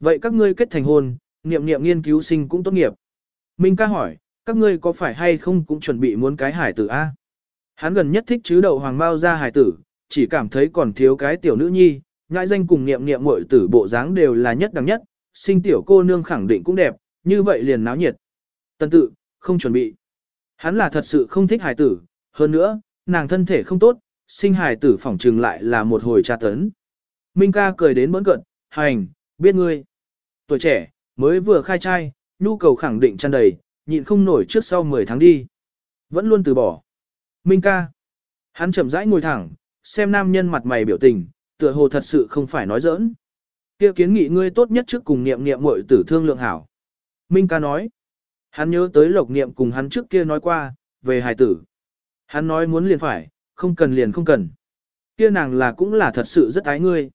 Vậy các ngươi kết thành hôn, niệm niệm nghiên cứu sinh cũng tốt nghiệp. Minh ca hỏi, các ngươi có phải hay không cũng chuẩn bị muốn cái hải tử A? Hắn gần nhất thích chứ đậu hoàng bao ra hải tử, chỉ cảm thấy còn thiếu cái tiểu nữ nhi, ngại danh cùng niệm niệm muội tử bộ dáng đều là nhất đẳng nhất, sinh tiểu cô nương khẳng định cũng đẹp, như vậy liền náo nhiệt. Tân tự, không chuẩn bị. Hắn là thật sự không thích hải tử, hơn nữa, nàng thân thể không tốt, sinh hải tử phỏng trừng lại là một hồi tra tấn. Minh ca cười đến bỡn cận, hành, biết ngươi. Tuổi trẻ, mới vừa khai trai, nhu cầu khẳng định tràn đầy, nhịn không nổi trước sau 10 tháng đi. Vẫn luôn từ bỏ. Minh ca. Hắn chậm rãi ngồi thẳng, xem nam nhân mặt mày biểu tình, tựa hồ thật sự không phải nói giỡn. Kia kiến nghị ngươi tốt nhất trước cùng niệm niệm muội tử thương lượng hảo. Minh ca nói. Hắn nhớ tới lộc niệm cùng hắn trước kia nói qua, về hài tử. Hắn nói muốn liền phải, không cần liền không cần. Kia nàng là cũng là thật sự rất ái ngươi.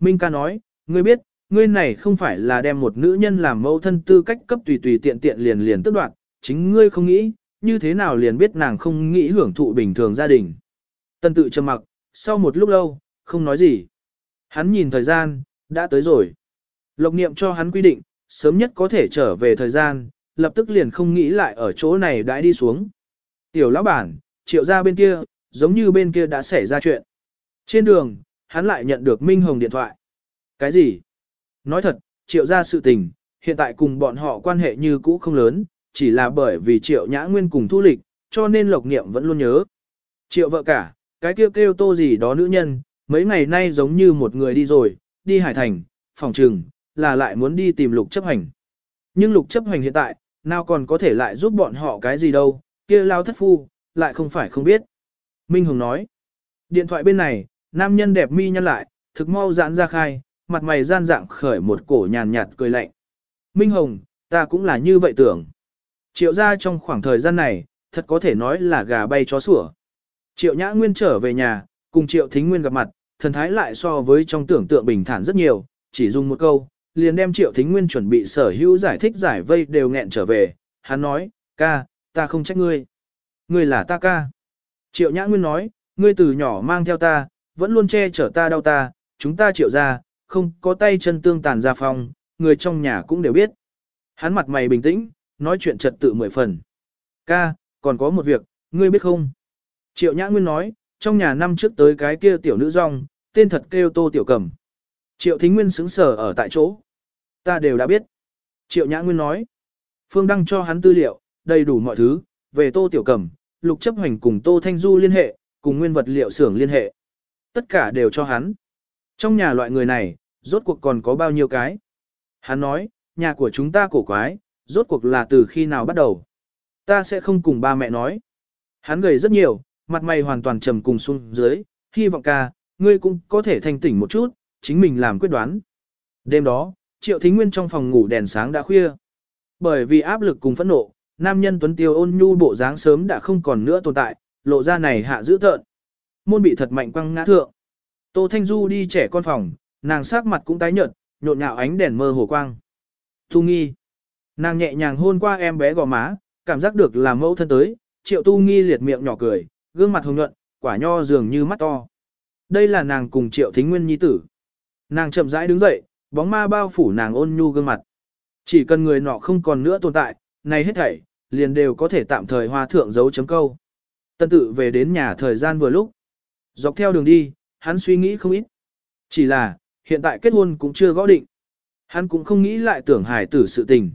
Minh ca nói, ngươi biết, ngươi này không phải là đem một nữ nhân làm mẫu thân tư cách cấp tùy tùy tiện tiện liền liền tức đoạt, chính ngươi không nghĩ, như thế nào liền biết nàng không nghĩ hưởng thụ bình thường gia đình. Tân tự trầm mặc, sau một lúc lâu, không nói gì. Hắn nhìn thời gian, đã tới rồi. Lộc niệm cho hắn quy định, sớm nhất có thể trở về thời gian, lập tức liền không nghĩ lại ở chỗ này đã đi xuống. Tiểu lão bản, triệu ra bên kia, giống như bên kia đã xảy ra chuyện. Trên đường, hắn lại nhận được Minh Hồng điện thoại. Cái gì? Nói thật, triệu ra sự tình, hiện tại cùng bọn họ quan hệ như cũ không lớn, chỉ là bởi vì triệu nhã nguyên cùng thu lịch, cho nên lộc niệm vẫn luôn nhớ. Triệu vợ cả, cái kêu kêu tô gì đó nữ nhân, mấy ngày nay giống như một người đi rồi, đi hải thành, phòng trừng, là lại muốn đi tìm lục chấp hành. Nhưng lục chấp hành hiện tại, nào còn có thể lại giúp bọn họ cái gì đâu, kia lao thất phu, lại không phải không biết. Minh Hồng nói, điện thoại bên này, nam nhân đẹp mi nhăn lại, thực mau giãn ra khai, mặt mày gian dạng khởi một cổ nhàn nhạt cười lạnh. Minh Hồng, ta cũng là như vậy tưởng. Triệu ra trong khoảng thời gian này, thật có thể nói là gà bay chó sủa. Triệu Nhã Nguyên trở về nhà, cùng Triệu Thính Nguyên gặp mặt, thần thái lại so với trong tưởng tượng bình thản rất nhiều, chỉ dùng một câu, liền đem Triệu Thính Nguyên chuẩn bị sở hữu giải thích giải vây đều nghẹn trở về. Hắn nói, ca, ta không trách ngươi. Ngươi là ta ca. Triệu Nhã Nguyên nói, ngươi từ nhỏ mang theo ta, vẫn luôn che chở ta đau ta, chúng ta triệu ra, không có tay chân tương tàn ra phòng, người trong nhà cũng đều biết. Hắn mặt mày bình tĩnh, nói chuyện trật tự mười phần. Ca, còn có một việc, ngươi biết không? Triệu Nhã Nguyên nói, trong nhà năm trước tới cái kia tiểu nữ rong, tên thật kêu Tô Tiểu Cẩm. Triệu Thính Nguyên xứng sở ở tại chỗ. Ta đều đã biết. Triệu Nhã Nguyên nói. Phương đăng cho hắn tư liệu, đầy đủ mọi thứ, về Tô Tiểu Cẩm, Lục Chấp Hành cùng Tô Thanh Du liên hệ, cùng nguyên vật liệu xưởng liên hệ. Tất cả đều cho hắn. Trong nhà loại người này, rốt cuộc còn có bao nhiêu cái? Hắn nói, nhà của chúng ta cổ quái, rốt cuộc là từ khi nào bắt đầu? Ta sẽ không cùng ba mẹ nói. Hắn gầy rất nhiều, mặt mày hoàn toàn trầm cùng xuống dưới, hy vọng ca, ngươi cũng có thể thanh tỉnh một chút, chính mình làm quyết đoán. Đêm đó, Triệu Thính Nguyên trong phòng ngủ đèn sáng đã khuya. Bởi vì áp lực cùng phẫn nộ, nam nhân tuấn tiêu ôn nhu bộ dáng sớm đã không còn nữa tồn tại, lộ ra này hạ dữ tợn. Môn bị thật mạnh quăng ngã thượng. Tô Thanh Du đi trẻ con phòng, nàng sắc mặt cũng tái nhợt, nhộn nhạo ánh đèn mơ hồ quang. Tu Nghi. Nàng nhẹ nhàng hôn qua em bé gò má, cảm giác được là mẫu thân tới, Triệu Tu Nghi liệt miệng nhỏ cười, gương mặt hồng nhuận, quả nho dường như mắt to. Đây là nàng cùng Triệu Thính Nguyên nhi tử. Nàng chậm rãi đứng dậy, bóng ma bao phủ nàng ôn nhu gương mặt. Chỉ cần người nọ không còn nữa tồn tại, này hết thảy, liền đều có thể tạm thời hoa thượng dấu chấm câu. Tân tự về đến nhà thời gian vừa lúc. Dọc theo đường đi, hắn suy nghĩ không ít. Chỉ là, hiện tại kết hôn cũng chưa gõ định. Hắn cũng không nghĩ lại tưởng hài tử sự tình.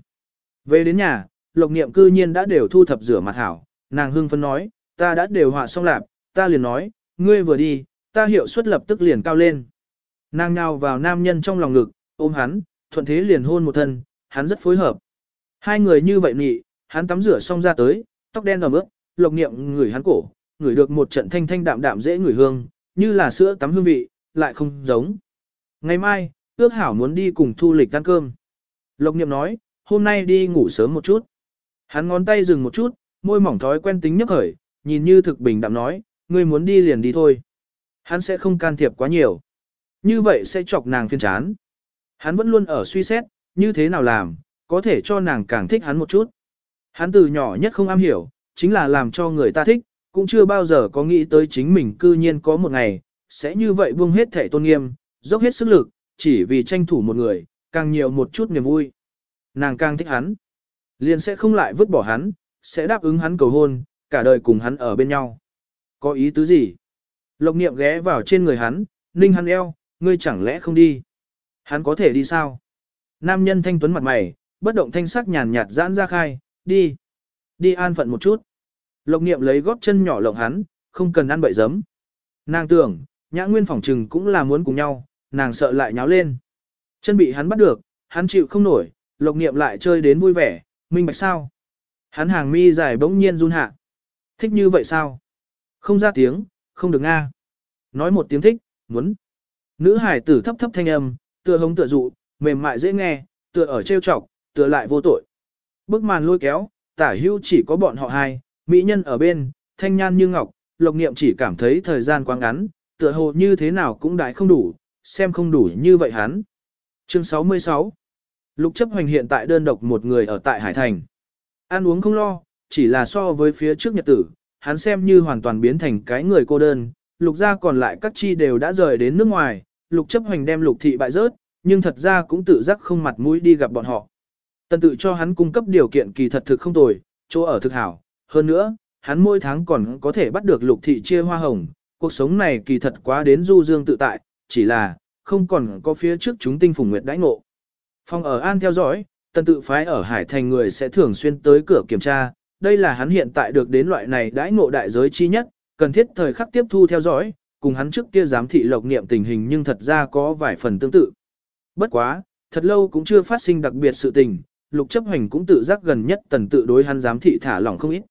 Về đến nhà, lộc niệm cư nhiên đã đều thu thập rửa mặt hảo. Nàng hưng phấn nói, ta đã đều họa xong lạp, ta liền nói, ngươi vừa đi, ta hiệu suất lập tức liền cao lên. Nàng nhào vào nam nhân trong lòng ngực, ôm hắn, thuận thế liền hôn một thân, hắn rất phối hợp. Hai người như vậy nhị, hắn tắm rửa xong ra tới, tóc đen ẩm ướt, lộc niệm ngửi hắn cổ, ngửi được một trận thanh thanh đạm đạm dễ ngửi hương, như là sữa tắm hương vị, lại không giống. Ngày mai, ước hảo muốn đi cùng thu lịch ăn cơm. Lộc niệm nói, hôm nay đi ngủ sớm một chút. Hắn ngón tay dừng một chút, môi mỏng thói quen tính nhấp khởi, nhìn như thực bình đạm nói, ngươi muốn đi liền đi thôi. Hắn sẽ không can thiệp quá nhiều. Như vậy sẽ chọc nàng phiên chán. Hắn vẫn luôn ở suy xét, như thế nào làm, có thể cho nàng càng thích hắn một chút. Hắn từ nhỏ nhất không am hiểu, chính là làm cho người ta thích, cũng chưa bao giờ có nghĩ tới chính mình cư nhiên có một ngày, sẽ như vậy buông hết thể tôn nghiêm, dốc hết sức lực, chỉ vì tranh thủ một người, càng nhiều một chút niềm vui. Nàng càng thích hắn. Liền sẽ không lại vứt bỏ hắn, sẽ đáp ứng hắn cầu hôn, cả đời cùng hắn ở bên nhau. Có ý tứ gì? Lộc niệm ghé vào trên người hắn, ninh hắn eo, ngươi chẳng lẽ không đi? Hắn có thể đi sao? Nam nhân thanh tuấn mặt mày, bất động thanh sắc nhàn nhạt giãn ra khai, đi. Đi an phận một chút. Lộc niệm lấy góp chân nhỏ lộng hắn, không cần ăn bậy giấm. Nàng tưởng, nhã nguyên phỏng trừng cũng là muốn cùng nhau, nàng sợ lại nháo lên. Chân bị hắn bắt được, hắn chịu không nổi, lộc niệm lại chơi đến vui vẻ, minh bạch sao. Hắn hàng mi dài bỗng nhiên run hạ. Thích như vậy sao? Không ra tiếng, không được nga. Nói một tiếng thích, muốn. Nữ hải tử thấp thấp thanh âm, tựa hống tựa dụ, mềm mại dễ nghe, tựa ở trêu chọc, tựa lại vô tội. Bức màn lôi kéo, tả hưu chỉ có bọn họ hai, mỹ nhân ở bên, thanh nhan như ngọc, lộc niệm chỉ cảm thấy thời gian quá ngắn, tựa hồ như thế nào cũng đại không đủ, xem không đủ như vậy hắn. Chương 66 Lục chấp hoành hiện tại đơn độc một người ở tại Hải Thành. Ăn uống không lo, chỉ là so với phía trước nhật tử, hắn xem như hoàn toàn biến thành cái người cô đơn, lục gia còn lại các chi đều đã rời đến nước ngoài, lục chấp hoành đem lục thị bại rớt, nhưng thật ra cũng tự giác không mặt mũi đi gặp bọn họ. Tần tự cho hắn cung cấp điều kiện kỳ thật thực không tồi, chỗ ở thực hảo, hơn nữa, hắn mỗi tháng còn có thể bắt được lục thị chia hoa hồng, cuộc sống này kỳ thật quá đến du dương tự tại, chỉ là, không còn có phía trước chúng tinh phùng nguyệt đãi ngộ. Phòng ở An theo dõi, tần tự phái ở Hải Thành người sẽ thường xuyên tới cửa kiểm tra, đây là hắn hiện tại được đến loại này đãi ngộ đại giới chi nhất, cần thiết thời khắc tiếp thu theo dõi, cùng hắn trước kia giám thị lộc niệm tình hình nhưng thật ra có vài phần tương tự. Bất quá, thật lâu cũng chưa phát sinh đặc biệt sự tình, lục chấp hành cũng tự giác gần nhất tần tự đối hắn giám thị thả lỏng không ít.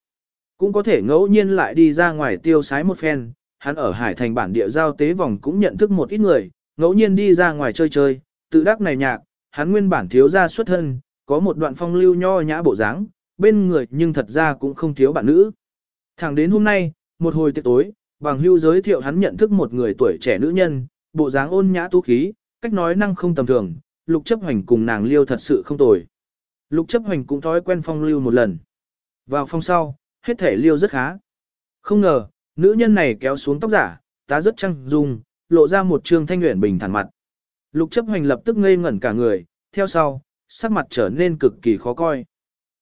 Cũng có thể ngẫu nhiên lại đi ra ngoài tiêu sái một phen, hắn ở Hải Thành bản địa giao tế vòng cũng nhận thức một ít người, ngẫu nhiên đi ra ngoài chơi chơi, tự đắc này nhạc, hắn nguyên bản thiếu ra xuất thân, có một đoạn phong lưu nho nhã bộ dáng, bên người nhưng thật ra cũng không thiếu bạn nữ. Thẳng đến hôm nay, một hồi tiệc tối, bằng hưu giới thiệu hắn nhận thức một người tuổi trẻ nữ nhân, bộ dáng ôn nhã tú khí, cách nói năng không tầm thường, lục chấp hoành cùng nàng liêu thật sự không tồi. Lục chấp hoành cũng thói quen phong lưu một lần. Vào phong sau, hết thể liêu rất khá. Không ngờ, nữ nhân này kéo xuống tóc giả, tá rất trăng dung, lộ ra một trương thanh nguyện bình thản mặt. Lục chấp hoành lập tức ngây ngẩn cả người, theo sau, sắc mặt trở nên cực kỳ khó coi.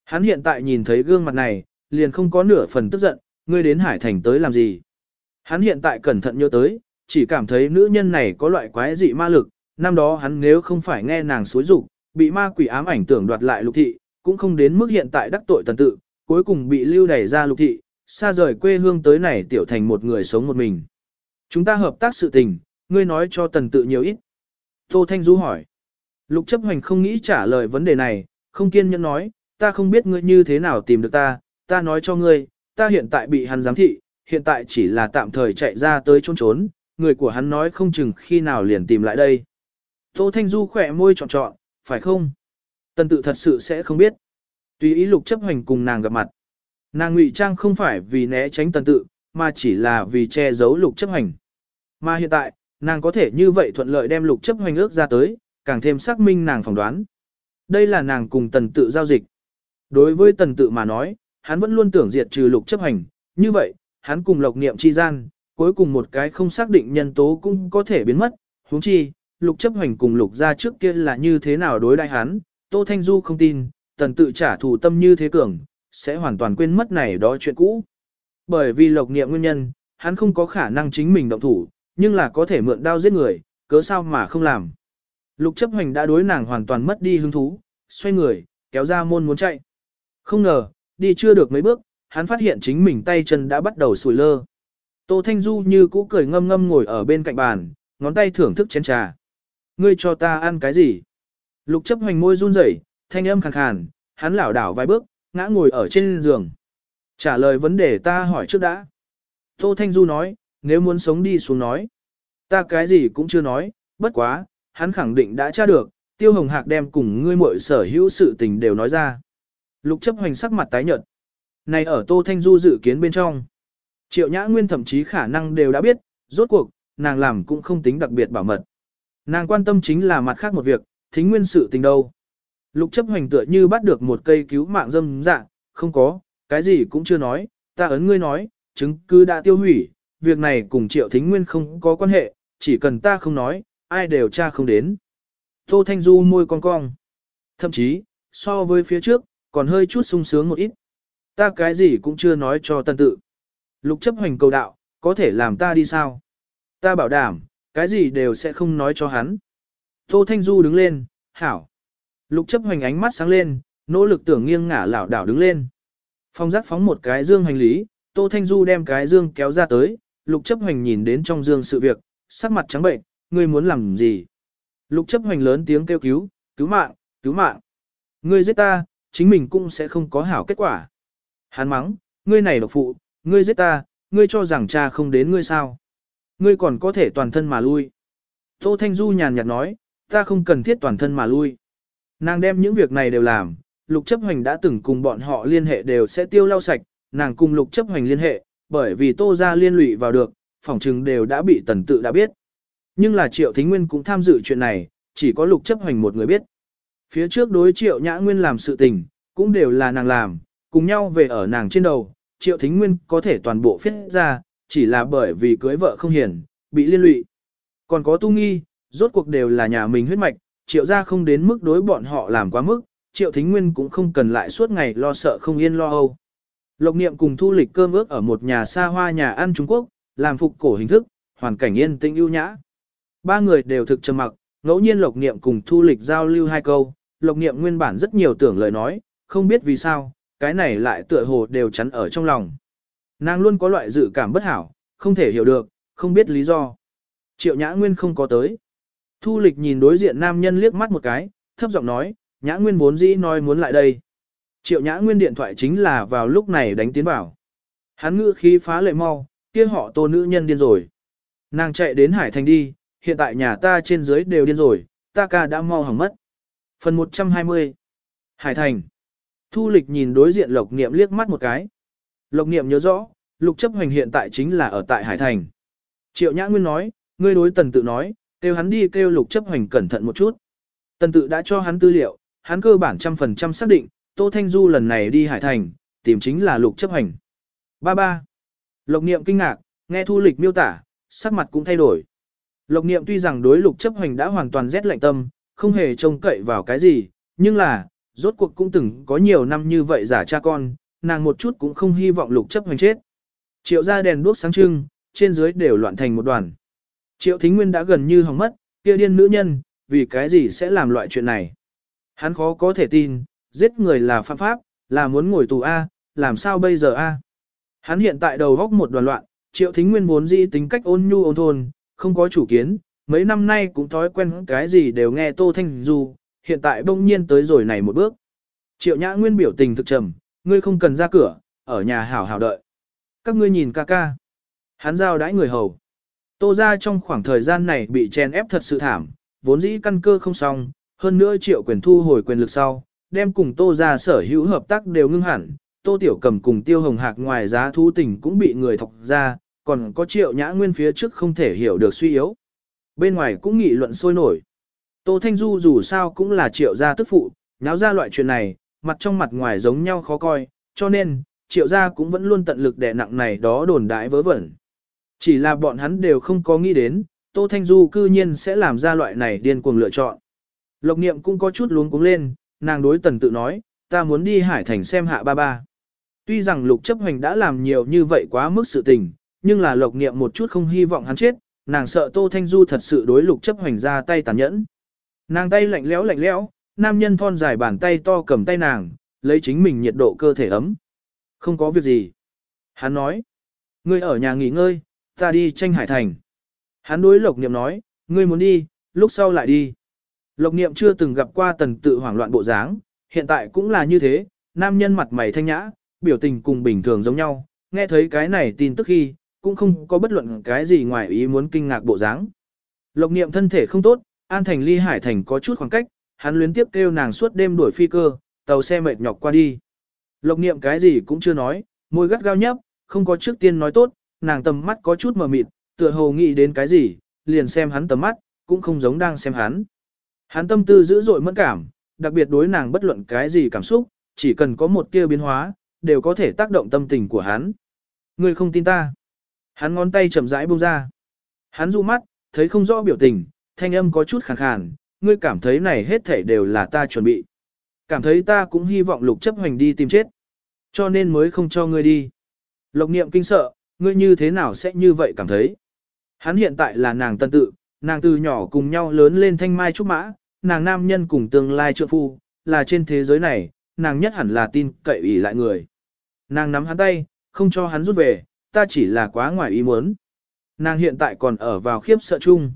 Hắn hiện tại nhìn thấy gương mặt này, liền không có nửa phần tức giận, ngươi đến Hải Thành tới làm gì. Hắn hiện tại cẩn thận nhớ tới, chỉ cảm thấy nữ nhân này có loại quái dị ma lực, năm đó hắn nếu không phải nghe nàng xối rụng, bị ma quỷ ám ảnh tưởng đoạt lại lục thị, cũng không đến mức hiện tại đắc tội tần tự, cuối cùng bị lưu đẩy ra lục thị, xa rời quê hương tới này tiểu thành một người sống một mình. Chúng ta hợp tác sự tình, ngươi nói cho tần tự nhiều ít. Tô Thanh Du hỏi. Lục chấp hành không nghĩ trả lời vấn đề này, không kiên nhẫn nói, ta không biết ngươi như thế nào tìm được ta, ta nói cho ngươi, ta hiện tại bị hắn giám thị, hiện tại chỉ là tạm thời chạy ra tới trốn trốn, người của hắn nói không chừng khi nào liền tìm lại đây. Tô Thanh Du khỏe môi trọn trọn, phải không? Tần tự thật sự sẽ không biết. Tùy ý lục chấp hành cùng nàng gặp mặt. Nàng ngụy trang không phải vì né tránh tần tự, mà chỉ là vì che giấu lục chấp hành. Mà hiện tại, nàng có thể như vậy thuận lợi đem lục chấp hành ước ra tới, càng thêm xác minh nàng phỏng đoán. Đây là nàng cùng tần tự giao dịch. Đối với tần tự mà nói, hắn vẫn luôn tưởng diệt trừ lục chấp hành, như vậy, hắn cùng lộc niệm chi gian, cuối cùng một cái không xác định nhân tố cũng có thể biến mất, huống chi, lục chấp hành cùng lục ra trước kia là như thế nào đối đại hắn, Tô Thanh Du không tin, tần tự trả thù tâm như thế cường, sẽ hoàn toàn quên mất này đó chuyện cũ. Bởi vì lộc niệm nguyên nhân, hắn không có khả năng chính mình động thủ, nhưng là có thể mượn đao giết người, cớ sao mà không làm. Lục chấp hành đã đối nàng hoàn toàn mất đi hứng thú, xoay người, kéo ra môn muốn chạy. Không ngờ, đi chưa được mấy bước, hắn phát hiện chính mình tay chân đã bắt đầu sùi lơ. Tô Thanh Du như cũ cười ngâm ngâm ngồi ở bên cạnh bàn, ngón tay thưởng thức chén trà. Ngươi cho ta ăn cái gì? Lục chấp hoành môi run rẩy, thanh âm khàn khàn, hắn lảo đảo vài bước, ngã ngồi ở trên giường. Trả lời vấn đề ta hỏi trước đã. Tô Thanh Du nói, nếu muốn sống đi xuống nói. Ta cái gì cũng chưa nói, bất quá, hắn khẳng định đã tra được, Tiêu Hồng Hạc đem cùng ngươi muội sở hữu sự tình đều nói ra. Lục chấp hoành sắc mặt tái nhợt. Này ở Tô Thanh Du dự kiến bên trong. Triệu Nhã Nguyên thậm chí khả năng đều đã biết, rốt cuộc, nàng làm cũng không tính đặc biệt bảo mật. Nàng quan tâm chính là mặt khác một việc, thính nguyên sự tình đâu. Lục chấp hoành tựa như bắt được một cây cứu mạng dâm dạ, không có, cái gì cũng chưa nói, ta ấn ngươi nói, chứng cứ đã tiêu hủy, việc này cùng triệu thính nguyên không có quan hệ, chỉ cần ta không nói, ai đều tra không đến. Tô Thanh Du môi cong cong. Thậm chí, so với phía trước, còn hơi chút sung sướng một ít. Ta cái gì cũng chưa nói cho tân tự. Lục chấp hoành cầu đạo, có thể làm ta đi sao? Ta bảo đảm, cái gì đều sẽ không nói cho hắn. Tô Thanh Du đứng lên, hảo. Lục chấp hoành ánh mắt sáng lên, nỗ lực tưởng nghiêng ngả lảo đảo đứng lên. Phong giác phóng một cái dương hành lý, Tô Thanh Du đem cái dương kéo ra tới, lục chấp hoành nhìn đến trong dương sự việc, sắc mặt trắng bệnh, ngươi muốn làm gì? Lục chấp hoành lớn tiếng kêu cứu, cứu mạng, cứu mạng. Ngươi giết ta, chính mình cũng sẽ không có hảo kết quả. Hán mắng, ngươi này độc phụ, ngươi giết ta, ngươi cho rằng cha không đến ngươi sao. Ngươi còn có thể toàn thân mà lui. Tô Thanh Du nhàn nhạt nói, ta không cần thiết toàn thân mà lui. Nàng đem những việc này đều làm, lục chấp hoành đã từng cùng bọn họ liên hệ đều sẽ tiêu lau sạch, nàng cùng lục chấp hoành liên hệ, bởi vì tô ra liên lụy vào được, phỏng chừng đều đã bị tần tự đã biết. Nhưng là triệu thính nguyên cũng tham dự chuyện này, chỉ có lục chấp hoành một người biết. Phía trước đối triệu nhã nguyên làm sự tình, cũng đều là nàng làm, cùng nhau về ở nàng trên đầu, triệu thính nguyên có thể toàn bộ phiết ra, chỉ là bởi vì cưới vợ không hiền, bị liên lụy. Còn có tu nghi, rốt cuộc đều là nhà mình huyết mạch, triệu gia không đến mức đối bọn họ làm quá mức, triệu thính nguyên cũng không cần lại suốt ngày lo sợ không yên lo âu. Lộc niệm cùng thu lịch cơm ước ở một nhà xa hoa nhà ăn Trung Quốc, làm phục cổ hình thức, hoàn cảnh yên tĩnh ưu nhã. Ba người đều thực trầm mặc, ngẫu nhiên lộc niệm cùng thu lịch giao lưu hai câu, lộc niệm nguyên bản rất nhiều tưởng lời nói, không biết vì sao, cái này lại tựa hồ đều chắn ở trong lòng. Nàng luôn có loại dự cảm bất hảo, không thể hiểu được, không biết lý do. Triệu Nhã Nguyên không có tới. Thu lịch nhìn đối diện nam nhân liếc mắt một cái, thấp giọng nói, Nhã Nguyên vốn dĩ nói muốn lại đây. Triệu Nhã Nguyên điện thoại chính là vào lúc này đánh tiến vào. Hắn ngữ khí phá lệ mau, kia họ tô nữ nhân điên rồi. Nàng chạy đến Hải Thành đi, hiện tại nhà ta trên dưới đều điên rồi, ta ca đã mau hỏng mất. Phần 120 Hải Thành Thu lịch nhìn đối diện Lộc Niệm liếc mắt một cái. Lộc Niệm nhớ rõ, Lục chấp hành hiện tại chính là ở tại Hải Thành. Triệu Nhã Nguyên nói, ngươi đối tần tự nói, kêu hắn đi kêu lục chấp hành cẩn thận một chút. Tần tự đã cho hắn tư liệu, hắn cơ bản trăm phần trăm xác định, Tô Thanh Du lần này đi Hải Thành, tìm chính là lục chấp hành. Ba ba. Lộc niệm kinh ngạc, nghe thu lịch miêu tả, sắc mặt cũng thay đổi. Lộc niệm tuy rằng đối lục chấp hành đã hoàn toàn rét lạnh tâm, không hề trông cậy vào cái gì, nhưng là, rốt cuộc cũng từng có nhiều năm như vậy giả cha con, nàng một chút cũng không hy vọng lục chấp hành chết. Triệu ra đèn đuốc sáng trưng, trên dưới đều loạn thành một đoàn. Triệu Thính Nguyên đã gần như hỏng mất, kia điên nữ nhân, vì cái gì sẽ làm loại chuyện này. Hắn khó có thể tin, giết người là phạm pháp, là muốn ngồi tù A, làm sao bây giờ A. Hắn hiện tại đầu góc một đoàn loạn, Triệu Thính Nguyên vốn dĩ tính cách ôn nhu ôn thôn, không có chủ kiến, mấy năm nay cũng thói quen cái gì đều nghe Tô Thanh Du, hiện tại bỗng nhiên tới rồi này một bước. Triệu Nhã Nguyên biểu tình thực trầm, ngươi không cần ra cửa, ở nhà hảo hảo đợi. Các ngươi nhìn ca ca. Hắn giao đãi người hầu. Tô ra trong khoảng thời gian này bị chen ép thật sự thảm, vốn dĩ căn cơ không xong, hơn nữa triệu quyền thu hồi quyền lực sau, đem cùng tô ra sở hữu hợp tác đều ngưng hẳn, tô tiểu cầm cùng tiêu hồng hạc ngoài giá thu tình cũng bị người thọc ra, còn có triệu nhã nguyên phía trước không thể hiểu được suy yếu. Bên ngoài cũng nghị luận sôi nổi. Tô Thanh Du dù sao cũng là triệu gia tức phụ, nháo ra loại chuyện này, mặt trong mặt ngoài giống nhau khó coi, cho nên, triệu gia cũng vẫn luôn tận lực đè nặng này đó đồn đại vớ vẩn. Chỉ là bọn hắn đều không có nghĩ đến, Tô Thanh Du cư nhiên sẽ làm ra loại này điên cuồng lựa chọn. Lộc niệm cũng có chút luống cuống lên, nàng đối tần tự nói, ta muốn đi Hải Thành xem hạ ba ba. Tuy rằng lục chấp hành đã làm nhiều như vậy quá mức sự tình, nhưng là lộc niệm một chút không hy vọng hắn chết, nàng sợ Tô Thanh Du thật sự đối lục chấp hành ra tay tàn nhẫn. Nàng tay lạnh lẽo lạnh lẽo, nam nhân thon dài bàn tay to cầm tay nàng, lấy chính mình nhiệt độ cơ thể ấm. Không có việc gì. Hắn nói, ngươi ở nhà nghỉ ngơi, ta đi tranh hải thành. Hắn đối Lộc Niệm nói, ngươi muốn đi, lúc sau lại đi. Lộc Niệm chưa từng gặp qua tần tự hoảng loạn bộ dáng, hiện tại cũng là như thế, nam nhân mặt mày thanh nhã, biểu tình cùng bình thường giống nhau, nghe thấy cái này tin tức khi, cũng không có bất luận cái gì ngoài ý muốn kinh ngạc bộ dáng. Lộc Niệm thân thể không tốt, An Thành ly Hải Thành có chút khoảng cách, hắn luyến tiếp kêu nàng suốt đêm đuổi phi cơ, tàu xe mệt nhọc qua đi. Lộc Niệm cái gì cũng chưa nói, môi gắt gao nhấp, không có trước tiên nói tốt, nàng tầm mắt có chút mờ mịt, tựa hồ nghĩ đến cái gì, liền xem hắn tầm mắt, cũng không giống đang xem hắn. Hắn tâm tư dữ dội mẫn cảm, đặc biệt đối nàng bất luận cái gì cảm xúc, chỉ cần có một tia biến hóa, đều có thể tác động tâm tình của hắn. Ngươi không tin ta. Hắn ngón tay chậm rãi buông ra. Hắn du mắt, thấy không rõ biểu tình, thanh âm có chút khàn khàn, ngươi cảm thấy này hết thảy đều là ta chuẩn bị. Cảm thấy ta cũng hy vọng lục chấp hành đi tìm chết. Cho nên mới không cho ngươi đi. Lộc niệm kinh sợ, ngươi như thế nào sẽ như vậy cảm thấy. Hắn hiện tại là nàng tân tự, nàng từ nhỏ cùng nhau lớn lên thanh mai trúc mã, nàng nam nhân cùng tương lai trượng phu, là trên thế giới này, nàng nhất hẳn là tin cậy ủy lại người. Nàng nắm hắn tay, không cho hắn rút về, ta chỉ là quá ngoài ý muốn. Nàng hiện tại còn ở vào khiếp sợ chung.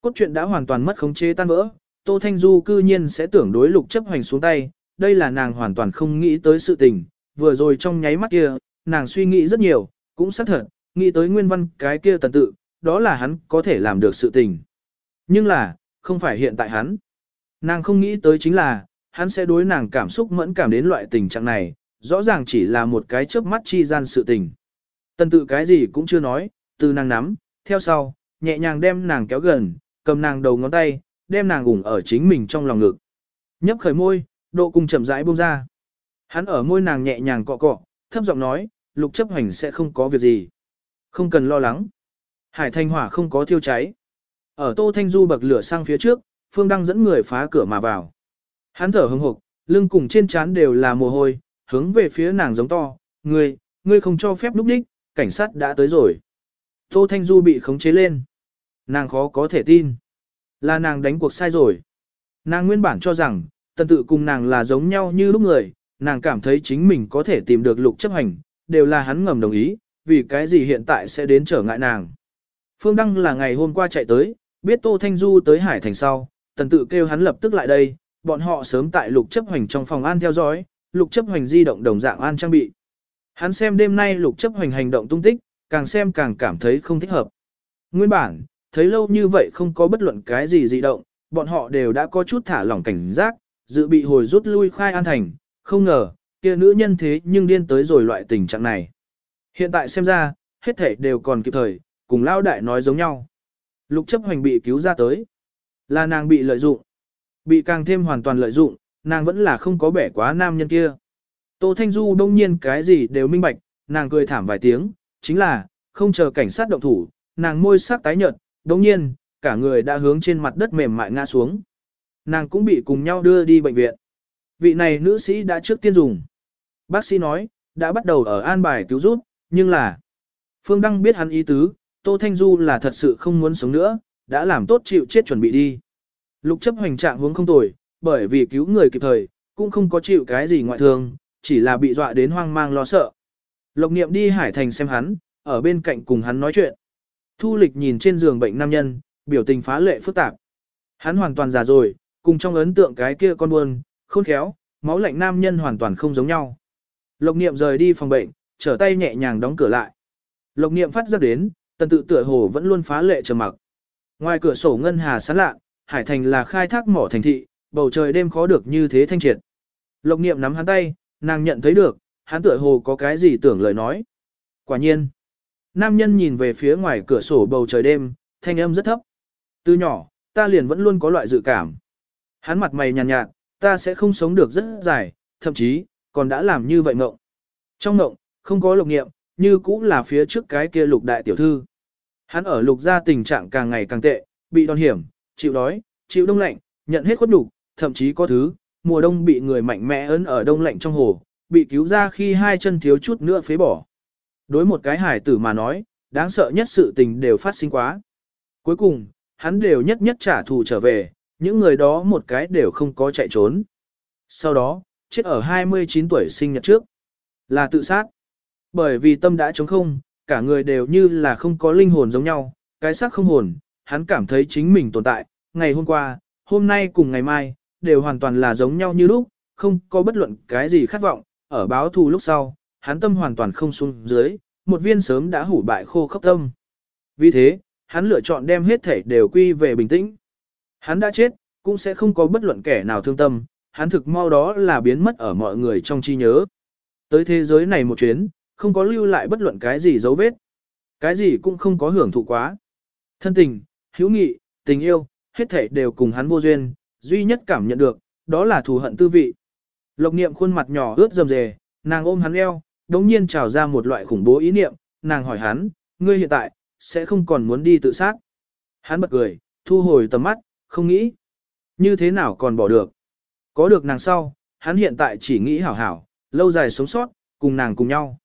Cốt truyện đã hoàn toàn mất khống chế tan vỡ, Tô Thanh Du cư nhiên sẽ tưởng đối lục chấp hành xuống tay, đây là nàng hoàn toàn không nghĩ tới sự tình, vừa rồi trong nháy mắt kia, nàng suy nghĩ rất nhiều, cũng xác thật, nghĩ tới nguyên văn cái kia tần tự, đó là hắn có thể làm được sự tình. Nhưng là, không phải hiện tại hắn. Nàng không nghĩ tới chính là, hắn sẽ đối nàng cảm xúc mẫn cảm đến loại tình trạng này, rõ ràng chỉ là một cái chớp mắt chi gian sự tình. Tần tự cái gì cũng chưa nói, từ nàng nắm, theo sau, nhẹ nhàng đem nàng kéo gần, cầm nàng đầu ngón tay, đem nàng ủng ở chính mình trong lòng ngực. Nhấp khởi môi, độ cùng chậm rãi buông ra. Hắn ở môi nàng nhẹ nhàng cọ cọ, thấp giọng nói, lục chấp hành sẽ không có việc gì. Không cần lo lắng. Hải thanh hỏa không có thiêu cháy. Ở Tô Thanh Du bậc lửa sang phía trước, Phương Đăng dẫn người phá cửa mà vào. Hắn thở hừng hực, lưng cùng trên trán đều là mồ hôi, hướng về phía nàng giống to, ngươi, ngươi không cho phép núp đích, cảnh sát đã tới rồi. Tô Thanh Du bị khống chế lên. Nàng khó có thể tin. Là nàng đánh cuộc sai rồi. Nàng nguyên bản cho rằng, tần tự cùng nàng là giống nhau như lúc người, nàng cảm thấy chính mình có thể tìm được lục chấp hành, đều là hắn ngầm đồng ý, vì cái gì hiện tại sẽ đến trở ngại nàng. Phương Đăng là ngày hôm qua chạy tới, biết Tô Thanh Du tới Hải Thành sau, tần tự kêu hắn lập tức lại đây, bọn họ sớm tại lục chấp Hoành trong phòng an theo dõi, lục chấp Hoành di động đồng dạng an trang bị. Hắn xem đêm nay lục chấp Hoành hành động tung tích, càng xem càng cảm thấy không thích hợp. Nguyên bản, thấy lâu như vậy không có bất luận cái gì dị động, bọn họ đều đã có chút thả lỏng cảnh giác, dự bị hồi rút lui khai an thành, không ngờ, kia nữ nhân thế nhưng điên tới rồi loại tình trạng này. Hiện tại xem ra, hết thể đều còn kịp thời, cùng lao đại nói giống nhau. Lục chấp hành bị cứu ra tới. Là nàng bị lợi dụng. Bị càng thêm hoàn toàn lợi dụng, nàng vẫn là không có bẻ quá nam nhân kia. Tô Thanh Du đông nhiên cái gì đều minh bạch, nàng cười thảm vài tiếng, chính là, không chờ cảnh sát động thủ, nàng môi sắc tái nhợt, đông nhiên, cả người đã hướng trên mặt đất mềm mại ngã xuống. Nàng cũng bị cùng nhau đưa đi bệnh viện. Vị này nữ sĩ đã trước tiên dùng. Bác sĩ nói, đã bắt đầu ở an bài cứu giúp, nhưng là... Phương Đăng biết hắn ý tứ, Tô Thanh Du là thật sự không muốn sống nữa, đã làm tốt chịu chết chuẩn bị đi. Lục chấp hoành trạng hướng không tồi, bởi vì cứu người kịp thời, cũng không có chịu cái gì ngoại thương, chỉ là bị dọa đến hoang mang lo sợ. Lộc niệm đi Hải Thành xem hắn, ở bên cạnh cùng hắn nói chuyện. Thu lịch nhìn trên giường bệnh nam nhân, biểu tình phá lệ phức tạp. Hắn hoàn toàn già rồi, cùng trong ấn tượng cái kia con buồn, khôn khéo, máu lạnh nam nhân hoàn toàn không giống nhau. Lộc niệm rời đi phòng bệnh, trở tay nhẹ nhàng đóng cửa lại. Lộc niệm phát giác đến, tần tự tựa hồ vẫn luôn phá lệ trầm mặc. Ngoài cửa sổ ngân hà sáng lạ, Hải Thành là khai thác mỏ thành thị, bầu trời đêm khó được như thế thanh triệt. Lộc niệm nắm hắn tay, nàng nhận thấy được, hắn tựa hồ có cái gì tưởng lời nói. Quả nhiên, nam nhân nhìn về phía ngoài cửa sổ bầu trời đêm, thanh âm rất thấp. Từ nhỏ, ta liền vẫn luôn có loại dự cảm. Hắn mặt mày nhàn nhạt, nhạt, ta sẽ không sống được rất dài, thậm chí, còn đã làm như vậy ngộng. Trong ngộng, không có lục nghiệm, như cũng là phía trước cái kia lục đại tiểu thư. Hắn ở lục gia tình trạng càng ngày càng tệ, bị đòn hiểm, chịu đói, chịu đông lạnh, nhận hết khuất nhục, thậm chí có thứ, mùa đông bị người mạnh mẽ ấn ở đông lạnh trong hồ, bị cứu ra khi hai chân thiếu chút nữa phế bỏ. Đối một cái hải tử mà nói, đáng sợ nhất sự tình đều phát sinh quá. Cuối cùng, hắn đều nhất nhất trả thù trở về, những người đó một cái đều không có chạy trốn. Sau đó, chết ở 29 tuổi sinh nhật trước, là tự sát. Bởi vì tâm đã trống không, cả người đều như là không có linh hồn giống nhau, cái xác không hồn, hắn cảm thấy chính mình tồn tại, ngày hôm qua, hôm nay cùng ngày mai, đều hoàn toàn là giống nhau như lúc, không có bất luận cái gì khát vọng, ở báo thù lúc sau, hắn tâm hoàn toàn không xuống dưới, một viên sớm đã hủ bại khô khốc tâm. Vì thế, hắn lựa chọn đem hết thể đều quy về bình tĩnh. Hắn đã chết, cũng sẽ không có bất luận kẻ nào thương tâm, hắn thực mau đó là biến mất ở mọi người trong chi nhớ. Tới thế giới này một chuyến, không có lưu lại bất luận cái gì dấu vết. Cái gì cũng không có hưởng thụ quá. Thân tình, hữu nghị, tình yêu, hết thảy đều cùng hắn vô duyên, duy nhất cảm nhận được, đó là thù hận tư vị. Lộc niệm khuôn mặt nhỏ ướt rầm rề, nàng ôm hắn eo, đống nhiên trào ra một loại khủng bố ý niệm, nàng hỏi hắn, ngươi hiện tại, sẽ không còn muốn đi tự sát. Hắn bật cười, thu hồi tầm mắt, không nghĩ. như thế nào còn bỏ được. Có được nàng sau, hắn hiện tại chỉ nghĩ hảo hảo, lâu dài sống sót, cùng nàng cùng nhau.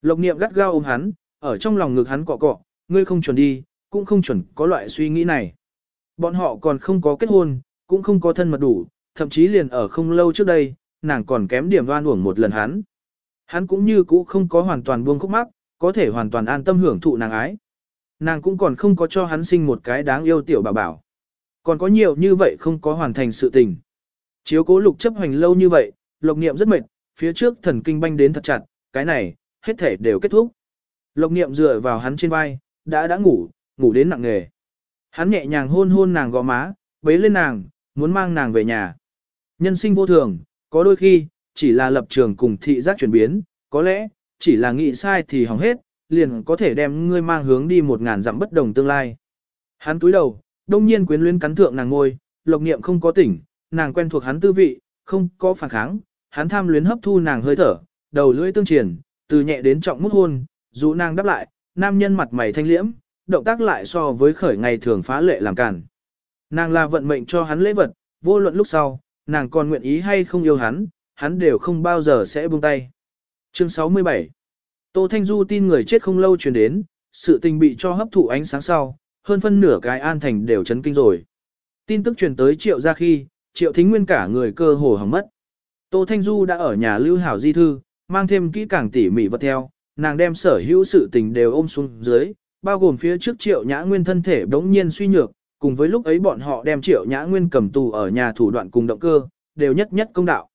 Lộc niệm gắt gao ôm hắn, ở trong lòng ngực hắn cọ cọ, ngươi không chuẩn đi, cũng không chuẩn có loại suy nghĩ này. Bọn họ còn không có kết hôn, cũng không có thân mật đủ, thậm chí liền ở không lâu trước đây, nàng còn kém điểm đoan uổng một lần hắn. Hắn cũng như cũ không có hoàn toàn buông khúc mắc, có thể hoàn toàn an tâm hưởng thụ nàng ái. Nàng cũng còn không có cho hắn sinh một cái đáng yêu tiểu bảo bảo. Còn có nhiều như vậy không có hoàn thành sự tình. Chiếu cố lục chấp hành lâu như vậy, lộc niệm rất mệt, phía trước thần kinh banh đến thật chặt, cái này, hết thể đều kết thúc. Lộc niệm dựa vào hắn trên vai, đã đã ngủ, ngủ đến nặng nghề. Hắn nhẹ nhàng hôn hôn nàng gò má, bế lên nàng, muốn mang nàng về nhà. Nhân sinh vô thường, có đôi khi, chỉ là lập trường cùng thị giác chuyển biến, có lẽ, chỉ là nghĩ sai thì hỏng hết, liền có thể đem ngươi mang hướng đi một ngàn dặm bất đồng tương lai. Hắn túi đầu, đông nhiên quyến luyến cắn thượng nàng ngôi, lộc niệm không có tỉnh, nàng quen thuộc hắn tư vị, không có phản kháng, hắn tham luyến hấp thu nàng hơi thở, đầu lưỡi tương triển, từ nhẹ đến trọng mút hôn, dù nàng đáp lại, nam nhân mặt mày thanh liễm, động tác lại so với khởi ngày thường phá lệ làm cản. Nàng là vận mệnh cho hắn lễ vật, vô luận lúc sau, nàng còn nguyện ý hay không yêu hắn, hắn đều không bao giờ sẽ buông tay. Chương 67 Tô Thanh Du tin người chết không lâu truyền đến, sự tình bị cho hấp thụ ánh sáng sau, hơn phân nửa cái an thành đều chấn kinh rồi. Tin tức truyền tới triệu ra khi, triệu thính nguyên cả người cơ hồ hỏng mất. Tô Thanh Du đã ở nhà lưu hảo di thư, mang thêm kỹ càng tỉ mỉ vật theo, nàng đem sở hữu sự tình đều ôm xuống dưới, bao gồm phía trước triệu nhã nguyên thân thể đống nhiên suy nhược, cùng với lúc ấy bọn họ đem triệu nhã nguyên cầm tù ở nhà thủ đoạn cùng động cơ, đều nhất nhất công đạo.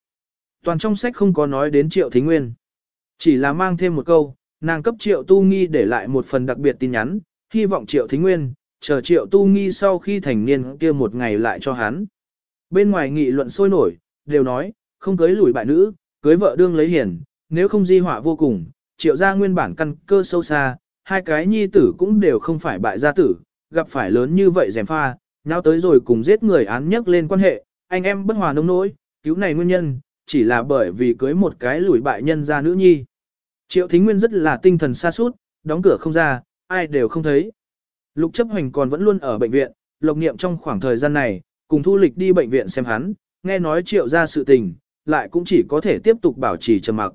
Toàn trong sách không có nói đến triệu thính nguyên. Chỉ là mang thêm một câu, nàng cấp triệu tu nghi để lại một phần đặc biệt tin nhắn, hy vọng triệu thính nguyên, chờ triệu tu nghi sau khi thành niên kia một ngày lại cho hắn. Bên ngoài nghị luận sôi nổi, đều nói, không cưới lùi bại nữ, cưới vợ đương lấy hiền, nếu không di họa vô cùng, triệu gia nguyên bản căn cơ sâu xa, hai cái nhi tử cũng đều không phải bại gia tử, gặp phải lớn như vậy dèm pha, nhau tới rồi cùng giết người án nhắc lên quan hệ, anh em bất hòa nông nỗi, cứu này nguyên nhân, chỉ là bởi vì cưới một cái lùi bại nhân gia nữ nhi. Triệu Thính Nguyên rất là tinh thần xa suốt, đóng cửa không ra, ai đều không thấy. Lục chấp hành còn vẫn luôn ở bệnh viện, lộc niệm trong khoảng thời gian này, cùng thu lịch đi bệnh viện xem hắn, nghe nói triệu ra sự tình, lại cũng chỉ có thể tiếp tục bảo trì trầm mặc.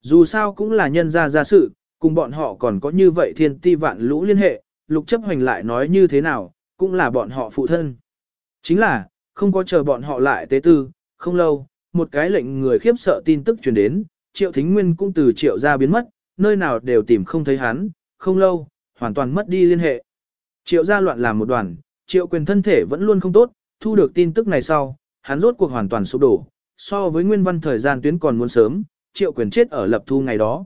Dù sao cũng là nhân gia gia sự, cùng bọn họ còn có như vậy thiên ti vạn lũ liên hệ, lục chấp hành lại nói như thế nào, cũng là bọn họ phụ thân. Chính là, không có chờ bọn họ lại tế tư, không lâu, một cái lệnh người khiếp sợ tin tức truyền đến, triệu thính nguyên cũng từ triệu ra biến mất, nơi nào đều tìm không thấy hắn, không lâu, hoàn toàn mất đi liên hệ. Triệu gia loạn làm một đoàn, triệu quyền thân thể vẫn luôn không tốt, thu được tin tức này sau, hắn rốt cuộc hoàn toàn sụp đổ, so với nguyên văn thời gian tuyến còn muốn sớm, triệu quyền chết ở lập thu ngày đó.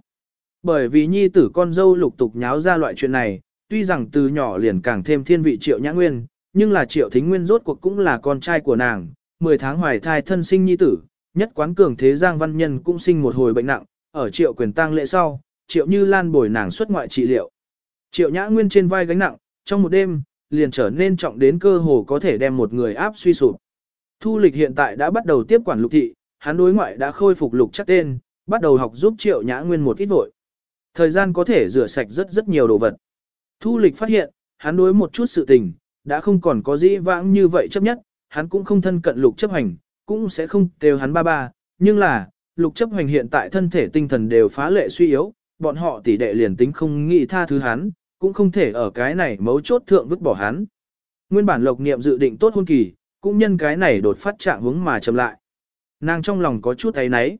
Bởi vì nhi tử con dâu lục tục nháo ra loại chuyện này, tuy rằng từ nhỏ liền càng thêm thiên vị triệu nhã nguyên, nhưng là triệu thính nguyên rốt cuộc cũng là con trai của nàng, 10 tháng hoài thai thân sinh nhi tử, nhất quán cường thế giang văn nhân cũng sinh một hồi bệnh nặng, ở triệu quyền tang lễ sau, triệu như lan bồi nàng xuất ngoại trị liệu. Triệu nhã nguyên trên vai gánh nặng, trong một đêm, liền trở nên trọng đến cơ hồ có thể đem một người áp suy sụp. Thu lịch hiện tại đã bắt đầu tiếp quản lục thị, hắn đối ngoại đã khôi phục lục chắc tên, bắt đầu học giúp triệu nhã nguyên một ít vội. Thời gian có thể rửa sạch rất rất nhiều đồ vật. Thu lịch phát hiện, hắn đối một chút sự tình, đã không còn có dĩ vãng như vậy chấp nhất, hắn cũng không thân cận lục chấp hành, cũng sẽ không kêu hắn ba ba, nhưng là, lục chấp hành hiện tại thân thể tinh thần đều phá lệ suy yếu, bọn họ tỷ đệ liền tính không nghĩ tha thứ hắn, cũng không thể ở cái này mấu chốt thượng vứt bỏ hắn. Nguyên bản lộc niệm dự định tốt hôn kỳ, cũng nhân cái này đột phát trạng hướng mà chậm lại. Nàng trong lòng có chút thấy nấy.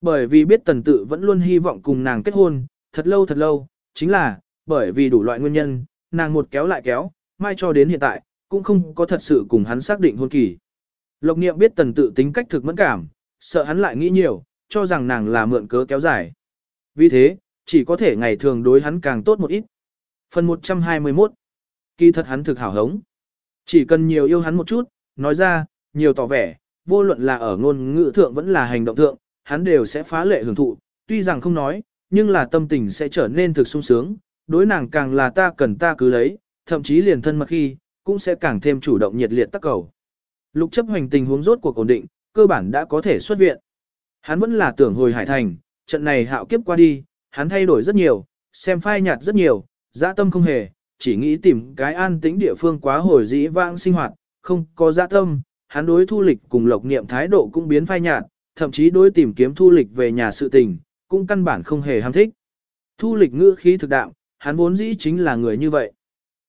Bởi vì biết tần tự vẫn luôn hy vọng cùng nàng kết hôn, thật lâu thật lâu, chính là, bởi vì đủ loại nguyên nhân, nàng một kéo lại kéo, mai cho đến hiện tại, cũng không có thật sự cùng hắn xác định hôn kỳ. Lộc niệm biết tần tự tính cách thực mẫn cảm, sợ hắn lại nghĩ nhiều, cho rằng nàng là mượn cớ kéo dài. Vì thế, chỉ có thể ngày thường đối hắn càng tốt một ít. Phần 121 Kỳ thật hắn thực hảo hống. Chỉ cần nhiều yêu hắn một chút, nói ra, nhiều tỏ vẻ, vô luận là ở ngôn ngữ thượng vẫn là hành động thượng, hắn đều sẽ phá lệ hưởng thụ, tuy rằng không nói, nhưng là tâm tình sẽ trở nên thực sung sướng, đối nàng càng là ta cần ta cứ lấy, thậm chí liền thân mật khi, cũng sẽ càng thêm chủ động nhiệt liệt tác cầu. Lục chấp hành tình huống rốt cuộc ổn định, cơ bản đã có thể xuất viện. Hắn vẫn là tưởng hồi hải thành, trận này hạo kiếp qua đi, hắn thay đổi rất nhiều, xem phai nhạt rất nhiều, dã tâm không hề, chỉ nghĩ tìm cái an tĩnh địa phương quá hồi dĩ vãng sinh hoạt, không có dã tâm, hắn đối thu lịch cùng lộc niệm thái độ cũng biến phai nhạt, thậm chí đối tìm kiếm thu lịch về nhà sự tình, cũng căn bản không hề ham thích. Thu lịch ngữ khí thực đạo, hắn vốn dĩ chính là người như vậy.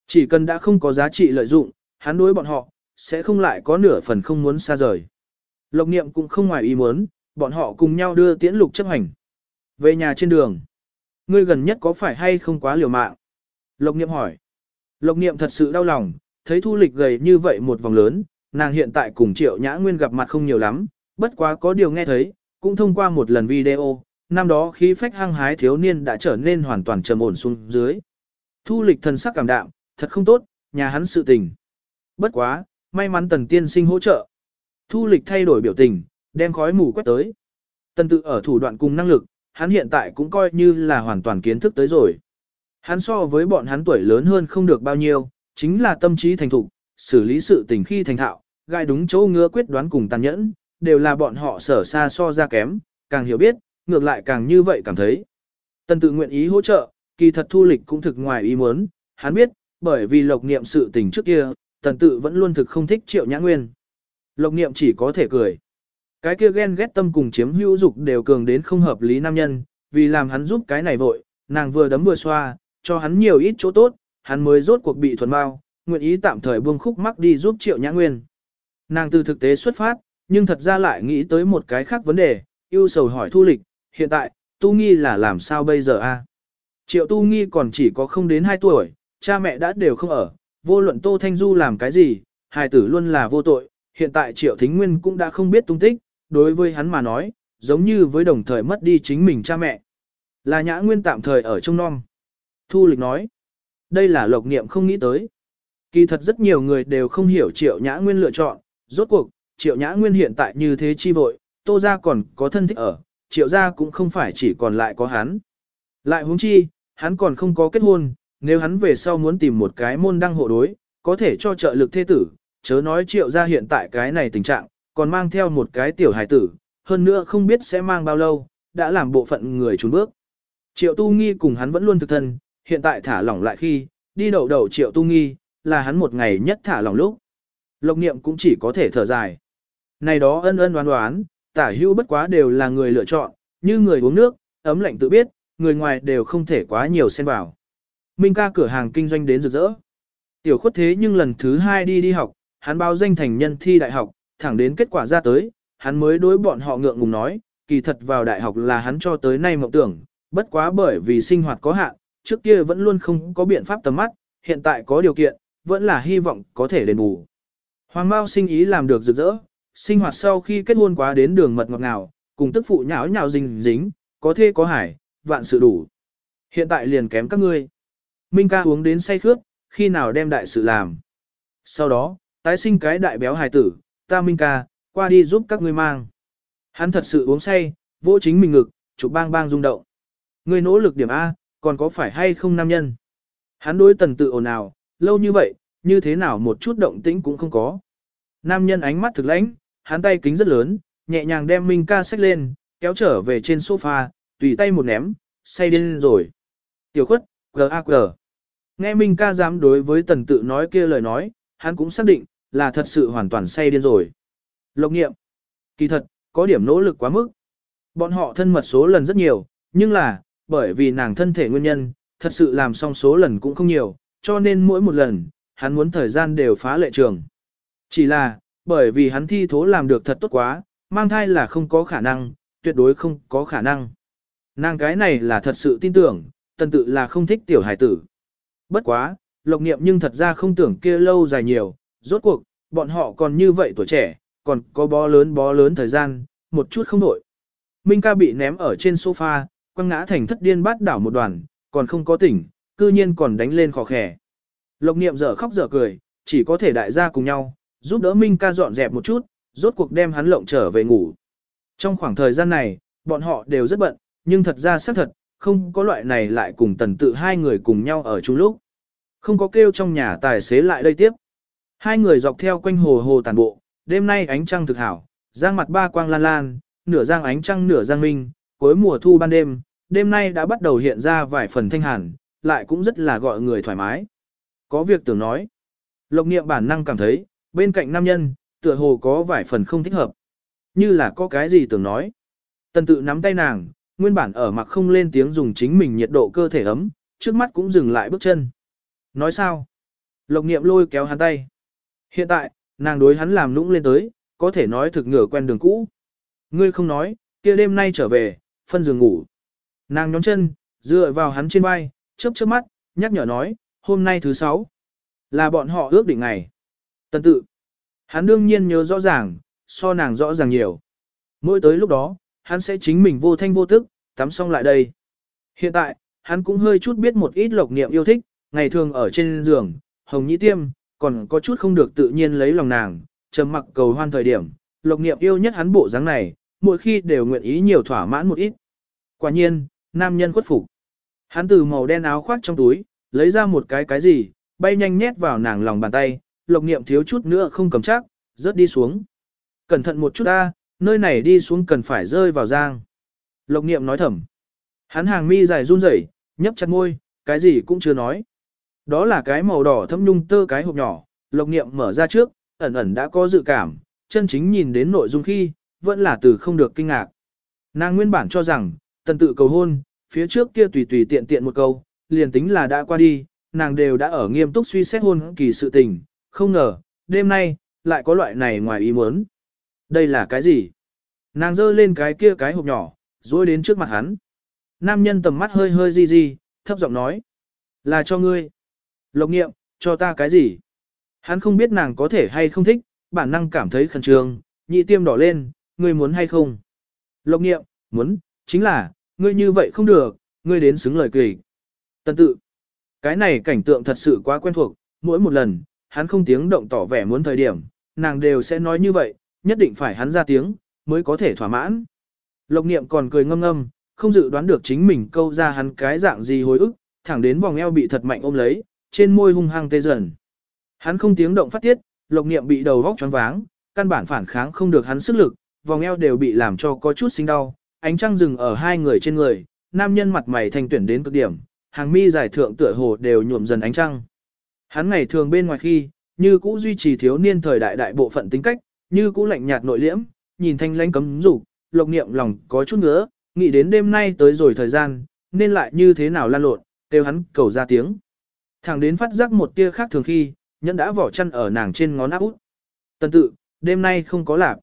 Chỉ cần đã không có giá trị lợi dụng, hắn đối bọn họ, sẽ không lại có nửa phần không muốn xa rời. Lộc niệm cũng không ngoài ý muốn, bọn họ cùng nhau đưa tiễn lục chấp hành. Về nhà trên đường, ngươi gần nhất có phải hay không quá liều mạng? Lộc niệm hỏi. Lộc niệm thật sự đau lòng, thấy thu lịch gầy như vậy một vòng lớn, nàng hiện tại cùng triệu nhã nguyên gặp mặt không nhiều lắm, bất quá có điều nghe thấy, cũng thông qua một lần video, năm đó khí phách hăng hái thiếu niên đã trở nên hoàn toàn trầm ổn xuống dưới. Thu lịch thần sắc cảm đạm, thật không tốt, nhà hắn sự tình. Bất quá, may mắn tần tiên sinh hỗ trợ. Thu lịch thay đổi biểu tình, đem khói mù quét tới. Tần tự ở thủ đoạn cùng năng lực, hắn hiện tại cũng coi như là hoàn toàn kiến thức tới rồi. Hắn so với bọn hắn tuổi lớn hơn không được bao nhiêu, chính là tâm trí thành thục, xử lý sự tình khi thành thạo, gai đúng chỗ ngứa quyết đoán cùng tàn nhẫn, đều là bọn họ sở xa so ra kém, càng hiểu biết, ngược lại càng như vậy cảm thấy. Tần tự nguyện ý hỗ trợ, kỳ thật thu lịch cũng thực ngoài ý muốn, hắn biết, bởi vì lộc niệm sự tình trước kia, tần tự vẫn luôn thực không thích triệu nhã nguyên. Lộc niệm chỉ có thể cười. Cái kia ghen ghét tâm cùng chiếm hữu dục đều cường đến không hợp lý nam nhân, vì làm hắn giúp cái này vội, nàng vừa đấm vừa xoa, cho hắn nhiều ít chỗ tốt, hắn mới rốt cuộc bị thuần bao, nguyện ý tạm thời buông khúc mắc đi giúp triệu nhã nguyên. Nàng từ thực tế xuất phát, nhưng thật ra lại nghĩ tới một cái khác vấn đề, yêu sầu hỏi thu lịch, hiện tại, tu nghi là làm sao bây giờ a? Triệu tu nghi còn chỉ có không đến 2 tuổi, cha mẹ đã đều không ở, vô luận Tô Thanh Du làm cái gì, hài tử luôn là vô tội, hiện tại Triệu Thính Nguyên cũng đã không biết tung tích, đối với hắn mà nói, giống như với đồng thời mất đi chính mình cha mẹ. Là nhã nguyên tạm thời ở trong non. Thu lịch nói, đây là lộc niệm không nghĩ tới. Kỳ thật rất nhiều người đều không hiểu Triệu Nhã Nguyên lựa chọn, rốt cuộc, Triệu Nhã Nguyên hiện tại như thế chi vội, Tô gia còn có thân thích ở, Triệu gia cũng không phải chỉ còn lại có hắn. Lại huống chi, hắn còn không có kết hôn, nếu hắn về sau muốn tìm một cái môn đăng hộ đối, có thể cho trợ lực thế tử, chớ nói Triệu gia hiện tại cái này tình trạng, còn mang theo một cái tiểu hài tử, hơn nữa không biết sẽ mang bao lâu, đã làm bộ phận người trốn bước. Triệu Tu Nghi cùng hắn vẫn luôn thực thân, hiện tại thả lỏng lại khi, đi đậu đậu Triệu Tu Nghi, là hắn một ngày nhất thả lỏng lúc. Lộc niệm cũng chỉ có thể thở dài. Này đó ân ân đoán đoán, tả hữu bất quá đều là người lựa chọn, như người uống nước, ấm lạnh tự biết, người ngoài đều không thể quá nhiều xen vào. Minh ca cửa hàng kinh doanh đến rực rỡ. Tiểu khuất thế nhưng lần thứ hai đi đi học, hắn báo danh thành nhân thi đại học, thẳng đến kết quả ra tới, hắn mới đối bọn họ ngượng ngùng nói, kỳ thật vào đại học là hắn cho tới nay mộng tưởng, bất quá bởi vì sinh hoạt có hạn, trước kia vẫn luôn không có biện pháp tầm mắt, hiện tại có điều kiện, vẫn là hy vọng có thể đền bù. Hoàng Mao sinh ý làm được rực rỡ, sinh hoạt sau khi kết hôn quá đến đường mật ngọt ngào, cùng tức phụ nhão nhào dính dính, có thê có hải, vạn sự đủ. Hiện tại liền kém các ngươi. Minh ca uống đến say khướt, khi nào đem đại sự làm. Sau đó, tái sinh cái đại béo hài tử, ta Minh ca, qua đi giúp các ngươi mang. Hắn thật sự uống say, vỗ chính mình ngực, chụp bang bang rung động. Ngươi nỗ lực điểm A, còn có phải hay không nam nhân? Hắn đối tần tự ồn ào, lâu như vậy, như thế nào một chút động tĩnh cũng không có. Nam nhân ánh mắt thực lãnh, hắn tay kính rất lớn, nhẹ nhàng đem Minh ca xách lên, kéo trở về trên sofa, tùy tay một ném, say điên rồi. Tiểu khuất, G.A.G. Nghe Minh ca dám đối với tần tự nói kia lời nói, hắn cũng xác định, là thật sự hoàn toàn say điên rồi. Lộc nghiệm. Kỳ thật, có điểm nỗ lực quá mức. Bọn họ thân mật số lần rất nhiều, nhưng là, bởi vì nàng thân thể nguyên nhân, thật sự làm xong số lần cũng không nhiều, cho nên mỗi một lần, hắn muốn thời gian đều phá lệ trường. Chỉ là, bởi vì hắn thi thố làm được thật tốt quá, mang thai là không có khả năng, tuyệt đối không có khả năng. Nàng cái này là thật sự tin tưởng, tần tự là không thích tiểu hải tử. Bất quá, lộc niệm nhưng thật ra không tưởng kia lâu dài nhiều, rốt cuộc, bọn họ còn như vậy tuổi trẻ, còn có bó lớn bó lớn thời gian, một chút không đổi. Minh ca bị ném ở trên sofa, quăng ngã thành thất điên bát đảo một đoàn, còn không có tỉnh, cư nhiên còn đánh lên khó khẻ. Lộc niệm dở khóc dở cười, chỉ có thể đại gia cùng nhau, giúp đỡ Minh ca dọn dẹp một chút, rốt cuộc đem hắn lộng trở về ngủ. Trong khoảng thời gian này, bọn họ đều rất bận, nhưng thật ra xác thật, không có loại này lại cùng tần tự hai người cùng nhau ở chung lúc. Không có kêu trong nhà tài xế lại đây tiếp. Hai người dọc theo quanh hồ hồ tàn bộ, đêm nay ánh trăng thực hảo, giang mặt ba quang lan lan, nửa giang ánh trăng nửa giang minh, cuối mùa thu ban đêm, đêm nay đã bắt đầu hiện ra vài phần thanh hàn, lại cũng rất là gọi người thoải mái. Có việc tưởng nói. Lộc niệm bản năng cảm thấy, bên cạnh nam nhân, tựa hồ có vài phần không thích hợp. Như là có cái gì tưởng nói. Tần tự nắm tay nàng, nguyên bản ở mặc không lên tiếng dùng chính mình nhiệt độ cơ thể ấm, trước mắt cũng dừng lại bước chân. Nói sao? Lộc niệm lôi kéo hắn tay. Hiện tại, nàng đối hắn làm nũng lên tới, có thể nói thực ngửa quen đường cũ. Ngươi không nói, kia đêm nay trở về, phân giường ngủ. Nàng nhón chân, dựa vào hắn trên vai, chớp chớp mắt, nhắc nhở nói, hôm nay thứ sáu. Là bọn họ ước định ngày. Tần tự. Hắn đương nhiên nhớ rõ ràng, so nàng rõ ràng nhiều. Mỗi tới lúc đó, hắn sẽ chính mình vô thanh vô tức, tắm xong lại đây. Hiện tại, hắn cũng hơi chút biết một ít lộc niệm yêu thích, ngày thường ở trên giường, hồng nhĩ tiêm, còn có chút không được tự nhiên lấy lòng nàng, trầm mặc cầu hoan thời điểm, lộc niệm yêu nhất hắn bộ dáng này, mỗi khi đều nguyện ý nhiều thỏa mãn một ít. Quả nhiên, nam nhân khuất phục. Hắn từ màu đen áo khoác trong túi, lấy ra một cái cái gì, bay nhanh nhét vào nàng lòng bàn tay, lộc niệm thiếu chút nữa không cầm chắc, rớt đi xuống. Cẩn thận một chút ta, nơi này đi xuống cần phải rơi vào giang. Lộc niệm nói thầm. Hắn hàng mi dài run rẩy, nhấp chặt môi, cái gì cũng chưa nói. Đó là cái màu đỏ thâm nhung tơ cái hộp nhỏ, lộc niệm mở ra trước, ẩn ẩn đã có dự cảm, chân chính nhìn đến nội dung khi, vẫn là từ không được kinh ngạc. Nàng nguyên bản cho rằng, tần tự cầu hôn, phía trước kia tùy tùy tiện tiện một câu, liền tính là đã qua đi, nàng đều đã ở nghiêm túc suy xét hôn kỳ sự tình, không ngờ, đêm nay, lại có loại này ngoài ý muốn. Đây là cái gì? Nàng giơ lên cái kia cái hộp nhỏ, dối đến trước mặt hắn. Nam nhân tầm mắt hơi hơi di di, thấp giọng nói. Là cho ngươi. Lộc nghiệm, cho ta cái gì? Hắn không biết nàng có thể hay không thích, bản năng cảm thấy khẩn trương, nhị tiêm đỏ lên, ngươi muốn hay không? Lộc nghiệm, muốn, chính là, ngươi như vậy không được, ngươi đến xứng lời kỳ. Tân tự, cái này cảnh tượng thật sự quá quen thuộc, mỗi một lần, hắn không tiếng động tỏ vẻ muốn thời điểm, nàng đều sẽ nói như vậy, nhất định phải hắn ra tiếng, mới có thể thỏa mãn. Lộc niệm còn cười ngâm ngâm, không dự đoán được chính mình câu ra hắn cái dạng gì hối ức, thẳng đến vòng eo bị thật mạnh ôm lấy, trên môi hung hăng tê dần. Hắn không tiếng động phát tiết, lộc niệm bị đầu vóc choáng váng, căn bản phản kháng không được hắn sức lực, vòng eo đều bị làm cho có chút sinh đau, ánh trăng dừng ở hai người trên người, nam nhân mặt mày thanh tuyển đến cực điểm, hàng mi giải thượng tựa hồ đều nhuộm dần ánh trăng. Hắn ngày thường bên ngoài khi, như cũ duy trì thiếu niên thời đại đại bộ phận tính cách, như cũ lạnh nhạt nội liễm, nhìn thanh lãnh cấm dục, lộc niệm lòng có chút nữa, nghĩ đến đêm nay tới rồi thời gian, nên lại như thế nào lan lộn, kêu hắn cầu ra tiếng. Thẳng đến phát giác một tia khác thường khi, nhẫn đã vỏ chân ở nàng trên ngón áp út. Tần tự, đêm nay không có lạp.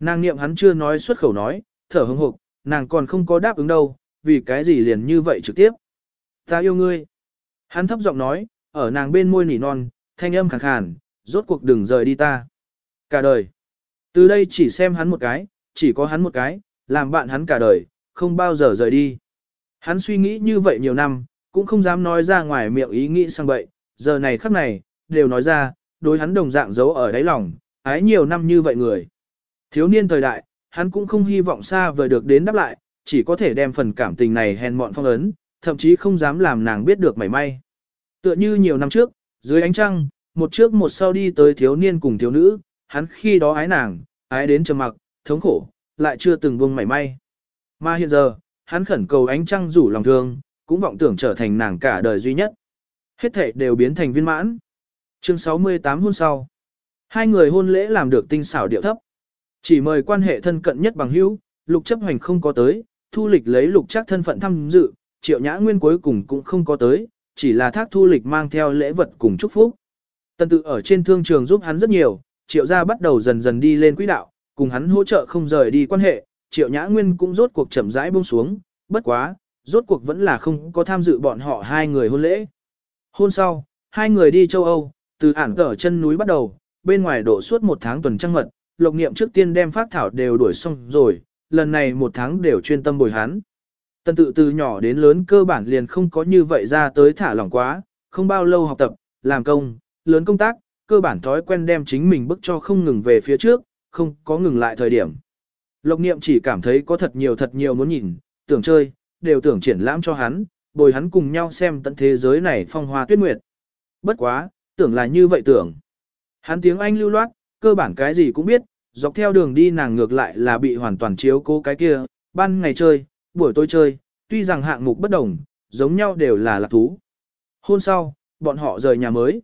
Nàng niệm hắn chưa nói xuất khẩu nói, thở hững hộc, nàng còn không có đáp ứng đâu, vì cái gì liền như vậy trực tiếp. Ta yêu ngươi. Hắn thấp giọng nói, ở nàng bên môi nỉ non, thanh âm khàn khàn, rốt cuộc đừng rời đi ta. Cả đời. Từ đây chỉ xem hắn một cái, chỉ có hắn một cái, làm bạn hắn cả đời, không bao giờ rời đi. Hắn suy nghĩ như vậy nhiều năm, cũng không dám nói ra ngoài miệng ý nghĩ sang bậy, giờ này khắc này, đều nói ra, đối hắn đồng dạng giấu ở đáy lòng, ái nhiều năm như vậy người. Thiếu niên thời đại, hắn cũng không hy vọng xa vời được đến đáp lại, chỉ có thể đem phần cảm tình này hèn mọn phong ấn, thậm chí không dám làm nàng biết được mảy may. Tựa như nhiều năm trước, dưới ánh trăng, một trước một sau đi tới thiếu niên cùng thiếu nữ, hắn khi đó ái nàng, ái đến trầm mặc, thống khổ, lại chưa từng buông mảy may. Mà hiện giờ, hắn khẩn cầu ánh trăng rủ lòng thương, cũng vọng tưởng trở thành nàng cả đời duy nhất. Hết thể đều biến thành viên mãn. Chương 68 hôn sau. Hai người hôn lễ làm được tinh xảo điệu thấp. Chỉ mời quan hệ thân cận nhất bằng hữu, lục chấp hành không có tới, thu lịch lấy lục chắc thân phận tham dự, triệu nhã nguyên cuối cùng cũng không có tới, chỉ là thác thu lịch mang theo lễ vật cùng chúc phúc. Tần tự ở trên thương trường giúp hắn rất nhiều, triệu gia bắt đầu dần dần đi lên quỹ đạo, cùng hắn hỗ trợ không rời đi quan hệ, triệu nhã nguyên cũng rốt cuộc chậm rãi buông xuống, bất quá, rốt cuộc vẫn là không có tham dự bọn họ hai người hôn lễ. Hôn sau, hai người đi châu Âu, từ ản cỡ chân núi bắt đầu, bên ngoài độ suốt một tháng tuần trăng mật, lộc niệm trước tiên đem phát thảo đều đuổi xong rồi, lần này một tháng đều chuyên tâm bồi hắn. Tần tự từ nhỏ đến lớn cơ bản liền không có như vậy ra tới thả lỏng quá, không bao lâu học tập, làm công, lớn công tác, cơ bản thói quen đem chính mình bức cho không ngừng về phía trước, không có ngừng lại thời điểm. Lộc niệm chỉ cảm thấy có thật nhiều thật nhiều muốn nhìn, tưởng chơi, đều tưởng triển lãm cho hắn, bồi hắn cùng nhau xem tận thế giới này phong hoa tuyết nguyệt. Bất quá, tưởng là như vậy tưởng. Hắn tiếng Anh lưu loát, cơ bản cái gì cũng biết, dọc theo đường đi nàng ngược lại là bị hoàn toàn chiếu cố cái kia, ban ngày chơi, buổi tối chơi, tuy rằng hạng mục bất đồng, giống nhau đều là lạc thú. Hôn sau, bọn họ rời nhà mới.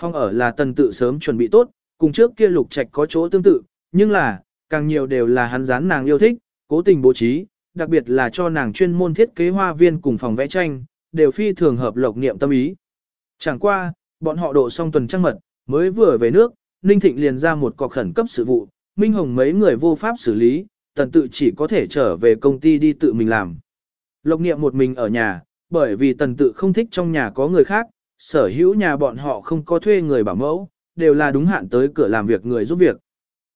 Phong ở là tần tự sớm chuẩn bị tốt, cùng trước kia lục trạch có chỗ tương tự, nhưng là, càng nhiều đều là hắn dán nàng yêu thích, cố tình bố trí, đặc biệt là cho nàng chuyên môn thiết kế hoa viên cùng phòng vẽ tranh, đều phi thường hợp lộc niệm tâm ý. Chẳng qua, bọn họ độ xong tuần trăng mật, mới vừa về nước, Ninh Thịnh liền ra một cọc khẩn cấp sự vụ, Minh Hồng mấy người vô pháp xử lý, tần tự chỉ có thể trở về công ty đi tự mình làm. Lộc niệm một mình ở nhà, bởi vì tần tự không thích trong nhà có người khác, sở hữu nhà bọn họ không có thuê người bảo mẫu, đều là đúng hạn tới cửa làm việc người giúp việc.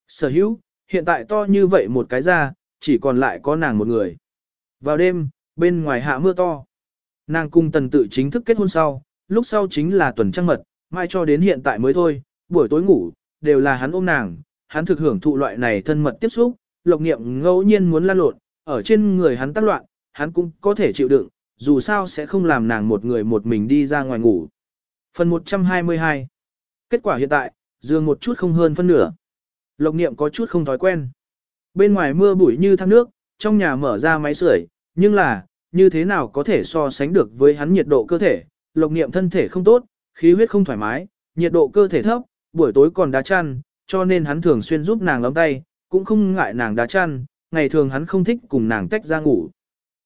Sở hữu, hiện tại to như vậy một cái ra, chỉ còn lại có nàng một người. Vào đêm, bên ngoài hạ mưa to. Nàng cùng tần tự chính thức kết hôn sau, lúc sau chính là tuần trăng mật, mai cho đến hiện tại mới thôi, buổi tối ngủ, đều là hắn ôm nàng, hắn thực hưởng thụ loại này thân mật tiếp xúc, lộc niệm ngẫu nhiên muốn lan lộn, ở trên người hắn tác loạn, hắn cũng có thể chịu đựng, dù sao sẽ không làm nàng một người một mình đi ra ngoài ngủ. Phần 122 Kết quả hiện tại, giường một chút không hơn phân nửa. Lộc niệm có chút không thói quen. Bên ngoài mưa bụi như thác nước, trong nhà mở ra máy sưởi, nhưng là, như thế nào có thể so sánh được với hắn nhiệt độ cơ thể. Lộc niệm thân thể không tốt, khí huyết không thoải mái, nhiệt độ cơ thể thấp, buổi tối còn đá chăn, cho nên hắn thường xuyên giúp nàng lấm tay, cũng không ngại nàng đá chăn, ngày thường hắn không thích cùng nàng tách ra ngủ.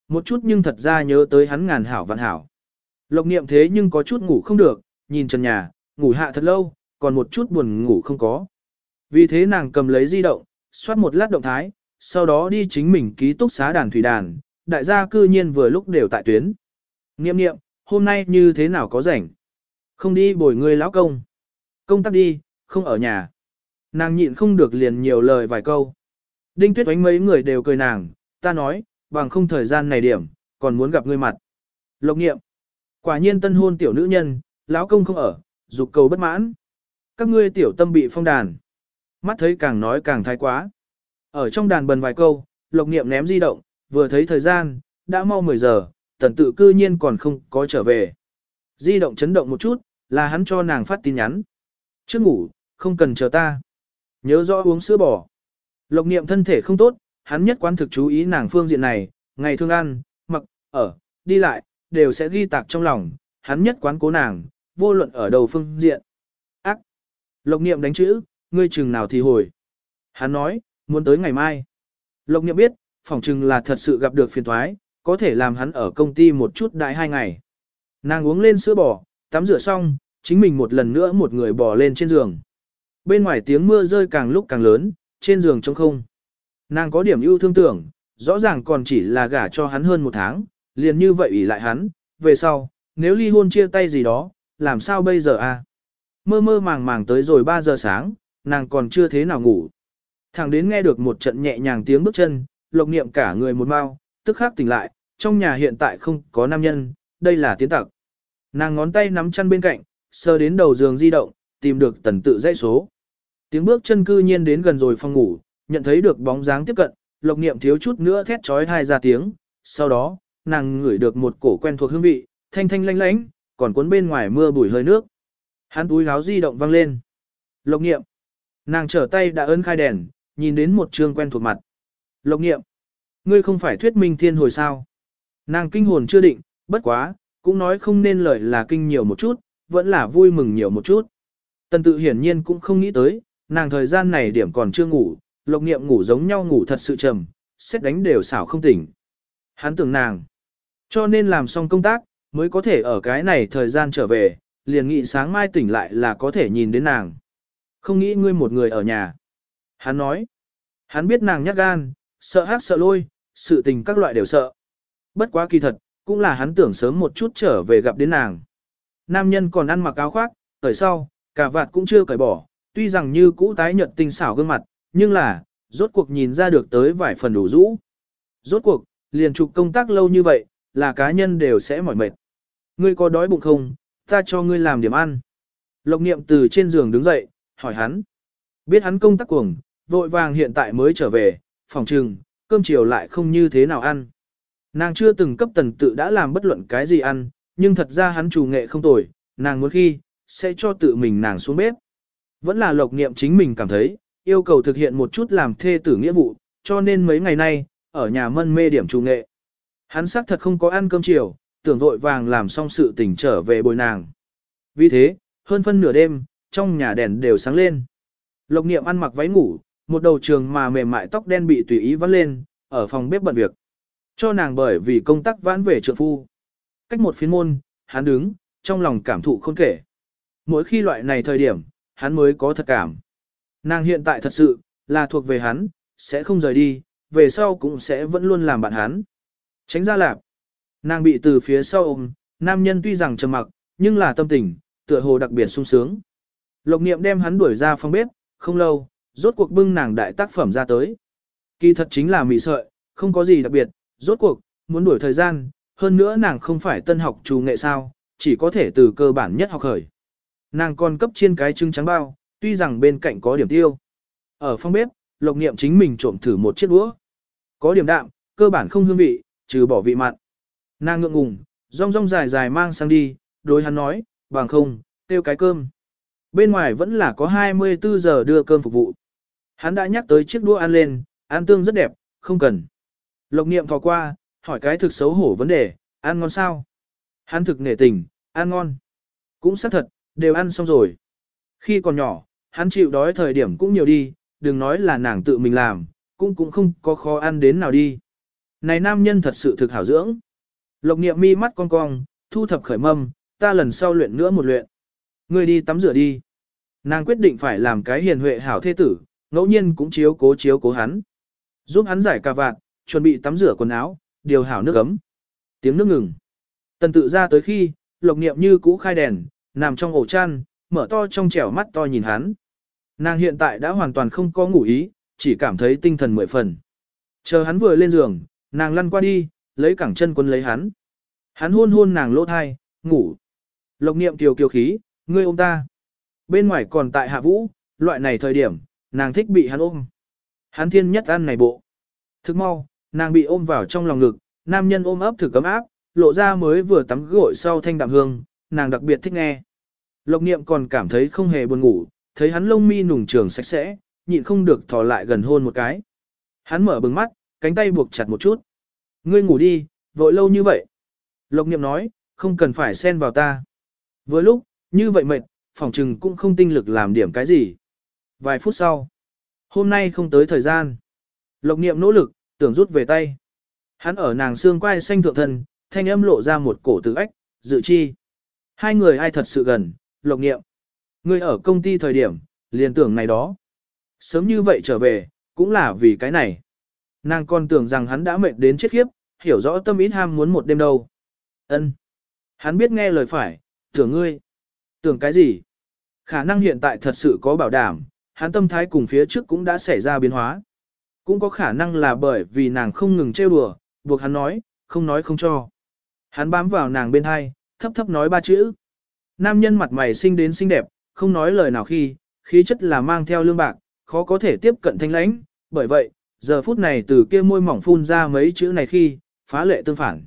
Một chút nhưng thật ra nhớ tới hắn ngàn hảo vạn hảo. Lộc niệm thế nhưng có chút ngủ không được, nhìn trần nhà, ngủ hạ thật lâu, còn một chút buồn ngủ không có. Vì thế nàng cầm lấy di động, soát một lát động thái, sau đó đi chính mình ký túc xá đàn thủy đàn, đại gia cư nhiên vừa lúc đều tại tuyến. Niệm niệm, hôm nay như thế nào có rảnh? Không đi bồi người lão công. Công tác đi, không ở nhà. Nàng nhịn không được liền nhiều lời vài câu. Đinh tuyết oánh mấy người đều cười nàng, ta nói, bằng không thời gian này điểm, còn muốn gặp ngươi mặt. Lộc nghiệm. Quả nhiên tân hôn tiểu nữ nhân, lão công không ở, dục cầu bất mãn. Các ngươi tiểu tâm bị phong đàn. Mắt thấy càng nói càng thái quá. Ở trong đàn bần vài câu, lộc niệm ném di động, vừa thấy thời gian, đã mau 10 giờ, tần tự cư nhiên còn không có trở về. Di động chấn động một chút, là hắn cho nàng phát tin nhắn. Trước ngủ, không cần chờ ta. Nhớ rõ uống sữa bò. Lộc niệm thân thể không tốt, hắn nhất quán thực chú ý nàng phương diện này, ngày thương ăn, mặc, ở, đi lại, đều sẽ ghi tạc trong lòng, hắn nhất quán cố nàng, vô luận ở đầu phương diện. Ác! Lộc niệm đánh chữ, ngươi chừng nào thì hồi. Hắn nói, muốn tới ngày mai. Lộc niệm biết, phỏng chừng là thật sự gặp được phiền thoái, có thể làm hắn ở công ty một chút đại hai ngày. Nàng uống lên sữa bò, tắm rửa xong, chính mình một lần nữa một người bò lên trên giường. Bên ngoài tiếng mưa rơi càng lúc càng lớn, trên giường trống không. Nàng có điểm ưu thương tưởng, rõ ràng còn chỉ là gả cho hắn hơn một tháng, liền như vậy ủy lại hắn, về sau, nếu ly hôn chia tay gì đó, làm sao bây giờ à? Mơ mơ màng màng tới rồi 3 giờ sáng, nàng còn chưa thế nào ngủ. Thẳng đến nghe được một trận nhẹ nhàng tiếng bước chân, lộc niệm cả người một mau, tức khắc tỉnh lại, trong nhà hiện tại không có nam nhân, đây là tiến tặc. Nàng ngón tay nắm chăn bên cạnh, sờ đến đầu giường di động, tìm được tần tự dãy số. Tiếng bước chân cư nhiên đến gần rồi phòng ngủ, nhận thấy được bóng dáng tiếp cận, lộc niệm thiếu chút nữa thét trói thai ra tiếng, sau đó, nàng ngửi được một cổ quen thuộc hương vị, thanh thanh lanh lánh, còn cuốn bên ngoài mưa bụi hơi nước. Hắn túi gáo di động văng lên. Lộc niệm. Nàng trở tay đã ấn khai đèn, nhìn đến một trương quen thuộc mặt. Lộc niệm. Ngươi không phải thuyết minh thiên hồi sao. Nàng kinh hồn chưa định, bất quá, cũng nói không nên lời là kinh nhiều một chút, vẫn là vui mừng nhiều một chút. Tần tự hiển nhiên cũng không nghĩ tới, nàng thời gian này điểm còn chưa ngủ, lộc niệm ngủ giống nhau ngủ thật sự trầm, xét đánh đều xảo không tỉnh. Hắn tưởng nàng, cho nên làm xong công tác, mới có thể ở cái này thời gian trở về, liền nghĩ sáng mai tỉnh lại là có thể nhìn đến nàng. Không nghĩ ngươi một người ở nhà. Hắn nói, hắn biết nàng nhát gan, sợ hát sợ lôi, sự tình các loại đều sợ. Bất quá kỳ thật, cũng là hắn tưởng sớm một chút trở về gặp đến nàng. Nam nhân còn ăn mặc áo khoác, thời sau, cả vạt cũng chưa cởi bỏ, tuy rằng như cũ tái nhợt tinh xảo gương mặt, nhưng là, rốt cuộc nhìn ra được tới vài phần đủ rũ. Rốt cuộc, liền trục công tác lâu như vậy, là cá nhân đều sẽ mỏi mệt. Ngươi có đói bụng không, ta cho ngươi làm điểm ăn. Lộc niệm từ trên giường đứng dậy, hỏi hắn. Biết hắn công tác cuồng, vội vàng hiện tại mới trở về, phòng trừng, cơm chiều lại không như thế nào ăn. Nàng chưa từng cấp tần tự đã làm bất luận cái gì ăn, nhưng thật ra hắn chủ nghệ không tồi, nàng muốn khi, sẽ cho tự mình nàng xuống bếp. Vẫn là lộc niệm chính mình cảm thấy, yêu cầu thực hiện một chút làm thê tử nghĩa vụ, cho nên mấy ngày nay, ở nhà mân mê điểm chủ nghệ. Hắn xác thật không có ăn cơm chiều, tưởng vội vàng làm xong sự tỉnh trở về bồi nàng. Vì thế, hơn phân nửa đêm, trong nhà đèn đều sáng lên. Lộc niệm ăn mặc váy ngủ, một đầu trường mà mềm mại tóc đen bị tùy ý vắt lên, ở phòng bếp bận việc. Cho nàng bởi vì công tác vãn về trượng phu. Cách một phiến môn, hắn đứng, trong lòng cảm thụ không kể. Mỗi khi loại này thời điểm, hắn mới có thật cảm. Nàng hiện tại thật sự, là thuộc về hắn, sẽ không rời đi, về sau cũng sẽ vẫn luôn làm bạn hắn. Tránh ra lạp. Nàng bị từ phía sau ôm, nam nhân tuy rằng trầm mặc, nhưng là tâm tình, tựa hồ đặc biệt sung sướng. Lộc niệm đem hắn đuổi ra phòng bếp, không lâu, rốt cuộc bưng nàng đại tác phẩm ra tới. Kỳ thật chính là mì sợi, không có gì đặc biệt, rốt cuộc, muốn đuổi thời gian, hơn nữa nàng không phải tân học trù nghệ sao, chỉ có thể từ cơ bản nhất học khởi. Nàng còn cấp chiên cái trứng trắng bao, tuy rằng bên cạnh có điểm tiêu. Ở phòng bếp, lộc niệm chính mình trộm thử một chiếc đũa. Có điểm đạm, cơ bản không hương vị, trừ bỏ vị mặn. Nàng ngượng ngùng, rong rong dài dài mang sang đi, đối hắn nói, bằng không, tiêu cái cơm. Bên ngoài vẫn là có 24 giờ đưa cơm phục vụ. Hắn đã nhắc tới chiếc đũa ăn lên, ăn tương rất đẹp, không cần. Lộc niệm thò qua, hỏi cái thực xấu hổ vấn đề, ăn ngon sao? Hắn thực nể tình, ăn ngon. Cũng xác thật, đều ăn xong rồi. Khi còn nhỏ, hắn chịu đói thời điểm cũng nhiều đi, đừng nói là nàng tự mình làm, cũng cũng không có khó ăn đến nào đi. Này nam nhân thật sự thực hảo dưỡng. Lộc niệm mi mắt cong cong, thu thập khởi mâm, ta lần sau luyện nữa một luyện. Ngươi đi tắm rửa đi. Nàng quyết định phải làm cái hiền huệ hảo thế tử, ngẫu nhiên cũng chiếu cố chiếu cố hắn. Giúp hắn giải cà vạt, chuẩn bị tắm rửa quần áo, điều hảo nước ấm. Tiếng nước ngừng. Tần tự ra tới khi, lộc niệm như cũ khai đèn, nằm trong ổ chăn, mở to trong trẻo mắt to nhìn hắn. Nàng hiện tại đã hoàn toàn không có ngủ ý, chỉ cảm thấy tinh thần mười phần. Chờ hắn vừa lên giường, nàng lăn qua đi, lấy cẳng chân quân lấy hắn. Hắn hôn hôn nàng lỗ thai, ngủ. Lộc niệm kiều kiều khí, ngươi ôm ta. Bên ngoài còn tại hạ vũ, loại này thời điểm, nàng thích bị hắn ôm. Hắn thiên nhất ăn này bộ. Thức mau, nàng bị ôm vào trong lòng ngực, nam nhân ôm ấp thử cấm áp, lộ ra mới vừa tắm gội sau thanh đạm hương, nàng đặc biệt thích nghe. Lộc niệm còn cảm thấy không hề buồn ngủ, thấy hắn lông mi nùng trường sạch sẽ, nhịn không được thò lại gần hôn một cái. Hắn mở bừng mắt, cánh tay buộc chặt một chút. Ngươi ngủ đi, vội lâu như vậy. Lộc niệm nói, không cần phải xen vào ta. Vừa lúc, như vậy mệt, phòng trừng cũng không tinh lực làm điểm cái gì. Vài phút sau, hôm nay không tới thời gian. Lộc niệm nỗ lực, tưởng rút về tay. Hắn ở nàng xương quai xanh thượng thân, thanh âm lộ ra một cổ tử ách, dự chi. Hai người ai thật sự gần, lộc niệm. Ngươi ở công ty thời điểm, liền tưởng này đó. Sớm như vậy trở về, cũng là vì cái này. Nàng còn tưởng rằng hắn đã mệt đến chết khiếp, hiểu rõ tâm ý ham muốn một đêm đâu. Ân, Hắn biết nghe lời phải, tưởng ngươi. Tưởng cái gì? Khả năng hiện tại thật sự có bảo đảm, hắn tâm thái cùng phía trước cũng đã xảy ra biến hóa. Cũng có khả năng là bởi vì nàng không ngừng trêu đùa, buộc hắn nói, không nói không cho. Hắn bám vào nàng bên hai, thấp thấp nói ba chữ. Nam nhân mặt mày xinh đến xinh đẹp, không nói lời nào khi, khí chất là mang theo lương bạc, khó có thể tiếp cận thanh lãnh, bởi vậy, giờ phút này từ kia môi mỏng phun ra mấy chữ này khi, phá lệ tương phản.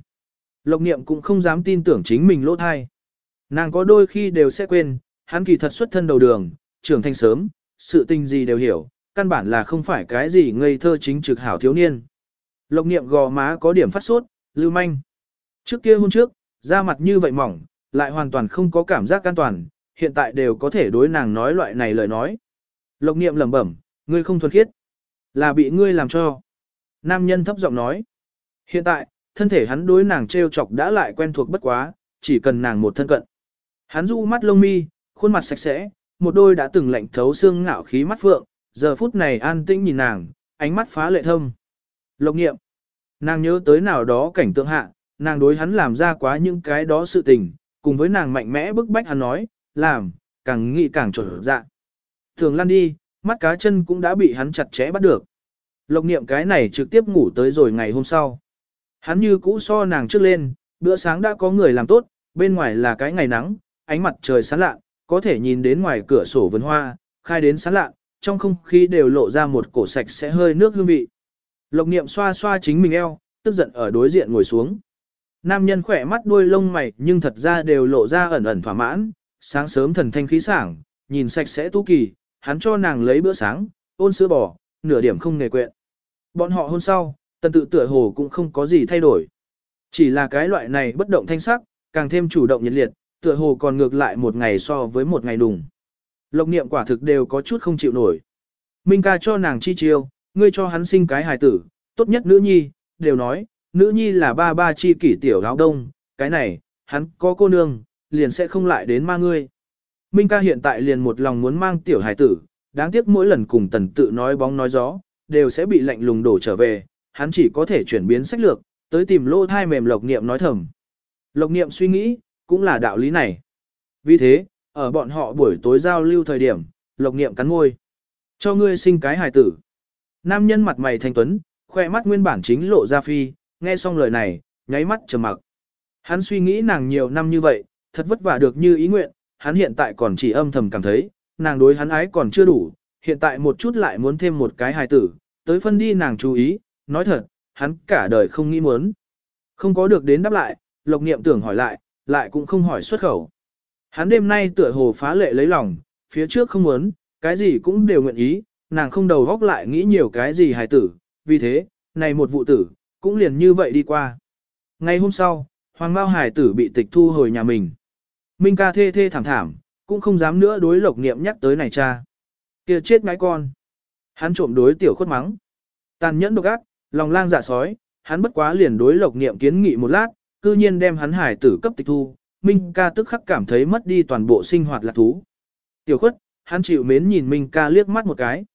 Lộc niệm cũng không dám tin tưởng chính mình lỗ thai. Nàng có đôi khi đều sẽ quên, hắn kỳ thật xuất thân đầu đường, trưởng thành sớm, sự tình gì đều hiểu, căn bản là không phải cái gì ngây thơ chính trực hảo thiếu niên. Lộc niệm gò má có điểm phát sốt, lưu manh. Trước kia hôm trước, da mặt như vậy mỏng, lại hoàn toàn không có cảm giác an toàn, hiện tại đều có thể đối nàng nói loại này lời nói. Lộc niệm lẩm bẩm, ngươi không thuần khiết, là bị ngươi làm cho. Nam nhân thấp giọng nói. Hiện tại, thân thể hắn đối nàng trêu chọc đã lại quen thuộc bất quá, chỉ cần nàng một thân cận. Hắn du mắt lông mi, khuôn mặt sạch sẽ, một đôi đã từng lạnh thấu xương ngạo khí mắt phượng, giờ phút này an tĩnh nhìn nàng, ánh mắt phá lệ thâm. Lộc nghiệm. Nàng nhớ tới nào đó cảnh tượng hạ, nàng đối hắn làm ra quá những cái đó sự tình, cùng với nàng mạnh mẽ bức bách hắn nói, làm, càng nghĩ càng trở dạ. Thường lăn đi, mắt cá chân cũng đã bị hắn chặt chẽ bắt được. Lộc niệm cái này trực tiếp ngủ tới rồi ngày hôm sau. Hắn như cũ so nàng trước lên, bữa sáng đã có người làm tốt, bên ngoài là cái ngày nắng, ánh mặt trời sáng lạ, có thể nhìn đến ngoài cửa sổ vườn hoa, khai đến sáng lạ, trong không khí đều lộ ra một cổ sạch sẽ hơi nước hương vị. Lộc niệm xoa xoa chính mình eo, tức giận ở đối diện ngồi xuống. Nam nhân khỏe mắt đuôi lông mày nhưng thật ra đều lộ ra ẩn ẩn thỏa mãn, sáng sớm thần thanh khí sảng, nhìn sạch sẽ tú kỳ, hắn cho nàng lấy bữa sáng, ôn sữa bò, nửa điểm không nề quyện. Bọn họ hôn sau, tần tự tựa hồ cũng không có gì thay đổi. Chỉ là cái loại này bất động thanh sắc, càng thêm chủ động nhiệt liệt, tựa hồ còn ngược lại một ngày so với một ngày đùng. Lộc niệm quả thực đều có chút không chịu nổi. Minh ca cho nàng chi chiêu, ngươi cho hắn sinh cái hài tử, tốt nhất nữ nhi, đều nói, nữ nhi là ba ba chi kỷ tiểu áo đông, cái này, hắn có cô nương, liền sẽ không lại đến ma ngươi. Minh ca hiện tại liền một lòng muốn mang tiểu hài tử, đáng tiếc mỗi lần cùng tần tự nói bóng nói gió, đều sẽ bị lạnh lùng đổ trở về, hắn chỉ có thể chuyển biến sách lược, tới tìm lô thai mềm lộc niệm nói thầm. Lộc niệm suy nghĩ, cũng là đạo lý này. Vì thế, ở bọn họ buổi tối giao lưu thời điểm, lộc niệm cắn môi. Cho ngươi sinh cái hài tử. Nam nhân mặt mày thanh tuấn, khoe mắt nguyên bản chính lộ ra phi, nghe xong lời này, nháy mắt trầm mặc. Hắn suy nghĩ nàng nhiều năm như vậy, thật vất vả được như ý nguyện, hắn hiện tại còn chỉ âm thầm cảm thấy, nàng đối hắn ái còn chưa đủ, hiện tại một chút lại muốn thêm một cái hài tử, tới phân đi nàng chú ý, nói thật, hắn cả đời không nghĩ muốn. Không có được đến đáp lại, lộc niệm tưởng hỏi lại, lại cũng không hỏi xuất khẩu. Hắn đêm nay tựa hồ phá lệ lấy lòng, phía trước không muốn, cái gì cũng đều nguyện ý, nàng không đầu góc lại nghĩ nhiều cái gì hài tử, vì thế, này một vụ tử, cũng liền như vậy đi qua. Ngày hôm sau, Hoàng Mao Hải tử bị tịch thu hồi nhà mình. Minh ca thê thê thảm thảm, cũng không dám nữa đối lộc niệm nhắc tới này cha. kia chết ngái con. Hắn trộm đối tiểu khuất mắng. Tàn nhẫn độc ác, lòng lang dạ sói, hắn bất quá liền đối lộc niệm kiến nghị một lát, cư nhiên đem hắn hải tử cấp tịch thu. Minh ca tức khắc cảm thấy mất đi toàn bộ sinh hoạt lạc thú. Tiểu khuất, hắn chịu mến nhìn Minh ca liếc mắt một cái.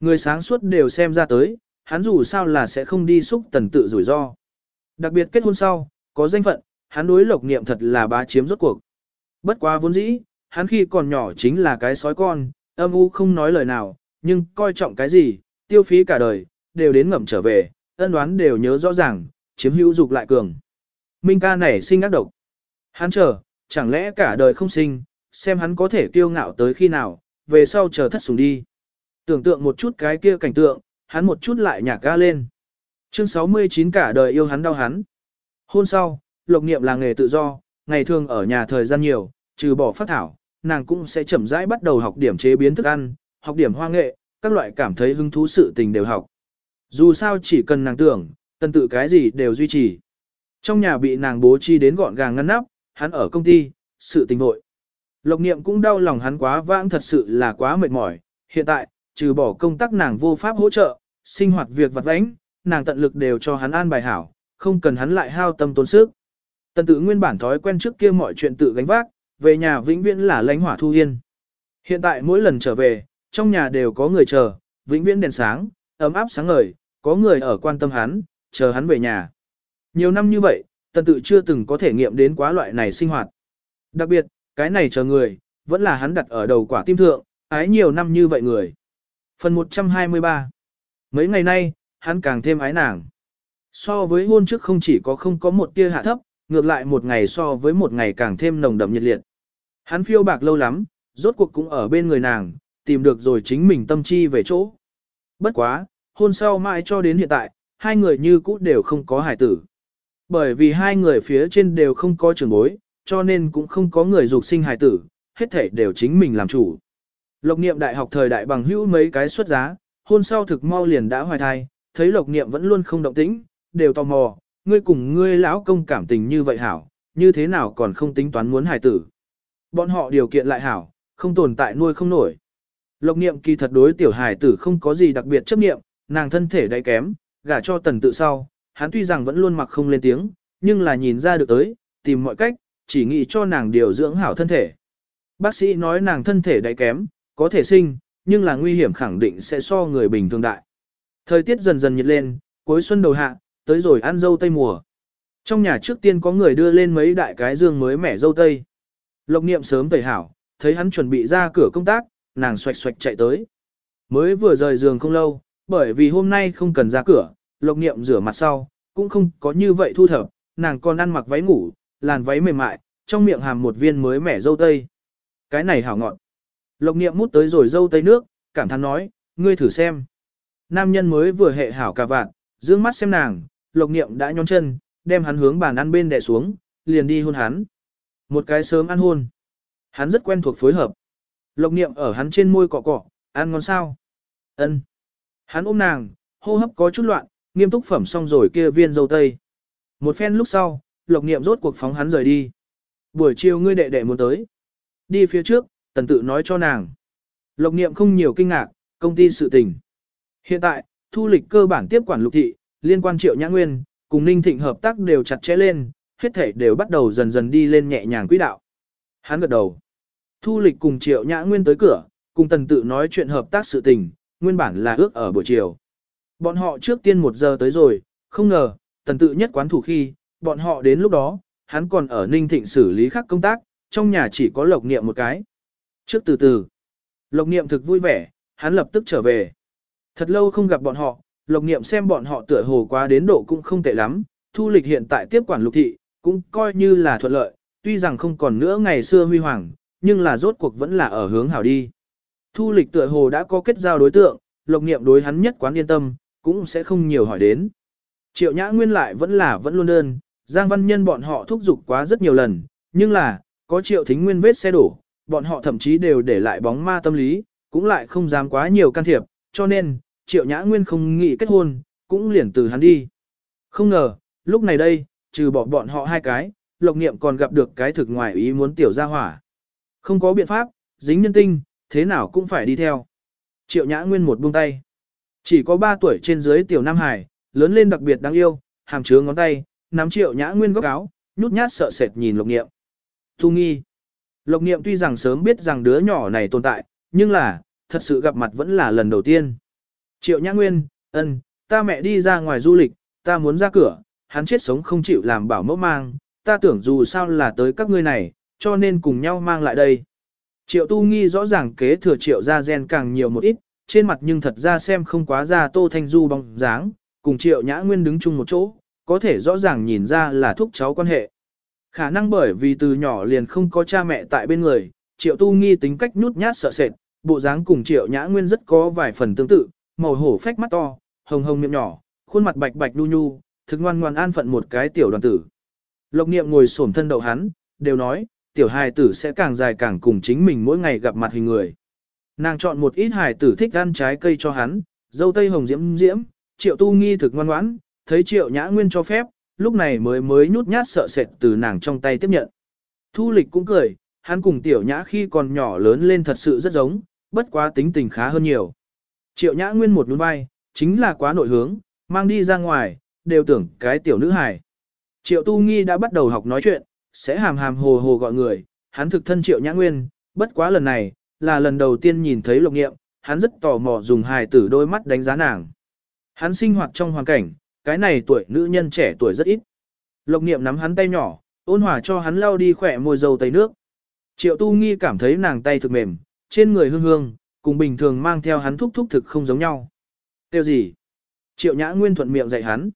Người sáng suốt đều xem ra tới, hắn dù sao là sẽ không đi xúc tần tự rủi ro. Đặc biệt kết hôn sau, có danh phận, hắn đối lộc niệm thật là bá chiếm rốt cuộc. Bất quá vốn dĩ, hắn khi còn nhỏ chính là cái sói con, âm u không nói lời nào, nhưng coi trọng cái gì, tiêu phí cả đời, đều đến ngậm trở về, ân đoán đều nhớ rõ ràng, chiếm hữu dục lại cường. Minh ca nảy sinh ác độc. Hắn chờ, chẳng lẽ cả đời không sinh, xem hắn có thể kiêu ngạo tới khi nào, về sau chờ thất sủng đi. Tưởng tượng một chút cái kia cảnh tượng, hắn một chút lại nhạc ga lên. Chương 69 cả đời yêu hắn đau hắn. Hôn sau, lộc niệm là nghề tự do, ngày thường ở nhà thời gian nhiều, trừ bỏ phát thảo, nàng cũng sẽ chậm rãi bắt đầu học điểm chế biến thức ăn, học điểm hoa nghệ, các loại cảm thấy hứng thú sự tình đều học. Dù sao chỉ cần nàng tưởng, tân tự cái gì đều duy trì. Trong nhà bị nàng bố trí đến gọn gàng ngăn nắp, hắn ở công ty, sự tình nội, Lộc niệm cũng đau lòng hắn quá vãng thật sự là quá mệt mỏi, hiện tại, trừ bỏ công tác nàng vô pháp hỗ trợ, sinh hoạt việc vặt vãnh, nàng tận lực đều cho hắn an bài hảo, không cần hắn lại hao tâm tốn sức. Tần tự nguyên bản thói quen trước kia mọi chuyện tự gánh vác, về nhà vĩnh viễn là lánh hỏa thu yên. Hiện tại mỗi lần trở về, trong nhà đều có người chờ, vĩnh viễn đèn sáng, ấm áp sáng ngời, có người ở quan tâm hắn, chờ hắn về nhà. Nhiều năm như vậy, tần tự chưa từng có thể nghiệm đến quá loại này sinh hoạt. Đặc biệt, cái này chờ người, vẫn là hắn đặt ở đầu quả tim thượng, ái nhiều năm như vậy người. Phần 123 Mấy ngày nay, hắn càng thêm ái nàng. So với hôn trước không chỉ có không có một tia hạ thấp, ngược lại một ngày so với một ngày càng thêm nồng đậm nhiệt liệt. Hắn phiêu bạc lâu lắm, rốt cuộc cũng ở bên người nàng, tìm được rồi chính mình tâm chi về chỗ. Bất quá, hôn sau mãi cho đến hiện tại, hai người như cũ đều không có hài tử. Bởi vì hai người phía trên đều không có trường bối, cho nên cũng không có người dục sinh hài tử, hết thể đều chính mình làm chủ. Lộc niệm đại học thời đại bằng hữu mấy cái xuất giá, hôn sau thực mau liền đã hoài thai, thấy lộc niệm vẫn luôn không động tĩnh, đều tò mò, ngươi cùng ngươi lão công cảm tình như vậy hảo, như thế nào còn không tính toán muốn hài tử. Bọn họ điều kiện lại hảo, không tồn tại nuôi không nổi. Lộc niệm kỳ thật đối tiểu hài tử không có gì đặc biệt chấp niệm, nàng thân thể đáy kém, gả cho tần tự sau, hắn tuy rằng vẫn luôn mặc không lên tiếng, nhưng là nhìn ra được tới, tìm mọi cách, chỉ nghĩ cho nàng điều dưỡng hảo thân thể. Bác sĩ nói nàng thân thể đáy kém, có thể sinh, nhưng là nguy hiểm khẳng định sẽ so người bình thường đại. Thời tiết dần dần nhiệt lên, cuối xuân đầu hạ, tới rồi ăn dâu tây mùa. Trong nhà trước tiên có người đưa lên mấy đại cái dương mới mẻ dâu tây. Lộc niệm sớm tẩy hảo, thấy hắn chuẩn bị ra cửa công tác, nàng xoạch xoạch chạy tới. Mới vừa rời giường không lâu, bởi vì hôm nay không cần ra cửa, lộc niệm rửa mặt sau, cũng không có như vậy thu thập, nàng còn ăn mặc váy ngủ, làn váy mềm mại, trong miệng hàm một viên mới mẻ dâu tây. Cái này hảo ngọt. Lộc niệm mút tới rồi dâu tây nước, cảm thán nói, ngươi thử xem. Nam nhân mới vừa hệ hảo cà vạn, dương mắt xem nàng, lộc niệm đã nhón chân, đem hắn hướng bàn ăn bên đè xuống, liền đi hôn hắn. Một cái sớm ăn hôn. Hắn rất quen thuộc phối hợp. Lộc niệm ở hắn trên môi cọ cọ, ăn ngon sao? Ân. Hắn ôm nàng, hô hấp có chút loạn, nghiêm túc phẩm xong rồi kia viên dâu tây. Một phen lúc sau, lộc niệm rốt cuộc phóng hắn rời đi. Buổi chiều ngươi đệ đệ muốn tới. Đi phía trước, tần tự nói cho nàng. Lộc niệm không nhiều kinh ngạc, Công ty sự tình. Hiện tại, thu lịch cơ bản tiếp quản lục thị, liên quan triệu nhã nguyên, cùng ninh thịnh hợp tác đều chặt chẽ lên, hết thể đều bắt đầu dần dần đi lên nhẹ nhàng quỹ đạo. Hắn gật đầu. Thu lịch cùng triệu nhã nguyên tới cửa, cùng tần tự nói chuyện hợp tác sự tình, nguyên bản là ước ở buổi chiều. Bọn họ trước tiên một giờ tới rồi, không ngờ, tần tự nhất quán thủ khi, bọn họ đến lúc đó, hắn còn ở Ninh Thịnh xử lý khác công tác, trong nhà chỉ có lộc niệm một cái. Trước từ từ, lộc niệm thực vui vẻ, hắn lập tức trở về. Thật lâu không gặp bọn họ, lộc niệm xem bọn họ tựa hồ quá đến độ cũng không tệ lắm, thu lịch hiện tại tiếp quản lục thị, cũng coi như là thuận lợi, tuy rằng không còn nữa ngày xưa huy hoàng, nhưng là rốt cuộc vẫn là ở hướng hảo đi. Thu lịch tựa hồ đã có kết giao đối tượng, lộc niệm đối hắn nhất quán yên tâm, cũng sẽ không nhiều hỏi đến. Triệu Nhã Nguyên lại vẫn là vẫn luôn đơn, Giang Văn Nhân bọn họ thúc giục quá rất nhiều lần, nhưng là, có Triệu Thính Nguyên vết xe đổ, bọn họ thậm chí đều để lại bóng ma tâm lý, cũng lại không dám quá nhiều can thiệp, cho nên, Triệu Nhã Nguyên không nghĩ kết hôn, cũng liền từ hắn đi. Không ngờ, lúc này đây, trừ bỏ bọn họ hai cái, Lộc Niệm còn gặp được cái thực ngoài ý muốn tiểu gia hỏa. Không có biện pháp, dính nhân tinh, thế nào cũng phải đi theo. Triệu Nhã Nguyên một buông tay. Chỉ có 3 tuổi trên dưới tiểu Nam Hải, lớn lên đặc biệt đáng yêu, hàm chứa ngón tay, nắm triệu nhã nguyên góc áo, nhút nhát sợ sệt nhìn lộc niệm. Thu nghi. Lộc niệm tuy rằng sớm biết rằng đứa nhỏ này tồn tại, nhưng là, thật sự gặp mặt vẫn là lần đầu tiên. Triệu nhã nguyên, ân, ta mẹ đi ra ngoài du lịch, ta muốn ra cửa, hắn chết sống không chịu làm bảo mẫu mang, ta tưởng dù sao là tới các ngươi này, cho nên cùng nhau mang lại đây. Triệu tu nghi rõ ràng kế thừa triệu gia gen càng nhiều một ít, trên mặt nhưng thật ra xem không quá ra tô thanh du bóng dáng, cùng triệu nhã nguyên đứng chung một chỗ, có thể rõ ràng nhìn ra là thúc cháu quan hệ. Khả năng bởi vì từ nhỏ liền không có cha mẹ tại bên người, triệu tu nghi tính cách nhút nhát sợ sệt, bộ dáng cùng triệu nhã nguyên rất có vài phần tương tự, màu hổ phách mắt to, hồng hồng miệng nhỏ, khuôn mặt bạch bạch nhu nhu, thực ngoan ngoan an phận một cái tiểu đoàn tử. Lộc niệm ngồi xổm thân đầu hắn, đều nói, tiểu hài tử sẽ càng dài càng cùng chính mình mỗi ngày gặp mặt hình người. Nàng chọn một ít hải tử thích ăn trái cây cho hắn, dâu tây hồng diễm diễm, triệu tu nghi thực ngoan ngoãn, thấy triệu nhã nguyên cho phép, lúc này mới mới nhút nhát sợ sệt từ nàng trong tay tiếp nhận. Thu lịch cũng cười, hắn cùng tiểu nhã khi còn nhỏ lớn lên thật sự rất giống, bất quá tính tình khá hơn nhiều. Triệu nhã nguyên một nhún vai, chính là quá nội hướng, mang đi ra ngoài, đều tưởng cái tiểu nữ hài. Triệu tu nghi đã bắt đầu học nói chuyện, sẽ hàm hàm hồ hồ gọi người, hắn thực thân triệu nhã nguyên, bất quá lần này, là lần đầu tiên nhìn thấy lộc nghiệm, hắn rất tò mò dùng hài tử đôi mắt đánh giá nàng. Hắn sinh hoạt trong hoàn cảnh, cái này tuổi nữ nhân trẻ tuổi rất ít. Lộc niệm nắm hắn tay nhỏ, ôn hòa cho hắn lau đi khỏe môi dầu tây nước. Triệu tu nghi cảm thấy nàng tay thực mềm, trên người hương hương, cùng bình thường mang theo hắn thúc thúc thực không giống nhau. Tiêu gì? Triệu nhã nguyên thuận miệng dạy hắn.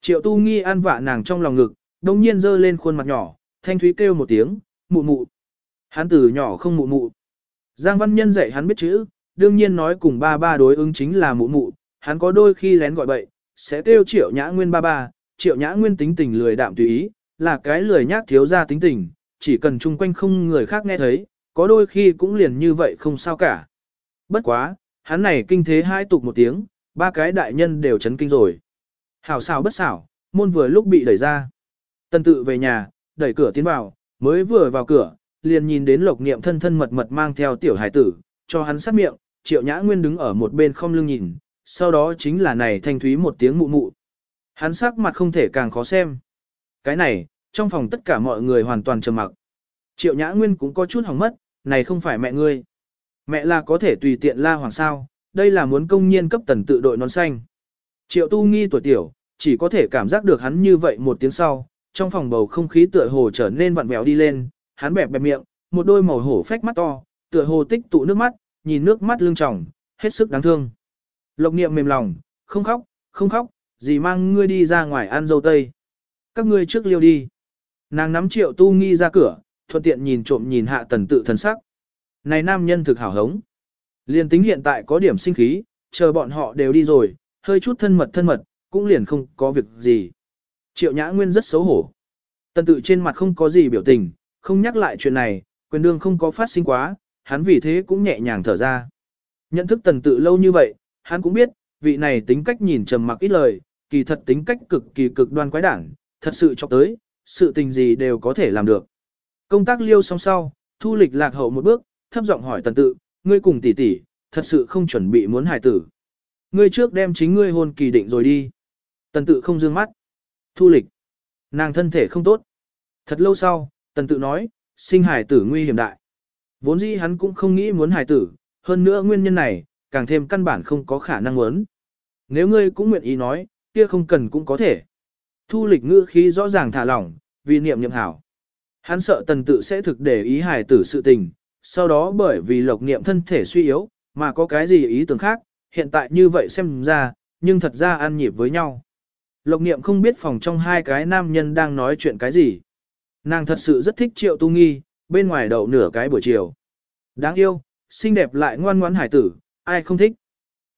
Triệu tu nghi an vạ nàng trong lòng ngực, đồng nhiên giơ lên khuôn mặt nhỏ, thanh thúy kêu một tiếng, mụ mụ. Hắn từ nhỏ không mụ mụ. Giang văn nhân dạy hắn biết chữ, đương nhiên nói cùng ba ba đối ứng chính là mụ mụ, hắn có đôi khi lén gọi bậy, sẽ kêu triệu nhã nguyên ba ba, triệu nhã nguyên tính tình lười đạm tùy ý, là cái lười nhác thiếu ra tính tình, chỉ cần chung quanh không người khác nghe thấy, có đôi khi cũng liền như vậy không sao cả. Bất quá, hắn này kinh thế hai tục một tiếng, ba cái đại nhân đều chấn kinh rồi. Hảo xảo bất xảo, môn vừa lúc bị đẩy ra. Tân tự về nhà, đẩy cửa tiến vào, mới vừa vào cửa, liền nhìn đến lộc niệm thân thân mật mật mang theo tiểu hải tử, cho hắn sát miệng, triệu nhã nguyên đứng ở một bên không lưng nhìn, sau đó chính là này thanh thúy một tiếng mụ mụ. Hắn sắc mặt không thể càng khó xem. Cái này, trong phòng tất cả mọi người hoàn toàn trầm mặc. Triệu Nhã Nguyên cũng có chút hỏng mất, này không phải mẹ ngươi. Mẹ là có thể tùy tiện la hoàng sao, đây là muốn công nhiên cấp tần tự đội nón xanh. Triệu Tu Nghi tuổi tiểu, chỉ có thể cảm giác được hắn như vậy một tiếng sau, trong phòng bầu không khí tựa hồ trở nên vặn vẹo đi lên, hắn bẹp bẹp miệng, một đôi màu hổ phách mắt to, tựa hồ tích tụ nước mắt, nhìn nước mắt lưng tròng, hết sức đáng thương. Lộc niệm mềm lòng, không khóc, không khóc, gì mang ngươi đi ra ngoài ăn dâu tây. Các ngươi trước liêu đi. Nàng nắm triệu tu nghi ra cửa, thuận tiện nhìn trộm nhìn hạ tần tự thần sắc. Này nam nhân thực hảo hống. Liền tính hiện tại có điểm sinh khí, chờ bọn họ đều đi rồi, hơi chút thân mật thân mật, cũng liền không có việc gì. Triệu nhã nguyên rất xấu hổ. Tần tự trên mặt không có gì biểu tình, không nhắc lại chuyện này, quyền đương không có phát sinh quá, hắn vì thế cũng nhẹ nhàng thở ra. Nhận thức tần tự lâu như vậy, hắn cũng biết, vị này tính cách nhìn trầm mặc ít lời, kỳ thật tính cách cực kỳ cực đoan quái đản, thật sự cho tới, sự tình gì đều có thể làm được. Công tác liêu xong sau, thu lịch lạc hậu một bước, thấp giọng hỏi tần tự, ngươi cùng tỷ tỷ, thật sự không chuẩn bị muốn hài tử. Ngươi trước đem chính ngươi hôn kỳ định rồi đi. Tần tự không dương mắt. Thu lịch. Nàng thân thể không tốt. Thật lâu sau, tần tự nói, sinh hải tử nguy hiểm đại. Vốn dĩ hắn cũng không nghĩ muốn hải tử, hơn nữa nguyên nhân này, càng thêm căn bản không có khả năng muốn. Nếu ngươi cũng nguyện ý nói, kia không cần cũng có thể. Thu lịch ngữ khí rõ ràng thả lỏng, vì niệm niệm hảo. Hắn sợ tần tự sẽ thực để ý hài tử sự tình, sau đó bởi vì lộc niệm thân thể suy yếu, mà có cái gì ý tưởng khác, hiện tại như vậy xem ra, nhưng thật ra ăn nhịp với nhau. Lộc niệm không biết phòng trong hai cái nam nhân đang nói chuyện cái gì. Nàng thật sự rất thích triệu tu nghi, bên ngoài đậu nửa cái buổi chiều. Đáng yêu, xinh đẹp lại ngoan ngoãn hải tử, ai không thích.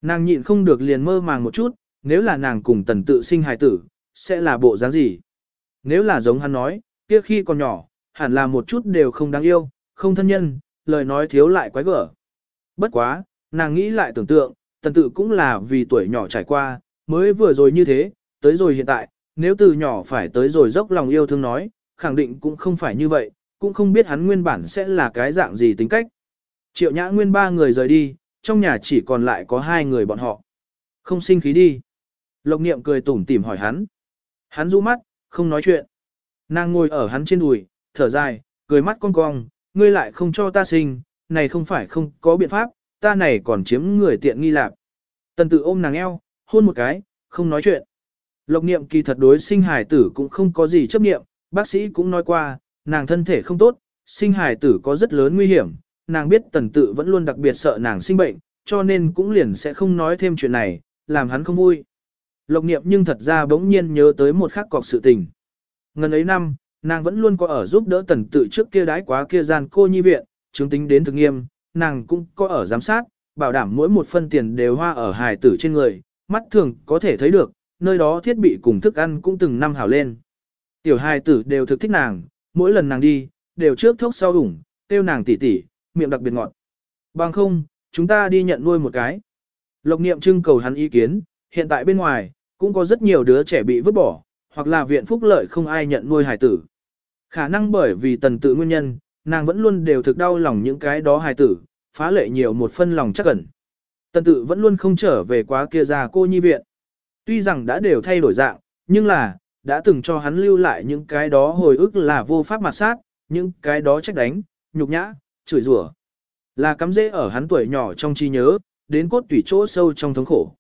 Nàng nhịn không được liền mơ màng một chút, nếu là nàng cùng tần tự sinh hải tử, sẽ là bộ dáng gì? Nếu là giống hắn nói, kia khi còn nhỏ, hẳn là một chút đều không đáng yêu, không thân nhân, lời nói thiếu lại quái gở. Bất quá, nàng nghĩ lại tưởng tượng, tần tự cũng là vì tuổi nhỏ trải qua, mới vừa rồi như thế, tới rồi hiện tại, nếu từ nhỏ phải tới rồi dốc lòng yêu thương nói, khẳng định cũng không phải như vậy, cũng không biết hắn nguyên bản sẽ là cái dạng gì tính cách. Triệu nhã nguyên ba người rời đi, trong nhà chỉ còn lại có hai người bọn họ. Không sinh khí đi. Lộc niệm cười tủm tỉm hỏi hắn. Hắn rũ mắt, không nói chuyện. Nàng ngồi ở hắn trên đùi, thở dài, cười mắt cong cong, ngươi lại không cho ta sinh, này không phải không có biện pháp, ta này còn chiếm người tiện nghi lạc. Tần tự ôm nàng eo, hôn một cái, không nói chuyện. Lộc niệm kỳ thật đối sinh hải tử cũng không có gì chấp niệm, bác sĩ cũng nói qua, nàng thân thể không tốt, sinh hài tử có rất lớn nguy hiểm, nàng biết tần tự vẫn luôn đặc biệt sợ nàng sinh bệnh, cho nên cũng liền sẽ không nói thêm chuyện này, làm hắn không vui. Lộc niệm nhưng thật ra bỗng nhiên nhớ tới một khắc cọc sự tình. Ngần ấy năm, nàng vẫn luôn có ở giúp đỡ tần tự trước kia đái quá kia gian cô nhi viện, chứng tính đến thực nghiêm, nàng cũng có ở giám sát, bảo đảm mỗi một phân tiền đều hoa ở hài tử trên người, mắt thường có thể thấy được, nơi đó thiết bị cùng thức ăn cũng từng năm hảo lên. Tiểu hài tử đều thực thích nàng, mỗi lần nàng đi, đều trước thốc sau ủng, tiêu nàng tỉ tỉ, miệng đặc biệt ngọt. Bằng không, chúng ta đi nhận nuôi một cái. Lộc niệm trưng cầu hắn ý kiến, hiện tại bên ngoài, cũng có rất nhiều đứa trẻ bị vứt bỏ, hoặc là viện phúc lợi không ai nhận nuôi hài tử. Khả năng bởi vì tần tự nguyên nhân, nàng vẫn luôn đều thực đau lòng những cái đó hài tử, phá lệ nhiều một phân lòng chắc ẩn. Tần tự vẫn luôn không trở về quá kia ra cô nhi viện. Tuy rằng đã đều thay đổi dạng, nhưng là, đã từng cho hắn lưu lại những cái đó hồi ức là vô pháp mặt sát, những cái đó trách đánh, nhục nhã, chửi rủa. Là cắm dễ ở hắn tuổi nhỏ trong trí nhớ, đến cốt tủy chỗ sâu trong thống khổ.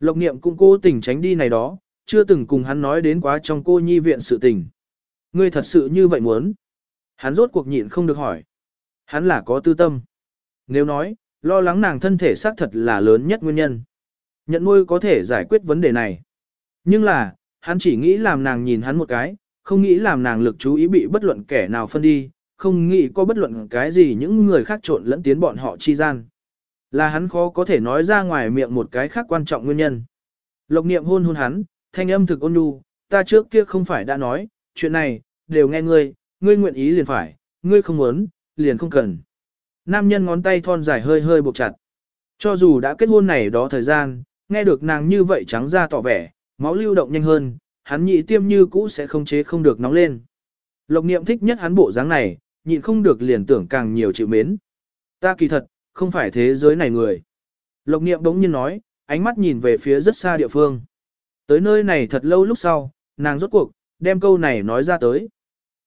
Lộc niệm cũng cố tình tránh đi này đó, chưa từng cùng hắn nói đến quá trong cô nhi viện sự tình. Ngươi thật sự như vậy muốn. Hắn rốt cuộc nhịn không được hỏi. Hắn là có tư tâm. Nếu nói, lo lắng nàng thân thể xác thật là lớn nhất nguyên nhân. Nhận nuôi có thể giải quyết vấn đề này. Nhưng là, hắn chỉ nghĩ làm nàng nhìn hắn một cái, không nghĩ làm nàng lực chú ý bị bất luận kẻ nào phân đi, không nghĩ có bất luận cái gì những người khác trộn lẫn tiến bọn họ chi gian. Là hắn khó có thể nói ra ngoài miệng một cái khác quan trọng nguyên nhân. Lộc niệm hôn hôn hắn, thanh âm thực ôn nhu, ta trước kia không phải đã nói, chuyện này, đều nghe ngươi, ngươi nguyện ý liền phải, ngươi không muốn, liền không cần. Nam nhân ngón tay thon dài hơi hơi buộc chặt. Cho dù đã kết hôn này đó thời gian, nghe được nàng như vậy trắng ra tỏ vẻ, máu lưu động nhanh hơn, hắn nhị tiêm như cũ sẽ không chế không được nóng lên. Lộc niệm thích nhất hắn bộ dáng này, nhịn không được liền tưởng càng nhiều chịu mến. Ta kỳ thật, không phải thế giới này người. Lộc niệm đống nhiên nói, ánh mắt nhìn về phía rất xa địa phương. Tới nơi này thật lâu lúc sau, nàng rốt cuộc, đem câu này nói ra tới.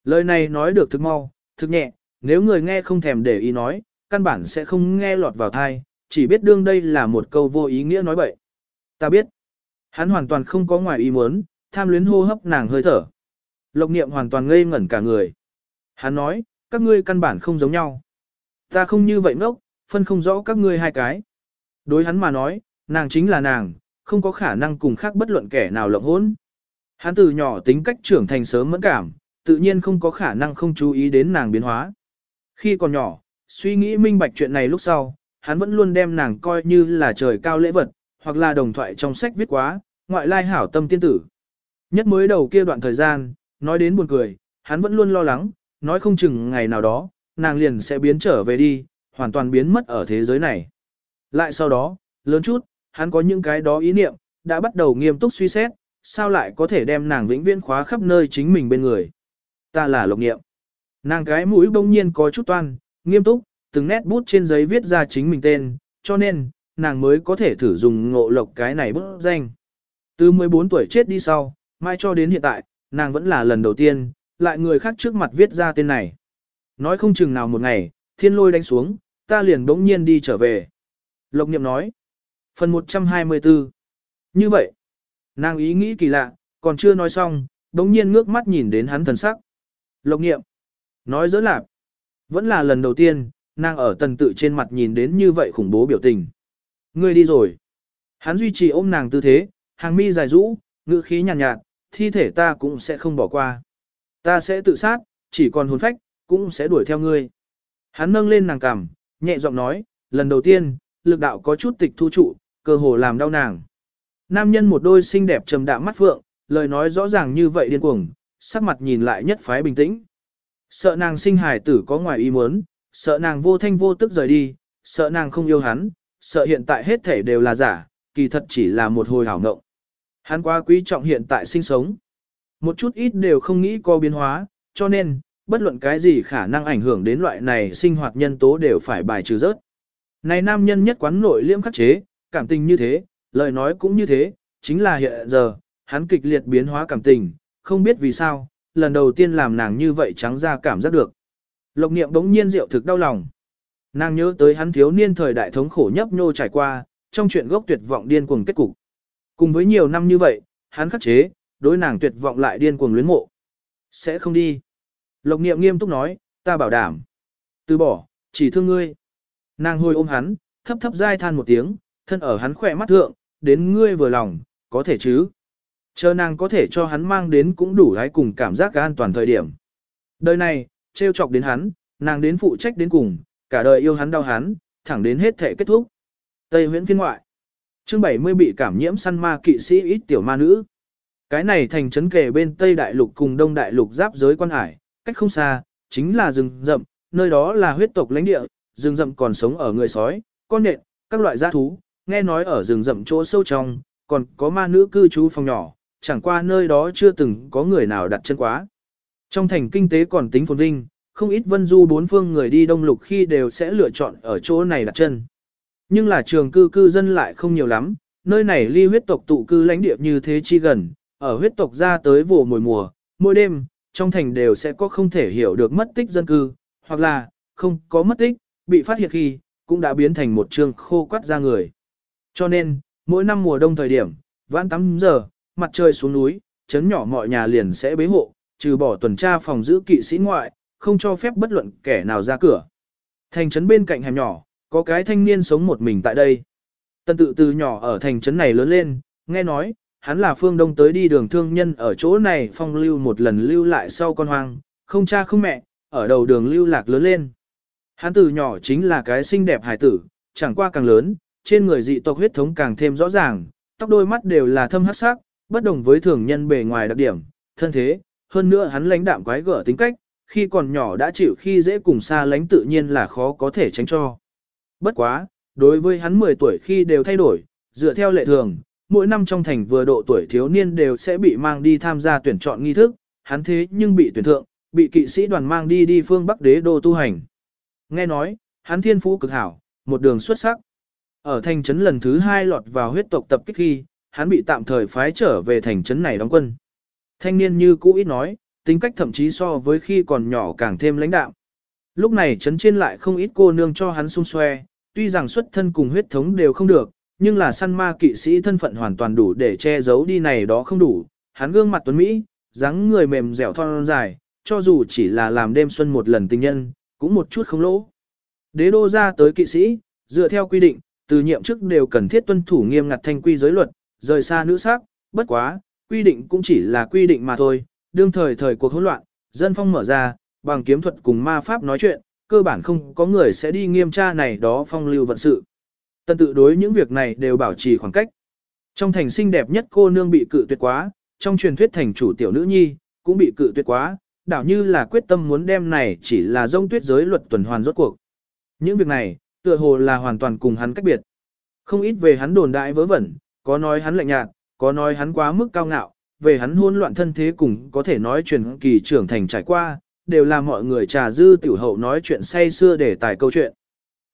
Lời này nói được thực mau, thực nhẹ, nếu người nghe không thèm để ý nói, căn bản sẽ không nghe lọt vào thai, chỉ biết đương đây là một câu vô ý nghĩa nói bậy. Ta biết, hắn hoàn toàn không có ngoài ý muốn, tham luyến hô hấp nàng hơi thở. Lộc niệm hoàn toàn ngây ngẩn cả người. Hắn nói, các ngươi căn bản không giống nhau. Ta không như vậy ngốc, phân không rõ các ngươi hai cái. Đối hắn mà nói, nàng chính là nàng, không có khả năng cùng khác bất luận kẻ nào lộng hỗn. Hắn từ nhỏ tính cách trưởng thành sớm mẫn cảm, tự nhiên không có khả năng không chú ý đến nàng biến hóa. Khi còn nhỏ, suy nghĩ minh bạch chuyện này lúc sau, hắn vẫn luôn đem nàng coi như là trời cao lễ vật, hoặc là đồng thoại trong sách viết quá, ngoại lai hảo tâm tiên tử. Nhất mới đầu kia đoạn thời gian, nói đến buồn cười, hắn vẫn luôn lo lắng, nói không chừng ngày nào đó, nàng liền sẽ biến trở về đi, hoàn toàn biến mất ở thế giới này. Lại sau đó, lớn chút, hắn có những cái đó ý niệm, đã bắt đầu nghiêm túc suy xét, sao lại có thể đem nàng vĩnh viễn khóa khắp nơi chính mình bên người. Ta là lộc niệm. Nàng cái mũi bỗng nhiên có chút toan, nghiêm túc, từng nét bút trên giấy viết ra chính mình tên, cho nên, nàng mới có thể thử dùng ngộ lộc cái này bức danh. Từ 14 tuổi chết đi sau, mai cho đến hiện tại, nàng vẫn là lần đầu tiên, lại người khác trước mặt viết ra tên này. Nói không chừng nào một ngày, thiên lôi đánh xuống, ta liền bỗng nhiên đi trở về. Lộc niệm nói. Phần 124. Như vậy, nàng ý nghĩ kỳ lạ, còn chưa nói xong, bỗng nhiên ngước mắt nhìn đến hắn thần sắc. Lộc niệm. Nói dỡ lạc. Vẫn là lần đầu tiên, nàng ở tần tự trên mặt nhìn đến như vậy khủng bố biểu tình. Ngươi đi rồi. Hắn duy trì ôm nàng tư thế, hàng mi dài rũ, ngữ khí nhàn nhạt, nhạt, thi thể ta cũng sẽ không bỏ qua. Ta sẽ tự sát, chỉ còn hồn phách, cũng sẽ đuổi theo ngươi. Hắn nâng lên nàng cằm, nhẹ giọng nói, lần đầu tiên, lực đạo có chút tịch thu trụ, cơ hồ làm đau nàng. Nam nhân một đôi xinh đẹp trầm đạm mắt phượng, lời nói rõ ràng như vậy điên cuồng, sắc mặt nhìn lại nhất phái bình tĩnh. Sợ nàng sinh hài tử có ngoài ý muốn, sợ nàng vô thanh vô tức rời đi, sợ nàng không yêu hắn, sợ hiện tại hết thể đều là giả, kỳ thật chỉ là một hồi hảo ngộng. Hắn quá quý trọng hiện tại sinh sống. Một chút ít đều không nghĩ có biến hóa, cho nên, bất luận cái gì khả năng ảnh hưởng đến loại này sinh hoạt nhân tố đều phải bài trừ rớt. Này nam nhân nhất quán nội liễm khắc chế, cảm tình như thế, lời nói cũng như thế, chính là hiện giờ, hắn kịch liệt biến hóa cảm tình, không biết vì sao, lần đầu tiên làm nàng như vậy trắng ra cảm giác được. Lộc niệm bỗng nhiên rượu thực đau lòng. Nàng nhớ tới hắn thiếu niên thời đại thống khổ nhấp nhô trải qua, trong chuyện gốc tuyệt vọng điên cuồng kết cục. Cùng với nhiều năm như vậy, hắn khắc chế, đối nàng tuyệt vọng lại điên cuồng luyến mộ. Sẽ không đi. Lộc niệm nghiêm túc nói, ta bảo đảm. Từ bỏ, chỉ thương ngươi. Nàng hồi ôm hắn, thấp thấp dai than một tiếng, thân ở hắn khỏe mắt thượng, đến ngươi vừa lòng, có thể chứ. Chờ nàng có thể cho hắn mang đến cũng đủ lái cùng cảm giác an toàn thời điểm. Đời này, trêu chọc đến hắn, nàng đến phụ trách đến cùng, cả đời yêu hắn đau hắn, thẳng đến hết thể kết thúc. Tây huyễn phiên ngoại. Chương 70 bị cảm nhiễm săn ma kỵ sĩ ít tiểu ma nữ. Cái này thành trấn kề bên Tây Đại Lục cùng Đông Đại Lục giáp giới quan hải, cách không xa, chính là rừng rậm, nơi đó là huyết tộc lãnh địa, rừng rậm còn sống ở người sói, con nện, các loại gia thú, nghe nói ở rừng rậm chỗ sâu trong, còn có ma nữ cư trú phòng nhỏ, chẳng qua nơi đó chưa từng có người nào đặt chân quá. Trong thành kinh tế còn tính phồn vinh, không ít vân du bốn phương người đi đông lục khi đều sẽ lựa chọn ở chỗ này đặt chân. Nhưng là trường cư cư dân lại không nhiều lắm, nơi này ly huyết tộc tụ cư lãnh địa như thế chi gần, ở huyết tộc ra tới vụ mùa mùa, mỗi đêm, trong thành đều sẽ có không thể hiểu được mất tích dân cư, hoặc là, không có mất tích, bị phát hiện khi, cũng đã biến thành một trường khô quắt ra người. Cho nên, mỗi năm mùa đông thời điểm, vãn 8 giờ, mặt trời xuống núi, chấn nhỏ mọi nhà liền sẽ bế hộ, trừ bỏ tuần tra phòng giữ kỵ sĩ ngoại, không cho phép bất luận kẻ nào ra cửa. Thành trấn bên cạnh hẻm nhỏ, có cái thanh niên sống một mình tại đây. Tân tự từ nhỏ ở thành trấn này lớn lên, nghe nói, hắn là phương đông tới đi đường thương nhân ở chỗ này phong lưu một lần lưu lại sau con hoang, không cha không mẹ, ở đầu đường lưu lạc lớn lên. Hắn từ nhỏ chính là cái xinh đẹp hải tử, chẳng qua càng lớn, trên người dị tộc huyết thống càng thêm rõ ràng, tóc đôi mắt đều là thâm hắc sắc, bất đồng với thường nhân bề ngoài đặc điểm, thân thế, hơn nữa hắn lãnh đạm quái gở tính cách, khi còn nhỏ đã chịu khi dễ cùng xa lánh tự nhiên là khó có thể tránh cho. Bất quá, đối với hắn 10 tuổi khi đều thay đổi, dựa theo lệ thường, mỗi năm trong thành vừa độ tuổi thiếu niên đều sẽ bị mang đi tham gia tuyển chọn nghi thức, hắn thế nhưng bị tuyển thượng, bị kỵ sĩ đoàn mang đi đi phương Bắc đế đô tu hành. Nghe nói, hắn thiên phú cực hảo, một đường xuất sắc. Ở thành trấn lần thứ hai lọt vào huyết tộc tập kích khi, hắn bị tạm thời phái trở về thành trấn này đóng quân. Thanh niên như cũ ít nói, tính cách thậm chí so với khi còn nhỏ càng thêm lãnh đạm. Lúc này chấn trên lại không ít cô nương cho hắn xung xoe, tuy rằng xuất thân cùng huyết thống đều không được, nhưng là săn ma kỵ sĩ thân phận hoàn toàn đủ để che giấu đi này đó không đủ. Hắn gương mặt tuấn Mỹ, dáng người mềm dẻo thon dài, cho dù chỉ là làm đêm xuân một lần tình nhân, cũng một chút không lỗ. Đế đô ra tới kỵ sĩ, dựa theo quy định, từ nhiệm chức đều cần thiết tuân thủ nghiêm ngặt thanh quy giới luật, rời xa nữ sắc, bất quá, quy định cũng chỉ là quy định mà thôi, đương thời thời cuộc hỗn loạn, dân phong mở ra, bằng kiếm thuật cùng ma pháp nói chuyện, cơ bản không có người sẽ đi nghiêm tra này đó phong lưu vận sự. Tân tự đối những việc này đều bảo trì khoảng cách. Trong thành xinh đẹp nhất cô nương bị cự tuyệt quá, trong truyền thuyết thành chủ tiểu nữ nhi, cũng bị cự tuyệt quá, đảo như là quyết tâm muốn đem này chỉ là dông tuyết giới luật tuần hoàn rốt cuộc. Những việc này, tựa hồ là hoàn toàn cùng hắn cách biệt. Không ít về hắn đồn đại vớ vẩn, có nói hắn lạnh nhạt, có nói hắn quá mức cao ngạo, về hắn hôn loạn thân thế cùng có thể nói truyền kỳ trưởng thành trải qua, đều là mọi người trà dư tiểu hậu nói chuyện say xưa để tải câu chuyện.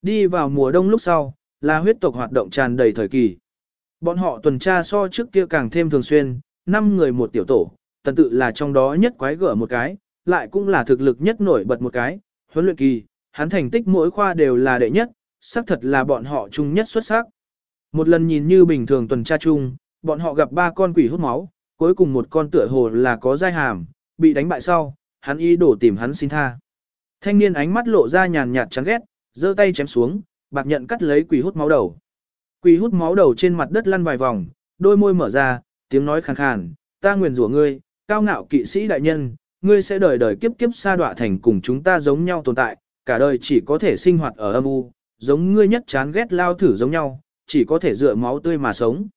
Đi vào mùa đông lúc sau, là huyết tộc hoạt động tràn đầy thời kỳ. Bọn họ tuần tra so trước kia càng thêm thường xuyên, 5 người một tiểu tổ, tần tự là trong đó nhất quái gở một cái, lại cũng là thực lực nhất nổi bật một cái, huấn luyện kỳ, hắn thành tích mỗi khoa đều là đệ nhất, xác thật là bọn họ chung nhất xuất sắc. Một lần nhìn như bình thường tuần tra chung, bọn họ gặp ba con quỷ hút máu, cuối cùng một con tựa hồ là có dai hàm, bị đánh bại sau, hắn ý đổ tìm hắn xin tha. Thanh niên ánh mắt lộ ra nhàn nhạt chán ghét, giơ tay chém xuống, bạc nhận cắt lấy quỷ hút máu đầu. Quỷ hút máu đầu trên mặt đất lăn vài vòng, đôi môi mở ra, tiếng nói khàn khàn, ta nguyền rủa ngươi, cao ngạo kỵ sĩ đại nhân, ngươi sẽ đời đời kiếp kiếp xa đọa thành cùng chúng ta giống nhau tồn tại, cả đời chỉ có thể sinh hoạt ở âm u, giống ngươi nhất chán ghét lao thử giống nhau, chỉ có thể dựa máu tươi mà sống.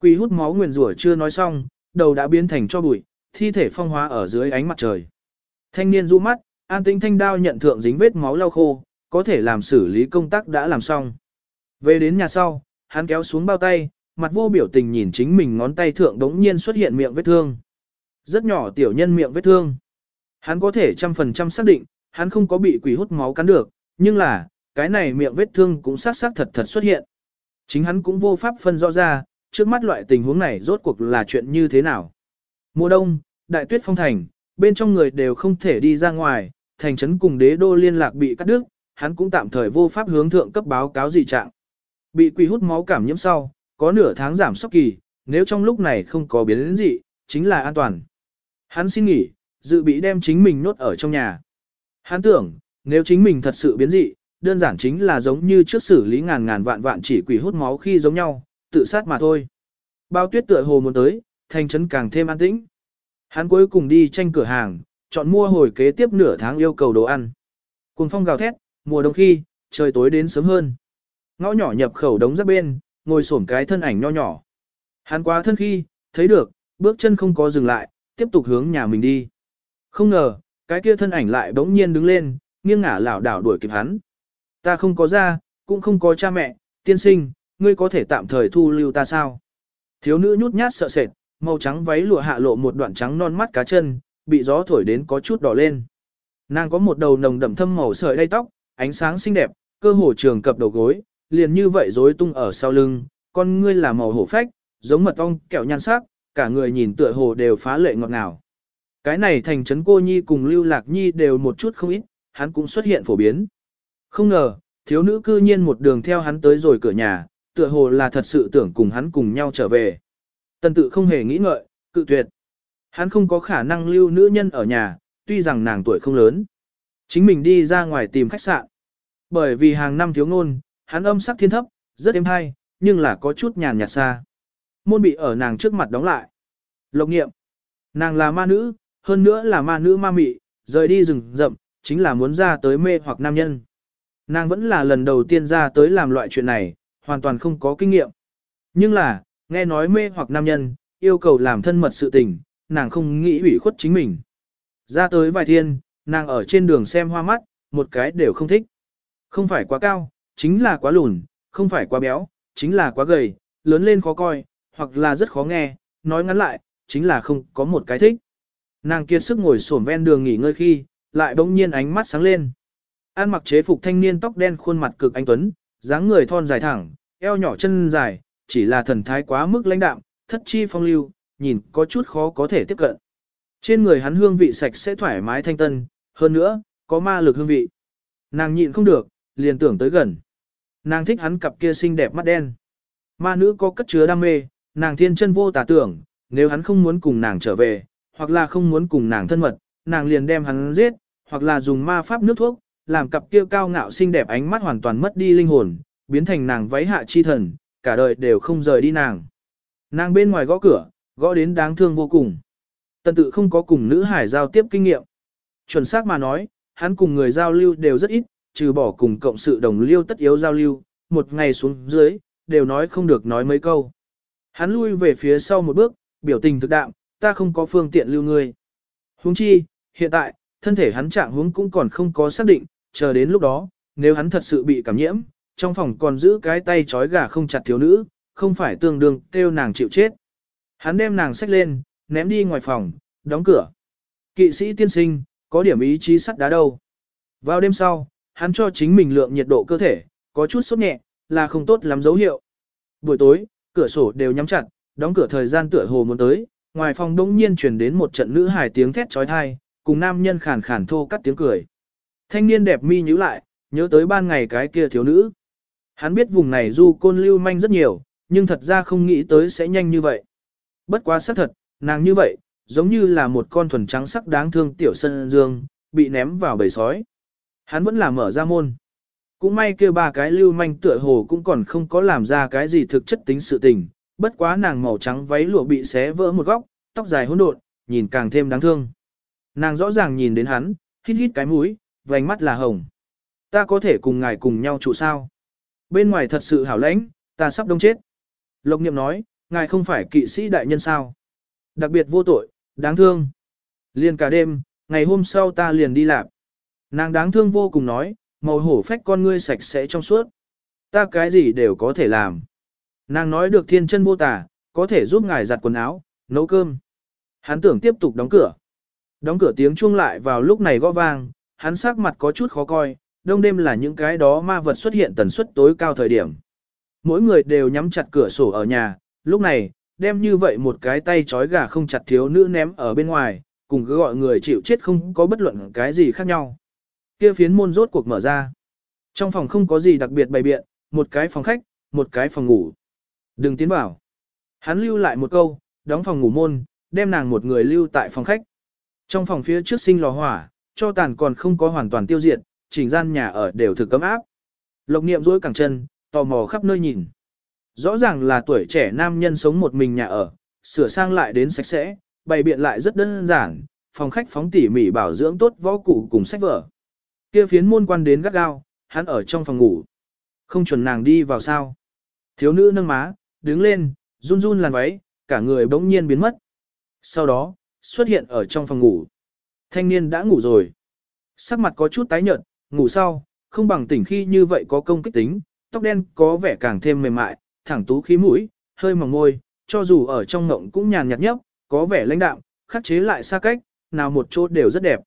Quỷ hút máu nguyền rủa chưa nói xong, đầu đã biến thành cho bụi, thi thể phong hóa ở dưới ánh mặt trời. Thanh niên du mắt, an tĩnh thanh đao nhận thượng dính vết máu lau khô, có thể làm xử lý công tác đã làm xong. Về đến nhà sau, hắn kéo xuống bao tay, mặt vô biểu tình nhìn chính mình ngón tay thượng đống nhiên xuất hiện miệng vết thương. Rất nhỏ tiểu nhân miệng vết thương. Hắn có thể trăm phần trăm xác định, hắn không có bị quỷ hút máu cắn được, nhưng là, cái này miệng vết thương cũng xác xác thật thật xuất hiện. Chính hắn cũng vô pháp phân rõ ra, trước mắt loại tình huống này rốt cuộc là chuyện như thế nào. Mùa đông, đại tuyết phong thành, bên trong người đều không thể đi ra ngoài, thành trấn cùng đế đô liên lạc bị cắt đứt, hắn cũng tạm thời vô pháp hướng thượng cấp báo cáo dị trạng. Bị quỷ hút máu cảm nhiễm sau, có nửa tháng giảm sốc kỳ, nếu trong lúc này không có biến đến gì, chính là an toàn. Hắn xin nghỉ, dự bị đem chính mình nốt ở trong nhà. Hắn tưởng, nếu chính mình thật sự biến dị, đơn giản chính là giống như trước xử lý ngàn ngàn vạn vạn chỉ quỷ hút máu khi giống nhau, tự sát mà thôi. Bao tuyết tựa hồ muốn tới, thành trấn càng thêm an tĩnh. Hắn cuối cùng đi tranh cửa hàng, chọn mua hồi kế tiếp nửa tháng yêu cầu đồ ăn. Cùng phong gào thét, mùa đông khi, trời tối đến sớm hơn. Ngõ nhỏ nhập khẩu đống rác bên, ngồi xổm cái thân ảnh nho nhỏ. Hắn quá thân khi, thấy được, bước chân không có dừng lại, tiếp tục hướng nhà mình đi. Không ngờ, cái kia thân ảnh lại bỗng nhiên đứng lên, nghiêng ngả lảo đảo đuổi kịp hắn. Ta không có ra, cũng không có cha mẹ, tiên sinh, ngươi có thể tạm thời thu lưu ta sao? Thiếu nữ nhút nhát sợ sệt, màu trắng váy lụa hạ lộ một đoạn trắng non mắt cá chân, bị gió thổi đến có chút đỏ lên. Nàng có một đầu nồng đậm thâm màu sợi đay tóc, ánh sáng xinh đẹp, cơ hồ trường cập đầu gối, liền như vậy rối tung ở sau lưng, con ngươi là màu hổ phách, giống mật ong kẹo nhan sắc, cả người nhìn tựa hồ đều phá lệ ngọt ngào. Cái này thành trấn cô nhi cùng lưu lạc nhi đều một chút không ít, hắn cũng xuất hiện phổ biến. Không ngờ, thiếu nữ cư nhiên một đường theo hắn tới rồi cửa nhà, tựa hồ là thật sự tưởng cùng hắn cùng nhau trở về. Tần tự không hề nghĩ ngợi, cự tuyệt. Hắn không có khả năng lưu nữ nhân ở nhà, tuy rằng nàng tuổi không lớn. Chính mình đi ra ngoài tìm khách sạn. Bởi vì hàng năm thiếu ngôn, hắn âm sắc thiên thấp, rất êm hay, nhưng là có chút nhàn nhạt xa. Môn bị ở nàng trước mặt đóng lại. Lộc nghiệm. Nàng là ma nữ, hơn nữa là ma nữ ma mị, rời đi rừng rậm, chính là muốn ra tới mê hoặc nam nhân. Nàng vẫn là lần đầu tiên ra tới làm loại chuyện này, hoàn toàn không có kinh nghiệm. Nhưng là, nghe nói mê hoặc nam nhân, yêu cầu làm thân mật sự tình, nàng không nghĩ ủy khuất chính mình. Ra tới vài thiên, nàng ở trên đường xem hoa mắt, một cái đều không thích. Không phải quá cao, chính là quá lùn, không phải quá béo, chính là quá gầy, lớn lên khó coi, hoặc là rất khó nghe, nói ngắn lại, chính là không có một cái thích. Nàng kiệt sức ngồi xổm ven đường nghỉ ngơi khi, lại bỗng nhiên ánh mắt sáng lên. An mặc chế phục thanh niên tóc đen khuôn mặt cực anh tuấn, dáng người thon dài thẳng, eo nhỏ chân dài, chỉ là thần thái quá mức lãnh đạm, thất chi phong lưu, nhìn có chút khó có thể tiếp cận. Trên người hắn hương vị sạch sẽ thoải mái thanh tân, hơn nữa, có ma lực hương vị. Nàng nhịn không được, liền tưởng tới gần. Nàng thích hắn cặp kia xinh đẹp mắt đen. Ma nữ có cất chứa đam mê, nàng thiên chân vô tà tưởng, nếu hắn không muốn cùng nàng trở về, hoặc là không muốn cùng nàng thân mật, nàng liền đem hắn giết, hoặc là dùng ma pháp nước thuốc, làm cặp kia cao ngạo xinh đẹp ánh mắt hoàn toàn mất đi linh hồn, biến thành nàng váy hạ chi thần, cả đời đều không rời đi nàng. Nàng bên ngoài gõ cửa, gõ đến đáng thương vô cùng. Tần tự không có cùng nữ hải giao tiếp kinh nghiệm. Chuẩn xác mà nói, hắn cùng người giao lưu đều rất ít, trừ bỏ cùng cộng sự đồng liêu tất yếu giao lưu, một ngày xuống dưới, đều nói không được nói mấy câu. Hắn lui về phía sau một bước, biểu tình thực đạm, ta không có phương tiện lưu ngươi. Huống chi, hiện tại, thân thể hắn trạng huống cũng còn không có xác định, chờ đến lúc đó, nếu hắn thật sự bị cảm nhiễm, trong phòng còn giữ cái tay trói gà không chặt thiếu nữ, không phải tương đương kêu nàng chịu chết. Hắn đem nàng xách lên, ném đi ngoài phòng, đóng cửa. Kỵ sĩ tiên sinh, có điểm ý chí sắt đá đâu. Vào đêm sau, hắn cho chính mình lượng nhiệt độ cơ thể, có chút sốt nhẹ, là không tốt lắm dấu hiệu. Buổi tối, cửa sổ đều nhắm chặt, đóng cửa thời gian tựa hồ muốn tới, ngoài phòng đông nhiên truyền đến một trận nữ hài tiếng thét trói thai, cùng nam nhân khàn khàn thô cắt tiếng cười. Thanh niên đẹp mi nhíu lại, nhớ tới ban ngày cái kia thiếu nữ. Hắn biết vùng này du côn lưu manh rất nhiều, nhưng thật ra không nghĩ tới sẽ nhanh như vậy. Bất quá xác thật, nàng như vậy, giống như là một con thuần trắng sắc đáng thương tiểu sân dương, bị ném vào bầy sói. Hắn vẫn là mở ra môn. Cũng may kêu ba cái lưu manh tựa hồ cũng còn không có làm ra cái gì thực chất tính sự tình, bất quá nàng màu trắng váy lụa bị xé vỡ một góc, tóc dài hỗn độn, nhìn càng thêm đáng thương. Nàng rõ ràng nhìn đến hắn, hít hít cái mũi, vành mắt là hồng. Ta có thể cùng ngài cùng nhau trụ sao? Bên ngoài thật sự hảo lãnh, ta sắp đông chết. Lộc niệm nói, ngài không phải kỵ sĩ đại nhân sao? Đặc biệt vô tội, đáng thương. Liền cả đêm, ngày hôm sau ta liền đi làm. Nàng đáng thương vô cùng nói, màu hổ phách con ngươi sạch sẽ trong suốt. Ta cái gì đều có thể làm. Nàng nói được thiên chân vô tả, có thể giúp ngài giặt quần áo, nấu cơm. Hắn tưởng tiếp tục đóng cửa. Đóng cửa tiếng chuông lại vào lúc này gõ vang, hắn sắc mặt có chút khó coi, đông đêm là những cái đó ma vật xuất hiện tần suất tối cao thời điểm. Mỗi người đều nhắm chặt cửa sổ ở nhà, lúc này, đem như vậy một cái tay trói gà không chặt thiếu nữ ném ở bên ngoài, cùng cứ gọi người chịu chết không có bất luận cái gì khác nhau. Kia phiến môn rốt cuộc mở ra. Trong phòng không có gì đặc biệt bày biện, một cái phòng khách, một cái phòng ngủ. Đừng tiến vào. Hắn lưu lại một câu, đóng phòng ngủ môn, đem nàng một người lưu tại phòng khách. Trong phòng phía trước sinh lò hỏa, cho tàn còn không có hoàn toàn tiêu diệt, chỉnh gian nhà ở đều thực cấm áp. Lộc niệm dối cẳng chân, tò mò khắp nơi nhìn. Rõ ràng là tuổi trẻ nam nhân sống một mình nhà ở, sửa sang lại đến sạch sẽ, bày biện lại rất đơn giản, phòng khách phóng tỉ mỉ bảo dưỡng tốt võ cụ cùng sách vở. Kia phiến môn quan đến gắt gao, hắn ở trong phòng ngủ. Không chuẩn nàng đi vào sao. Thiếu nữ nâng má, đứng lên, run run làn váy, cả người bỗng nhiên biến mất. Sau đó, xuất hiện ở trong phòng ngủ. Thanh niên đã ngủ rồi. Sắc mặt có chút tái nhợt, ngủ sau, không bằng tỉnh khi như vậy có công kích tính, tóc đen có vẻ càng thêm mềm mại, thẳng tú khí mũi, hơi mỏng môi, cho dù ở trong ngộng cũng nhàn nhạt nhấp, có vẻ lãnh đạm, khắc chế lại xa cách, nào một chỗ đều rất đẹp.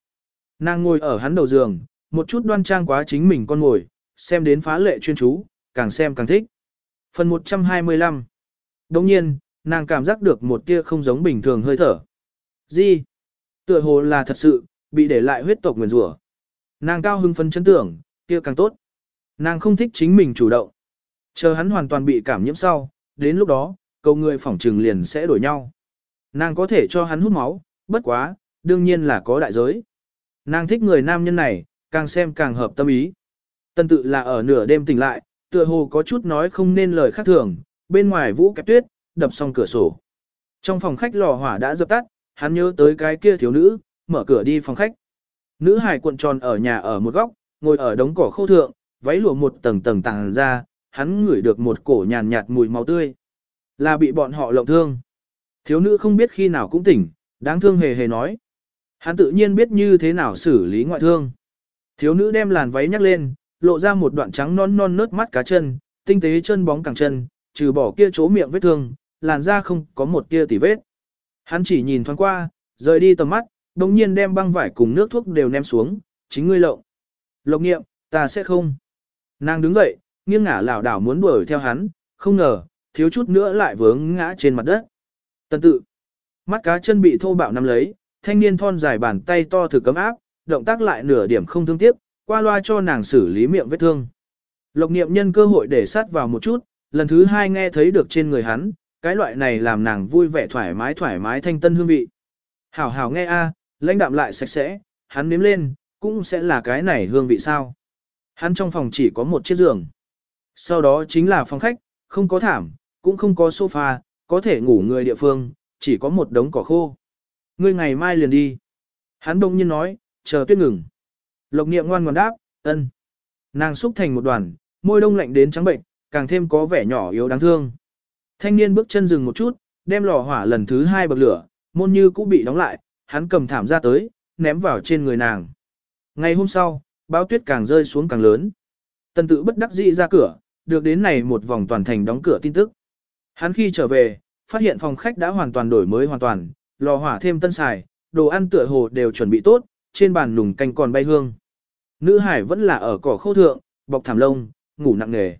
Nàng ngồi ở hắn đầu giường, một chút đoan trang quá chính mình con ngồi, xem đến phá lệ chuyên chú, càng xem càng thích. Phần 125 Đồng nhiên, nàng cảm giác được một tia không giống bình thường hơi thở. Gì? Tựa hồ là thật sự, bị để lại huyết tộc nguyền rủa. Nàng cao hưng phấn chấn tưởng, kia càng tốt. Nàng không thích chính mình chủ động. Chờ hắn hoàn toàn bị cảm nhiễm sau, đến lúc đó, cầu người phỏng trừng liền sẽ đổi nhau. Nàng có thể cho hắn hút máu, bất quá, đương nhiên là có đại giới. Nàng thích người nam nhân này, càng xem càng hợp tâm ý. Tân tự là ở nửa đêm tỉnh lại, tựa hồ có chút nói không nên lời khác thường, bên ngoài vũ kẹp tuyết, đập xong cửa sổ. Trong phòng khách lò hỏa đã dập tắt, hắn nhớ tới cái kia thiếu nữ, mở cửa đi phòng khách. Nữ hài cuộn tròn ở nhà ở một góc, ngồi ở đống cỏ khô thượng, váy lụa một tầng tầng tàng ra, hắn ngửi được một cổ nhàn nhạt mùi máu tươi. Là bị bọn họ lộng thương. Thiếu nữ không biết khi nào cũng tỉnh, đáng thương hề hề nói. Hắn tự nhiên biết như thế nào xử lý ngoại thương. Thiếu nữ đem làn váy nhắc lên, lộ ra một đoạn trắng non non nớt mắt cá chân, tinh tế chân bóng cẳng chân, trừ bỏ kia chỗ miệng vết thương, làn da không có một tia tỉ vết. Hắn chỉ nhìn thoáng qua, rời đi tầm mắt, đồng nhiên đem băng vải cùng nước thuốc đều ném xuống, chính ngươi lộng. Lộc nghiệm, ta sẽ không. Nàng đứng dậy, nghiêng ngả lảo đảo muốn đuổi theo hắn, không ngờ, thiếu chút nữa lại vướng ngã trên mặt đất. Tần tự, mắt cá chân bị thô bạo nắm lấy, thanh niên thon dài bàn tay to thử cấm áp, động tác lại nửa điểm không thương tiếc, qua loa cho nàng xử lý miệng vết thương. Lộc niệm nhân cơ hội để sát vào một chút, lần thứ hai nghe thấy được trên người hắn, cái loại này làm nàng vui vẻ thoải mái thoải mái thanh tân hương vị. Hảo hảo nghe a, lãnh đạm lại sạch sẽ, hắn nếm lên, cũng sẽ là cái này hương vị sao. Hắn trong phòng chỉ có một chiếc giường. Sau đó chính là phòng khách, không có thảm, cũng không có sofa, có thể ngủ người địa phương, chỉ có một đống cỏ khô. Ngươi ngày mai liền đi. Hắn đông nhiên nói, chờ tuyết ngừng. Lộc niệm ngoan ngoan đáp, ân. Nàng xúc thành một đoàn, môi đông lạnh đến trắng bệnh, càng thêm có vẻ nhỏ yếu đáng thương. Thanh niên bước chân dừng một chút, đem lò hỏa lần thứ hai bậc lửa, môn như cũng bị đóng lại, hắn cầm thảm ra tới, ném vào trên người nàng. Ngày hôm sau, báo tuyết càng rơi xuống càng lớn. Tần tự bất đắc dĩ ra cửa, được đến này một vòng toàn thành đóng cửa tin tức. Hắn khi trở về, phát hiện phòng khách đã hoàn toàn đổi mới hoàn toàn, lò hỏa thêm tân xài, đồ ăn tựa hồ đều chuẩn bị tốt, trên bàn nùng canh còn bay hương. Nữ hải vẫn là ở cỏ khô thượng, bọc thảm lông, ngủ nặng nề.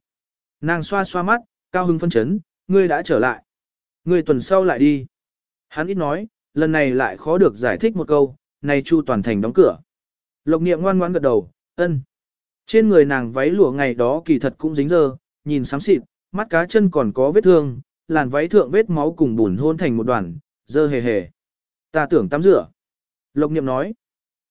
Nàng xoa xoa mắt, cao hưng phân chấn, ngươi đã trở lại. Ngươi tuần sau lại đi. Hắn ít nói, lần này lại khó được giải thích một câu, này Chu toàn thành đóng cửa. Lộc niệm ngoan ngoãn gật đầu, ân. Trên người nàng váy lụa ngày đó kỳ thật cũng dính dơ, nhìn xám xịt, mắt cá chân còn có vết thương, làn váy thượng vết máu cùng bùn hôn thành một đoàn, dơ hề hề. Ta tưởng tắm rửa. Lộc niệm nói.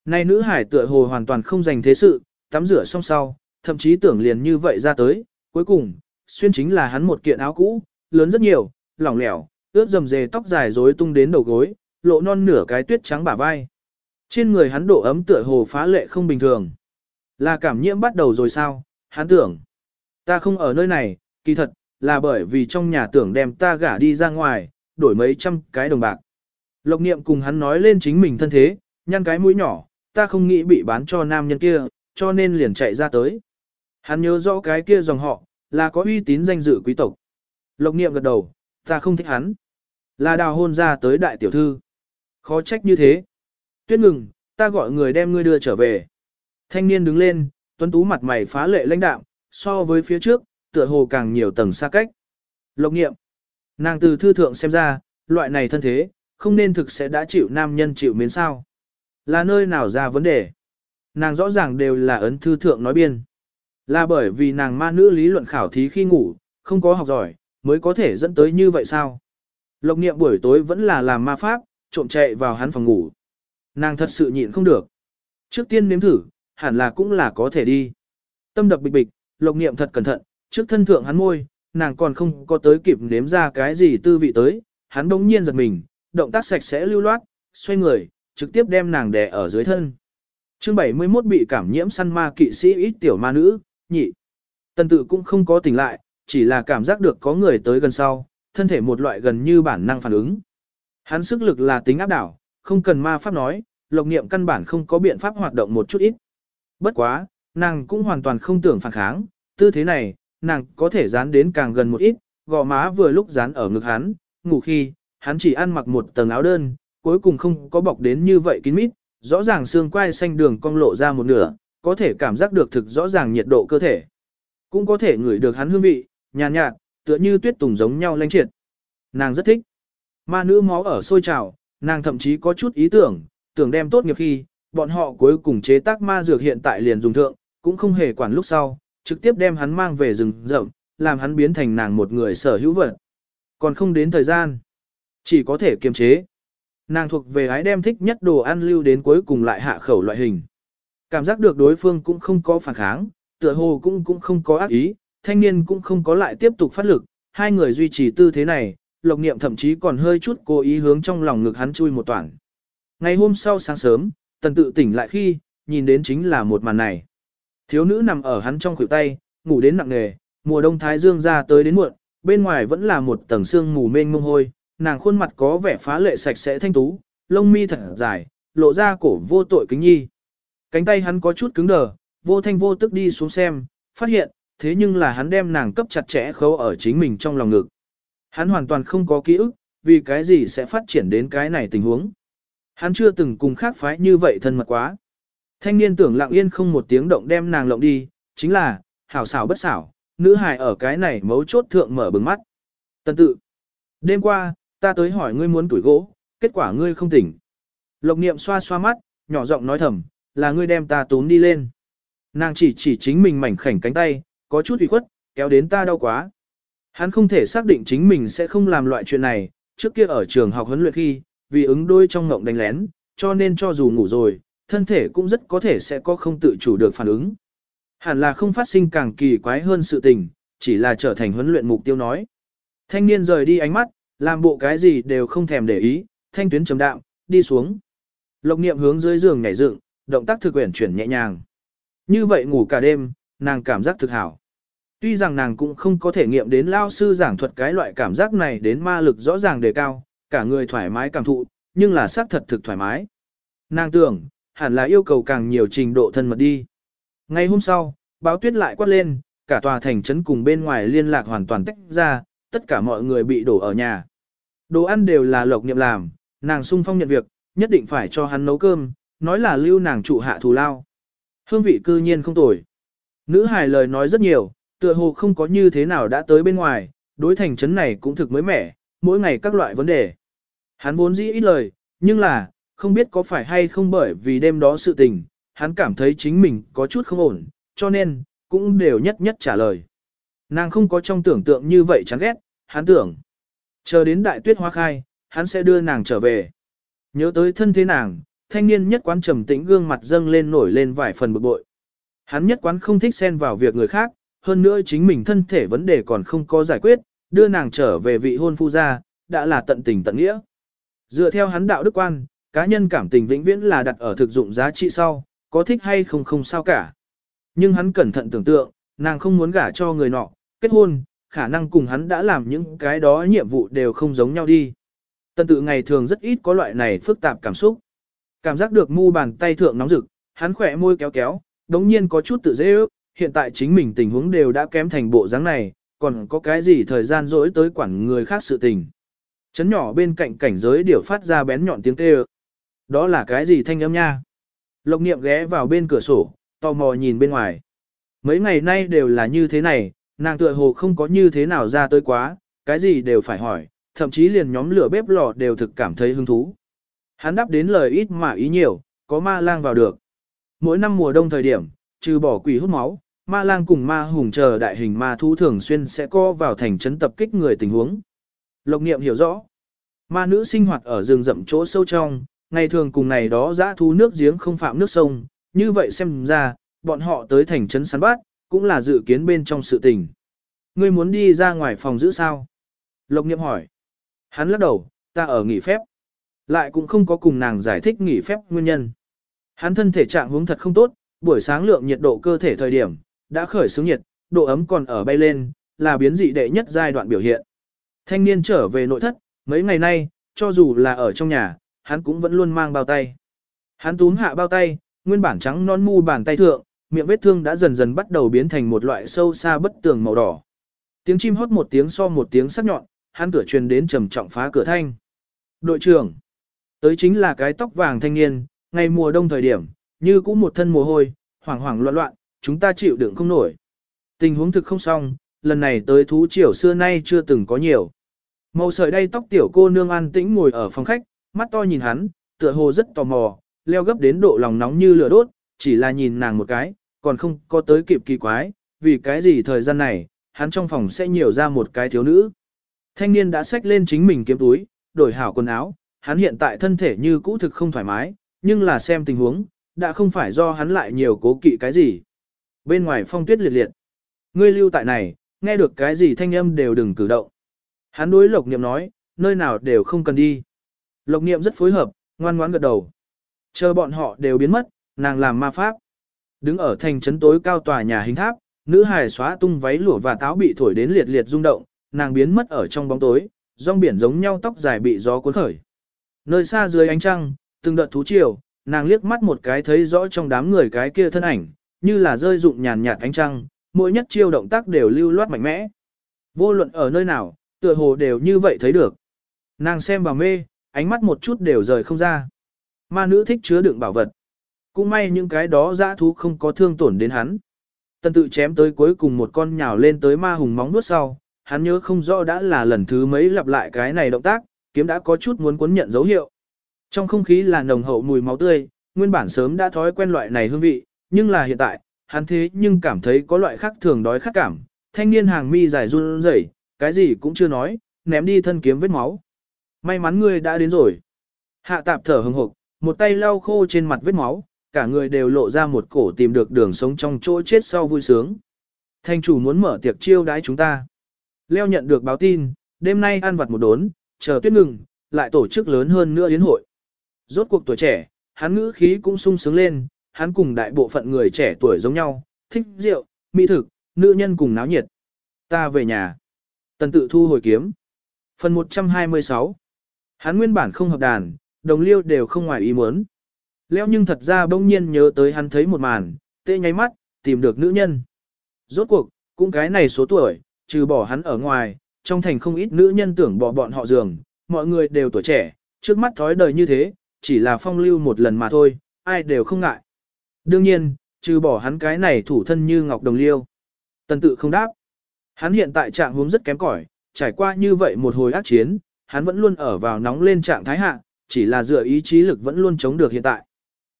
Này nữ hải tựa hồ hoàn toàn không dành thế sự, tắm rửa xong sau, thậm chí tưởng liền như vậy ra tới, cuối cùng, xuyên chính là hắn một kiện áo cũ, lớn rất nhiều, lỏng lẻo, ướt dầm dề tóc dài rối tung đến đầu gối, lộ non nửa cái tuyết trắng bả vai. Trên người hắn độ ấm tựa hồ phá lệ không bình thường. Là cảm nhiễm bắt đầu rồi sao, hắn tưởng. Ta không ở nơi này, kỳ thật, là bởi vì trong nhà tưởng đem ta gả đi ra ngoài, đổi mấy trăm cái đồng bạc. Lộc niệm cùng hắn nói lên chính mình thân thế, nhăn cái mũi nhỏ, ta không nghĩ bị bán cho nam nhân kia, cho nên liền chạy ra tới. Hắn nhớ rõ cái kia dòng họ, là có uy tín danh dự quý tộc. Lộc niệm gật đầu, ta không thích hắn. Là đào hôn ra tới đại tiểu thư. Khó trách như thế. Tuyết ngừng, ta gọi người đem ngươi đưa trở về. Thanh niên đứng lên, tuấn tú mặt mày phá lệ lãnh đạm, so với phía trước, tựa hồ càng nhiều tầng xa cách. Lộc Niệm, Nàng từ thư thượng xem ra, loại này thân thế, không nên thực sẽ đã chịu nam nhân chịu miến sao. Là nơi nào ra vấn đề. Nàng rõ ràng đều là ấn thư thượng nói biên. Là bởi vì nàng ma nữ lý luận khảo thí khi ngủ, không có học giỏi, mới có thể dẫn tới như vậy sao? Lộc niệm buổi tối vẫn là làm ma pháp, trộm chạy vào hắn phòng ngủ. Nàng thật sự nhịn không được. Trước tiên nếm thử, hẳn là cũng là có thể đi. Tâm đập bịch bịch, lộc niệm thật cẩn thận, trước thân thượng hắn môi, nàng còn không có tới kịp nếm ra cái gì tư vị tới, hắn bỗng nhiên giật mình, động tác sạch sẽ lưu loát, xoay người, trực tiếp đem nàng đè ở dưới thân. Chương 71 bị cảm nhiễm săn ma kỵ sĩ ít tiểu ma nữ, nhị. Tần tự cũng không có tỉnh lại, chỉ là cảm giác được có người tới gần sau, thân thể một loại gần như bản năng phản ứng. Hắn sức lực là tính áp đảo, không cần ma pháp nói, lộc niệm căn bản không có biện pháp hoạt động một chút ít. Bất quá, nàng cũng hoàn toàn không tưởng phản kháng, tư thế này, nàng có thể dán đến càng gần một ít, gò má vừa lúc dán ở ngực hắn, ngủ khi, hắn chỉ ăn mặc một tầng áo đơn, cuối cùng không có bọc đến như vậy kín mít, rõ ràng xương quai xanh đường cong lộ ra một nửa, có thể cảm giác được thực rõ ràng nhiệt độ cơ thể. Cũng có thể ngửi được hắn hương vị, nhàn nhạt, tựa như tuyết tùng giống nhau lanh triệt. Nàng rất thích. Ma nữ máu ở sôi trào, nàng thậm chí có chút ý tưởng, tưởng đem tốt nghiệp khi, bọn họ cuối cùng chế tác ma dược hiện tại liền dùng thượng, cũng không hề quản lúc sau, trực tiếp đem hắn mang về rừng rậm, làm hắn biến thành nàng một người sở hữu vật. Còn không đến thời gian, chỉ có thể kiềm chế. Nàng thuộc về ái đem thích nhất đồ ăn lưu đến cuối cùng lại hạ khẩu loại hình. Cảm giác được đối phương cũng không có phản kháng, tựa hồ cũng cũng không có ác ý, thanh niên cũng không có lại tiếp tục phát lực, hai người duy trì tư thế này, lộc niệm thậm chí còn hơi chút cố ý hướng trong lòng ngực hắn chui một toàn. Ngày hôm sau sáng sớm, tần tự tỉnh lại khi, nhìn đến chính là một màn này. Thiếu nữ nằm ở hắn trong khuỷu tay, ngủ đến nặng nề, mùa đông thái dương ra tới đến muộn, bên ngoài vẫn là một tầng sương mù mênh mông hôi, nàng khuôn mặt có vẻ phá lệ sạch sẽ thanh tú, lông mi thật dài, lộ ra cổ vô tội kính nhi. Cánh tay hắn có chút cứng đờ, vô thanh vô tức đi xuống xem, phát hiện, thế nhưng là hắn đem nàng cấp chặt chẽ khâu ở chính mình trong lòng ngực. Hắn hoàn toàn không có ký ức, vì cái gì sẽ phát triển đến cái này tình huống. Hắn chưa từng cùng khác phái như vậy thân mật quá. Thanh niên tưởng lặng yên không một tiếng động đem nàng lộng đi, chính là, hảo xảo bất xảo, nữ hài ở cái này mấu chốt thượng mở bừng mắt. Tân tự. Đêm qua, ta tới hỏi ngươi muốn tuổi gỗ, kết quả ngươi không tỉnh. Lộc niệm xoa xoa mắt, nhỏ giọng nói thầm, là ngươi đem ta tốn đi lên. Nàng chỉ chỉ chính mình mảnh khảnh cánh tay, có chút ủy khuất, kéo đến ta đau quá. Hắn không thể xác định chính mình sẽ không làm loại chuyện này, trước kia ở trường học huấn luyện khi, vì ứng đôi trong ngộng đánh lén, cho nên cho dù ngủ rồi, thân thể cũng rất có thể sẽ có không tự chủ được phản ứng. Hẳn là không phát sinh càng kỳ quái hơn sự tình, chỉ là trở thành huấn luyện mục tiêu nói. Thanh niên rời đi ánh mắt, làm bộ cái gì đều không thèm để ý, thanh tuyến trầm đạm, đi xuống. Lộc niệm hướng dưới giường nhảy dựng, động tác thực quyển chuyển nhẹ nhàng. Như vậy ngủ cả đêm, nàng cảm giác thực hảo. Tuy rằng nàng cũng không có thể nghiệm đến lao sư giảng thuật cái loại cảm giác này đến ma lực rõ ràng đề cao, cả người thoải mái cảm thụ, nhưng là xác thật thực thoải mái. Nàng tưởng, hẳn là yêu cầu càng nhiều trình độ thân mật đi. Ngày hôm sau, báo tuyết lại quát lên, cả tòa thành trấn cùng bên ngoài liên lạc hoàn toàn tách ra, tất cả mọi người bị đổ ở nhà. Đồ ăn đều là lộc niệm làm, nàng sung phong nhận việc, nhất định phải cho hắn nấu cơm, nói là lưu nàng trụ hạ thù lao. Hương vị cư nhiên không tồi. Nữ hài lời nói rất nhiều, tựa hồ không có như thế nào đã tới bên ngoài, đối thành trấn này cũng thực mới mẻ, mỗi ngày các loại vấn đề. Hắn vốn dĩ ít lời, nhưng là, không biết có phải hay không bởi vì đêm đó sự tình, hắn cảm thấy chính mình có chút không ổn, cho nên, cũng đều nhất nhất trả lời. Nàng không có trong tưởng tượng như vậy chán ghét, hắn tưởng. Chờ đến đại tuyết hoa khai, hắn sẽ đưa nàng trở về. Nhớ tới thân thế nàng, thanh niên nhất quán trầm tĩnh gương mặt dâng lên nổi lên vài phần bực bội. Hắn nhất quán không thích xen vào việc người khác, hơn nữa chính mình thân thể vấn đề còn không có giải quyết, đưa nàng trở về vị hôn phu gia, đã là tận tình tận nghĩa. Dựa theo hắn đạo đức quan, cá nhân cảm tình vĩnh viễn là đặt ở thực dụng giá trị sau, có thích hay không không sao cả. Nhưng hắn cẩn thận tưởng tượng, nàng không muốn gả cho người nọ, kết hôn, khả năng cùng hắn đã làm những cái đó nhiệm vụ đều không giống nhau đi. Tần tự ngày thường rất ít có loại này phức tạp cảm xúc. Cảm giác được mu bàn tay thượng nóng rực, hắn khỏe môi kéo kéo, đống nhiên có chút tự dễ ước, hiện tại chính mình tình huống đều đã kém thành bộ dáng này, còn có cái gì thời gian dỗi tới quản người khác sự tình. Chấn nhỏ bên cạnh cảnh giới điều phát ra bén nhọn tiếng kêu. Đó là cái gì thanh âm nha? Lộc niệm ghé vào bên cửa sổ, tò mò nhìn bên ngoài. Mấy ngày nay đều là như thế này, nàng tựa hồ không có như thế nào ra tới quá, cái gì đều phải hỏi, thậm chí liền nhóm lửa bếp lò đều thực cảm thấy hứng thú. Hắn đáp đến lời ít mà ý nhiều, có ma lang vào được. Mỗi năm mùa đông thời điểm, trừ bỏ quỷ hút máu, ma lang cùng ma hùng chờ đại hình ma thú thường xuyên sẽ co vào thành trấn tập kích người tình huống. Lộc niệm hiểu rõ. Ma nữ sinh hoạt ở rừng rậm chỗ sâu trong, ngày thường cùng này đó dã thú nước giếng không phạm nước sông, như vậy xem ra, bọn họ tới thành trấn săn bát, cũng là dự kiến bên trong sự tình. Ngươi muốn đi ra ngoài phòng giữ sao? Lộc niệm hỏi. Hắn lắc đầu, ta ở nghỉ phép. Lại cũng không có cùng nàng giải thích nghỉ phép nguyên nhân. Hắn thân thể trạng hướng thật không tốt, buổi sáng lượng nhiệt độ cơ thể thời điểm, đã khởi xuống nhiệt, độ ấm còn ở bay lên, là biến dị đệ nhất giai đoạn biểu hiện. Thanh niên trở về nội thất, mấy ngày nay, cho dù là ở trong nhà, hắn cũng vẫn luôn mang bao tay. Hắn túm hạ bao tay, nguyên bản trắng non mu bàn tay thượng, miệng vết thương đã dần dần bắt đầu biến thành một loại sâu xa bất tường màu đỏ. Tiếng chim hót một tiếng so một tiếng sắc nhọn, hắn cửa truyền đến trầm trọng phá cửa thanh. Đội trưởng, tới chính là cái tóc vàng thanh niên, ngày mùa đông thời điểm, như cũng một thân mồ hôi, hoảng hoảng loạn loạn, chúng ta chịu đựng không nổi. Tình huống thực không xong, lần này tới thú triều xưa nay chưa từng có nhiều. Màu sợi đay tóc tiểu cô nương an tĩnh ngồi ở phòng khách, mắt to nhìn hắn, tựa hồ rất tò mò, leo gấp đến độ lòng nóng như lửa đốt, chỉ là nhìn nàng một cái, còn không có tới kịp kỳ quái, vì cái gì thời gian này, hắn trong phòng sẽ nhiều ra một cái thiếu nữ. Thanh niên đã xách lên chính mình kiếm túi, đổi hảo quần áo, hắn hiện tại thân thể như cũ thực không thoải mái, nhưng là xem tình huống, đã không phải do hắn lại nhiều cố kỵ cái gì. Bên ngoài phong tuyết liệt liệt. Ngươi lưu tại này, nghe được cái gì thanh âm đều đừng cử động. Hắn đối Lộc Niệm nói, nơi nào đều không cần đi. Lộc Niệm rất phối hợp, ngoan ngoãn gật đầu. Chờ bọn họ đều biến mất, nàng làm ma pháp. Đứng ở thành trấn tối cao tòa nhà hình tháp, nữ hài xóa tung váy lụa và táo bị thổi đến liệt liệt rung động, nàng biến mất ở trong bóng tối, rong biển giống nhau tóc dài bị gió cuốn khởi. Nơi xa dưới ánh trăng, từng đợt thú chiều, nàng liếc mắt một cái thấy rõ trong đám người cái kia thân ảnh, như là rơi dụng nhàn nhạt ánh trăng, mỗi nhất chiêu động tác đều lưu loát mạnh mẽ. Vô luận ở nơi nào, tựa hồ đều như vậy thấy được. Nàng xem vào mê, ánh mắt một chút đều rời không ra. Ma nữ thích chứa đựng bảo vật. Cũng may những cái đó dã thú không có thương tổn đến hắn. Tần tự chém tới cuối cùng một con nhào lên tới ma hùng móng nuốt sau, hắn nhớ không rõ đã là lần thứ mấy lặp lại cái này động tác, kiếm đã có chút muốn cuốn nhận dấu hiệu. Trong không khí là nồng hậu mùi máu tươi, nguyên bản sớm đã thói quen loại này hương vị, nhưng là hiện tại, hắn thế nhưng cảm thấy có loại khác thường đói khát cảm. Thanh niên hàng mi dài run rẩy, cái gì cũng chưa nói, ném đi thân kiếm vết máu. May mắn ngươi đã đến rồi. Hạ tạp thở hừng hực, một tay lau khô trên mặt vết máu, cả người đều lộ ra một cổ tìm được đường sống trong chỗ chết sau vui sướng. Thanh chủ muốn mở tiệc chiêu đãi chúng ta. Leo nhận được báo tin, đêm nay ăn vặt một đốn, chờ tuyết ngừng, lại tổ chức lớn hơn nữa yến hội. Rốt cuộc tuổi trẻ, hắn ngữ khí cũng sung sướng lên, hắn cùng đại bộ phận người trẻ tuổi giống nhau, thích rượu, mỹ thực, nữ nhân cùng náo nhiệt. Ta về nhà. Tần tự thu hồi kiếm. Phần 126. Hắn nguyên bản không hợp đàn, đồng liêu đều không ngoài ý muốn. Leo nhưng thật ra bỗng nhiên nhớ tới hắn thấy một màn, tê nháy mắt, tìm được nữ nhân. Rốt cuộc, cũng cái này số tuổi, trừ bỏ hắn ở ngoài, trong thành không ít nữ nhân tưởng bỏ bọn họ giường, mọi người đều tuổi trẻ, trước mắt thói đời như thế, chỉ là phong lưu một lần mà thôi, ai đều không ngại. Đương nhiên, trừ bỏ hắn cái này thủ thân như ngọc đồng liêu. Tần tự không đáp. Hắn hiện tại trạng huống rất kém cỏi, trải qua như vậy một hồi ác chiến, hắn vẫn luôn ở vào nóng lên trạng thái hạ, chỉ là dựa ý chí lực vẫn luôn chống được hiện tại.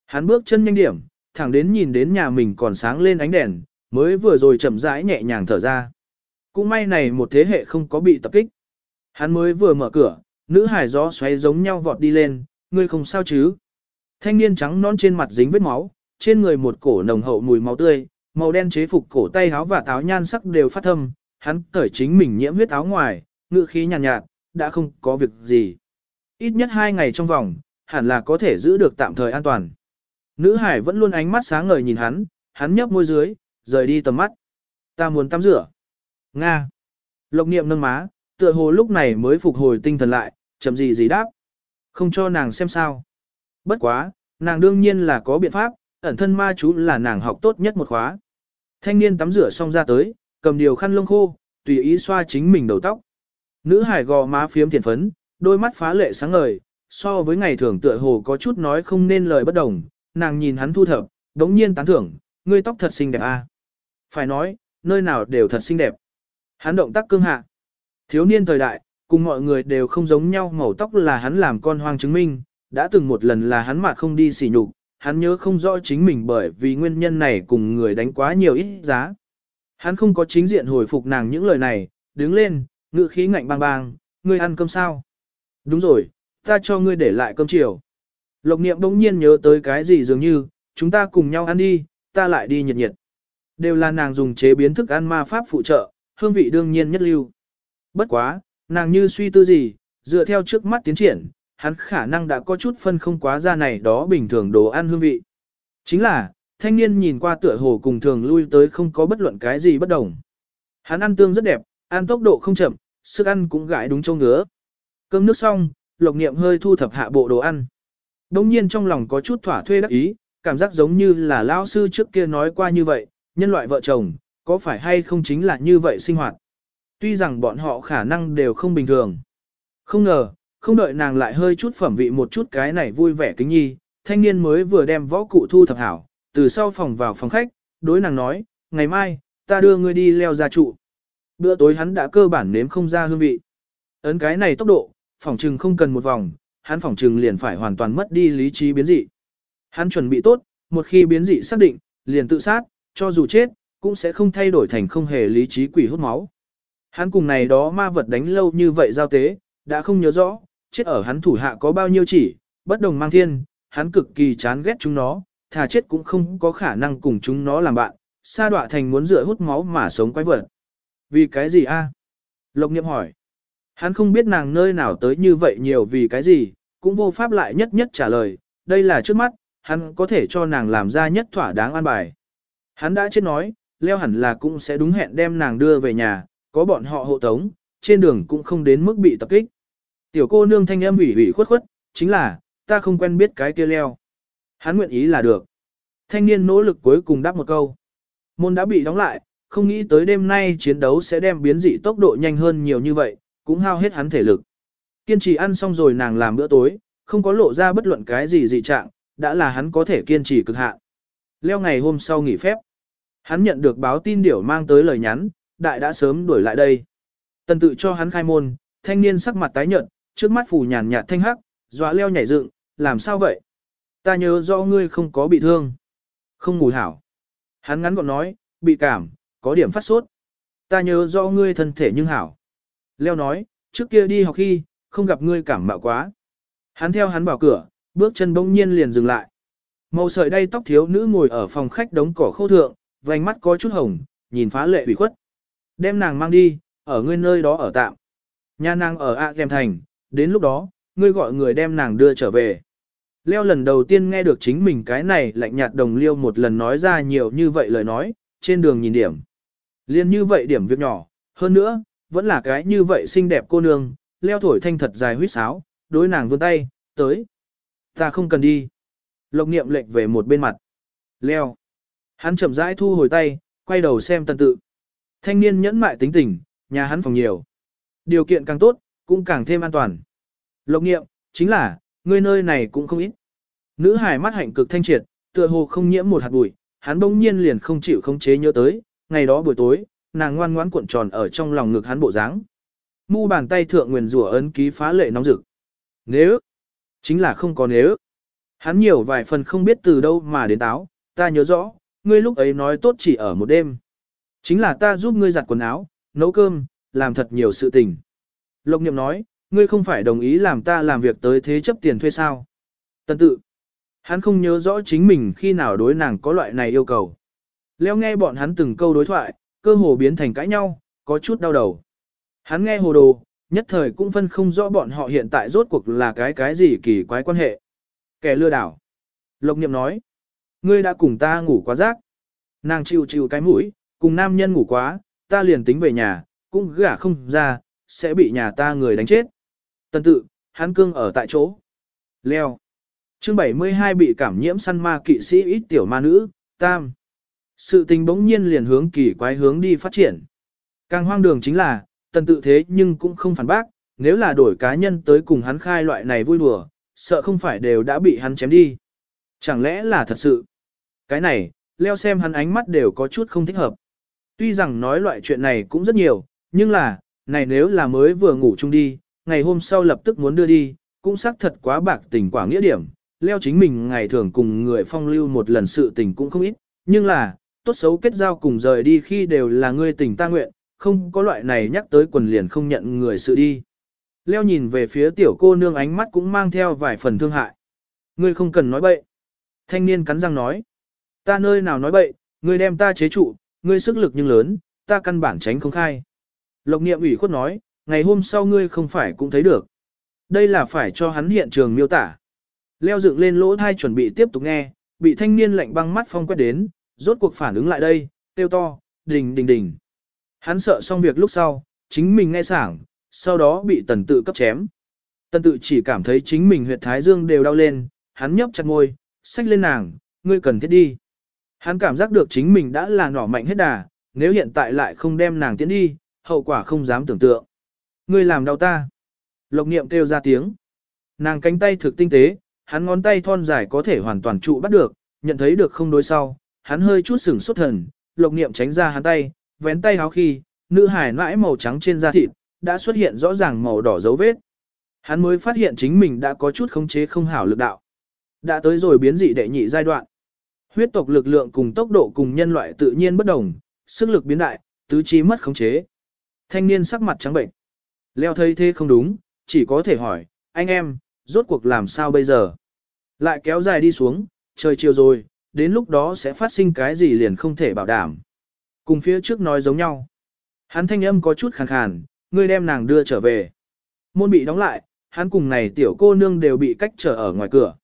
Hắn bước chân nhanh điểm, thẳng đến nhìn đến nhà mình còn sáng lên ánh đèn, mới vừa rồi chậm rãi nhẹ nhàng thở ra. Cũng may này một thế hệ không có bị tập kích. Hắn mới vừa mở cửa, nữ hải gió xoáy giống nhau vọt đi lên, ngươi không sao chứ. Thanh niên trắng non trên mặt dính vết máu, trên người một cổ nồng hậu mùi máu tươi, màu đen chế phục cổ tay áo và táo nhan sắc đều phát thâm, hắn cởi chính mình nhiễm huyết áo ngoài, ngự khí nhàn nhạt, nhạt, đã không có việc gì. Ít nhất hai ngày trong vòng, hẳn là có thể giữ được tạm thời an toàn. Nữ hải vẫn luôn ánh mắt sáng ngời nhìn hắn, hắn nhấp môi dưới, rời đi tầm mắt. Ta muốn tắm rửa. Nga. Lộc niệm nâng má, tựa hồ lúc này mới phục hồi tinh thần lại, chậm gì gì đáp. Không cho nàng xem sao. Bất quá, nàng đương nhiên là có biện pháp, ẩn thân ma chú là nàng học tốt nhất một khóa. Thanh niên tắm rửa xong ra tới, cầm điều khăn lông khô, tùy ý xoa chính mình đầu tóc. Nữ hải gò má phiếm thiền phấn, đôi mắt phá lệ sáng ngời, so với ngày thường tựa hồ có chút nói không nên lời bất đồng, nàng nhìn hắn thu thập, đống nhiên tán thưởng, ngươi tóc thật xinh đẹp a. À? Phải nói, nơi nào đều thật xinh đẹp. Hắn động tác cương hạ. Thiếu niên thời đại, cùng mọi người đều không giống nhau màu tóc là hắn làm con hoang chứng minh, đã từng một lần là hắn mà không đi xỉ nhục, hắn nhớ không rõ chính mình bởi vì nguyên nhân này cùng người đánh quá nhiều ít giá. Hắn không có chính diện hồi phục nàng những lời này, đứng lên, ngự khí ngạnh bang bang, ngươi ăn cơm sao? Đúng rồi, ta cho ngươi để lại cơm chiều. Lộc niệm bỗng nhiên nhớ tới cái gì dường như, chúng ta cùng nhau ăn đi, ta lại đi nhiệt nhiệt. Đều là nàng dùng chế biến thức ăn ma pháp phụ trợ, hương vị đương nhiên nhất lưu. Bất quá, nàng như suy tư gì, dựa theo trước mắt tiến triển, hắn khả năng đã có chút phân không quá ra này đó bình thường đồ ăn hương vị. Chính là, thanh niên nhìn qua tựa hồ cùng thường lui tới không có bất luận cái gì bất đồng. Hắn ăn tương rất đẹp, ăn tốc độ không chậm, sức ăn cũng gãi đúng châu ngứa. Cơm nước xong, lộc niệm hơi thu thập hạ bộ đồ ăn. Đông nhiên trong lòng có chút thỏa thuê đắc ý, cảm giác giống như là lão sư trước kia nói qua như vậy, nhân loại vợ chồng, có phải hay không chính là như vậy sinh hoạt. Tuy rằng bọn họ khả năng đều không bình thường. Không ngờ, không đợi nàng lại hơi chút phẩm vị một chút cái này vui vẻ kính nhi, thanh niên mới vừa đem võ cụ thu thập hảo, từ sau phòng vào phòng khách, đối nàng nói, ngày mai, ta đưa ngươi đi leo ra trụ. Bữa tối hắn đã cơ bản nếm không ra hương vị. Ấn cái này tốc độ, phòng trừng không cần một vòng, hắn phòng trừng liền phải hoàn toàn mất đi lý trí biến dị. Hắn chuẩn bị tốt, một khi biến dị xác định, liền tự sát, cho dù chết, cũng sẽ không thay đổi thành không hề lý trí quỷ hút máu. Hắn cùng này đó ma vật đánh lâu như vậy giao tế, đã không nhớ rõ, chết ở hắn thủ hạ có bao nhiêu chỉ, bất đồng mang thiên, hắn cực kỳ chán ghét chúng nó, thà chết cũng không có khả năng cùng chúng nó làm bạn, sa đọa thành muốn rửa hút máu mà sống quái vật. Vì cái gì a? Lộc Niệm hỏi. Hắn không biết nàng nơi nào tới như vậy nhiều vì cái gì, cũng vô pháp lại nhất nhất trả lời, đây là trước mắt, hắn có thể cho nàng làm ra nhất thỏa đáng an bài. Hắn đã chết nói, leo hẳn là cũng sẽ đúng hẹn đem nàng đưa về nhà, có bọn họ hộ tống, trên đường cũng không đến mức bị tập kích. Tiểu cô nương thanh âm ủy ủy khuất khuất, chính là, ta không quen biết cái kia leo. Hắn nguyện ý là được. Thanh niên nỗ lực cuối cùng đáp một câu. Môn đã bị đóng lại, không nghĩ tới đêm nay chiến đấu sẽ đem biến dị tốc độ nhanh hơn nhiều như vậy, cũng hao hết hắn thể lực. Kiên trì ăn xong rồi nàng làm bữa tối, không có lộ ra bất luận cái gì dị trạng, đã là hắn có thể kiên trì cực hạn. Leo ngày hôm sau nghỉ phép. Hắn nhận được báo tin điểu mang tới lời nhắn, đại đã sớm đuổi lại đây. Tần tự cho hắn khai môn, thanh niên sắc mặt tái nhợt, trước mắt phủ nhàn nhạt thanh hắc, dọa leo nhảy dựng, làm sao vậy? Ta nhớ do ngươi không có bị thương. Không ngủ hảo. Hắn ngắn gọn nói, bị cảm, có điểm phát sốt. Ta nhớ do ngươi thân thể nhưng hảo. Leo nói, trước kia đi học khi, không gặp ngươi cảm mạo quá. Hắn theo hắn vào cửa, bước chân bỗng nhiên liền dừng lại. Màu sợi đay tóc thiếu nữ ngồi ở phòng khách đống cỏ khô thượng, vành mắt có chút hồng, nhìn phá lệ ủy khuất. Đem nàng mang đi, ở ngươi nơi đó ở tạm. Nhà nàng ở ạ à thành, đến lúc đó, ngươi gọi người đem nàng đưa trở về. Leo lần đầu tiên nghe được chính mình cái này lạnh nhạt đồng liêu một lần nói ra nhiều như vậy lời nói, trên đường nhìn điểm. Liên như vậy điểm việc nhỏ, hơn nữa, vẫn là cái như vậy xinh đẹp cô nương, leo thổi thanh thật dài huyết sáo, đối nàng vươn tay, tới. Ta không cần đi. Lộc niệm lệnh về một bên mặt. Leo. Hắn chậm rãi thu hồi tay, quay đầu xem tần tự. Thanh niên nhẫn mại tính tình, nhà hắn phòng nhiều. Điều kiện càng tốt, cũng càng thêm an toàn. Lộc nghiệm, chính là, ngươi nơi này cũng không ít. Nữ hải mắt hạnh cực thanh triệt, tựa hồ không nhiễm một hạt bụi, hắn bỗng nhiên liền không chịu khống chế nhớ tới, ngày đó buổi tối, nàng ngoan ngoãn cuộn tròn ở trong lòng ngực hắn bộ dáng. Mu bàn tay thượng nguyền rủa ấn ký phá lệ nóng rực. Nếu, chính là không có nếu. Hắn nhiều vài phần không biết từ đâu mà đến táo, ta nhớ rõ, ngươi lúc ấy nói tốt chỉ ở một đêm. Chính là ta giúp ngươi giặt quần áo, nấu cơm, làm thật nhiều sự tình. Lộc niệm nói, ngươi không phải đồng ý làm ta làm việc tới thế chấp tiền thuê sao. Tân tự, hắn không nhớ rõ chính mình khi nào đối nàng có loại này yêu cầu. Leo nghe bọn hắn từng câu đối thoại, cơ hồ biến thành cãi nhau, có chút đau đầu. Hắn nghe hồ đồ, nhất thời cũng phân không rõ bọn họ hiện tại rốt cuộc là cái cái gì kỳ quái quan hệ. Kẻ lừa đảo. Lộc niệm nói, ngươi đã cùng ta ngủ quá rác. Nàng chịu chịu cái mũi, cùng nam nhân ngủ quá, ta liền tính về nhà, cũng gả không ra, sẽ bị nhà ta người đánh chết. Tần tự, hắn cương ở tại chỗ. Leo. Chương 72 bị cảm nhiễm săn ma kỵ sĩ ít tiểu ma nữ, tam. Sự tình bỗng nhiên liền hướng kỳ quái hướng đi phát triển. Càng hoang đường chính là, tần tự thế nhưng cũng không phản bác, nếu là đổi cá nhân tới cùng hắn khai loại này vui đùa, sợ không phải đều đã bị hắn chém đi. Chẳng lẽ là thật sự? Cái này, leo xem hắn ánh mắt đều có chút không thích hợp. Tuy rằng nói loại chuyện này cũng rất nhiều, nhưng là, này nếu là mới vừa ngủ chung đi, ngày hôm sau lập tức muốn đưa đi, cũng xác thật quá bạc tình quả nghĩa điểm. Leo chính mình ngày thường cùng người phong lưu một lần sự tình cũng không ít, nhưng là, tốt xấu kết giao cùng rời đi khi đều là ngươi tình ta nguyện, không có loại này nhắc tới quần liền không nhận người sự đi. Leo nhìn về phía tiểu cô nương ánh mắt cũng mang theo vài phần thương hại. Ngươi không cần nói bậy. Thanh niên cắn răng nói. Ta nơi nào nói bậy, ngươi đem ta chế trụ, ngươi sức lực nhưng lớn, ta căn bản tránh không khai. Lộc niệm ủy khuất nói, ngày hôm sau ngươi không phải cũng thấy được. Đây là phải cho hắn hiện trường miêu tả. Leo dựng lên lỗ thai chuẩn bị tiếp tục nghe, bị thanh niên lạnh băng mắt phong quét đến, rốt cuộc phản ứng lại đây, tiêu to, đình đình đình. Hắn sợ xong việc lúc sau, chính mình nghe sảng, sau đó bị tần tự cấp chém. Tần tự chỉ cảm thấy chính mình huyệt thái dương đều đau lên, hắn nhấp chặt ngôi, xách lên nàng, ngươi cần thiết đi. Hắn cảm giác được chính mình đã là nỏ mạnh hết đà, nếu hiện tại lại không đem nàng tiến đi, hậu quả không dám tưởng tượng. Ngươi làm đau ta. Lộc niệm kêu ra tiếng. Nàng cánh tay thực tinh tế, hắn ngón tay thon dài có thể hoàn toàn trụ bắt được, nhận thấy được không đối sau, hắn hơi chút sửng xuất thần, lộc niệm tránh ra hắn tay, vén tay háo khi, nữ hải nãi màu trắng trên da thịt, đã xuất hiện rõ ràng màu đỏ dấu vết. Hắn mới phát hiện chính mình đã có chút khống chế không hảo lực đạo. Đã tới rồi biến dị đệ nhị giai đoạn. Huyết tộc lực lượng cùng tốc độ cùng nhân loại tự nhiên bất đồng, sức lực biến đại, tứ chi mất khống chế. Thanh niên sắc mặt trắng bệnh. Leo thấy thế không đúng, chỉ có thể hỏi, anh em, rốt cuộc làm sao bây giờ? Lại kéo dài đi xuống, trời chiều rồi, đến lúc đó sẽ phát sinh cái gì liền không thể bảo đảm. Cùng phía trước nói giống nhau. Hắn thanh âm có chút khàn khàn, ngươi đem nàng đưa trở về. Môn bị đóng lại, hắn cùng này tiểu cô nương đều bị cách trở ở ngoài cửa.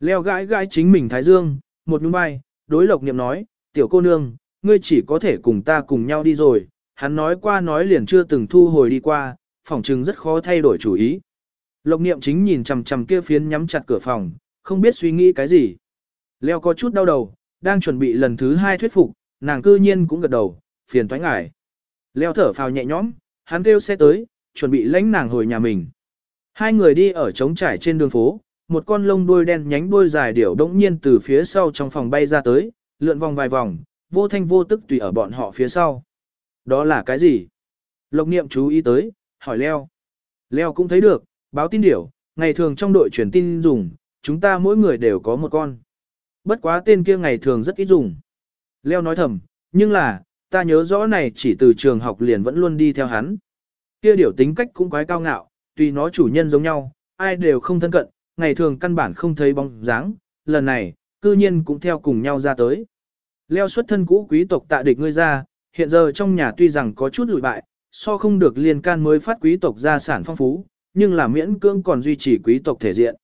Leo gãi gãi chính mình thái dương, một nhún vai, đối lộc niệm nói, tiểu cô nương, ngươi chỉ có thể cùng ta cùng nhau đi rồi. Hắn nói qua nói liền chưa từng thu hồi đi qua, phòng trừng rất khó thay đổi chủ ý. Lộc niệm chính nhìn chằm chằm kia phiến nhắm chặt cửa phòng, không biết suy nghĩ cái gì. Leo có chút đau đầu, đang chuẩn bị lần thứ hai thuyết phục, nàng cư nhiên cũng gật đầu, phiền toái ngại. Leo thở phào nhẹ nhõm, hắn kêu xe tới, chuẩn bị lãnh nàng hồi nhà mình. Hai người đi ở trống trải trên đường phố, một con lông đuôi đen nhánh đuôi dài điểu đống nhiên từ phía sau trong phòng bay ra tới, lượn vòng vài vòng, vô thanh vô tức tùy ở bọn họ phía sau. Đó là cái gì? Lộc niệm chú ý tới, hỏi Leo. Leo cũng thấy được, báo tin điểu, ngày thường trong đội truyền tin dùng, chúng ta mỗi người đều có một con. Bất quá tên kia ngày thường rất ít dùng. Leo nói thầm, nhưng là, ta nhớ rõ này chỉ từ trường học liền vẫn luôn đi theo hắn. Kia điểu tính cách cũng quái cao ngạo, tùy nó chủ nhân giống nhau, ai đều không thân cận, ngày thường căn bản không thấy bóng dáng, lần này, cư nhiên cũng theo cùng nhau ra tới. Leo xuất thân cũ quý tộc tạ địch ngươi ra, hiện giờ trong nhà tuy rằng có chút lụi bại, so không được liên can mới phát quý tộc gia sản phong phú, nhưng là miễn cưỡng còn duy trì quý tộc thể diện.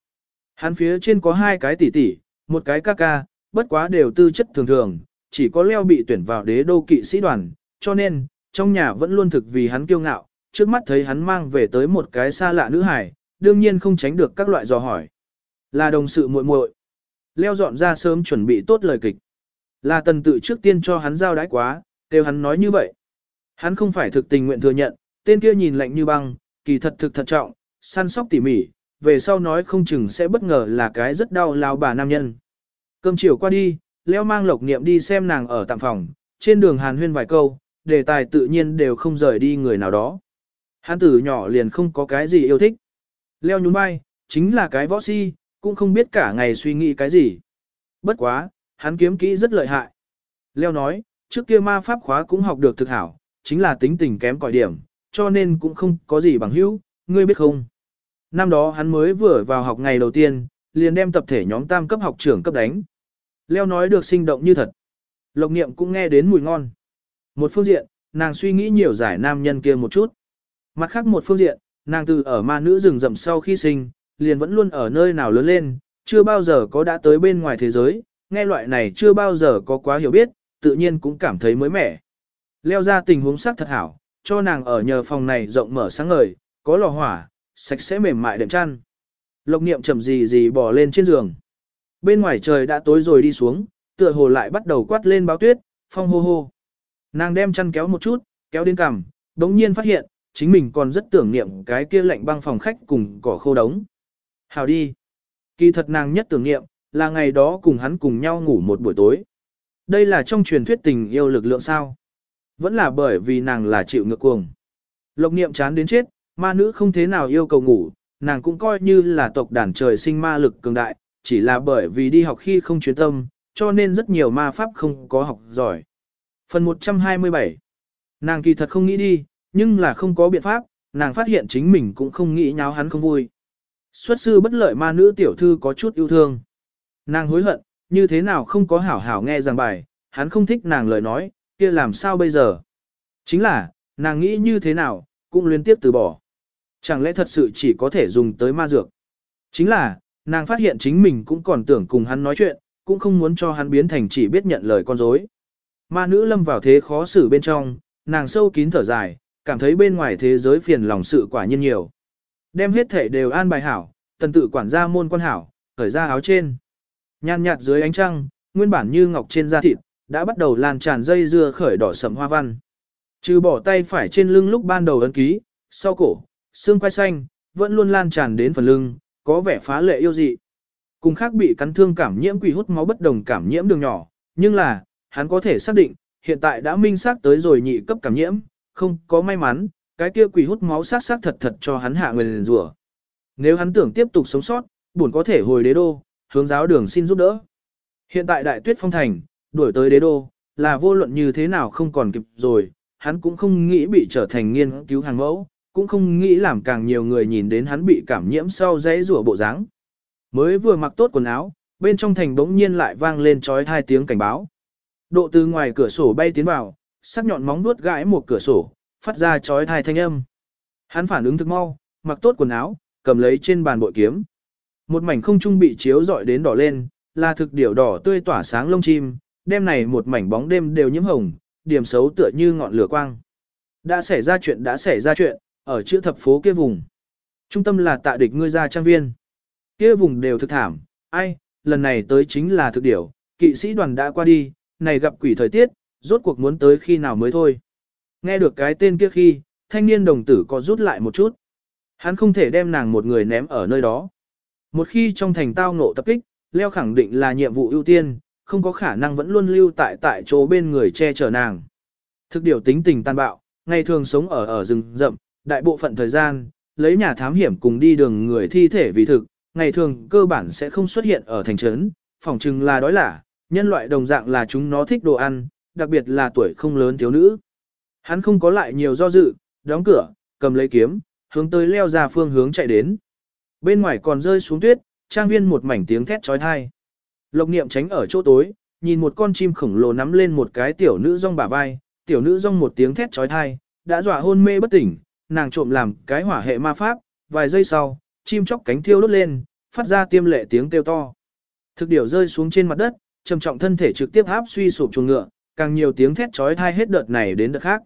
Hắn phía trên có hai cái tỷ tỷ, một cái ca ca, bất quá đều tư chất thường thường, chỉ có leo bị tuyển vào đế đô kỵ sĩ đoàn, cho nên, trong nhà vẫn luôn thực vì hắn kiêu ngạo, trước mắt thấy hắn mang về tới một cái xa lạ nữ hải, đương nhiên không tránh được các loại dò hỏi. Là đồng sự muội muội. Leo dọn ra sớm chuẩn bị tốt lời kịch. Là tần tự trước tiên cho hắn giao đái quá, kêu hắn nói như vậy. Hắn không phải thực tình nguyện thừa nhận, tên kia nhìn lạnh như băng, kỳ thật thực thận trọng, săn sóc tỉ mỉ, về sau nói không chừng sẽ bất ngờ là cái rất đau lao bà nam nhân. Cơm chiều qua đi, Leo mang lộc niệm đi xem nàng ở tạm phòng, trên đường hàn huyên vài câu, đề tài tự nhiên đều không rời đi người nào đó. Hắn tử nhỏ liền không có cái gì yêu thích. Leo nhún vai, chính là cái võ si, cũng không biết cả ngày suy nghĩ cái gì. Bất quá, hắn kiếm kỹ rất lợi hại. Leo nói, trước kia ma pháp khóa cũng học được thực hảo, chính là tính tình kém cỏi điểm, cho nên cũng không có gì bằng hữu, ngươi biết không. Năm đó hắn mới vừa vào học ngày đầu tiên, liền đem tập thể nhóm tam cấp học trưởng cấp đánh. Leo nói được sinh động như thật. Lộc niệm cũng nghe đến mùi ngon. Một phương diện, nàng suy nghĩ nhiều giải nam nhân kia một chút. Mặt khác một phương diện, nàng từ ở ma nữ rừng rậm sau khi sinh, liền vẫn luôn ở nơi nào lớn lên, chưa bao giờ có đã tới bên ngoài thế giới, nghe loại này chưa bao giờ có quá hiểu biết, tự nhiên cũng cảm thấy mới mẻ. Leo ra tình huống sắc thật hảo, cho nàng ở nhờ phòng này rộng mở sáng ngời, có lò hỏa, sạch sẽ mềm mại đệm chăn. Lộc niệm chậm gì gì bỏ lên trên giường. Bên ngoài trời đã tối rồi đi xuống, tựa hồ lại bắt đầu quát lên báo tuyết, phong hô hô. Nàng đem chăn kéo một chút, kéo đến cằm, đống nhiên phát hiện, chính mình còn rất tưởng niệm cái kia lạnh băng phòng khách cùng cỏ khô đống. Hào đi. Kỳ thật nàng nhất tưởng niệm, là ngày đó cùng hắn cùng nhau ngủ một buổi tối. Đây là trong truyền thuyết tình yêu lực lượng sao. Vẫn là bởi vì nàng là chịu ngược cuồng. Lộc niệm chán đến chết, ma nữ không thế nào yêu cầu ngủ, nàng cũng coi như là tộc đàn trời sinh ma lực cường đại, chỉ là bởi vì đi học khi không chuyên tâm, cho nên rất nhiều ma pháp không có học giỏi. Phần 127 Nàng kỳ thật không nghĩ đi, nhưng là không có biện pháp, nàng phát hiện chính mình cũng không nghĩ nháo hắn không vui. Xuất sư bất lợi ma nữ tiểu thư có chút yêu thương. Nàng hối hận, như thế nào không có hảo hảo nghe giảng bài, hắn không thích nàng lời nói, kia làm sao bây giờ? Chính là, nàng nghĩ như thế nào, cũng liên tiếp từ bỏ. Chẳng lẽ thật sự chỉ có thể dùng tới ma dược? Chính là, nàng phát hiện chính mình cũng còn tưởng cùng hắn nói chuyện, cũng không muốn cho hắn biến thành chỉ biết nhận lời con dối. Ma nữ lâm vào thế khó xử bên trong, nàng sâu kín thở dài, cảm thấy bên ngoài thế giới phiền lòng sự quả nhiên nhiều. Đem hết thể đều an bài hảo, tần tự quản gia môn quan hảo, khởi ra áo trên. Nhan nhạt dưới ánh trăng, nguyên bản như ngọc trên da thịt, đã bắt đầu lan tràn dây dưa khởi đỏ sầm hoa văn. Trừ bỏ tay phải trên lưng lúc ban đầu ấn ký, sau cổ, xương quai xanh, vẫn luôn lan tràn đến phần lưng, có vẻ phá lệ yêu dị. Cùng khác bị cắn thương cảm nhiễm quỷ hút máu bất đồng cảm nhiễm đường nhỏ, nhưng là, hắn có thể xác định, hiện tại đã minh xác tới rồi nhị cấp cảm nhiễm, không có may mắn, cái kia quỷ hút máu sát sát thật thật cho hắn hạ người rủa. Nếu hắn tưởng tiếp tục sống sót, buồn có thể hồi đế đô, hướng giáo đường xin giúp đỡ. Hiện tại đại tuyết phong thành, đuổi tới đế đô, là vô luận như thế nào không còn kịp rồi, hắn cũng không nghĩ bị trở thành nghiên cứu hàng mẫu, cũng không nghĩ làm càng nhiều người nhìn đến hắn bị cảm nhiễm sau dãy rủa bộ dáng. Mới vừa mặc tốt quần áo, bên trong thành bỗng nhiên lại vang lên trói hai tiếng cảnh báo. Độ từ ngoài cửa sổ bay tiến vào, sắc nhọn móng vuốt gãi một cửa sổ, phát ra chói thai thanh âm. Hắn phản ứng thực mau, mặc tốt quần áo, cầm lấy trên bàn bội kiếm. Một mảnh không trung bị chiếu rọi đến đỏ lên, là thực điểu đỏ tươi tỏa sáng lông chim, đêm này một mảnh bóng đêm đều nhiễm hồng, điểm xấu tựa như ngọn lửa quang. Đã xảy ra chuyện đã xảy ra chuyện, ở chữ thập phố kia vùng. Trung tâm là tạ địch ngươi ra trang viên. Kia vùng đều thực thảm, ai, lần này tới chính là thực điểu, kỵ sĩ đoàn đã qua đi, này gặp quỷ thời tiết, rốt cuộc muốn tới khi nào mới thôi. Nghe được cái tên kia khi, thanh niên đồng tử có rút lại một chút. Hắn không thể đem nàng một người ném ở nơi đó. Một khi trong thành tao ngộ tập kích, leo khẳng định là nhiệm vụ ưu tiên, không có khả năng vẫn luôn lưu tại tại chỗ bên người che chở nàng. Thực điều tính tình tàn bạo, ngày thường sống ở ở rừng rậm, đại bộ phận thời gian, lấy nhà thám hiểm cùng đi đường người thi thể vì thực, ngày thường cơ bản sẽ không xuất hiện ở thành trấn, phòng chừng là đói lả, nhân loại đồng dạng là chúng nó thích đồ ăn, đặc biệt là tuổi không lớn thiếu nữ. Hắn không có lại nhiều do dự, đóng cửa, cầm lấy kiếm, hướng tới leo ra phương hướng chạy đến. Bên ngoài còn rơi xuống tuyết, trang viên một mảnh tiếng thét trói thai. Lộc niệm tránh ở chỗ tối, nhìn một con chim khổng lồ nắm lên một cái tiểu nữ rong bả vai, tiểu nữ rong một tiếng thét trói thai, đã dọa hôn mê bất tỉnh, nàng trộm làm cái hỏa hệ ma pháp, vài giây sau, chim chóc cánh thiêu đốt lên, phát ra tiêm lệ tiếng kêu to. Thực điểu rơi xuống trên mặt đất, trầm trọng thân thể trực tiếp áp suy sụp chuồng ngựa, càng nhiều tiếng thét trói thai hết đợt này đến đợt khác.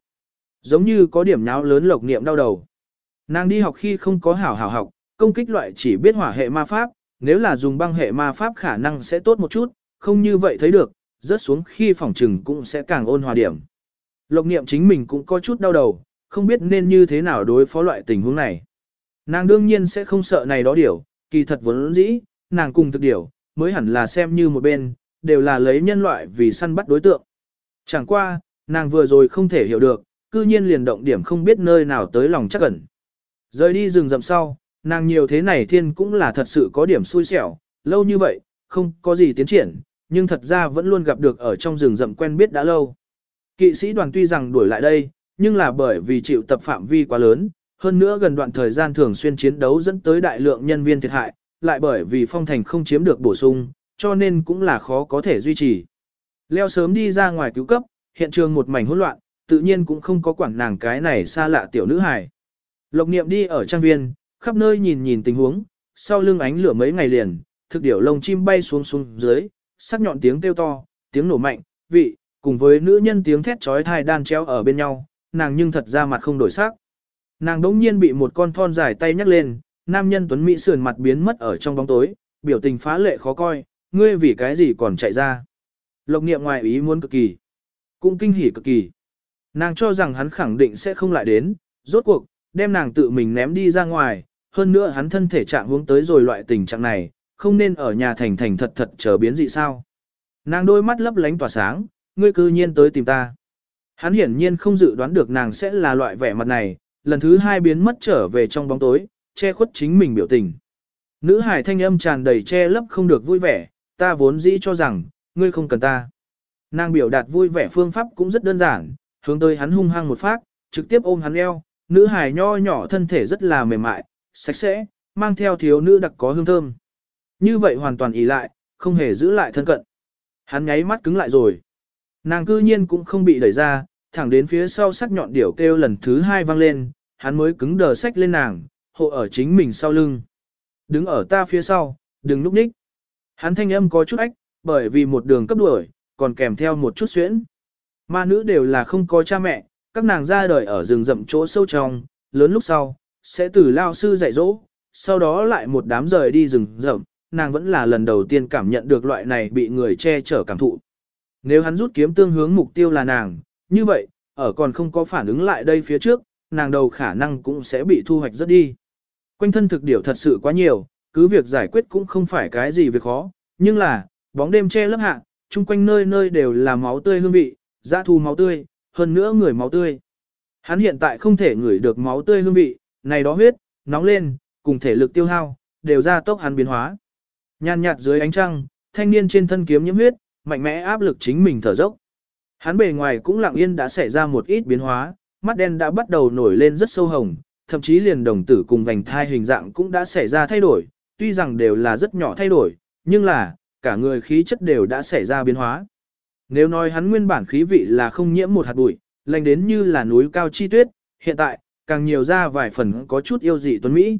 Giống như có điểm nháo lớn lộc niệm đau đầu. Nàng đi học khi không có hảo hảo học, công kích loại chỉ biết hỏa hệ ma pháp, nếu là dùng băng hệ ma pháp khả năng sẽ tốt một chút, không như vậy thấy được, rớt xuống khi phòng trừng cũng sẽ càng ôn hòa điểm. Lộc niệm chính mình cũng có chút đau đầu, không biết nên như thế nào đối phó loại tình huống này. Nàng đương nhiên sẽ không sợ này đó điều, kỳ thật vốn dĩ, nàng cùng thực điều, mới hẳn là xem như một bên, đều là lấy nhân loại vì săn bắt đối tượng. Chẳng qua, nàng vừa rồi không thể hiểu được, cư nhiên liền động điểm không biết nơi nào tới lòng chắc ẩn. Rời đi rừng rậm sau, nàng nhiều thế này thiên cũng là thật sự có điểm xui xẻo, lâu như vậy, không có gì tiến triển, nhưng thật ra vẫn luôn gặp được ở trong rừng rậm quen biết đã lâu. Kỵ sĩ đoàn tuy rằng đuổi lại đây, nhưng là bởi vì chịu tập phạm vi quá lớn, hơn nữa gần đoạn thời gian thường xuyên chiến đấu dẫn tới đại lượng nhân viên thiệt hại, lại bởi vì phong thành không chiếm được bổ sung, cho nên cũng là khó có thể duy trì. Leo sớm đi ra ngoài cứu cấp, hiện trường một mảnh hỗn loạn, tự nhiên cũng không có quản nàng cái này xa lạ tiểu nữ hài. Lộc niệm đi ở trang viên, khắp nơi nhìn nhìn tình huống, sau lưng ánh lửa mấy ngày liền, thực điểu lông chim bay xuống xuống dưới, sắc nhọn tiếng kêu to, tiếng nổ mạnh, vị, cùng với nữ nhân tiếng thét trói thai đan treo ở bên nhau, nàng nhưng thật ra mặt không đổi sắc. Nàng đống nhiên bị một con thon dài tay nhắc lên, nam nhân tuấn mỹ sườn mặt biến mất ở trong bóng tối, biểu tình phá lệ khó coi, ngươi vì cái gì còn chạy ra. Lộc niệm ngoài ý muốn cực kỳ, cũng kinh hỉ cực kỳ. Nàng cho rằng hắn khẳng định sẽ không lại đến, rốt cuộc, đem nàng tự mình ném đi ra ngoài, hơn nữa hắn thân thể trạng hướng tới rồi loại tình trạng này, không nên ở nhà thành thành thật thật chờ biến dị sao. Nàng đôi mắt lấp lánh tỏa sáng, ngươi cư nhiên tới tìm ta. Hắn hiển nhiên không dự đoán được nàng sẽ là loại vẻ mặt này, lần thứ hai biến mất trở về trong bóng tối, che khuất chính mình biểu tình. Nữ hải thanh âm tràn đầy che lấp không được vui vẻ, ta vốn dĩ cho rằng, ngươi không cần ta. Nàng biểu đạt vui vẻ phương pháp cũng rất đơn giản, hướng tới hắn hung hăng một phát, trực tiếp ôm hắn eo, nữ hài nho nhỏ thân thể rất là mềm mại, sạch sẽ, mang theo thiếu nữ đặc có hương thơm. Như vậy hoàn toàn ý lại, không hề giữ lại thân cận. Hắn nháy mắt cứng lại rồi. Nàng cư nhiên cũng không bị đẩy ra, thẳng đến phía sau sắc nhọn điểu kêu lần thứ hai vang lên, hắn mới cứng đờ sách lên nàng, hộ ở chính mình sau lưng. Đứng ở ta phía sau, đừng núp ních. Hắn thanh âm có chút ách, bởi vì một đường cấp đuổi, còn kèm theo một chút xuyễn. Ma nữ đều là không có cha mẹ, các nàng ra đời ở rừng rậm chỗ sâu trong, lớn lúc sau, sẽ từ lao sư dạy dỗ, sau đó lại một đám rời đi rừng rậm, nàng vẫn là lần đầu tiên cảm nhận được loại này bị người che chở cảm thụ. Nếu hắn rút kiếm tương hướng mục tiêu là nàng, như vậy, ở còn không có phản ứng lại đây phía trước, nàng đầu khả năng cũng sẽ bị thu hoạch rất đi. Quanh thân thực điểu thật sự quá nhiều, cứ việc giải quyết cũng không phải cái gì việc khó, nhưng là, bóng đêm che lấp hạ, chung quanh nơi nơi đều là máu tươi hương vị, dã thu máu tươi, hơn nữa người máu tươi. Hắn hiện tại không thể ngửi được máu tươi hương vị, này đó huyết, nóng lên, cùng thể lực tiêu hao, đều ra tốc hắn biến hóa. Nhàn nhạt dưới ánh trăng, thanh niên trên thân kiếm nhiễm huyết, mạnh mẽ áp lực chính mình thở dốc. Hắn bề ngoài cũng lặng yên đã xảy ra một ít biến hóa, mắt đen đã bắt đầu nổi lên rất sâu hồng, thậm chí liền đồng tử cùng vành thai hình dạng cũng đã xảy ra thay đổi, tuy rằng đều là rất nhỏ thay đổi, nhưng là, cả người khí chất đều đã xảy ra biến hóa. Nếu nói hắn nguyên bản khí vị là không nhiễm một hạt bụi, lành đến như là núi cao chi tuyết, hiện tại, càng nhiều ra vài phần có chút yêu dị tuấn Mỹ.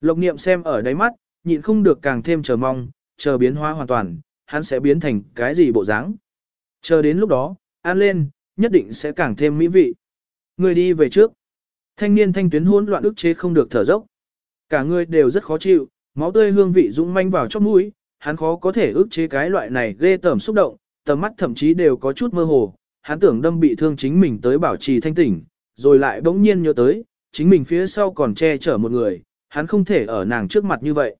Lộc niệm xem ở đáy mắt, nhịn không được càng thêm chờ mong, chờ biến hóa hoàn toàn, hắn sẽ biến thành cái gì bộ dáng. Chờ đến lúc đó, ăn lên, nhất định sẽ càng thêm mỹ vị. Người đi về trước. Thanh niên thanh tuyến hỗn loạn ức chế không được thở dốc. Cả người đều rất khó chịu, máu tươi hương vị dũng manh vào trong mũi, hắn khó có thể ức chế cái loại này ghê tởm xúc động, tầm mắt thậm chí đều có chút mơ hồ, hắn tưởng đâm bị thương chính mình tới bảo trì thanh tỉnh, rồi lại bỗng nhiên nhớ tới, chính mình phía sau còn che chở một người, hắn không thể ở nàng trước mặt như vậy.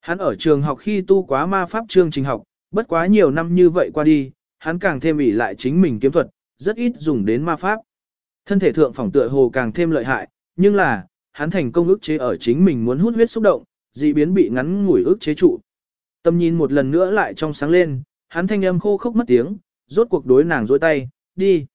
Hắn ở trường học khi tu quá ma pháp chương trình học, bất quá nhiều năm như vậy qua đi, hắn càng thêm ỷ lại chính mình kiếm thuật, rất ít dùng đến ma pháp. Thân thể thượng phỏng tựa hồ càng thêm lợi hại, nhưng là, hắn thành công ức chế ở chính mình muốn hút huyết xúc động, dị biến bị ngắn ngủi ức chế trụ. Tâm nhìn một lần nữa lại trong sáng lên, hắn thanh âm khô khốc mất tiếng, rốt cuộc đối nàng dối tay, đi.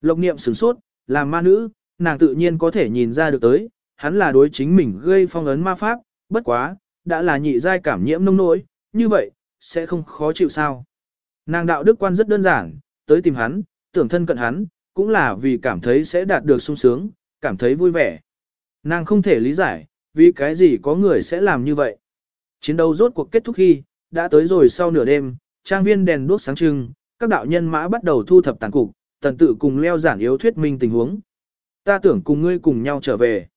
Lộc niệm sửng sốt, làm ma nữ, nàng tự nhiên có thể nhìn ra được tới, hắn là đối chính mình gây phong ấn ma pháp, bất quá, đã là nhị giai cảm nhiễm nông nỗi, như vậy, sẽ không khó chịu sao. Nàng đạo đức quan rất đơn giản, tới tìm hắn, tưởng thân cận hắn, cũng là vì cảm thấy sẽ đạt được sung sướng, cảm thấy vui vẻ. Nàng không thể lý giải, vì cái gì có người sẽ làm như vậy. Chiến đấu rốt cuộc kết thúc khi, đã tới rồi sau nửa đêm, trang viên đèn đuốc sáng trưng, các đạo nhân mã bắt đầu thu thập tàn cục, tần tự cùng leo giản yếu thuyết minh tình huống. Ta tưởng cùng ngươi cùng nhau trở về.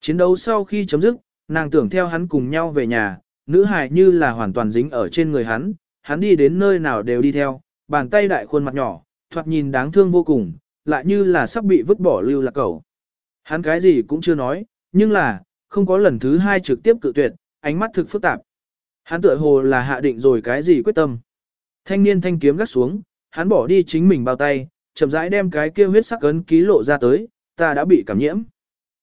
Chiến đấu sau khi chấm dứt, nàng tưởng theo hắn cùng nhau về nhà, nữ hài như là hoàn toàn dính ở trên người hắn, hắn đi đến nơi nào đều đi theo, bàn tay đại khuôn mặt nhỏ, thoạt nhìn đáng thương vô cùng, lại như là sắp bị vứt bỏ lưu lạc cầu. Hắn cái gì cũng chưa nói, nhưng là, không có lần thứ hai trực tiếp cự tuyệt, ánh mắt thực phức tạp. Hắn tựa hồ là hạ định rồi cái gì quyết tâm. Thanh niên thanh kiếm gắt xuống, hắn bỏ đi chính mình bao tay, chậm rãi đem cái kia huyết sắc ấn ký lộ ra tới, ta đã bị cảm nhiễm.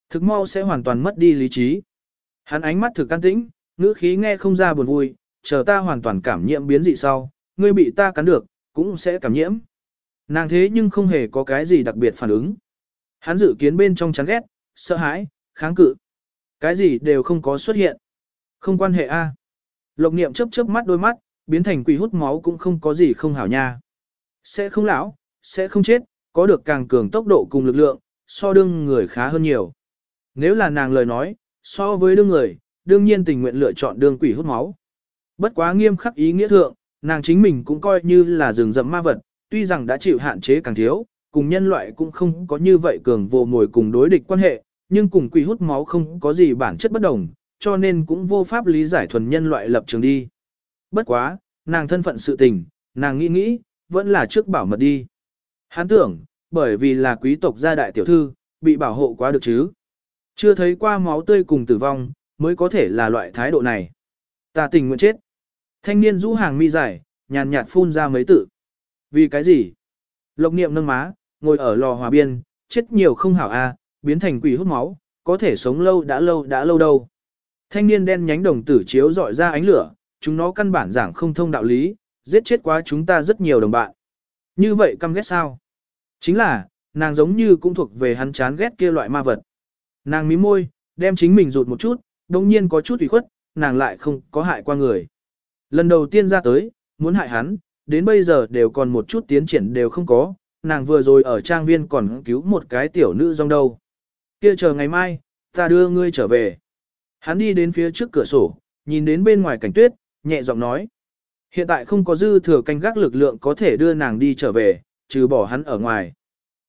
Thực mau sẽ hoàn toàn mất đi lý trí. Hắn ánh mắt thực can tĩnh, ngữ khí nghe không ra buồn vui, chờ ta hoàn toàn cảm nhiễm biến dị sau, ngươi bị ta cắn được, cũng sẽ cảm nhiễm. Nàng thế nhưng không hề có cái gì đặc biệt phản ứng. Hắn dự kiến bên trong chán ghét, sợ hãi, kháng cự. Cái gì đều không có xuất hiện. Không quan hệ A. Lộc niệm chớp chớp mắt đôi mắt, biến thành quỷ hút máu cũng không có gì không hảo nha. Sẽ không lão, sẽ không chết, có được càng cường tốc độ cùng lực lượng, so đương người khá hơn nhiều. Nếu là nàng lời nói, so với đương người, đương nhiên tình nguyện lựa chọn đương quỷ hút máu. Bất quá nghiêm khắc ý nghĩa thượng, nàng chính mình cũng coi như là rừng rậm ma vật, tuy rằng đã chịu hạn chế càng thiếu, cùng nhân loại cũng không có như vậy cường vô mồi cùng đối địch quan hệ, nhưng cùng quỷ hút máu không có gì bản chất bất đồng, cho nên cũng vô pháp lý giải thuần nhân loại lập trường đi. Bất quá, nàng thân phận sự tình, nàng nghĩ nghĩ, vẫn là trước bảo mật đi. Hắn tưởng, bởi vì là quý tộc gia đại tiểu thư, bị bảo hộ quá được chứ. Chưa thấy qua máu tươi cùng tử vong, mới có thể là loại thái độ này. Ta tình nguyện chết. Thanh niên rũ hàng mi dài, nhàn nhạt phun ra mấy tự. Vì cái gì? Lộc niệm nâng má, ngồi ở lò hòa biên, chết nhiều không hảo a, biến thành quỷ hút máu, có thể sống lâu đã lâu đã lâu đâu. Thanh niên đen nhánh đồng tử chiếu dọi ra ánh lửa, chúng nó căn bản giảng không thông đạo lý, giết chết quá chúng ta rất nhiều đồng bạn. Như vậy căm ghét sao? Chính là, nàng giống như cũng thuộc về hắn chán ghét kia loại ma vật. Nàng mí môi, đem chính mình rụt một chút, đồng nhiên có chút ủy khuất, nàng lại không có hại qua người. Lần đầu tiên ra tới, muốn hại hắn, đến bây giờ đều còn một chút tiến triển đều không có, nàng vừa rồi ở trang viên còn cứu một cái tiểu nữ rong đâu. Kia chờ ngày mai, ta đưa ngươi trở về. Hắn đi đến phía trước cửa sổ, nhìn đến bên ngoài cảnh tuyết, nhẹ giọng nói. Hiện tại không có dư thừa canh gác lực lượng có thể đưa nàng đi trở về, trừ bỏ hắn ở ngoài.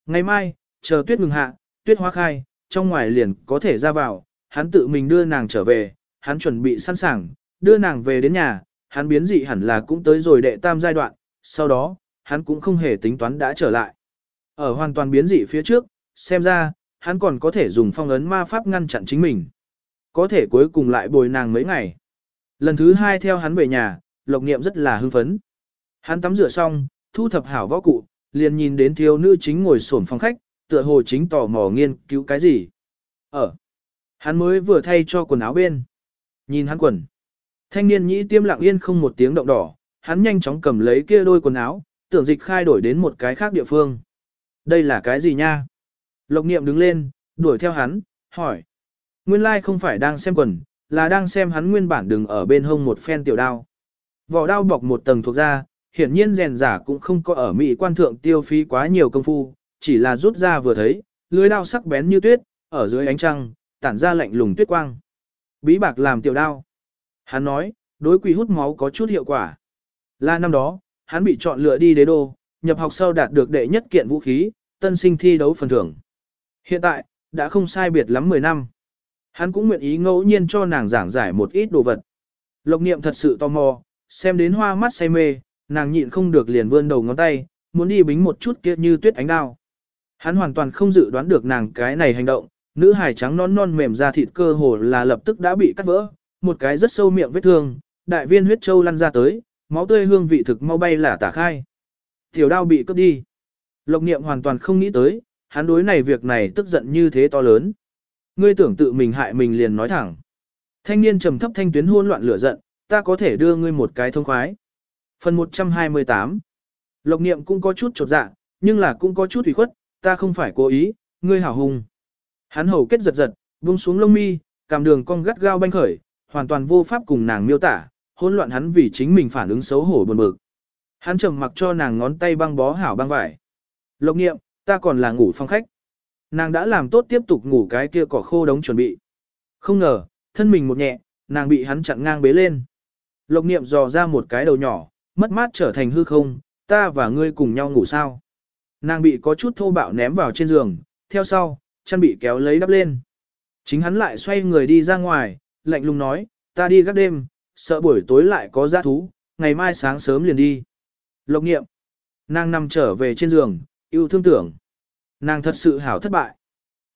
Ngày mai, chờ tuyết ngừng hạ, tuyết hoa khai, trong ngoài liền có thể ra vào, hắn tự mình đưa nàng trở về, hắn chuẩn bị sẵn sàng, đưa nàng về đến nhà, hắn biến dị hẳn là cũng tới rồi đệ tam giai đoạn, sau đó, hắn cũng không hề tính toán đã trở lại. Ở hoàn toàn biến dị phía trước, xem ra, hắn còn có thể dùng phong ấn ma pháp ngăn chặn chính mình. Có thể cuối cùng lại bồi nàng mấy ngày. Lần thứ hai theo hắn về nhà, Lộc Niệm rất là hưng phấn. Hắn tắm rửa xong, thu thập hảo võ cụ, liền nhìn đến thiếu nữ chính ngồi xổm phòng khách, tựa hồ chính tò mò nghiên cứu cái gì. Ở. Hắn mới vừa thay cho quần áo bên. Nhìn hắn quần. Thanh niên nhĩ tiêm lặng yên không một tiếng động đỏ, hắn nhanh chóng cầm lấy kia đôi quần áo, tưởng dịch khai đổi đến một cái khác địa phương. Đây là cái gì nha? Lộc niệm đứng lên, đuổi theo hắn, hỏi. Nguyên lai like không phải đang xem quần, là đang xem hắn nguyên bản đừng ở bên hông một phen tiểu đao. Vỏ đao bọc một tầng thuộc ra, hiển nhiên rèn giả cũng không có ở Mỹ quan thượng tiêu phí quá nhiều công phu, chỉ là rút ra vừa thấy, lưới đao sắc bén như tuyết, ở dưới ánh trăng, tản ra lạnh lùng tuyết quang. Bí bạc làm tiểu đao. Hắn nói, đối quỷ hút máu có chút hiệu quả. Là năm đó, hắn bị chọn lựa đi đế đô, nhập học sau đạt được đệ nhất kiện vũ khí, tân sinh thi đấu phần thưởng. Hiện tại, đã không sai biệt lắm 10 năm. Hắn cũng nguyện ý ngẫu nhiên cho nàng giảng giải một ít đồ vật. Lộc niệm thật sự tò mò, xem đến hoa mắt say mê, nàng nhịn không được liền vươn đầu ngón tay, muốn đi bính một chút kia như tuyết ánh đao. Hắn hoàn toàn không dự đoán được nàng cái này hành động, nữ hài trắng non non mềm ra thịt cơ hồ là lập tức đã bị cắt vỡ, một cái rất sâu miệng vết thương, đại viên huyết châu lăn ra tới, máu tươi hương vị thực mau bay là tả khai. Tiểu đao bị cướp đi. Lộc niệm hoàn toàn không nghĩ tới, hắn đối này việc này tức giận như thế to lớn. Ngươi tưởng tự mình hại mình liền nói thẳng. Thanh niên trầm thấp thanh tuyến hôn loạn lửa giận, ta có thể đưa ngươi một cái thông khoái. Phần 128 Lộc niệm cũng có chút trột dạ, nhưng là cũng có chút ủy khuất, ta không phải cố ý, ngươi hảo hùng. Hắn hầu kết giật giật, buông xuống lông mi, cảm đường cong gắt gao banh khởi, hoàn toàn vô pháp cùng nàng miêu tả, hỗn loạn hắn vì chính mình phản ứng xấu hổ buồn bực. Hắn trầm mặc cho nàng ngón tay băng bó hảo băng vải. Lộc niệm, ta còn là ngủ phong khách. Nàng đã làm tốt tiếp tục ngủ cái kia cỏ khô đống chuẩn bị. Không ngờ, thân mình một nhẹ, nàng bị hắn chặn ngang bế lên. Lộc niệm dò ra một cái đầu nhỏ, mất mát trở thành hư không, ta và ngươi cùng nhau ngủ sao. Nàng bị có chút thô bạo ném vào trên giường, theo sau, chân bị kéo lấy đắp lên. Chính hắn lại xoay người đi ra ngoài, lạnh lùng nói, ta đi gác đêm, sợ buổi tối lại có giã thú, ngày mai sáng sớm liền đi. Lộc nghiệm, nàng nằm trở về trên giường, yêu thương tưởng. Nàng thật sự hảo thất bại.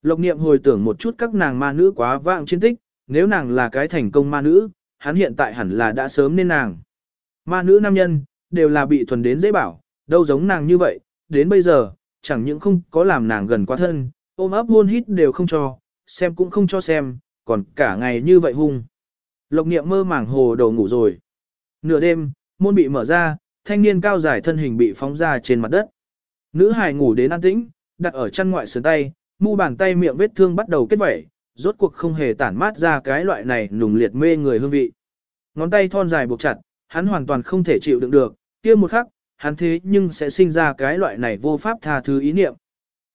Lộc niệm hồi tưởng một chút các nàng ma nữ quá vãng chiến tích, nếu nàng là cái thành công ma nữ, hắn hiện tại hẳn là đã sớm nên nàng. Ma nữ nam nhân, đều là bị thuần đến dễ bảo, đâu giống nàng như vậy, đến bây giờ, chẳng những không có làm nàng gần quá thân, ôm ấp hôn hít đều không cho, xem cũng không cho xem, còn cả ngày như vậy hung. Lộc niệm mơ màng hồ đầu ngủ rồi. Nửa đêm, môn bị mở ra, thanh niên cao dài thân hình bị phóng ra trên mặt đất. Nữ hài ngủ đến an tĩnh, đặt ở chân ngoại sườn tay, mu bàn tay miệng vết thương bắt đầu kết vẩy, rốt cuộc không hề tản mát ra cái loại này nùng liệt mê người hương vị. Ngón tay thon dài buộc chặt, hắn hoàn toàn không thể chịu đựng được, kia một khắc, hắn thế nhưng sẽ sinh ra cái loại này vô pháp tha thứ ý niệm.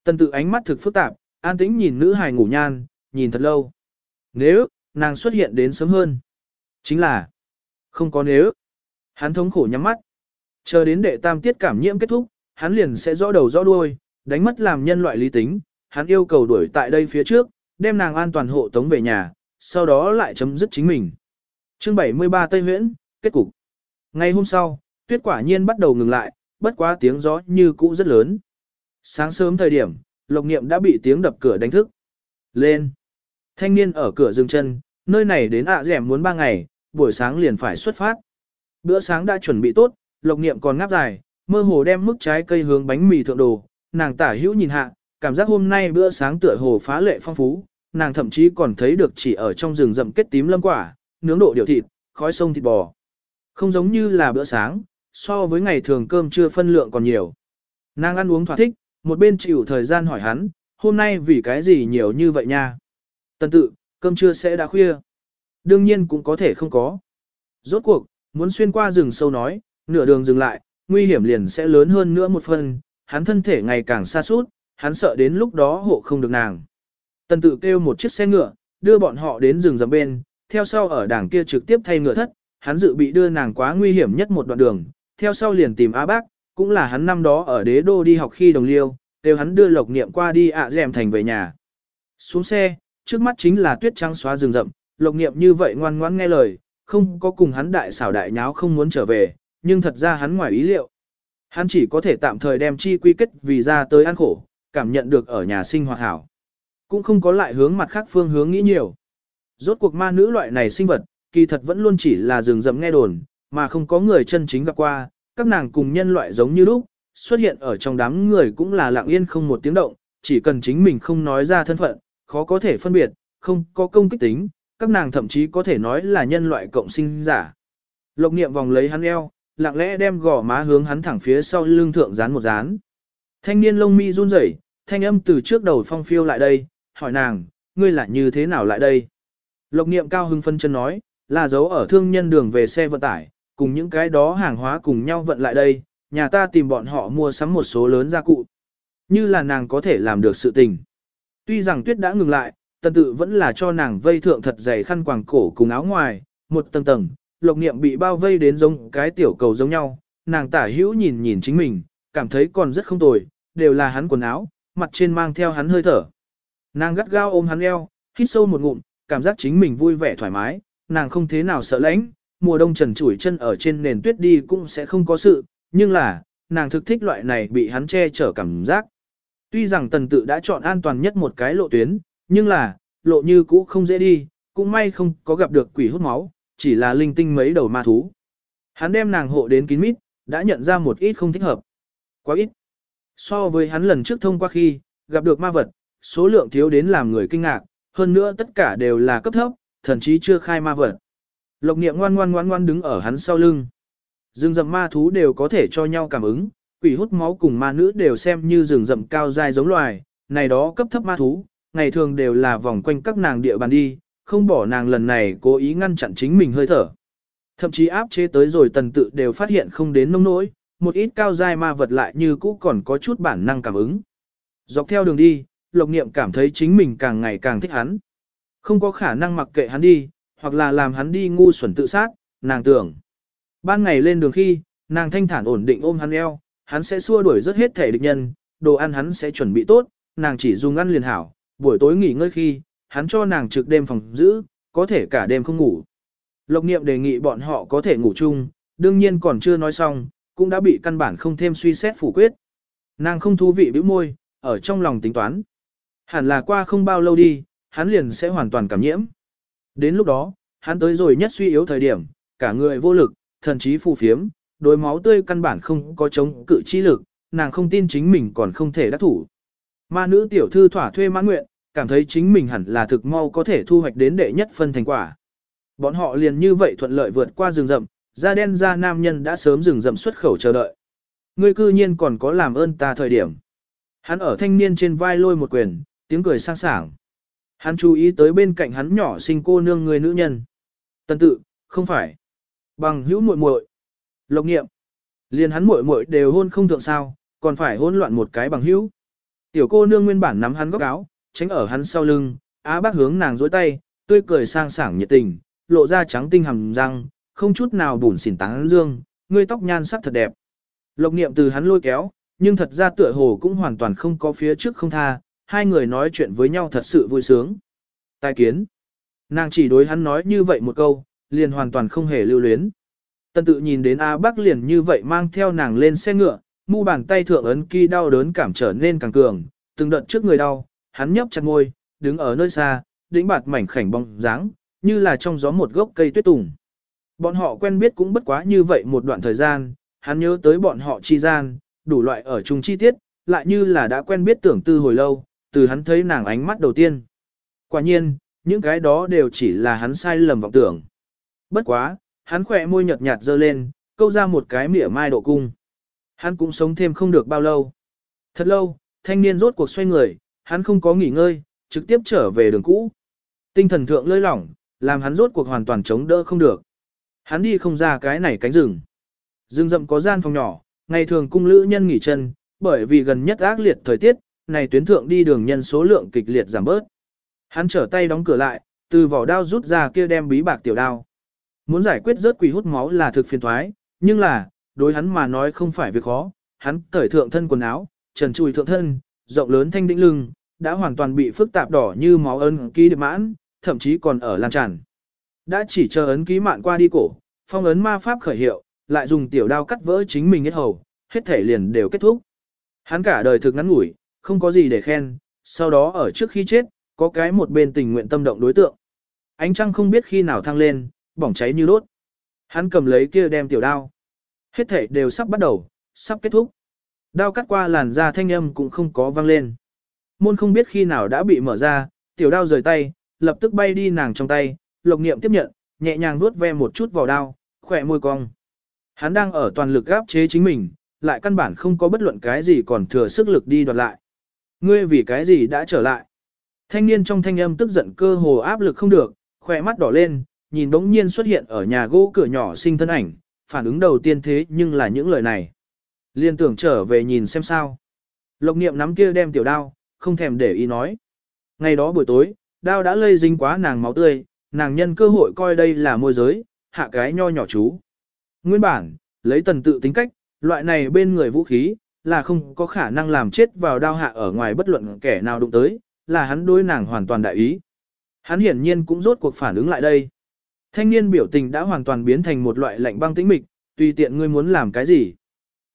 Tần tự ánh mắt thực phức tạp, an tĩnh nhìn nữ hài ngủ nhan, nhìn thật lâu. Nếu, nàng xuất hiện đến sớm hơn. Chính là, không có nếu. Hắn thống khổ nhắm mắt. Chờ đến đệ tam tiết cảm nhiễm kết thúc, hắn liền sẽ rõ đầu rõ đuôi, đánh mất làm nhân loại lý tính. Hắn yêu cầu đuổi tại đây phía trước, đem nàng an toàn hộ tống về nhà, sau đó lại chấm dứt chính mình. Chương 73 Tây Huyễn, kết cục. Ngày hôm sau, tuyết quả nhiên bắt đầu ngừng lại, bất quá tiếng gió như cũ rất lớn. Sáng sớm thời điểm, Lộc Niệm đã bị tiếng đập cửa đánh thức. Lên. Thanh niên ở cửa dừng chân, nơi này đến ạ à dẻm muốn ba ngày, buổi sáng liền phải xuất phát. Bữa sáng đã chuẩn bị tốt, Lộc Niệm còn ngáp dài, mơ hồ đem mức trái cây hướng bánh mì thượng đồ, nàng tả hữu nhìn hạ, cảm giác hôm nay bữa sáng tựa hồ phá lệ phong phú, nàng thậm chí còn thấy được chỉ ở trong rừng rậm kết tím lâm quả, nướng độ điều thịt, khói sông thịt bò. Không giống như là bữa sáng, so với ngày thường cơm trưa phân lượng còn nhiều. Nàng ăn uống thỏa thích, một bên chịu thời gian hỏi hắn, hôm nay vì cái gì nhiều như vậy nha. Tần tự, cơm trưa sẽ đã khuya. Đương nhiên cũng có thể không có. Rốt cuộc, muốn xuyên qua rừng sâu nói, nửa đường dừng lại, nguy hiểm liền sẽ lớn hơn nữa một phần, hắn thân thể ngày càng xa suốt, hắn sợ đến lúc đó hộ không được nàng. Tần tự kêu một chiếc xe ngựa, đưa bọn họ đến rừng rậm bên, theo sau ở đảng kia trực tiếp thay ngựa thất, hắn dự bị đưa nàng quá nguy hiểm nhất một đoạn đường, theo sau liền tìm A Bác, cũng là hắn năm đó ở đế đô đi học khi đồng liêu, đều hắn đưa lộc niệm qua đi ạ à dèm thành về nhà. Xuống xe, trước mắt chính là tuyết trắng xóa rừng rậm, lộc niệm như vậy ngoan ngoãn nghe lời, không có cùng hắn đại xảo đại nháo không muốn trở về, nhưng thật ra hắn ngoài ý liệu. Hắn chỉ có thể tạm thời đem chi quy kết vì ra tới ăn khổ, cảm nhận được ở nhà sinh hoạt hảo. Cũng không có lại hướng mặt khác phương hướng nghĩ nhiều. Rốt cuộc ma nữ loại này sinh vật, kỳ thật vẫn luôn chỉ là rừng rậm nghe đồn, mà không có người chân chính gặp qua, các nàng cùng nhân loại giống như lúc, xuất hiện ở trong đám người cũng là lặng yên không một tiếng động, chỉ cần chính mình không nói ra thân phận, khó có thể phân biệt, không có công kích tính, các nàng thậm chí có thể nói là nhân loại cộng sinh giả. Lộc niệm vòng lấy hắn eo, lặng lẽ đem gò má hướng hắn thẳng phía sau lưng thượng dán một dán. Thanh niên lông mi run rẩy, thanh âm từ trước đầu phong phiêu lại đây, hỏi nàng, ngươi là như thế nào lại đây? Lộc niệm cao hưng phân chân nói, là dấu ở thương nhân đường về xe vận tải, cùng những cái đó hàng hóa cùng nhau vận lại đây, nhà ta tìm bọn họ mua sắm một số lớn gia cụ. Như là nàng có thể làm được sự tình. Tuy rằng tuyết đã ngừng lại, tần tự vẫn là cho nàng vây thượng thật dày khăn quàng cổ cùng áo ngoài, một tầng tầng, lộc niệm bị bao vây đến giống cái tiểu cầu giống nhau, nàng tả hữu nhìn nhìn chính mình, cảm thấy còn rất không tồi, đều là hắn quần áo, mặt trên mang theo hắn hơi thở. Nàng gắt gao ôm hắn eo, hít sâu một ngụm, cảm giác chính mình vui vẻ thoải mái, nàng không thế nào sợ lãnh, mùa đông trần trụi chân ở trên nền tuyết đi cũng sẽ không có sự, nhưng là, nàng thực thích loại này bị hắn che chở cảm giác. Tuy rằng tần tự đã chọn an toàn nhất một cái lộ tuyến, nhưng là, lộ như cũ không dễ đi, cũng may không có gặp được quỷ hút máu, chỉ là linh tinh mấy đầu ma thú. Hắn đem nàng hộ đến kín mít, đã nhận ra một ít không thích hợp. Quá ít. So với hắn lần trước thông qua khi, gặp được ma vật, số lượng thiếu đến làm người kinh ngạc, hơn nữa tất cả đều là cấp thấp, thậm chí chưa khai ma vật. Lộc niệm ngoan ngoan ngoan ngoan đứng ở hắn sau lưng. Rừng rậm ma thú đều có thể cho nhau cảm ứng, quỷ hút máu cùng ma nữ đều xem như rừng rậm cao dài giống loài, này đó cấp thấp ma thú, ngày thường đều là vòng quanh các nàng địa bàn đi, không bỏ nàng lần này cố ý ngăn chặn chính mình hơi thở. Thậm chí áp chế tới rồi tần tự đều phát hiện không đến nông nỗi, một ít cao dai ma vật lại như cũ còn có chút bản năng cảm ứng. Dọc theo đường đi, Lộc Niệm cảm thấy chính mình càng ngày càng thích hắn. Không có khả năng mặc kệ hắn đi, hoặc là làm hắn đi ngu xuẩn tự sát, nàng tưởng. Ban ngày lên đường khi, nàng thanh thản ổn định ôm hắn eo, hắn sẽ xua đuổi rất hết thể địch nhân, đồ ăn hắn sẽ chuẩn bị tốt, nàng chỉ dùng ăn liền hảo, buổi tối nghỉ ngơi khi, hắn cho nàng trực đêm phòng giữ, có thể cả đêm không ngủ. Lộc niệm đề nghị bọn họ có thể ngủ chung, đương nhiên còn chưa nói xong, cũng đã bị căn bản không thêm suy xét phủ quyết. Nàng không thú vị bĩu môi, ở trong lòng tính toán. Hẳn là qua không bao lâu đi, hắn liền sẽ hoàn toàn cảm nhiễm. Đến lúc đó, hắn tới rồi nhất suy yếu thời điểm, cả người vô lực, thần trí phù phiếm, đôi máu tươi căn bản không có chống cự chi lực, nàng không tin chính mình còn không thể đắc thủ. Ma nữ tiểu thư thỏa thuê mãn nguyện, cảm thấy chính mình hẳn là thực mau có thể thu hoạch đến đệ nhất phân thành quả. Bọn họ liền như vậy thuận lợi vượt qua rừng rậm, da đen da nam nhân đã sớm rừng rậm xuất khẩu chờ đợi. Ngươi cư nhiên còn có làm ơn ta thời điểm. Hắn ở thanh niên trên vai lôi một quyền, tiếng cười sang sảng. Hắn chú ý tới bên cạnh hắn nhỏ sinh cô nương người nữ nhân. Tân tự, không phải. Bằng hữu muội muội. Lộc nghiệm. Liền hắn muội muội đều hôn không thượng sao, còn phải hôn loạn một cái bằng hữu. Tiểu cô nương nguyên bản nắm hắn góc áo, tránh ở hắn sau lưng, á bác hướng nàng dối tay, tươi cười sang sảng nhiệt tình, lộ ra trắng tinh hầm răng, không chút nào bùn xỉn tán dương, ngươi tóc nhan sắc thật đẹp. Lộc niệm từ hắn lôi kéo, nhưng thật ra tựa hồ cũng hoàn toàn không có phía trước không tha, hai người nói chuyện với nhau thật sự vui sướng. Tài kiến. Nàng chỉ đối hắn nói như vậy một câu, liền hoàn toàn không hề lưu luyến. Tân tự nhìn đến A Bắc liền như vậy mang theo nàng lên xe ngựa, mu bàn tay thượng ấn kỳ đau đớn cảm trở nên càng cường, từng đợt trước người đau, hắn nhấp chặt ngôi, đứng ở nơi xa, đĩnh bạt mảnh khảnh bóng dáng, như là trong gió một gốc cây tuyết tùng. Bọn họ quen biết cũng bất quá như vậy một đoạn thời gian, hắn nhớ tới bọn họ chi gian, đủ loại ở chung chi tiết, lại như là đã quen biết tưởng tư hồi lâu, từ hắn thấy nàng ánh mắt đầu tiên. Quả nhiên, những cái đó đều chỉ là hắn sai lầm vọng tưởng. Bất quá, hắn khỏe môi nhợt nhạt dơ lên, câu ra một cái mỉa mai độ cung. Hắn cũng sống thêm không được bao lâu. Thật lâu, thanh niên rốt cuộc xoay người, hắn không có nghỉ ngơi, trực tiếp trở về đường cũ. Tinh thần thượng lơi lỏng, làm hắn rốt cuộc hoàn toàn chống đỡ không được. Hắn đi không ra cái này cánh rừng. Rừng rậm có gian phòng nhỏ, ngày thường cung lữ nhân nghỉ chân, bởi vì gần nhất ác liệt thời tiết, này tuyến thượng đi đường nhân số lượng kịch liệt giảm bớt. Hắn trở tay đóng cửa lại, từ vỏ đao rút ra kia đem bí bạc tiểu đao. Muốn giải quyết rớt quỷ hút máu là thực phiền thoái, nhưng là, đối hắn mà nói không phải việc khó, hắn cởi thượng thân quần áo, trần trùi thượng thân, rộng lớn thanh đĩnh lưng, đã hoàn toàn bị phức tạp đỏ như máu ấn ký điệp mãn, thậm chí còn ở lan tràn. Đã chỉ chờ ấn ký mạn qua đi cổ, phong ấn ma pháp khởi hiệu, lại dùng tiểu đao cắt vỡ chính mình hết hầu, hết thể liền đều kết thúc. Hắn cả đời thực ngắn ngủi, không có gì để khen, sau đó ở trước khi chết, có cái một bên tình nguyện tâm động đối tượng. Ánh trăng không biết khi nào thăng lên, bỏng cháy như đốt. Hắn cầm lấy kia đem tiểu đao. Hết thể đều sắp bắt đầu, sắp kết thúc. Đao cắt qua làn da thanh âm cũng không có vang lên. Môn không biết khi nào đã bị mở ra, tiểu đao rời tay, lập tức bay đi nàng trong tay, lộc niệm tiếp nhận, nhẹ nhàng vuốt ve một chút vào đao, khỏe môi cong. Hắn đang ở toàn lực gáp chế chính mình, lại căn bản không có bất luận cái gì còn thừa sức lực đi đoạt lại. Ngươi vì cái gì đã trở lại? Thanh niên trong thanh âm tức giận cơ hồ áp lực không được, khỏe mắt đỏ lên, nhìn bỗng nhiên xuất hiện ở nhà gỗ cửa nhỏ sinh thân ảnh, phản ứng đầu tiên thế nhưng là những lời này. Liên tưởng trở về nhìn xem sao. Lộc niệm nắm kia đem tiểu đao, không thèm để ý nói. Ngày đó buổi tối, đao đã lây dính quá nàng máu tươi, nàng nhân cơ hội coi đây là môi giới, hạ cái nho nhỏ chú. Nguyên bản, lấy tần tự tính cách, loại này bên người vũ khí, là không có khả năng làm chết vào đao hạ ở ngoài bất luận kẻ nào đụng tới, là hắn đối nàng hoàn toàn đại ý. Hắn hiển nhiên cũng rốt cuộc phản ứng lại đây. Thanh niên biểu tình đã hoàn toàn biến thành một loại lạnh băng tĩnh mịch, tùy tiện ngươi muốn làm cái gì.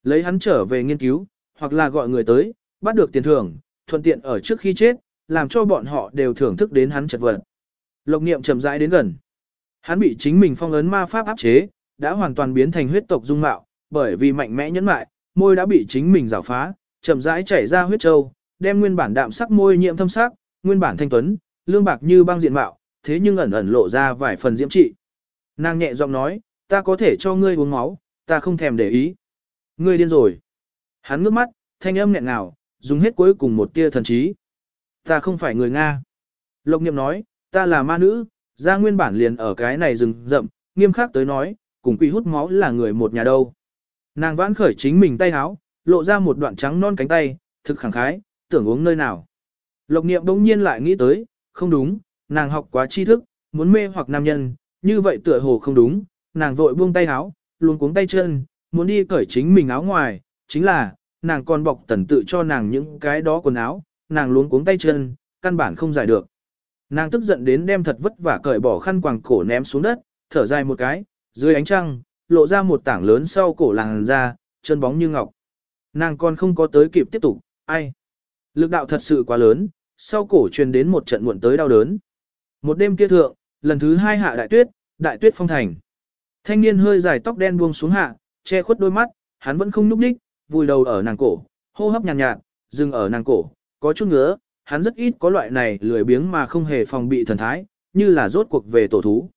Lấy hắn trở về nghiên cứu, hoặc là gọi người tới, bắt được tiền thưởng, thuận tiện ở trước khi chết, làm cho bọn họ đều thưởng thức đến hắn chật vật. Lộc niệm chậm rãi đến gần. Hắn bị chính mình phong ấn ma pháp áp chế, đã hoàn toàn biến thành huyết tộc dung mạo, bởi vì mạnh mẽ nhẫn mại, môi đã bị chính mình rào phá, chậm rãi chảy ra huyết châu, đem nguyên bản đạm sắc môi nhiễm thâm sắc, nguyên bản thanh tuấn, lương bạc như băng diện mạo, thế nhưng ẩn ẩn lộ ra vài phần diễm trị. Nàng nhẹ giọng nói, ta có thể cho ngươi uống máu, ta không thèm để ý. Ngươi điên rồi. Hắn ngước mắt, thanh âm nghẹn ngào, dùng hết cuối cùng một tia thần trí. Ta không phải người Nga. Lộc niệm nói, ta là ma nữ, ra nguyên bản liền ở cái này rừng rậm, nghiêm khắc tới nói, cùng quỷ hút máu là người một nhà đâu. Nàng vãn khởi chính mình tay háo, lộ ra một đoạn trắng non cánh tay, thực khẳng khái, tưởng uống nơi nào. Lộc niệm đông nhiên lại nghĩ tới, không đúng, nàng học quá tri thức, muốn mê hoặc nam nhân, như vậy tựa hồ không đúng, nàng vội buông tay háo, luôn cuống tay chân, muốn đi cởi chính mình áo ngoài, chính là, nàng còn bọc tần tự cho nàng những cái đó quần áo, nàng luống cuống tay chân, căn bản không giải được. Nàng tức giận đến đem thật vất vả cởi bỏ khăn quàng cổ ném xuống đất, thở dài một cái, dưới ánh trăng, lộ ra một tảng lớn sau cổ làng ra, chân bóng như ngọc. Nàng còn không có tới kịp tiếp tục, ai. Lực đạo thật sự quá lớn, sau cổ truyền đến một trận muộn tới đau đớn. Một đêm kia thượng, lần thứ hai hạ đại tuyết, đại tuyết phong thành. Thanh niên hơi dài tóc đen buông xuống hạ, che khuất đôi mắt, hắn vẫn không nhúc đích, vùi đầu ở nàng cổ, hô hấp nhàn nhạt, nhạt, dừng ở nàng cổ, có chút ngứa, hắn rất ít có loại này lười biếng mà không hề phòng bị thần thái, như là rốt cuộc về tổ thú.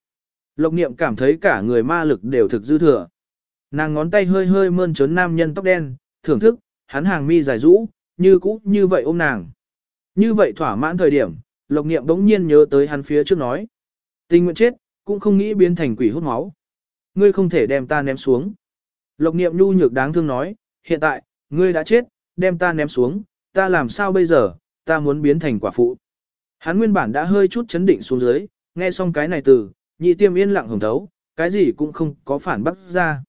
Lộc niệm cảm thấy cả người ma lực đều thực dư thừa. Nàng ngón tay hơi hơi mơn trớn nam nhân tóc đen, thưởng thức, hắn hàng mi dài rũ, như cũ như vậy ôm nàng. Như vậy thỏa mãn thời điểm, lộc niệm đống nhiên nhớ tới hắn phía trước nói. Tình nguyện chết, cũng không nghĩ biến thành quỷ hút máu. Ngươi không thể đem ta ném xuống. Lộc niệm nhu nhược đáng thương nói, hiện tại, ngươi đã chết, đem ta ném xuống, ta làm sao bây giờ, ta muốn biến thành quả phụ. Hắn nguyên bản đã hơi chút chấn định xuống dưới, nghe xong cái này từ, nhị tiêm yên lặng hồng thấu, cái gì cũng không có phản bắt ra.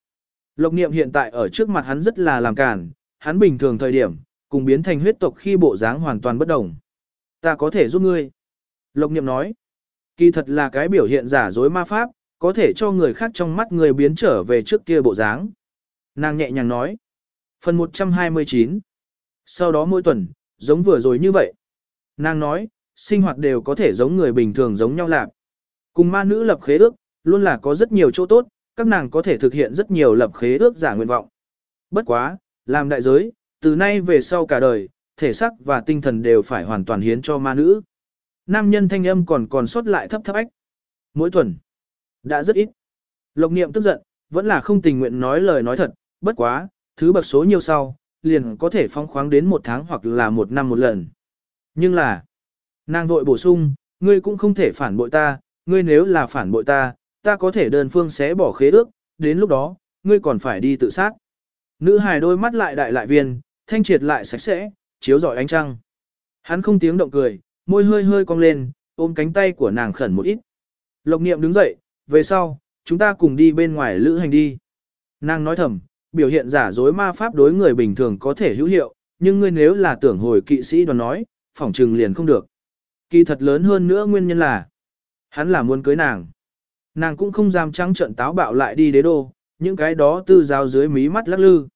Lộc niệm hiện tại ở trước mặt hắn rất là làm cản, hắn bình thường thời điểm, cùng biến thành huyết tộc khi bộ dáng hoàn toàn bất đồng. Ta có thể giúp ngươi. Lộc niệm nói, kỳ thật là cái biểu hiện giả dối ma pháp, có thể cho người khác trong mắt người biến trở về trước kia bộ dáng. Nàng nhẹ nhàng nói. Phần 129 Sau đó mỗi tuần, giống vừa rồi như vậy. Nàng nói, sinh hoạt đều có thể giống người bình thường giống nhau lạc. Cùng ma nữ lập khế ước, luôn là có rất nhiều chỗ tốt, các nàng có thể thực hiện rất nhiều lập khế ước giả nguyện vọng. Bất quá, làm đại giới, từ nay về sau cả đời, thể xác và tinh thần đều phải hoàn toàn hiến cho ma nữ. Nam nhân thanh âm còn còn sót lại thấp thấp ách. Mỗi tuần, đã rất ít. Lộc niệm tức giận, vẫn là không tình nguyện nói lời nói thật, bất quá, thứ bậc số nhiều sau, liền có thể phong khoáng đến một tháng hoặc là một năm một lần. Nhưng là, nàng vội bổ sung, ngươi cũng không thể phản bội ta, ngươi nếu là phản bội ta, ta có thể đơn phương xé bỏ khế ước, đến lúc đó, ngươi còn phải đi tự sát. Nữ hài đôi mắt lại đại lại viên, thanh triệt lại sạch sẽ, chiếu rọi ánh trăng. Hắn không tiếng động cười, môi hơi hơi cong lên, ôm cánh tay của nàng khẩn một ít. Lộc niệm đứng dậy, về sau, chúng ta cùng đi bên ngoài lữ hành đi. Nàng nói thầm, biểu hiện giả dối ma pháp đối người bình thường có thể hữu hiệu, nhưng ngươi nếu là tưởng hồi kỵ sĩ đoàn nói, phỏng trừng liền không được. Kỳ thật lớn hơn nữa nguyên nhân là, hắn là muốn cưới nàng. Nàng cũng không dám trắng trận táo bạo lại đi đế đô, những cái đó tư giao dưới mí mắt lắc lư.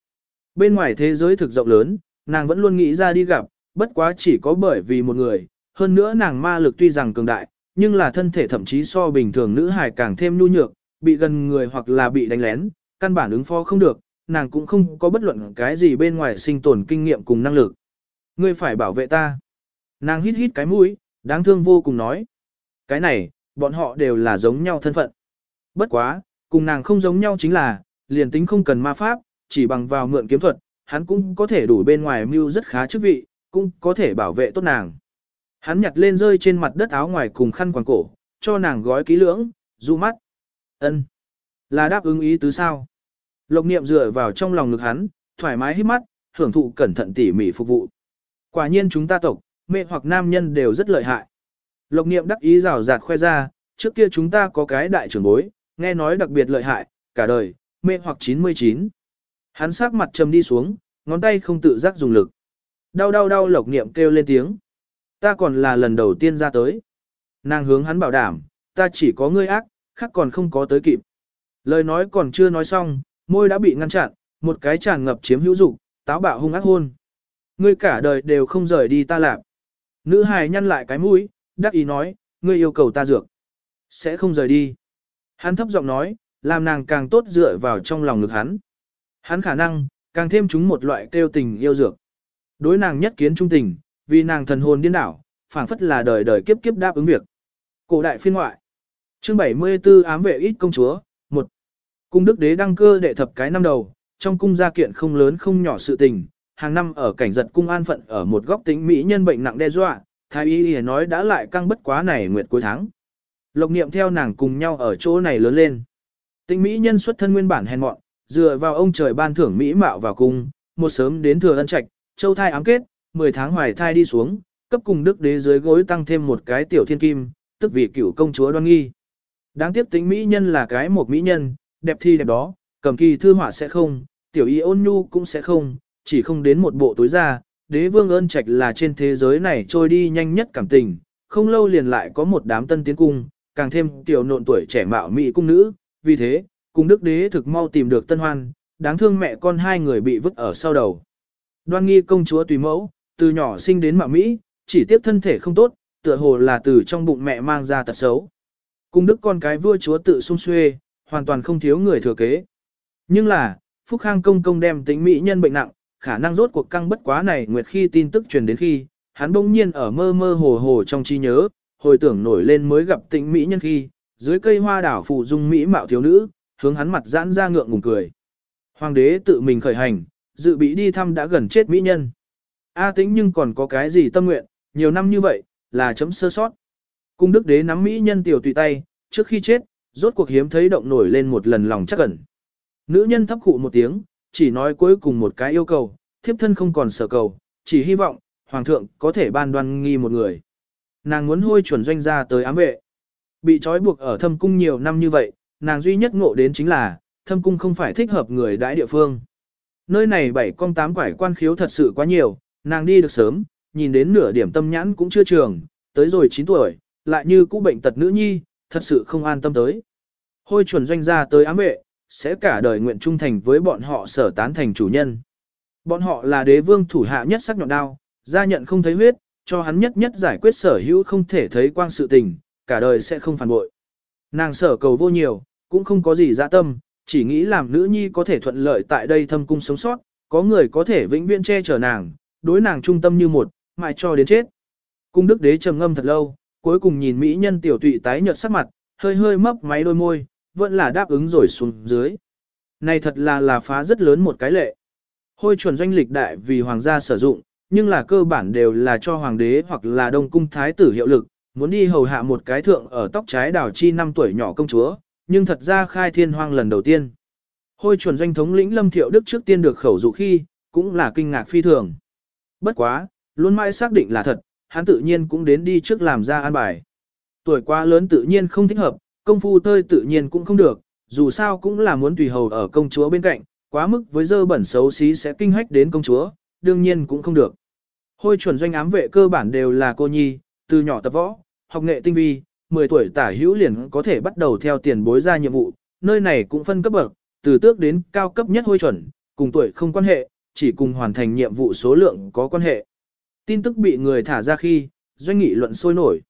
Bên ngoài thế giới thực rộng lớn, nàng vẫn luôn nghĩ ra đi gặp, bất quá chỉ có bởi vì một người, hơn nữa nàng ma lực tuy rằng cường đại, nhưng là thân thể thậm chí so bình thường nữ hài càng thêm nhu nhược, bị gần người hoặc là bị đánh lén, căn bản ứng phó không được, nàng cũng không có bất luận cái gì bên ngoài sinh tồn kinh nghiệm cùng năng lực. Ngươi phải bảo vệ ta. Nàng hít hít cái mũi, đáng thương vô cùng nói. Cái này, bọn họ đều là giống nhau thân phận. Bất quá, cùng nàng không giống nhau chính là, liền tính không cần ma pháp, chỉ bằng vào mượn kiếm thuật, hắn cũng có thể đủ bên ngoài mưu rất khá chức vị, cũng có thể bảo vệ tốt nàng. Hắn nhặt lên rơi trên mặt đất áo ngoài cùng khăn quàng cổ, cho nàng gói kỹ lưỡng, du mắt. ân Là đáp ứng ý tứ sao? Lộc niệm dựa vào trong lòng ngực hắn, thoải mái hít mắt, hưởng thụ cẩn thận tỉ mỉ phục vụ. Quả nhiên chúng ta tộc, mẹ hoặc nam nhân đều rất lợi hại. Lộc niệm đắc ý rào rạt khoe ra, trước kia chúng ta có cái đại trưởng bối, nghe nói đặc biệt lợi hại, cả đời, mê hoặc 99. Hắn sắc mặt trầm đi xuống, ngón tay không tự giác dùng lực. Đau đau đau lộc niệm kêu lên tiếng. Ta còn là lần đầu tiên ra tới. Nàng hướng hắn bảo đảm, ta chỉ có ngươi ác, khác còn không có tới kịp. Lời nói còn chưa nói xong, môi đã bị ngăn chặn, một cái tràn ngập chiếm hữu dục, táo bạo hung ác hôn. Ngươi cả đời đều không rời đi ta làm. Nữ hài nhăn lại cái mũi, đắc ý nói, ngươi yêu cầu ta dược. Sẽ không rời đi. Hắn thấp giọng nói, làm nàng càng tốt dựa vào trong lòng ngực hắn. Hắn khả năng, càng thêm chúng một loại kêu tình yêu dược. Đối nàng nhất kiến trung tình, vì nàng thần hồn điên đảo, phảng phất là đời đời kiếp kiếp đáp ứng việc. Cổ đại phiên ngoại. Chương 74 ám vệ ít công chúa, 1. Cung đức đế đăng cơ đệ thập cái năm đầu, trong cung gia kiện không lớn không nhỏ sự tình, hàng năm ở cảnh giật cung an phận ở một góc tính mỹ nhân bệnh nặng đe dọa, thái y y nói đã lại căng bất quá này nguyệt cuối tháng. Lộc niệm theo nàng cùng nhau ở chỗ này lớn lên. Tĩnh mỹ nhân xuất thân nguyên bản hèn mọn, dựa vào ông trời ban thưởng mỹ mạo vào cung, một sớm đến thừa ân trạch, châu thai ám kết, 10 tháng hoài thai đi xuống, cấp cùng đức đế dưới gối tăng thêm một cái tiểu thiên kim, tức vì cửu công chúa đoan nghi. Đáng tiếc tính mỹ nhân là cái một mỹ nhân, đẹp thi đẹp đó, cầm kỳ thư họa sẽ không, tiểu y ôn nhu cũng sẽ không, chỉ không đến một bộ tối ra, đế vương ơn trạch là trên thế giới này trôi đi nhanh nhất cảm tình, không lâu liền lại có một đám tân tiến cung, càng thêm tiểu nộn tuổi trẻ mạo mỹ cung nữ, vì thế, cung đức đế thực mau tìm được tân hoan, đáng thương mẹ con hai người bị vứt ở sau đầu. Đoan nghi công chúa tùy mẫu, từ nhỏ sinh đến mạo Mỹ, chỉ tiếp thân thể không tốt, tựa hồ là từ trong bụng mẹ mang ra tật xấu. Cung đức con cái vua chúa tự sung xuê, hoàn toàn không thiếu người thừa kế. Nhưng là, Phúc Khang công công đem tính Mỹ nhân bệnh nặng, khả năng rốt cuộc căng bất quá này nguyệt khi tin tức truyền đến khi, hắn bỗng nhiên ở mơ mơ hồ hồ trong trí nhớ, hồi tưởng nổi lên mới gặp tịnh mỹ nhân khi, dưới cây hoa đảo phụ dung mỹ mạo thiếu nữ, hướng hắn mặt giãn ra ngượng ngùng cười. Hoàng đế tự mình khởi hành, dự bị đi thăm đã gần chết mỹ nhân. A tĩnh nhưng còn có cái gì tâm nguyện, nhiều năm như vậy, là chấm sơ sót. Cung đức đế nắm mỹ nhân tiểu tùy tay, trước khi chết, rốt cuộc hiếm thấy động nổi lên một lần lòng chắc ẩn. Nữ nhân thấp khụ một tiếng, chỉ nói cuối cùng một cái yêu cầu, thiếp thân không còn sở cầu, chỉ hy vọng, hoàng thượng có thể ban đoan nghi một người. Nàng muốn hôi chuẩn doanh ra tới ám vệ. Bị trói buộc ở thâm cung nhiều năm như vậy, nàng duy nhất ngộ đến chính là, thâm cung không phải thích hợp người đãi địa phương. Nơi này bảy con tám quải quan khiếu thật sự quá nhiều, nàng đi được sớm, nhìn đến nửa điểm tâm nhãn cũng chưa trường, tới rồi 9 tuổi, lại như cũ bệnh tật nữ nhi, thật sự không an tâm tới. Hôi chuẩn doanh gia tới ám vệ, sẽ cả đời nguyện trung thành với bọn họ sở tán thành chủ nhân. Bọn họ là đế vương thủ hạ nhất sắc nhọn đao, gia nhận không thấy huyết, cho hắn nhất nhất giải quyết sở hữu không thể thấy quang sự tình, cả đời sẽ không phản bội. Nàng sở cầu vô nhiều, cũng không có gì dạ tâm, chỉ nghĩ làm nữ nhi có thể thuận lợi tại đây thâm cung sống sót, có người có thể vĩnh viễn che chở nàng, đối nàng trung tâm như một, mãi cho đến chết. Cung đức đế trầm ngâm thật lâu, cuối cùng nhìn mỹ nhân tiểu tụy tái nhợt sắc mặt, hơi hơi mấp máy đôi môi, vẫn là đáp ứng rồi xuống dưới. Này thật là là phá rất lớn một cái lệ. Hôi chuẩn doanh lịch đại vì hoàng gia sử dụng, nhưng là cơ bản đều là cho hoàng đế hoặc là đông cung thái tử hiệu lực, muốn đi hầu hạ một cái thượng ở tóc trái đảo chi năm tuổi nhỏ công chúa, nhưng thật ra khai thiên hoang lần đầu tiên. Hôi chuẩn doanh thống lĩnh Lâm Thiệu Đức trước tiên được khẩu dụ khi, cũng là kinh ngạc phi thường. Bất quá, luôn mãi xác định là thật, hắn tự nhiên cũng đến đi trước làm ra an bài. Tuổi quá lớn tự nhiên không thích hợp, công phu tơi tự nhiên cũng không được, dù sao cũng là muốn tùy hầu ở công chúa bên cạnh, quá mức với dơ bẩn xấu xí sẽ kinh hách đến công chúa, đương nhiên cũng không được. Hôi chuẩn doanh ám vệ cơ bản đều là cô nhi, từ nhỏ tập võ, học nghệ tinh vi, 10 tuổi tả hữu liền có thể bắt đầu theo tiền bối ra nhiệm vụ, nơi này cũng phân cấp bậc, từ tước đến cao cấp nhất hôi chuẩn, cùng tuổi không quan hệ, chỉ cùng hoàn thành nhiệm vụ số lượng có quan hệ. Tin tức bị người thả ra khi, doanh nghị luận sôi nổi.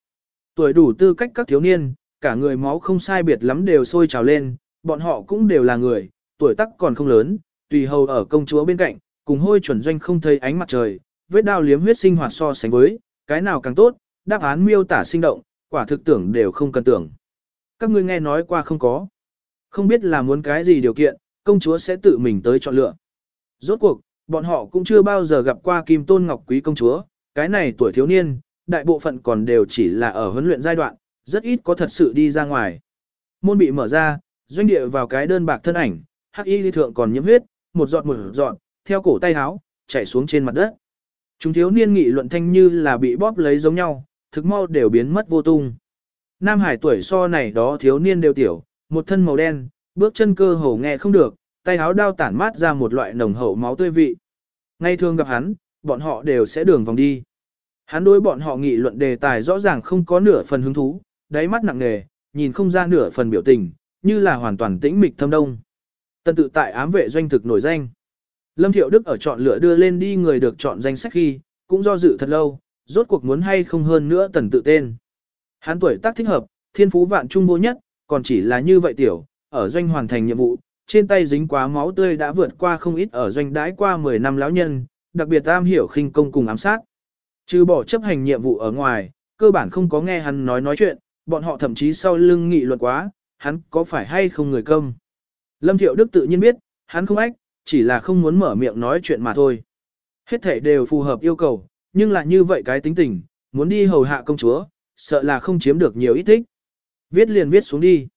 Tuổi đủ tư cách các thiếu niên, cả người máu không sai biệt lắm đều sôi trào lên, bọn họ cũng đều là người, tuổi tác còn không lớn, tùy hầu ở công chúa bên cạnh, cùng hôi chuẩn doanh không thấy ánh mặt trời, vết đao liếm huyết sinh hoạt so sánh với, cái nào càng tốt, đáp án miêu tả sinh động, quả thực tưởng đều không cần tưởng. Các ngươi nghe nói qua không có. Không biết là muốn cái gì điều kiện, công chúa sẽ tự mình tới chọn lựa. Rốt cuộc, bọn họ cũng chưa bao giờ gặp qua Kim Tôn Ngọc Quý công chúa, cái này tuổi thiếu niên, đại bộ phận còn đều chỉ là ở huấn luyện giai đoạn, rất ít có thật sự đi ra ngoài. Môn bị mở ra, doanh địa vào cái đơn bạc thân ảnh, hắc y ly thượng còn nhiễm huyết, một giọt một giọt, theo cổ tay háo, chảy xuống trên mặt đất. Chúng thiếu niên nghị luận thanh như là bị bóp lấy giống nhau, thực mau đều biến mất vô tung. Nam Hải tuổi so này đó thiếu niên đều tiểu, một thân màu đen, bước chân cơ hồ nghe không được, tay áo đao tản mát ra một loại nồng hậu máu tươi vị. Ngay thường gặp hắn, bọn họ đều sẽ đường vòng đi. Hắn đối bọn họ nghị luận đề tài rõ ràng không có nửa phần hứng thú, đáy mắt nặng nề, nhìn không ra nửa phần biểu tình, như là hoàn toàn tĩnh mịch thâm đông. Tân tự tại ám vệ doanh thực nổi danh. Lâm Thiệu Đức ở chọn lựa đưa lên đi người được chọn danh sách khi, cũng do dự thật lâu, rốt cuộc muốn hay không hơn nữa tần tự tên. Hắn tuổi tác thích hợp, thiên phú vạn trung vô nhất, còn chỉ là như vậy tiểu, ở doanh hoàn thành nhiệm vụ, trên tay dính quá máu tươi đã vượt qua không ít ở doanh đãi qua 10 năm lão nhân, đặc biệt am hiểu khinh công cùng ám sát. Trừ bỏ chấp hành nhiệm vụ ở ngoài, cơ bản không có nghe hắn nói nói chuyện, bọn họ thậm chí sau lưng nghị luận quá, hắn có phải hay không người công. Lâm Thiệu Đức tự nhiên biết, hắn không ách, chỉ là không muốn mở miệng nói chuyện mà thôi. Hết thể đều phù hợp yêu cầu, nhưng là như vậy cái tính tình, muốn đi hầu hạ công chúa, sợ là không chiếm được nhiều ít thích. Viết liền viết xuống đi.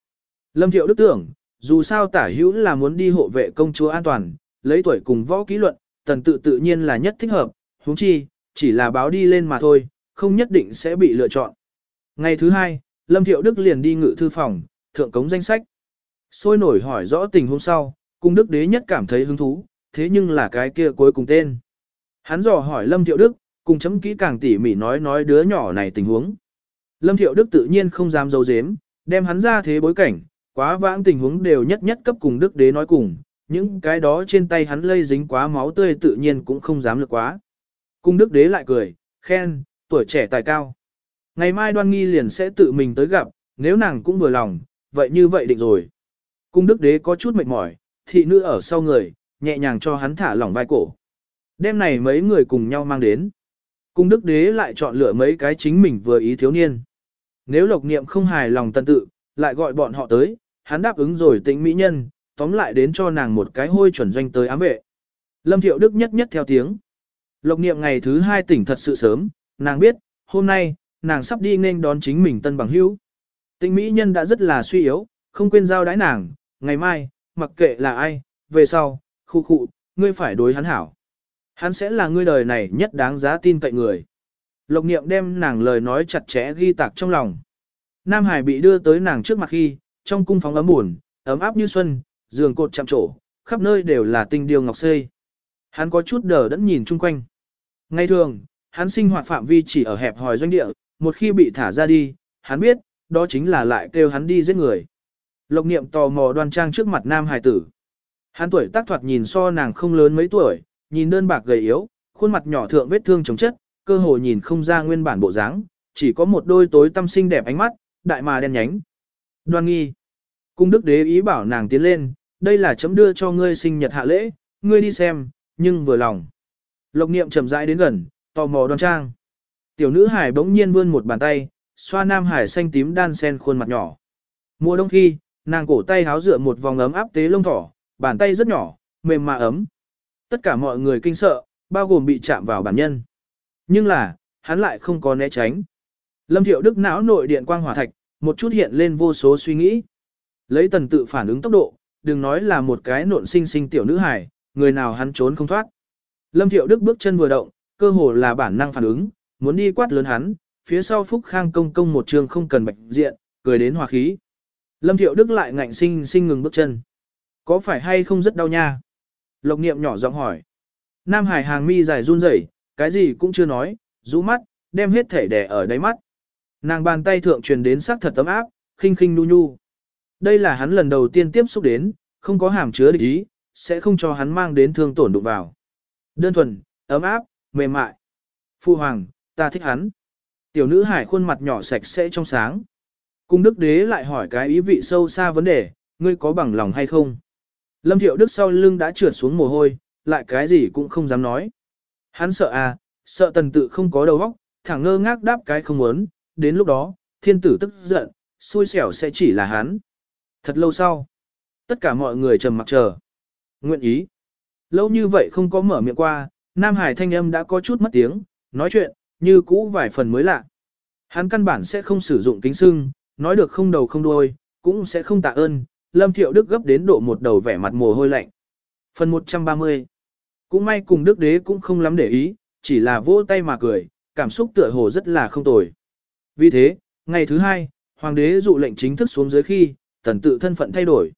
Lâm Thiệu Đức tưởng, dù sao tả hữu là muốn đi hộ vệ công chúa an toàn, lấy tuổi cùng võ kỹ luận, tần tự tự nhiên là nhất thích hợp, huống chi, chỉ là báo đi lên mà thôi, không nhất định sẽ bị lựa chọn. Ngày thứ hai, Lâm Thiệu Đức liền đi ngự thư phòng, thượng cống danh sách. Sôi nổi hỏi rõ tình hôm sau, cung đức đế nhất cảm thấy hứng thú, thế nhưng là cái kia cuối cùng tên. Hắn dò hỏi Lâm Thiệu Đức, cùng chấm kỹ càng tỉ mỉ nói nói đứa nhỏ này tình huống. Lâm Thiệu Đức tự nhiên không dám giấu giếm, đem hắn ra thế bối cảnh, quá vãng tình huống đều nhất nhất cấp cùng Đức Đế nói cùng, những cái đó trên tay hắn lây dính quá máu tươi tự nhiên cũng không dám lực quá. Cung Đức Đế lại cười, khen, tuổi trẻ tài cao. Ngày mai đoan nghi liền sẽ tự mình tới gặp, nếu nàng cũng vừa lòng, vậy như vậy định rồi. Cung Đức Đế có chút mệt mỏi, thị nữ ở sau người, nhẹ nhàng cho hắn thả lỏng vai cổ. Đêm này mấy người cùng nhau mang đến. Cung đức đế lại chọn lựa mấy cái chính mình vừa ý thiếu niên. Nếu lộc niệm không hài lòng tân tự, lại gọi bọn họ tới, hắn đáp ứng rồi tĩnh mỹ nhân, tóm lại đến cho nàng một cái hôi chuẩn doanh tới ám vệ. Lâm Thiệu Đức nhất nhất theo tiếng. Lộc niệm ngày thứ hai tỉnh thật sự sớm, nàng biết, hôm nay, nàng sắp đi nên đón chính mình tân bằng hữu. Tĩnh mỹ nhân đã rất là suy yếu, không quên giao đãi nàng, ngày mai, mặc kệ là ai, về sau, khu khu, ngươi phải đối hắn hảo. Hắn sẽ là ngươi đời này nhất đáng giá tin cậy người. Lộc niệm đem nàng lời nói chặt chẽ ghi tạc trong lòng. Nam Hải bị đưa tới nàng trước mặt khi, trong cung phóng ấm buồn, ấm áp như xuân, giường cột chạm trổ, khắp nơi đều là tinh điều ngọc xây. Hắn có chút đờ đẫn nhìn chung quanh. Ngày thường, hắn sinh hoạt phạm vi chỉ ở hẹp hòi doanh địa, một khi bị thả ra đi, hắn biết, đó chính là lại kêu hắn đi giết người. Lộc niệm tò mò đoan trang trước mặt nam hài tử. Hắn tuổi tác thoạt nhìn so nàng không lớn mấy tuổi, nhìn đơn bạc gầy yếu, khuôn mặt nhỏ thượng vết thương chống chất, cơ hồ nhìn không ra nguyên bản bộ dáng, chỉ có một đôi tối tâm xinh đẹp ánh mắt, đại mà đen nhánh. Đoan nghi. Cung đức đế ý bảo nàng tiến lên, đây là chấm đưa cho ngươi sinh nhật hạ lễ, ngươi đi xem, nhưng vừa lòng. Lộc niệm chậm rãi đến gần, tò mò đoan trang. Tiểu nữ hải bỗng nhiên vươn một bàn tay, xoa nam hải xanh tím đan sen khuôn mặt nhỏ. Mùa đông khi, nàng cổ tay háo dựa một vòng ấm áp tế lông thỏ, bàn tay rất nhỏ, mềm mà ấm. Tất cả mọi người kinh sợ, bao gồm bị chạm vào bản nhân. Nhưng là, hắn lại không có né tránh. Lâm Thiệu Đức não nội điện quang hỏa thạch, một chút hiện lên vô số suy nghĩ. Lấy tần tự phản ứng tốc độ, đừng nói là một cái nộn sinh sinh tiểu nữ hải, người nào hắn trốn không thoát. Lâm Thiệu Đức bước chân vừa động, cơ hồ là bản năng phản ứng, muốn đi quát lớn hắn, phía sau Phúc Khang công công một trường không cần bạch diện, cười đến hòa khí. Lâm Thiệu Đức lại ngạnh sinh sinh ngừng bước chân. Có phải hay không rất đau nha? Lộc niệm nhỏ giọng hỏi. Nam Hải hàng mi dài run rẩy, cái gì cũng chưa nói, rũ mắt, đem hết thể đè ở đáy mắt. Nàng bàn tay thượng truyền đến sắc thật tấm áp, khinh khinh nu nhu. Đây là hắn lần đầu tiên tiếp xúc đến, không có hàm chứa địch ý, sẽ không cho hắn mang đến thương tổn đụng vào. Đơn thuần, ấm áp, mềm mại. Phu hoàng, ta thích hắn. Tiểu nữ hải khuôn mặt nhỏ sạch sẽ trong sáng. Cung đức đế lại hỏi cái ý vị sâu xa vấn đề, ngươi có bằng lòng hay không? Lâm thiệu đức sau lưng đã trượt xuống mồ hôi, lại cái gì cũng không dám nói. Hắn sợ à, sợ tần tự không có đầu óc, thẳng ngơ ngác đáp cái không muốn, đến lúc đó, thiên tử tức giận, xui xẻo sẽ chỉ là hắn. Thật lâu sau, tất cả mọi người trầm mặc chờ. Nguyện ý. Lâu như vậy không có mở miệng qua, Nam Hải thanh âm đã có chút mất tiếng, nói chuyện, như cũ vài phần mới lạ. Hắn căn bản sẽ không sử dụng kính sưng, nói được không đầu không đuôi, cũng sẽ không tạ ơn, Lâm Thiệu Đức gấp đến độ một đầu vẻ mặt mồ hôi lạnh. Phần 130 Cũng may cùng Đức Đế cũng không lắm để ý, chỉ là vỗ tay mà cười, cảm xúc tựa hồ rất là không tồi. Vì thế, ngày thứ hai, Hoàng đế dụ lệnh chính thức xuống dưới khi, tần tự thân phận thay đổi.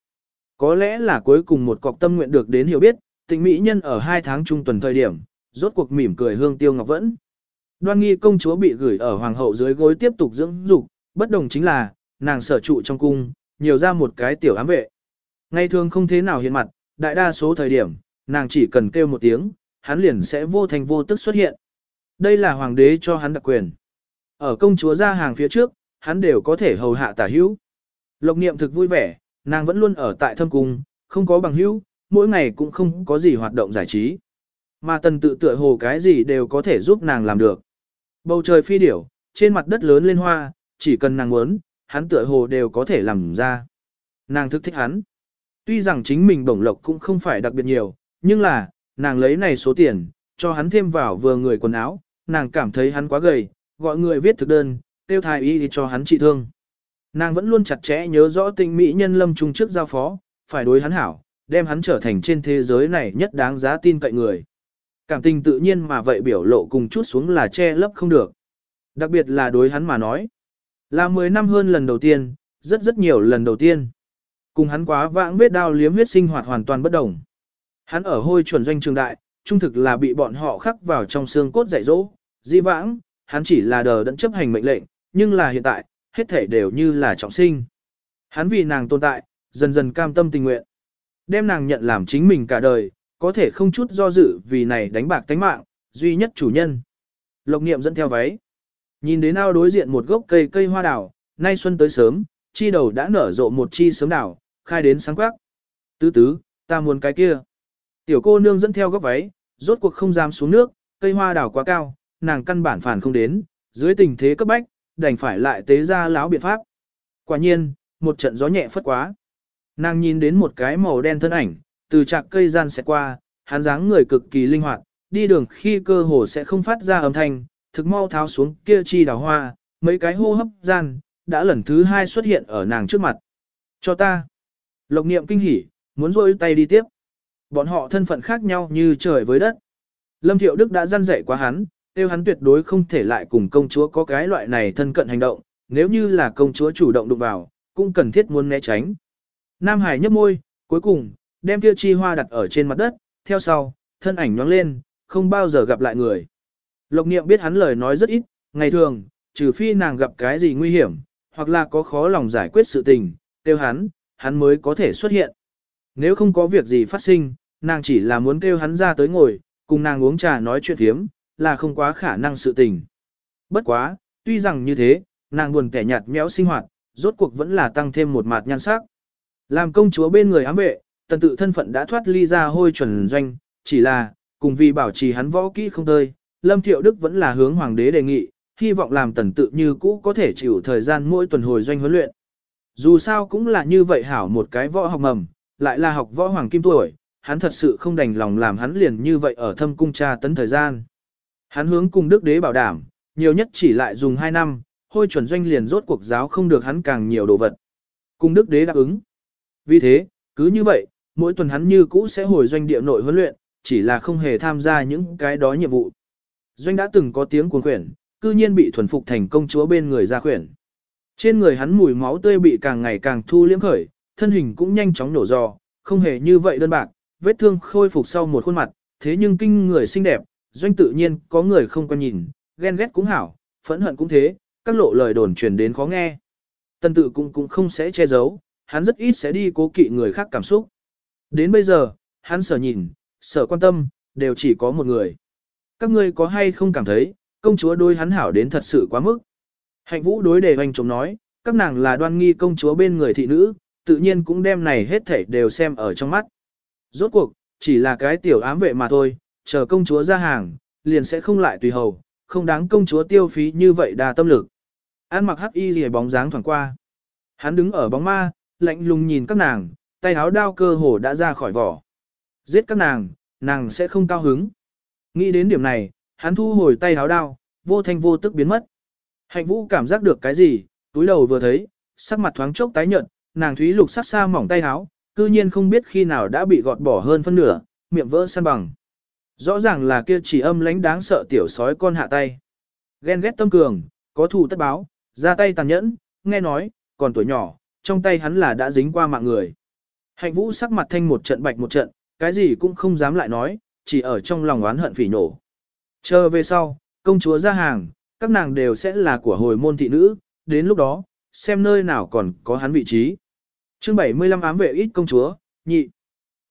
Có lẽ là cuối cùng một cọc tâm nguyện được đến hiểu biết, tịnh mỹ nhân ở hai tháng trung tuần thời điểm, rốt cuộc mỉm cười hương tiêu ngọc vẫn. Đoan nghi công chúa bị gửi ở hoàng hậu dưới gối tiếp tục dưỡng dục, bất đồng chính là, nàng sở trụ trong cung, nhiều ra một cái tiểu ám vệ. Ngày thường không thế nào hiện mặt, đại đa số thời điểm, nàng chỉ cần kêu một tiếng, hắn liền sẽ vô thành vô tức xuất hiện. Đây là hoàng đế cho hắn đặc quyền. Ở công chúa ra hàng phía trước, hắn đều có thể hầu hạ tả hữu. Lộc niệm thực vui vẻ, nàng vẫn luôn ở tại thâm cung, không có bằng hữu, mỗi ngày cũng không có gì hoạt động giải trí. Mà tần tự tựa hồ cái gì đều có thể giúp nàng làm được. Bầu trời phi điểu, trên mặt đất lớn lên hoa, chỉ cần nàng muốn, hắn tựa hồ đều có thể làm ra. Nàng thức thích hắn. Tuy rằng chính mình bổng lộc cũng không phải đặc biệt nhiều, nhưng là, nàng lấy này số tiền, cho hắn thêm vào vừa người quần áo, nàng cảm thấy hắn quá gầy, gọi người viết thực đơn, tiêu thái y thì cho hắn trị thương. Nàng vẫn luôn chặt chẽ nhớ rõ tình mỹ nhân lâm trung trước giao phó, phải đối hắn hảo, đem hắn trở thành trên thế giới này nhất đáng giá tin cậy người. Cảm tình tự nhiên mà vậy biểu lộ cùng chút xuống là che lấp không được. Đặc biệt là đối hắn mà nói. Là 10 năm hơn lần đầu tiên, rất rất nhiều lần đầu tiên. Cùng hắn quá vãng vết đao liếm huyết sinh hoạt hoàn toàn bất đồng. Hắn ở hôi chuẩn doanh trường đại, trung thực là bị bọn họ khắc vào trong xương cốt dạy dỗ. Di vãng, hắn chỉ là đờ đẫn chấp hành mệnh lệnh, nhưng là hiện tại, hết thể đều như là trọng sinh. Hắn vì nàng tồn tại, dần dần cam tâm tình nguyện. Đem nàng nhận làm chính mình cả đời, có thể không chút do dự vì này đánh bạc tánh mạng, duy nhất chủ nhân. Lộc niệm dẫn theo váy. Nhìn đến ao đối diện một gốc cây cây hoa đào, nay xuân tới sớm, chi đầu đã nở rộ một chi sớm đào, khai đến sáng quắc. Tứ tứ, ta muốn cái kia. Tiểu cô nương dẫn theo góc váy, rốt cuộc không dám xuống nước, cây hoa đào quá cao, nàng căn bản phản không đến, dưới tình thế cấp bách, đành phải lại tế ra láo biện pháp. Quả nhiên, một trận gió nhẹ phất quá. Nàng nhìn đến một cái màu đen thân ảnh, từ chạc cây gian sẽ qua, hắn dáng người cực kỳ linh hoạt, đi đường khi cơ hồ sẽ không phát ra âm thanh, thực mau tháo xuống kia chi đào hoa, mấy cái hô hấp gian, đã lần thứ hai xuất hiện ở nàng trước mặt. Cho ta. Lộc niệm kinh hỉ, muốn rôi tay đi tiếp. Bọn họ thân phận khác nhau như trời với đất. Lâm Thiệu Đức đã gian dạy quá hắn, tiêu hắn tuyệt đối không thể lại cùng công chúa có cái loại này thân cận hành động, nếu như là công chúa chủ động đụng vào, cũng cần thiết muốn né tránh. Nam Hải nhấp môi, cuối cùng, đem tiêu chi hoa đặt ở trên mặt đất, theo sau, thân ảnh nhoáng lên, không bao giờ gặp lại người. Lộc niệm biết hắn lời nói rất ít, ngày thường, trừ phi nàng gặp cái gì nguy hiểm, hoặc là có khó lòng giải quyết sự tình, tiêu hắn, hắn mới có thể xuất hiện. Nếu không có việc gì phát sinh, nàng chỉ là muốn kêu hắn ra tới ngồi, cùng nàng uống trà nói chuyện thiếm, là không quá khả năng sự tình. Bất quá, tuy rằng như thế, nàng buồn kẻ nhạt méo sinh hoạt, rốt cuộc vẫn là tăng thêm một mặt nhan sắc. Làm công chúa bên người ám vệ, tần tự thân phận đã thoát ly ra hôi chuẩn doanh, chỉ là, cùng vì bảo trì hắn võ kỹ không tơi, Lâm Thiệu Đức vẫn là hướng hoàng đế đề nghị, hy vọng làm tần tự như cũ có thể chịu thời gian mỗi tuần hồi doanh huấn luyện. Dù sao cũng là như vậy hảo một cái võ học mầm, lại là học võ hoàng kim tuổi, hắn thật sự không đành lòng làm hắn liền như vậy ở thâm cung tra tấn thời gian. Hắn hướng cùng đức đế bảo đảm, nhiều nhất chỉ lại dùng 2 năm, hôi chuẩn doanh liền rốt cuộc giáo không được hắn càng nhiều đồ vật. cùng đức đế đáp ứng. Vì thế, cứ như vậy, mỗi tuần hắn như cũ sẽ hồi doanh địa nội huấn luyện, chỉ là không hề tham gia những cái đó nhiệm vụ. Doanh đã từng có tiếng cuồng khuyển, cư nhiên bị thuần phục thành công chúa bên người ra khuyển. Trên người hắn mùi máu tươi bị càng ngày càng thu liếm khởi, thân hình cũng nhanh chóng nổ giò, không hề như vậy đơn bạc, vết thương khôi phục sau một khuôn mặt, thế nhưng kinh người xinh đẹp, doanh tự nhiên có người không quan nhìn, ghen ghét cũng hảo, phẫn hận cũng thế, các lộ lời đồn truyền đến khó nghe. Tân tự cũng cũng không sẽ che giấu, hắn rất ít sẽ đi cố kỵ người khác cảm xúc. Đến bây giờ, hắn sở nhìn, sở quan tâm, đều chỉ có một người. Các ngươi có hay không cảm thấy, công chúa đối hắn hảo đến thật sự quá mức. Hạnh vũ đối đề hoành chống nói, các nàng là đoan nghi công chúa bên người thị nữ, tự nhiên cũng đem này hết thảy đều xem ở trong mắt. Rốt cuộc, chỉ là cái tiểu ám vệ mà thôi, chờ công chúa ra hàng, liền sẽ không lại tùy hầu, không đáng công chúa tiêu phí như vậy đa tâm lực. An mặc hắc y rìa bóng dáng thoảng qua. Hắn đứng ở bóng ma, lạnh lùng nhìn các nàng, tay háo đao cơ hồ đã ra khỏi vỏ. Giết các nàng, nàng sẽ không cao hứng. Nghĩ đến điểm này, hắn thu hồi tay háo đao, vô thanh vô tức biến mất. Hạnh vũ cảm giác được cái gì, túi đầu vừa thấy, sắc mặt thoáng chốc tái nhợt, nàng thúy lục sắc xa mỏng tay háo, cư nhiên không biết khi nào đã bị gọt bỏ hơn phân nửa, miệng vỡ săn bằng. Rõ ràng là kia chỉ âm lãnh đáng sợ tiểu sói con hạ tay. Ghen ghét tâm cường, có thù tất báo, ra tay tàn nhẫn, nghe nói, còn tuổi nhỏ, trong tay hắn là đã dính qua mạng người. Hạnh vũ sắc mặt thanh một trận bạch một trận, cái gì cũng không dám lại nói, chỉ ở trong lòng oán hận phỉ nổ. Chờ về sau, công chúa ra hàng, các nàng đều sẽ là của hồi môn thị nữ, đến lúc đó, xem nơi nào còn có hắn vị trí. chương 75 ám vệ ít công chúa, nhị.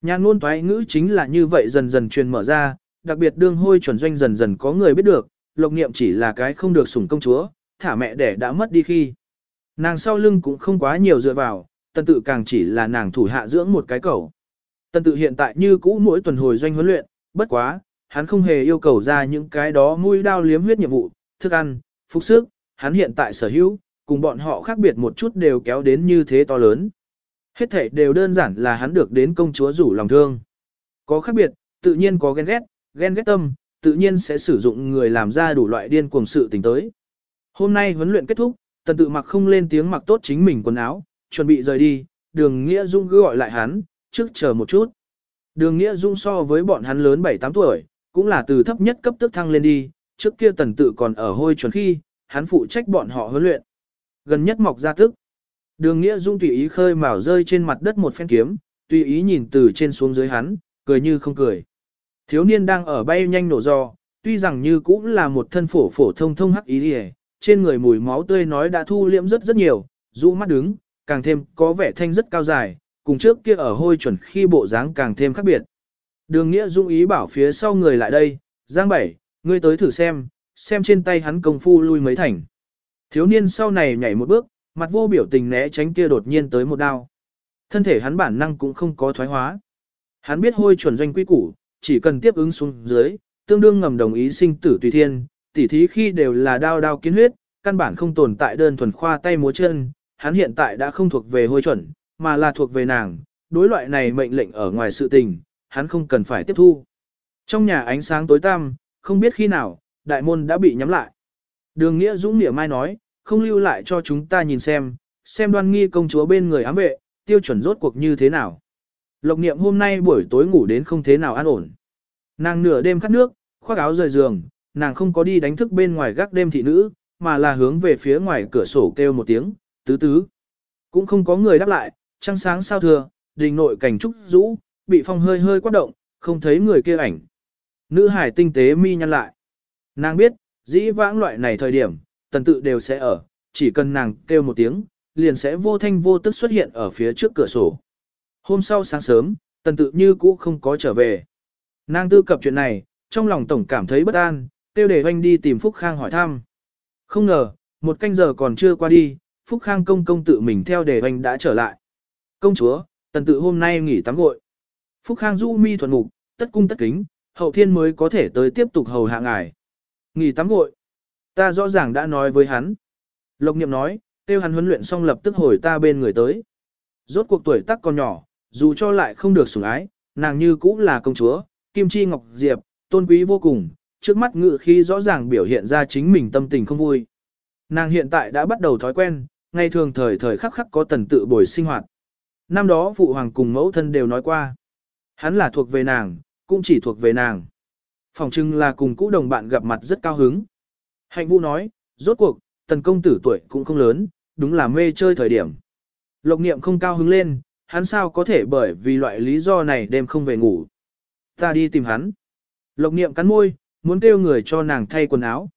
Nhà ngôn toái ngữ chính là như vậy dần dần truyền mở ra, đặc biệt đương hôi chuẩn doanh dần dần có người biết được, lộc niệm chỉ là cái không được sủng công chúa, thả mẹ đẻ đã mất đi khi. Nàng sau lưng cũng không quá nhiều dựa vào, tần tự càng chỉ là nàng thủ hạ dưỡng một cái cầu. Tần tự hiện tại như cũ mỗi tuần hồi doanh huấn luyện, bất quá, hắn không hề yêu cầu ra những cái đó mũi đao liếm huyết nhiệm vụ, thức ăn, phục sức, hắn hiện tại sở hữu, cùng bọn họ khác biệt một chút đều kéo đến như thế to lớn. Hết thể đều đơn giản là hắn được đến công chúa rủ lòng thương. Có khác biệt, tự nhiên có ghen ghét, ghen ghét tâm, tự nhiên sẽ sử dụng người làm ra đủ loại điên cuồng sự tình tới. Hôm nay huấn luyện kết thúc, tần tự mặc không lên tiếng mặc tốt chính mình quần áo, chuẩn bị rời đi, đường Nghĩa Dung cứ gọi lại hắn, trước chờ một chút. Đường Nghĩa Dung so với bọn hắn lớn 7-8 tuổi, cũng là từ thấp nhất cấp tức thăng lên đi, trước kia tần tự còn ở hôi chuẩn khi, hắn phụ trách bọn họ huấn luyện. Gần nhất mọc ra tức. Đường Nghĩa Dung tùy ý khơi mào rơi trên mặt đất một phen kiếm, tùy ý nhìn từ trên xuống dưới hắn, cười như không cười. Thiếu niên đang ở bay nhanh nổ do, tuy rằng như cũng là một thân phổ phổ thông thông hắc ý đi trên người mùi máu tươi nói đã thu liễm rất rất nhiều, rũ mắt đứng, càng thêm có vẻ thanh rất cao dài, cùng trước kia ở hôi chuẩn khi bộ dáng càng thêm khác biệt. Đường Nghĩa Dung ý bảo phía sau người lại đây, Giang Bảy, ngươi tới thử xem, xem trên tay hắn công phu lui mấy thành. Thiếu niên sau này nhảy một bước, mặt vô biểu tình né tránh kia đột nhiên tới một đao. Thân thể hắn bản năng cũng không có thoái hóa. Hắn biết hôi chuẩn doanh quy củ, chỉ cần tiếp ứng xuống dưới, tương đương ngầm đồng ý sinh tử tùy thiên, tỉ thí khi đều là đao đao kiến huyết, căn bản không tồn tại đơn thuần khoa tay múa chân, hắn hiện tại đã không thuộc về hôi chuẩn, mà là thuộc về nàng, đối loại này mệnh lệnh ở ngoài sự tình, hắn không cần phải tiếp thu. Trong nhà ánh sáng tối tăm, không biết khi nào, đại môn đã bị nhắm lại. Đường Nghĩa Dũng nghĩa Mai nói, không lưu lại cho chúng ta nhìn xem, xem đoan nghi công chúa bên người ám vệ, tiêu chuẩn rốt cuộc như thế nào. Lộc niệm hôm nay buổi tối ngủ đến không thế nào an ổn. Nàng nửa đêm khát nước, khoác áo rời giường, nàng không có đi đánh thức bên ngoài gác đêm thị nữ, mà là hướng về phía ngoài cửa sổ kêu một tiếng, tứ tứ. Cũng không có người đáp lại, trăng sáng sao thừa, đình nội cảnh trúc rũ, bị phong hơi hơi quát động, không thấy người kia ảnh. Nữ hải tinh tế mi nhăn lại. Nàng biết, dĩ vãng loại này thời điểm, tần tự đều sẽ ở, chỉ cần nàng kêu một tiếng, liền sẽ vô thanh vô tức xuất hiện ở phía trước cửa sổ. Hôm sau sáng sớm, tần tự như cũ không có trở về. Nàng tư cập chuyện này, trong lòng tổng cảm thấy bất an, tiêu để hoanh đi tìm Phúc Khang hỏi thăm. Không ngờ, một canh giờ còn chưa qua đi, Phúc Khang công công tự mình theo để hoanh đã trở lại. Công chúa, tần tự hôm nay nghỉ tắm gội. Phúc Khang du mi thuần mục, tất cung tất kính, hậu thiên mới có thể tới tiếp tục hầu hạ ngài. Nghỉ tắm gội. Ta rõ ràng đã nói với hắn. Lộc niệm nói, tiêu hắn huấn luyện xong lập tức hồi ta bên người tới. Rốt cuộc tuổi tác còn nhỏ, dù cho lại không được sủng ái, nàng như cũng là công chúa, Kim Chi Ngọc Diệp, tôn quý vô cùng, trước mắt ngự khi rõ ràng biểu hiện ra chính mình tâm tình không vui. Nàng hiện tại đã bắt đầu thói quen, ngày thường thời thời khắc khắc có tần tự bồi sinh hoạt. Năm đó phụ hoàng cùng mẫu thân đều nói qua. Hắn là thuộc về nàng, cũng chỉ thuộc về nàng. Phòng trưng là cùng cũ đồng bạn gặp mặt rất cao hứng. Hạnh vũ nói, rốt cuộc, tần công tử tuổi cũng không lớn, đúng là mê chơi thời điểm. Lộc niệm không cao hứng lên, hắn sao có thể bởi vì loại lý do này đêm không về ngủ. Ta đi tìm hắn. Lộc niệm cắn môi, muốn kêu người cho nàng thay quần áo.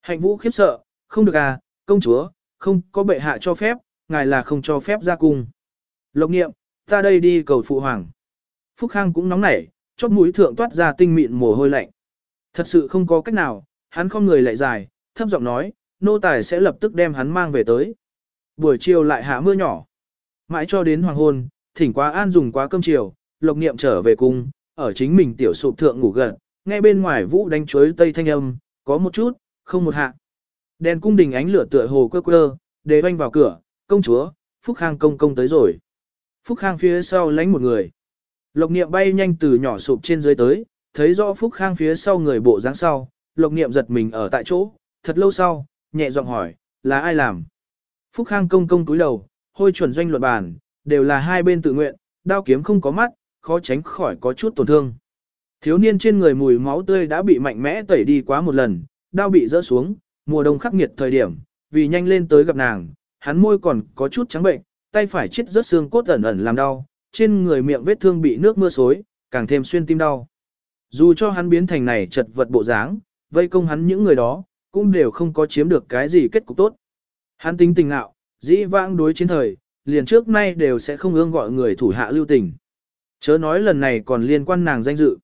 Hạnh vũ khiếp sợ, không được à, công chúa, không có bệ hạ cho phép, ngài là không cho phép ra cung. Lộc niệm, ta đây đi cầu phụ hoàng. Phúc Khang cũng nóng nảy, chót mũi thượng toát ra tinh mịn mồ hôi lạnh. Thật sự không có cách nào, hắn không người lại dài, thấp giọng nói, nô tài sẽ lập tức đem hắn mang về tới. Buổi chiều lại hạ mưa nhỏ. Mãi cho đến hoàng hôn, thỉnh quá an dùng quá cơm chiều, lộc niệm trở về cung, ở chính mình tiểu sụp thượng ngủ gần, nghe bên ngoài vũ đánh chuối tây thanh âm, có một chút, không một hạ. Đèn cung đình ánh lửa tựa hồ quơ quơ, để oanh vào cửa, công chúa, Phúc Khang công công tới rồi. Phúc Khang phía sau lánh một người. Lộc niệm bay nhanh từ nhỏ sụp trên dưới tới, thấy rõ Phúc Khang phía sau người bộ dáng sau, lộc niệm giật mình ở tại chỗ, thật lâu sau, nhẹ giọng hỏi, là ai làm? Phúc Khang công công túi đầu, hôi chuẩn doanh luận bàn, đều là hai bên tự nguyện, đao kiếm không có mắt, khó tránh khỏi có chút tổn thương. Thiếu niên trên người mùi máu tươi đã bị mạnh mẽ tẩy đi quá một lần, đao bị rỡ xuống, mùa đông khắc nghiệt thời điểm, vì nhanh lên tới gặp nàng, hắn môi còn có chút trắng bệnh, tay phải chết rớt xương cốt ẩn ẩn làm đau, trên người miệng vết thương bị nước mưa xối, càng thêm xuyên tim đau. Dù cho hắn biến thành này chật vật bộ dáng, vây công hắn những người đó, cũng đều không có chiếm được cái gì kết cục tốt. Hắn tính tình nạo, dĩ vãng đối chiến thời, liền trước nay đều sẽ không ương gọi người thủ hạ lưu tình. Chớ nói lần này còn liên quan nàng danh dự.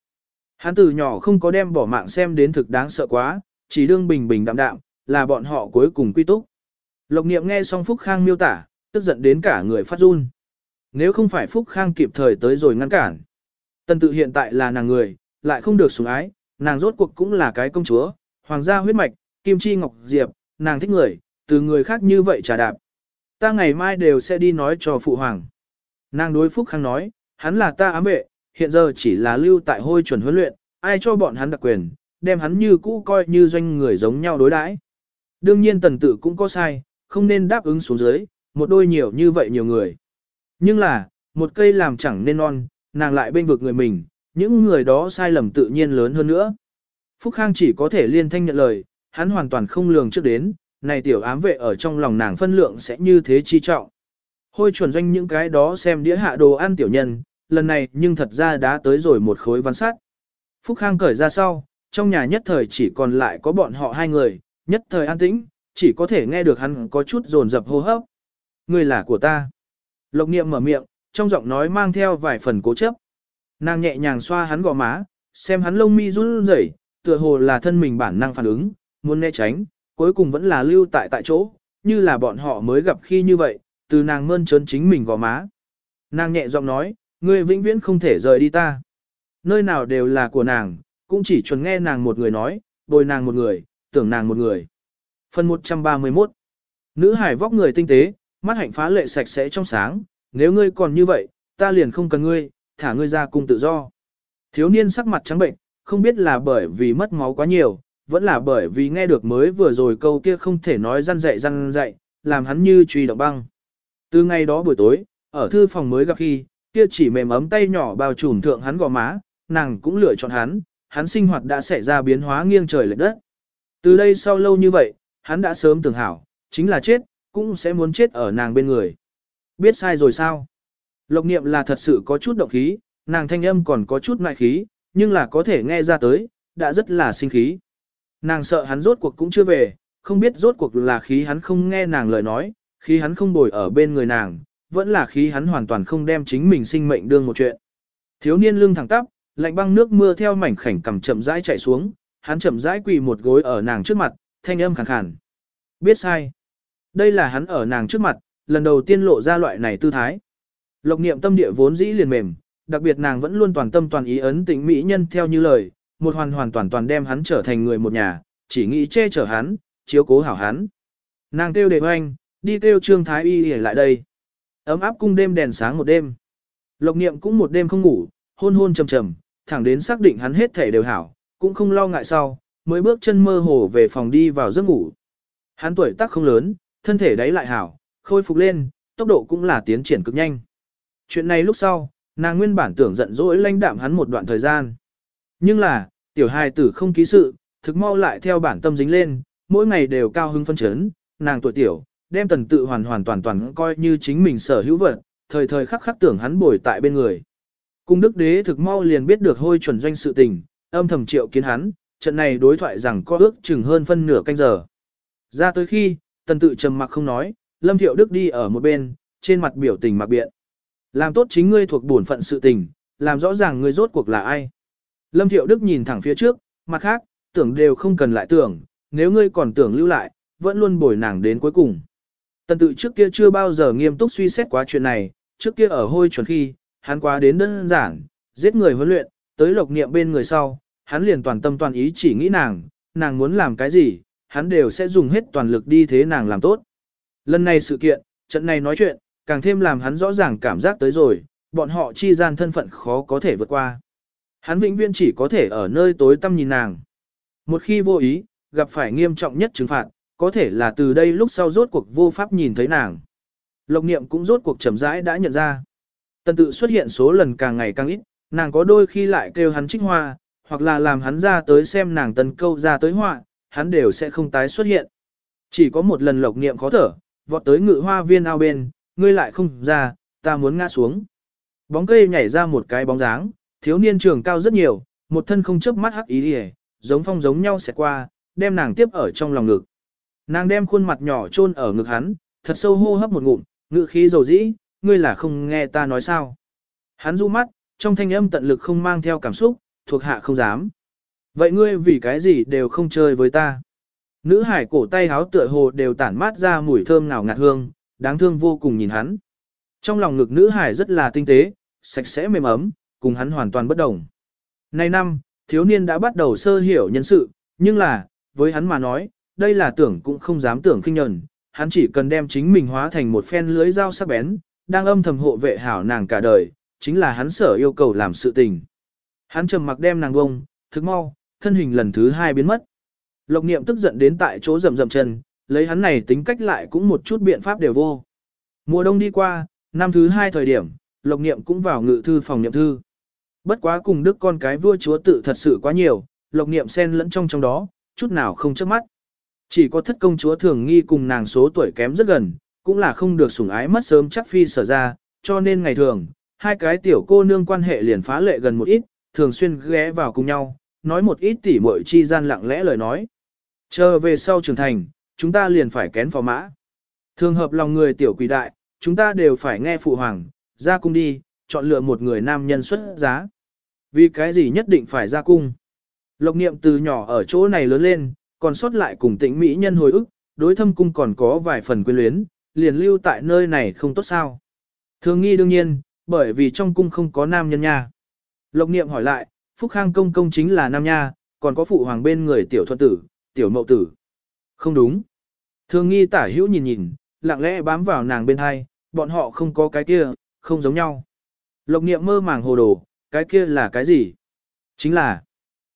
Hắn từ nhỏ không có đem bỏ mạng xem đến thực đáng sợ quá, chỉ đương bình bình đạm đạm, là bọn họ cuối cùng quy túc. Lộc niệm nghe xong Phúc Khang miêu tả, tức giận đến cả người phát run. Nếu không phải Phúc Khang kịp thời tới rồi ngăn cản. Tần tự hiện tại là nàng người, lại không được sủng ái, nàng rốt cuộc cũng là cái công chúa, hoàng gia huyết mạch, kim chi ngọc diệp, nàng thích người, từ người khác như vậy trả đạp. Ta ngày mai đều sẽ đi nói cho phụ hoàng. Nàng đối Phúc Khang nói, hắn là ta ám vệ, hiện giờ chỉ là lưu tại hôi chuẩn huấn luyện, ai cho bọn hắn đặc quyền, đem hắn như cũ coi như doanh người giống nhau đối đãi. Đương nhiên tần tự cũng có sai, không nên đáp ứng xuống dưới, một đôi nhiều như vậy nhiều người. Nhưng là, một cây làm chẳng nên non, nàng lại bên vực người mình, những người đó sai lầm tự nhiên lớn hơn nữa. Phúc Khang chỉ có thể liên thanh nhận lời, hắn hoàn toàn không lường trước đến, này tiểu ám vệ ở trong lòng nàng phân lượng sẽ như thế chi trọng. Hôi chuẩn doanh những cái đó xem đĩa hạ đồ ăn tiểu nhân, lần này nhưng thật ra đã tới rồi một khối văn sát. Phúc Khang cởi ra sau, trong nhà nhất thời chỉ còn lại có bọn họ hai người, nhất thời an tĩnh, chỉ có thể nghe được hắn có chút rồn rập hô hấp. Người là của ta. Lộc niệm mở miệng, trong giọng nói mang theo vài phần cố chấp. Nàng nhẹ nhàng xoa hắn gò má, xem hắn lông mi run rẩy, tựa hồ là thân mình bản năng phản ứng, muốn né tránh, cuối cùng vẫn là lưu tại tại chỗ, như là bọn họ mới gặp khi như vậy, từ nàng mơn trớn chính mình gò má. Nàng nhẹ giọng nói, ngươi vĩnh viễn không thể rời đi ta. Nơi nào đều là của nàng, cũng chỉ chuẩn nghe nàng một người nói, bồi nàng một người, tưởng nàng một người. Phần 131 Nữ hải vóc người tinh tế, mắt hạnh phá lệ sạch sẽ trong sáng, nếu ngươi còn như vậy, ta liền không cần ngươi, thả ngươi ra cung tự do. Thiếu niên sắc mặt trắng bệnh, không biết là bởi vì mất máu quá nhiều, vẫn là bởi vì nghe được mới vừa rồi câu kia không thể nói răn dạy răn dạy, làm hắn như truy động băng. Từ ngày đó buổi tối, ở thư phòng mới gặp khi, kia chỉ mềm ấm tay nhỏ bao trùm thượng hắn gò má, nàng cũng lựa chọn hắn, hắn sinh hoạt đã xảy ra biến hóa nghiêng trời lệch đất. Từ đây sau lâu như vậy, hắn đã sớm tưởng hảo, chính là chết, cũng sẽ muốn chết ở nàng bên người. Biết sai rồi sao? Lộc niệm là thật sự có chút động khí, nàng thanh âm còn có chút ngại khí, nhưng là có thể nghe ra tới, đã rất là sinh khí. Nàng sợ hắn rốt cuộc cũng chưa về, không biết rốt cuộc là khí hắn không nghe nàng lời nói, khí hắn không bồi ở bên người nàng, vẫn là khí hắn hoàn toàn không đem chính mình sinh mệnh đương một chuyện. Thiếu niên lưng thẳng tắp, lạnh băng nước mưa theo mảnh khảnh cầm chậm rãi chạy xuống, hắn chậm rãi quỳ một gối ở nàng trước mặt, thanh âm khàn khàn. Biết sai. Đây là hắn ở nàng trước mặt, lần đầu tiên lộ ra loại này tư thái. Lộc niệm tâm địa vốn dĩ liền mềm, đặc biệt nàng vẫn luôn toàn tâm toàn ý ấn tĩnh mỹ nhân theo như lời, một hoàn hoàn toàn toàn đem hắn trở thành người một nhà, chỉ nghĩ che chở hắn, chiếu cố hảo hắn. Nàng kêu đề hoanh, đi kêu trương thái y để lại đây. Ấm áp cung đêm đèn sáng một đêm. Lộc niệm cũng một đêm không ngủ, hôn hôn trầm trầm, thẳng đến xác định hắn hết thể đều hảo, cũng không lo ngại sau, mới bước chân mơ hồ về phòng đi vào giấc ngủ. Hắn tuổi tác không lớn, thân thể đấy lại hảo, khôi phục lên, tốc độ cũng là tiến triển cực nhanh. Chuyện này lúc sau, nàng nguyên bản tưởng giận dỗi lãnh đạm hắn một đoạn thời gian. Nhưng là, tiểu hài tử không ký sự, thực mau lại theo bản tâm dính lên, mỗi ngày đều cao hứng phân chấn, nàng tuổi tiểu, đem tần tự hoàn hoàn toàn toàn coi như chính mình sở hữu vật, thời thời khắc khắc tưởng hắn bồi tại bên người. Cung đức đế thực mau liền biết được hôi chuẩn doanh sự tình, âm thầm triệu kiến hắn, trận này đối thoại rằng có ước chừng hơn phân nửa canh giờ. Ra tới khi, tần tự trầm mặc không nói, lâm thiệu đức đi ở một bên, trên mặt biểu tình mặc biện. Làm tốt chính ngươi thuộc bổn phận sự tình, làm rõ ràng ngươi rốt cuộc là ai. Lâm thiệu đức nhìn thẳng phía trước, mặt khác, tưởng đều không cần lại tưởng, nếu ngươi còn tưởng lưu lại, vẫn luôn bồi nàng đến cuối cùng. Tần tự trước kia chưa bao giờ nghiêm túc suy xét quá chuyện này, trước kia ở hôi chuẩn khi, hắn quá đến đơn giản, giết người huấn luyện, tới lộc niệm bên người sau, hắn liền toàn tâm toàn ý chỉ nghĩ nàng, nàng muốn làm cái gì, hắn đều sẽ dùng hết toàn lực đi thế nàng làm tốt. Lần này sự kiện, trận này nói chuyện, càng thêm làm hắn rõ ràng cảm giác tới rồi, bọn họ chi gian thân phận khó có thể vượt qua. Hắn vĩnh viễn chỉ có thể ở nơi tối tăm nhìn nàng. Một khi vô ý, gặp phải nghiêm trọng nhất trừng phạt, có thể là từ đây lúc sau rốt cuộc vô pháp nhìn thấy nàng. Lộc niệm cũng rốt cuộc chậm rãi đã nhận ra. Tần tự xuất hiện số lần càng ngày càng ít, nàng có đôi khi lại kêu hắn trích hoa, hoặc là làm hắn ra tới xem nàng tần câu ra tới họa, hắn đều sẽ không tái xuất hiện. Chỉ có một lần lộc niệm khó thở, vọt tới ngự hoa viên ao bên, ngươi lại không ra, ta muốn ngã xuống. Bóng cây nhảy ra một cái bóng dáng, thiếu niên trường cao rất nhiều, một thân không chớp mắt hắc ý hề, giống phong giống nhau sẽ qua, đem nàng tiếp ở trong lòng ngực. Nàng đem khuôn mặt nhỏ chôn ở ngực hắn, thật sâu hô hấp một ngụm, ngự khí dầu dĩ, ngươi là không nghe ta nói sao. Hắn du mắt, trong thanh âm tận lực không mang theo cảm xúc, thuộc hạ không dám. Vậy ngươi vì cái gì đều không chơi với ta? Nữ hải cổ tay háo tựa hồ đều tản mát ra mùi thơm ngào ngạt hương, đáng thương vô cùng nhìn hắn. Trong lòng ngực nữ hải rất là tinh tế, sạch sẽ mềm ấm, cùng hắn hoàn toàn bất đồng. Nay năm, thiếu niên đã bắt đầu sơ hiểu nhân sự, nhưng là, với hắn mà nói, đây là tưởng cũng không dám tưởng khinh nhẫn, hắn chỉ cần đem chính mình hóa thành một phen lưới dao sắc bén, đang âm thầm hộ vệ hảo nàng cả đời, chính là hắn sở yêu cầu làm sự tình. Hắn trầm mặc đem nàng bông, thức mau, thân hình lần thứ hai biến mất. Lộc niệm tức giận đến tại chỗ rầm rầm chân, lấy hắn này tính cách lại cũng một chút biện pháp đều vô. Mùa đông đi qua, năm thứ hai thời điểm, lộc niệm cũng vào ngự thư phòng niệm thư. Bất quá cùng đức con cái vua chúa tự thật sự quá nhiều, lộc niệm xen lẫn trong trong đó, chút nào không chớp mắt. Chỉ có thất công chúa thường nghi cùng nàng số tuổi kém rất gần, cũng là không được sủng ái mất sớm chắc phi sở ra, cho nên ngày thường, hai cái tiểu cô nương quan hệ liền phá lệ gần một ít, thường xuyên ghé vào cùng nhau, nói một ít tỉ muội chi gian lặng lẽ lời nói. Chờ về sau trưởng thành, chúng ta liền phải kén phò mã. Thường hợp lòng người tiểu quỷ đại, chúng ta đều phải nghe phụ hoàng, ra cung đi, chọn lựa một người nam nhân xuất giá. Vì cái gì nhất định phải ra cung? Lộc niệm từ nhỏ ở chỗ này lớn lên, còn sót lại cùng tĩnh mỹ nhân hồi ức, đối thâm cung còn có vài phần quyến luyến, liền lưu tại nơi này không tốt sao. Thường nghi đương nhiên, bởi vì trong cung không có nam nhân nha. Lộc niệm hỏi lại, Phúc Khang công công chính là nam nha, còn có phụ hoàng bên người tiểu thuận tử, tiểu mậu tử. Không đúng. Thường nghi tả hữu nhìn nhìn, lặng lẽ bám vào nàng bên hai, bọn họ không có cái kia, không giống nhau. Lộc niệm mơ màng hồ đồ, cái kia là cái gì? Chính là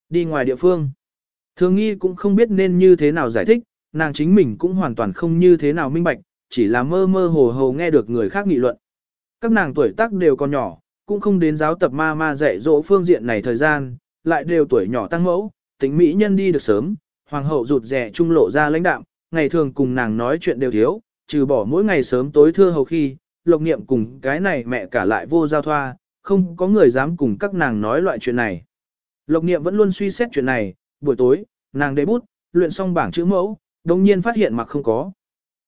đi ngoài địa phương. Thường nghi cũng không biết nên như thế nào giải thích, nàng chính mình cũng hoàn toàn không như thế nào minh bạch, chỉ là mơ mơ hồ hồ nghe được người khác nghị luận. Các nàng tuổi tác đều còn nhỏ, cũng không đến giáo tập ma ma dạy dỗ phương diện này thời gian, lại đều tuổi nhỏ tăng mẫu, tính mỹ nhân đi được sớm, hoàng hậu rụt rẻ trung lộ ra lãnh đạm, ngày thường cùng nàng nói chuyện đều thiếu, trừ bỏ mỗi ngày sớm tối thưa hầu khi, lộc niệm cùng cái này mẹ cả lại vô giao thoa, không có người dám cùng các nàng nói loại chuyện này. Lộc niệm vẫn luôn suy xét chuyện này, buổi tối, nàng đế bút, luyện xong bảng chữ mẫu, đồng nhiên phát hiện mặc không có.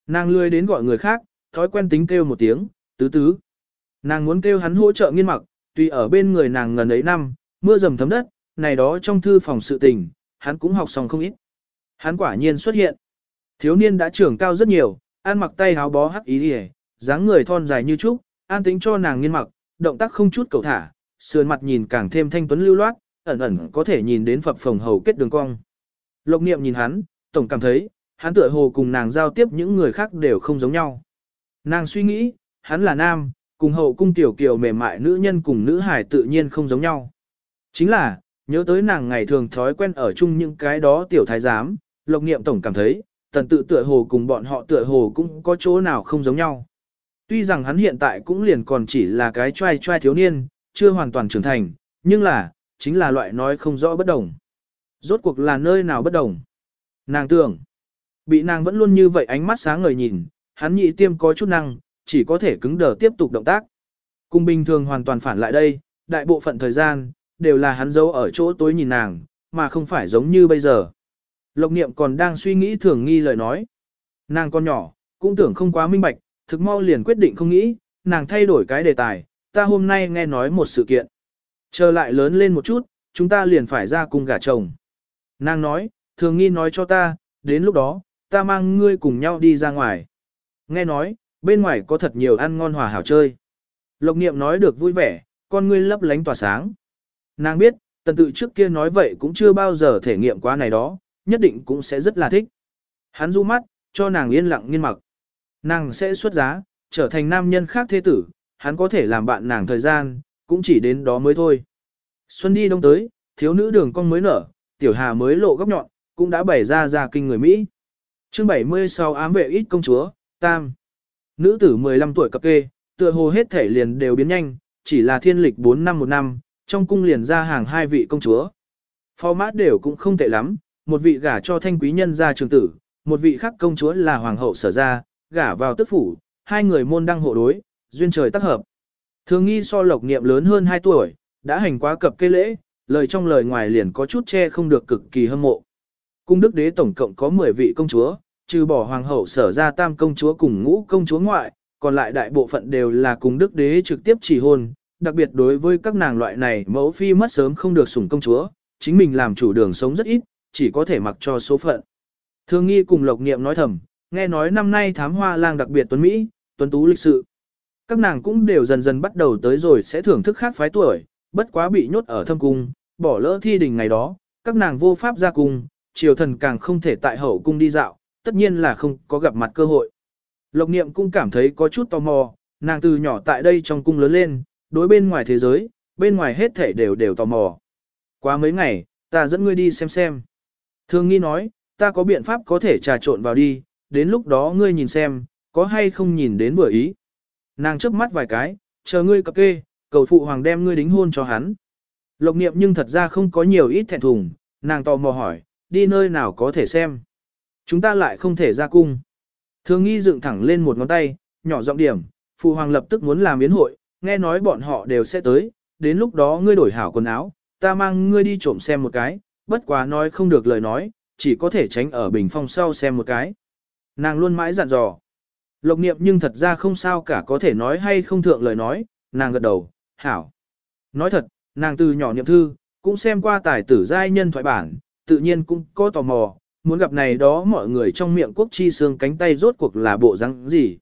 Nàng lười đến gọi người khác, thói quen tính kêu một tiếng, tứ tứ. Nàng muốn kêu hắn hỗ trợ nghiên mặc, tuy ở bên người nàng ngần ấy năm, mưa dầm thấm đất, này đó trong thư phòng sự tình, hắn cũng học xong không ít. Hắn quả nhiên xuất hiện. Thiếu niên đã trưởng cao rất nhiều, ăn mặc tay háo bó hắc ý đi dáng người thon dài như trúc, an tính cho nàng nghiên mặc, động tác không chút cầu thả, sườn mặt nhìn càng thêm thanh tuấn lưu loát, ẩn ẩn có thể nhìn đến phập phồng hầu kết đường cong. Lộc niệm nhìn hắn, tổng cảm thấy, hắn tựa hồ cùng nàng giao tiếp những người khác đều không giống nhau. Nàng suy nghĩ, hắn là nam, cùng hậu cung tiểu kiều mềm mại nữ nhân cùng nữ hải tự nhiên không giống nhau. Chính là, nhớ tới nàng ngày thường thói quen ở chung những cái đó tiểu thái giám, lộc niệm tổng cảm thấy, tần tự tựa hồ cùng bọn họ tựa hồ cũng có chỗ nào không giống nhau. Tuy rằng hắn hiện tại cũng liền còn chỉ là cái trai trai thiếu niên, chưa hoàn toàn trưởng thành, nhưng là, chính là loại nói không rõ bất đồng. Rốt cuộc là nơi nào bất đồng. Nàng tưởng, bị nàng vẫn luôn như vậy ánh mắt sáng ngời nhìn, hắn nhị tiêm có chút năng, chỉ có thể cứng đờ tiếp tục động tác. Cùng bình thường hoàn toàn phản lại đây, đại bộ phận thời gian, đều là hắn giấu ở chỗ tối nhìn nàng, mà không phải giống như bây giờ. Lộc niệm còn đang suy nghĩ thường nghi lời nói. Nàng con nhỏ, cũng tưởng không quá minh bạch, thực mau liền quyết định không nghĩ, nàng thay đổi cái đề tài, ta hôm nay nghe nói một sự kiện. Chờ lại lớn lên một chút, chúng ta liền phải ra cùng gả chồng. Nàng nói, thường nghi nói cho ta, đến lúc đó, ta mang ngươi cùng nhau đi ra ngoài. Nghe nói, bên ngoài có thật nhiều ăn ngon hòa hảo chơi. Lộc niệm nói được vui vẻ, con ngươi lấp lánh tỏa sáng. Nàng biết, tần tự trước kia nói vậy cũng chưa bao giờ thể nghiệm quá này đó, nhất định cũng sẽ rất là thích. Hắn du mắt, cho nàng yên lặng nghiên mặc. Nàng sẽ xuất giá, trở thành nam nhân khác thế tử, hắn có thể làm bạn nàng thời gian, cũng chỉ đến đó mới thôi. Xuân đi đông tới, thiếu nữ đường con mới nở, tiểu hà mới lộ góc nhọn, cũng đã bày ra ra kinh người Mỹ. chương 70 sau ám vệ ít công chúa, tam. Nữ tử 15 tuổi cập kê, tựa hồ hết thể liền đều biến nhanh, chỉ là thiên lịch 4 năm một năm, trong cung liền ra hàng hai vị công chúa. format đều cũng không tệ lắm, một vị gả cho thanh quý nhân gia trường tử, một vị khác công chúa là hoàng hậu sở gia, gả vào tức phủ, hai người môn đăng hộ đối, duyên trời tác hợp. Thường nghi so lộc niệm lớn hơn 2 tuổi, đã hành quá cập cây lễ, lời trong lời ngoài liền có chút che không được cực kỳ hâm mộ. Cung đức đế tổng cộng có 10 vị công chúa, trừ bỏ hoàng hậu sở ra tam công chúa cùng ngũ công chúa ngoại, còn lại đại bộ phận đều là cung đức đế trực tiếp chỉ hôn, đặc biệt đối với các nàng loại này mẫu phi mất sớm không được sủng công chúa, chính mình làm chủ đường sống rất ít, chỉ có thể mặc cho số phận. Thường nghi cùng lộc niệm nói thầm, nghe nói năm nay thám hoa lang đặc biệt tuấn Mỹ, tuấn tú lịch sự. Các nàng cũng đều dần dần bắt đầu tới rồi sẽ thưởng thức khác phái tuổi, bất quá bị nhốt ở thâm cung, bỏ lỡ thi đình ngày đó, các nàng vô pháp ra cung, triều thần càng không thể tại hậu cung đi dạo, tất nhiên là không có gặp mặt cơ hội. Lộc niệm cũng cảm thấy có chút tò mò, nàng từ nhỏ tại đây trong cung lớn lên, đối bên ngoài thế giới, bên ngoài hết thể đều đều tò mò. Qua mấy ngày, ta dẫn ngươi đi xem xem. Thường nghi nói, ta có biện pháp có thể trà trộn vào đi, đến lúc đó ngươi nhìn xem, có hay không nhìn đến vừa ý. Nàng chớp mắt vài cái, chờ ngươi cập kê, cầu phụ hoàng đem ngươi đính hôn cho hắn. Lộc niệm nhưng thật ra không có nhiều ít thẹn thùng, nàng tò mò hỏi, đi nơi nào có thể xem. Chúng ta lại không thể ra cung. Thường nghi dựng thẳng lên một ngón tay, nhỏ giọng điểm, phụ hoàng lập tức muốn làm biến hội, nghe nói bọn họ đều sẽ tới, đến lúc đó ngươi đổi hảo quần áo, ta mang ngươi đi trộm xem một cái, bất quá nói không được lời nói, chỉ có thể tránh ở bình phong sau xem một cái. Nàng luôn mãi dặn dò. Lộc niệm nhưng thật ra không sao cả có thể nói hay không thượng lời nói, nàng gật đầu, hảo. Nói thật, nàng từ nhỏ niệm thư, cũng xem qua tài tử giai nhân thoại bản, tự nhiên cũng có tò mò, muốn gặp này đó mọi người trong miệng quốc chi xương cánh tay rốt cuộc là bộ răng gì.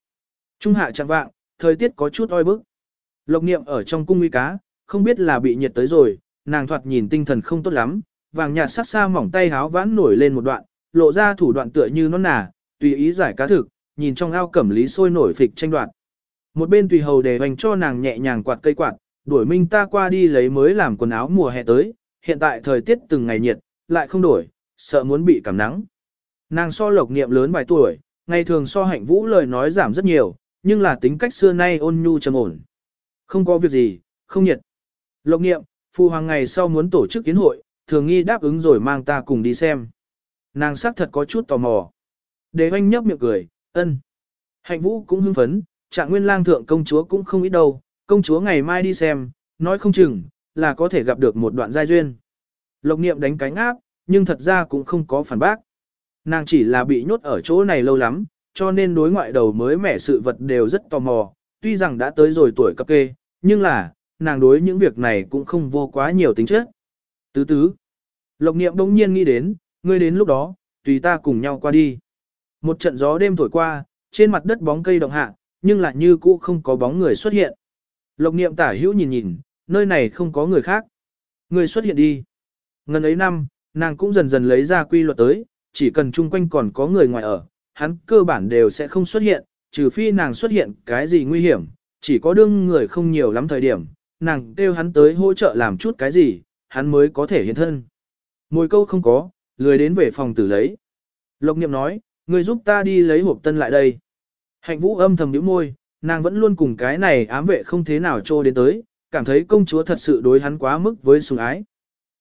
Trung hạ chẳng vạng, thời tiết có chút oi bức. Lộc niệm ở trong cung uy cá, không biết là bị nhiệt tới rồi, nàng thoạt nhìn tinh thần không tốt lắm, vàng nhạt sắc xa mỏng tay háo vãn nổi lên một đoạn, lộ ra thủ đoạn tựa như nó nà, tùy ý giải cá thực, nhìn trong ao cẩm lý sôi nổi phịch tranh đoạt. Một bên tùy hầu để hoành cho nàng nhẹ nhàng quạt cây quạt, đuổi minh ta qua đi lấy mới làm quần áo mùa hè tới, hiện tại thời tiết từng ngày nhiệt, lại không đổi, sợ muốn bị cảm nắng. Nàng so lộc niệm lớn vài tuổi, ngày thường so hạnh vũ lời nói giảm rất nhiều, nhưng là tính cách xưa nay ôn nhu trầm ổn. Không có việc gì, không nhiệt. Lộc niệm, phu hoàng ngày sau muốn tổ chức kiến hội, thường nghi đáp ứng rồi mang ta cùng đi xem. Nàng xác thật có chút tò mò. Đế oanh nhấp miệng cười, ân. Hạnh vũ cũng hưng phấn, trạng nguyên lang thượng công chúa cũng không ít đâu, công chúa ngày mai đi xem, nói không chừng, là có thể gặp được một đoạn giai duyên. Lộc niệm đánh cánh áp, nhưng thật ra cũng không có phản bác. Nàng chỉ là bị nhốt ở chỗ này lâu lắm, cho nên đối ngoại đầu mới mẻ sự vật đều rất tò mò, tuy rằng đã tới rồi tuổi cấp kê, nhưng là, nàng đối những việc này cũng không vô quá nhiều tính chất. Tứ tứ, Lộc niệm bỗng nhiên nghĩ đến, ngươi đến lúc đó, tùy ta cùng nhau qua đi. Một trận gió đêm thổi qua, trên mặt đất bóng cây động hạ, nhưng lại như cũ không có bóng người xuất hiện. Lộc niệm tả hữu nhìn nhìn, nơi này không có người khác. Người xuất hiện đi. Ngần ấy năm, nàng cũng dần dần lấy ra quy luật tới, chỉ cần chung quanh còn có người ngoài ở, hắn cơ bản đều sẽ không xuất hiện, trừ phi nàng xuất hiện cái gì nguy hiểm, chỉ có đương người không nhiều lắm thời điểm, nàng kêu hắn tới hỗ trợ làm chút cái gì, hắn mới có thể hiện thân. Môi câu không có, lười đến về phòng tử lấy. Lộc niệm nói, người giúp ta đi lấy hộp tân lại đây. Hạnh vũ âm thầm nhíu môi, nàng vẫn luôn cùng cái này ám vệ không thế nào trô đến tới, cảm thấy công chúa thật sự đối hắn quá mức với sủng ái.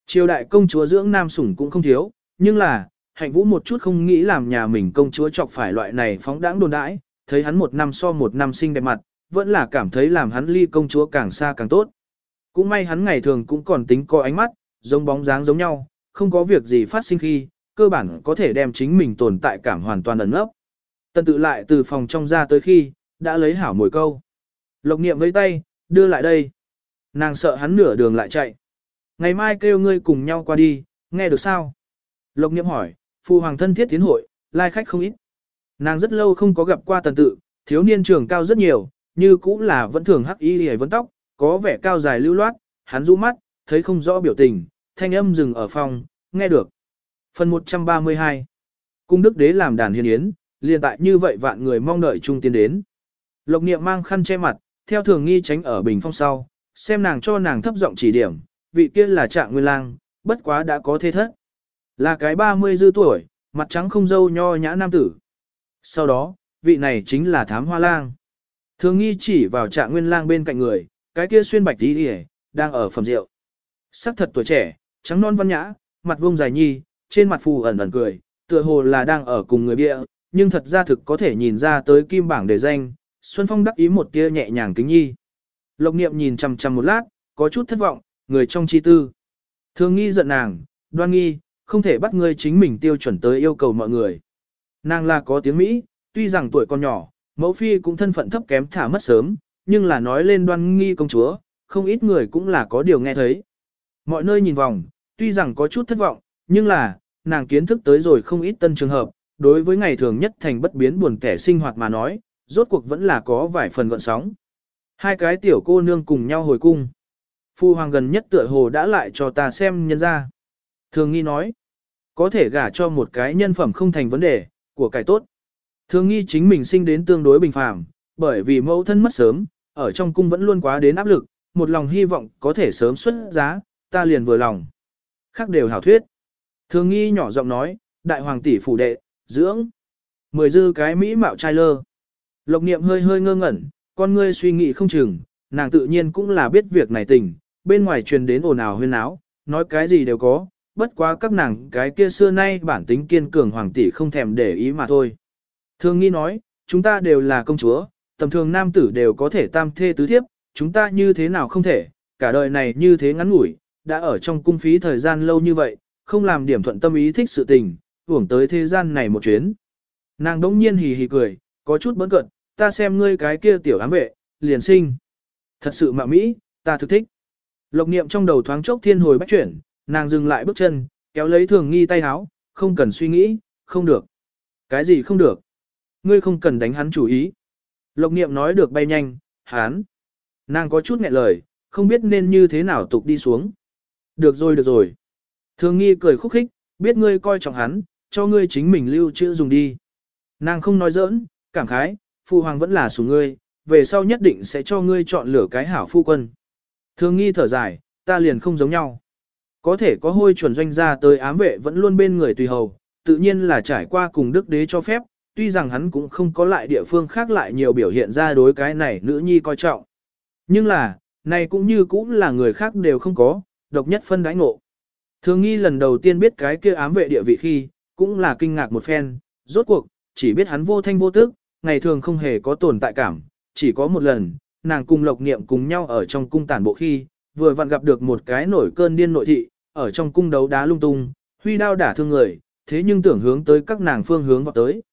Triều đại công chúa dưỡng nam sủng cũng không thiếu, nhưng là, hạnh vũ một chút không nghĩ làm nhà mình công chúa chọc phải loại này phóng đãng đồn đãi, thấy hắn một năm so một năm xinh đẹp mặt, vẫn là cảm thấy làm hắn ly công chúa càng xa càng tốt. Cũng may hắn ngày thường cũng còn tính có ánh mắt, giống bóng dáng giống nhau, không có việc gì phát sinh khi, cơ bản có thể đem chính mình tồn tại cảm hoàn toàn ẩn ấp. Tần tự lại từ phòng trong ra tới khi, đã lấy hảo mồi câu. Lộc niệm với tay, đưa lại đây. Nàng sợ hắn nửa đường lại chạy. Ngày mai kêu ngươi cùng nhau qua đi, nghe được sao? Lộc niệm hỏi, phu hoàng thân thiết tiến hội, lai khách không ít. Nàng rất lâu không có gặp qua tần tự, thiếu niên trường cao rất nhiều, như cũng là vẫn thường hắc y hề vấn tóc, có vẻ cao dài lưu loát, hắn rũ mắt, thấy không rõ biểu tình, thanh âm dừng ở phòng, nghe được. Phần 132 Cung đức đế làm đàn hiền yến, liền tại như vậy vạn người mong đợi Chung tiến đến. Lộc niệm mang khăn che mặt, theo thường nghi tránh ở bình phong sau, xem nàng cho nàng thấp giọng chỉ điểm, vị kia là trạng nguyên lang, bất quá đã có thế thất. Là cái 30 dư tuổi, mặt trắng không dâu nho nhã nam tử. Sau đó, vị này chính là thám hoa lang. Thường nghi chỉ vào trạng nguyên lang bên cạnh người, cái kia xuyên bạch tí đi đang ở phẩm rượu. Sắc thật tuổi trẻ, trắng non văn nhã, mặt vuông dài nhi, trên mặt phù ẩn ẩn cười, tựa hồ là đang ở cùng người bịa, nhưng thật ra thực có thể nhìn ra tới kim bảng đề danh, Xuân Phong đắc ý một tia nhẹ nhàng kính nhi. Lộc niệm nhìn chằm chằm một lát, có chút thất vọng, người trong chi tư. Thường nghi giận nàng, đoan nghi, không thể bắt ngươi chính mình tiêu chuẩn tới yêu cầu mọi người. Nàng là có tiếng Mỹ, tuy rằng tuổi còn nhỏ, mẫu phi cũng thân phận thấp kém thả mất sớm, nhưng là nói lên đoan nghi công chúa, không ít người cũng là có điều nghe thấy. Mọi nơi nhìn vòng, tuy rằng có chút thất vọng, nhưng là, nàng kiến thức tới rồi không ít tân trường hợp, đối với ngày thường nhất thành bất biến buồn kẻ sinh hoạt mà nói, rốt cuộc vẫn là có vài phần gọn sóng. Hai cái tiểu cô nương cùng nhau hồi cung. Phu hoàng gần nhất tựa hồ đã lại cho ta xem nhân ra. Thường nghi nói, có thể gả cho một cái nhân phẩm không thành vấn đề, của cải tốt. Thường nghi chính mình sinh đến tương đối bình phàm, bởi vì mẫu thân mất sớm, ở trong cung vẫn luôn quá đến áp lực, một lòng hy vọng có thể sớm xuất giá, ta liền vừa lòng. Khác đều hảo thuyết. Thường nghi nhỏ giọng nói, đại hoàng tỷ phủ đệ, dưỡng. Mười dư cái mỹ mạo trai lơ. Lộc niệm hơi hơi ngơ ngẩn, con ngươi suy nghĩ không chừng, nàng tự nhiên cũng là biết việc này tình, bên ngoài truyền đến ồn ào huyên áo, nói cái gì đều có, bất quá các nàng cái kia xưa nay bản tính kiên cường hoàng tỷ không thèm để ý mà thôi. Thường nghi nói, chúng ta đều là công chúa, tầm thường nam tử đều có thể tam thê tứ thiếp, chúng ta như thế nào không thể, cả đời này như thế ngắn ngủi, đã ở trong cung phí thời gian lâu như vậy, không làm điểm thuận tâm ý thích sự tình, hưởng tới thế gian này một chuyến. Nàng đống nhiên hì hì cười, có chút bấn cận, ta xem ngươi cái kia tiểu ám vệ, liền sinh. Thật sự mạo mỹ, ta thực thích. Lộc niệm trong đầu thoáng chốc thiên hồi bách chuyển, nàng dừng lại bước chân, kéo lấy thường nghi tay háo, không cần suy nghĩ, không được. Cái gì không được? Ngươi không cần đánh hắn chủ ý. Lộc niệm nói được bay nhanh, hắn. Nàng có chút nghẹn lời, không biết nên như thế nào tục đi xuống. Được rồi được rồi. Thường nghi cười khúc khích, biết ngươi coi trọng hắn, cho ngươi chính mình lưu trữ dùng đi. Nàng không nói giỡn, cảm khái, phu hoàng vẫn là sủng ngươi, về sau nhất định sẽ cho ngươi chọn lựa cái hảo phu quân. Thường nghi thở dài, ta liền không giống nhau. Có thể có hôi chuẩn doanh ra tới ám vệ vẫn luôn bên người tùy hầu, tự nhiên là trải qua cùng đức đế cho phép, tuy rằng hắn cũng không có lại địa phương khác lại nhiều biểu hiện ra đối cái này nữ nhi coi trọng. Nhưng là, này cũng như cũng là người khác đều không có, độc nhất phân đãi ngộ. Thường nghi lần đầu tiên biết cái kia ám vệ địa vị khi, cũng là kinh ngạc một phen, rốt cuộc, chỉ biết hắn vô thanh vô tức, ngày thường không hề có tồn tại cảm, chỉ có một lần, nàng cùng lộc niệm cùng nhau ở trong cung tản bộ khi, vừa vặn gặp được một cái nổi cơn điên nội thị, ở trong cung đấu đá lung tung, huy đao đả thương người, thế nhưng tưởng hướng tới các nàng phương hướng vào tới.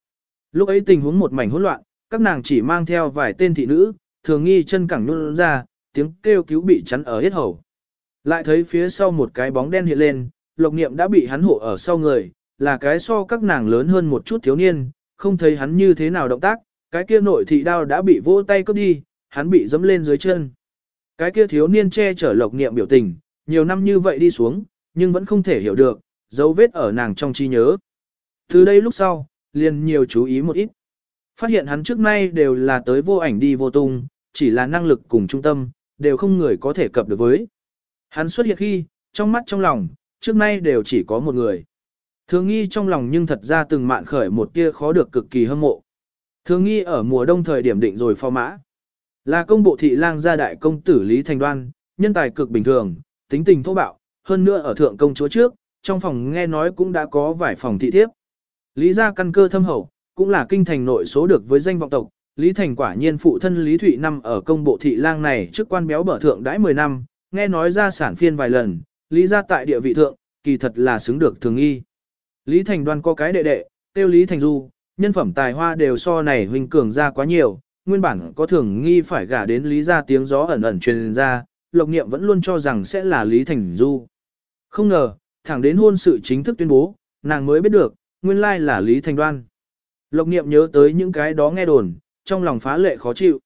Lúc ấy tình huống một mảnh hỗn loạn, các nàng chỉ mang theo vài tên thị nữ, thường nghi chân cẳng nôn ra, tiếng kêu cứu bị chắn ở hết hầu. Lại thấy phía sau một cái bóng đen hiện lên, lộc niệm đã bị hắn hộ ở sau người, là cái so các nàng lớn hơn một chút thiếu niên, không thấy hắn như thế nào động tác, cái kia nội thị đao đã bị vỗ tay cướp đi, hắn bị dẫm lên dưới chân. Cái kia thiếu niên che chở lộc niệm biểu tình, nhiều năm như vậy đi xuống, nhưng vẫn không thể hiểu được, dấu vết ở nàng trong trí nhớ. Từ đây lúc sau, liền nhiều chú ý một ít. Phát hiện hắn trước nay đều là tới vô ảnh đi vô tung, chỉ là năng lực cùng trung tâm, đều không người có thể cập được với. Hắn xuất hiện khi, trong mắt trong lòng, trước nay đều chỉ có một người. Thường nghi trong lòng nhưng thật ra từng mạn khởi một tia khó được cực kỳ hâm mộ. Thường nghi ở mùa đông thời điểm định rồi phò mã. Là công bộ thị lang gia đại công tử Lý Thành Đoan, nhân tài cực bình thường, tính tình thô bạo, hơn nữa ở thượng công chúa trước, trong phòng nghe nói cũng đã có vài phòng thị thiếp. Lý gia căn cơ thâm hậu, cũng là kinh thành nội số được với danh vọng tộc, Lý Thành quả nhiên phụ thân Lý Thụy năm ở công bộ thị lang này trước quan béo bở thượng đãi 10 năm, nghe nói ra sản phiên vài lần, Lý gia tại địa vị thượng, kỳ thật là xứng được thường nghi. Lý Thành đoan có cái đệ đệ, tiêu Lý Thành Du, nhân phẩm tài hoa đều so này huynh cường ra quá nhiều, nguyên bản có thường nghi phải gả đến Lý gia tiếng gió ẩn ẩn truyền ra, Lộc Niệm vẫn luôn cho rằng sẽ là Lý Thành Du. Không ngờ, thẳng đến hôn sự chính thức tuyên bố, nàng mới biết được, nguyên lai là Lý Thành Đoan. Lộc Niệm nhớ tới những cái đó nghe đồn, trong lòng phá lệ khó chịu.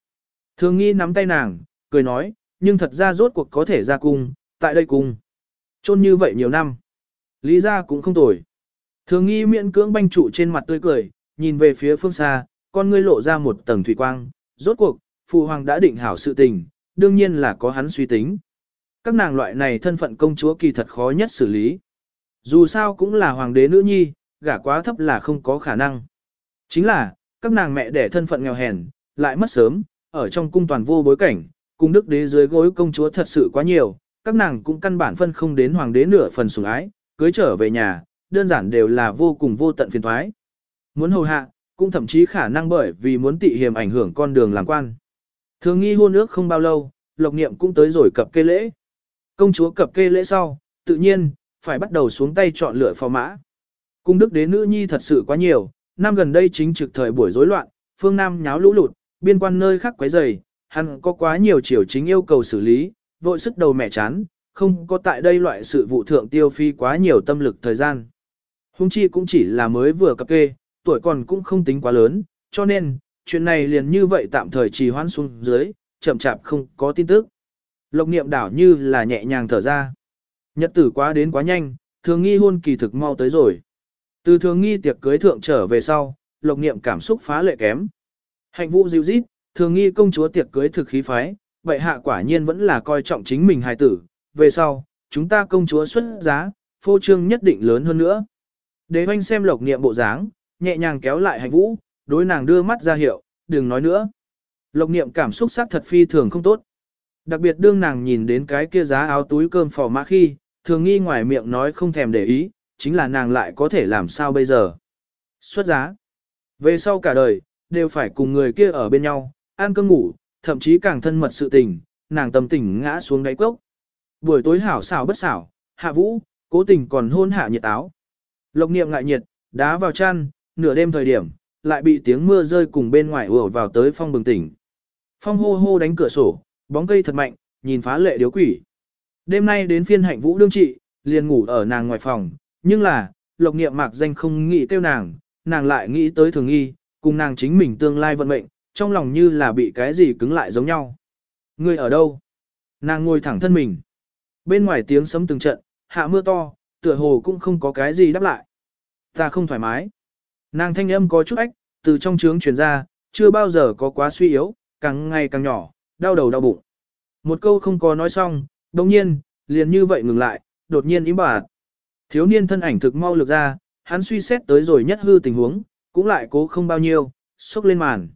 Thường nghi nắm tay nàng, cười nói, nhưng thật ra rốt cuộc có thể ra cung, tại đây cung. Trôn như vậy nhiều năm. Lý ra cũng không tồi. Thường nghi miễn cưỡng banh trụ trên mặt tươi cười, nhìn về phía phương xa, con ngươi lộ ra một tầng thủy quang. Rốt cuộc, phụ hoàng đã định hảo sự tình, đương nhiên là có hắn suy tính. Các nàng loại này thân phận công chúa kỳ thật khó nhất xử lý. Dù sao cũng là hoàng đế nữ nhi, gả quá thấp là không có khả năng. Chính là, các nàng mẹ đẻ thân phận nghèo hèn, lại mất sớm, ở trong cung toàn vô bối cảnh, cung đức đế dưới gối công chúa thật sự quá nhiều, các nàng cũng căn bản phân không đến hoàng đế nửa phần sủng ái, cưới trở về nhà, đơn giản đều là vô cùng vô tận phiền thoái. Muốn hầu hạ, cũng thậm chí khả năng bởi vì muốn tị hiểm ảnh hưởng con đường làm quan. Thường nghi hôn ước không bao lâu, lộc niệm cũng tới rồi cập kê lễ. Công chúa cập kê lễ sau, tự nhiên, phải bắt đầu xuống tay chọn lựa phò mã. Cung đức đế nữ nhi thật sự quá nhiều, năm gần đây chính trực thời buổi rối loạn, phương Nam nháo lũ lụt, biên quan nơi khác quấy rầy, hắn có quá nhiều chiều chính yêu cầu xử lý, vội sức đầu mẹ chán, không có tại đây loại sự vụ thượng tiêu phi quá nhiều tâm lực thời gian. Hung chi cũng chỉ là mới vừa cập kê, tuổi còn cũng không tính quá lớn, cho nên, chuyện này liền như vậy tạm thời trì hoãn xuống dưới, chậm chạp không có tin tức. Lộc niệm đảo như là nhẹ nhàng thở ra. Nhật tử quá đến quá nhanh, thường nghi hôn kỳ thực mau tới rồi. Từ thường nghi tiệc cưới thượng trở về sau, lộc niệm cảm xúc phá lệ kém. Hạnh vũ dịu dít, thường nghi công chúa tiệc cưới thực khí phái, vậy hạ quả nhiên vẫn là coi trọng chính mình hài tử. Về sau, chúng ta công chúa xuất giá, phô trương nhất định lớn hơn nữa. Đế hoanh xem lộc niệm bộ dáng, nhẹ nhàng kéo lại hành vũ, đối nàng đưa mắt ra hiệu, đừng nói nữa. Lộc niệm cảm xúc sắc thật phi thường không tốt. Đặc biệt đương nàng nhìn đến cái kia giá áo túi cơm phò mã khi, thường nghi ngoài miệng nói không thèm để ý, chính là nàng lại có thể làm sao bây giờ. Xuất giá. Về sau cả đời, đều phải cùng người kia ở bên nhau, ăn cơm ngủ, thậm chí càng thân mật sự tình, nàng tâm tình ngã xuống đáy cốc. Buổi tối hảo xảo bất xảo, hạ vũ, cố tình còn hôn hạ nhiệt áo. Lộc niệm ngại nhiệt, đá vào chăn, nửa đêm thời điểm, lại bị tiếng mưa rơi cùng bên ngoài ùa vào tới phong bừng tỉnh. Phong hô hô đánh cửa sổ, bóng cây thật mạnh, nhìn phá lệ điếu quỷ. Đêm nay đến phiên hạnh vũ đương trị, liền ngủ ở nàng ngoài phòng, nhưng là, lộc niệm mạc danh không nghĩ kêu nàng, nàng lại nghĩ tới thường nghi, cùng nàng chính mình tương lai vận mệnh, trong lòng như là bị cái gì cứng lại giống nhau. Ngươi ở đâu? Nàng ngồi thẳng thân mình. Bên ngoài tiếng sấm từng trận, hạ mưa to, tựa hồ cũng không có cái gì đáp lại. Ta không thoải mái. Nàng thanh âm có chút ách, từ trong trướng truyền ra, chưa bao giờ có quá suy yếu, càng ngày càng nhỏ, đau đầu đau bụng. Một câu không có nói xong, đồng nhiên, liền như vậy ngừng lại, đột nhiên im bà. Thiếu niên thân ảnh thực mau lực ra, hắn suy xét tới rồi nhất hư tình huống, cũng lại cố không bao nhiêu, xúc lên màn.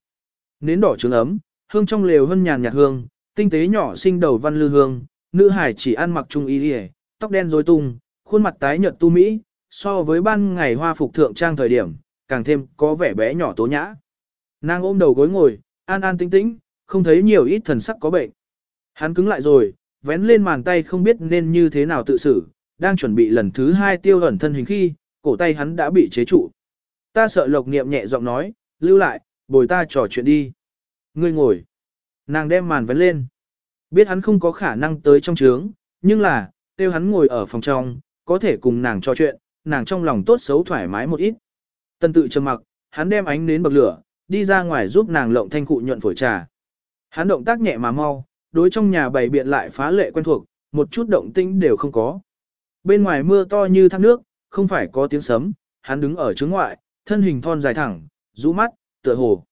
Nến đỏ trứng ấm, hương trong lều hân nhàn nhạt hương, tinh tế nhỏ sinh đầu văn lư hương, nữ hải chỉ ăn mặc trung y đi tóc đen rối tung, khuôn mặt tái nhợt tu mỹ, so với ban ngày hoa phục thượng trang thời điểm, càng thêm có vẻ bé nhỏ tố nhã. Nàng ôm đầu gối ngồi, an an tĩnh tĩnh, không thấy nhiều ít thần sắc có bệnh. Hắn cứng lại rồi, vén lên màn tay không biết nên như thế nào tự xử, đang chuẩn bị lần thứ hai tiêu ẩn thân hình khi, cổ tay hắn đã bị chế trụ. Ta sợ lộc niệm nhẹ giọng nói, lưu lại, bồi ta trò chuyện đi. Ngươi ngồi. Nàng đem màn vén lên. Biết hắn không có khả năng tới trong trướng, nhưng là, kêu hắn ngồi ở phòng trong, có thể cùng nàng trò chuyện, nàng trong lòng tốt xấu thoải mái một ít. Tân tự trầm mặc, hắn đem ánh nến bậc lửa, đi ra ngoài giúp nàng lộng thanh cụ nhuận phổi trà. Hắn động tác nhẹ mà mau, đối trong nhà bày biện lại phá lệ quen thuộc, một chút động tĩnh đều không có. Bên ngoài mưa to như thác nước, không phải có tiếng sấm, hắn đứng ở trước ngoại, thân hình thon dài thẳng, rũ mắt, tựa hồ.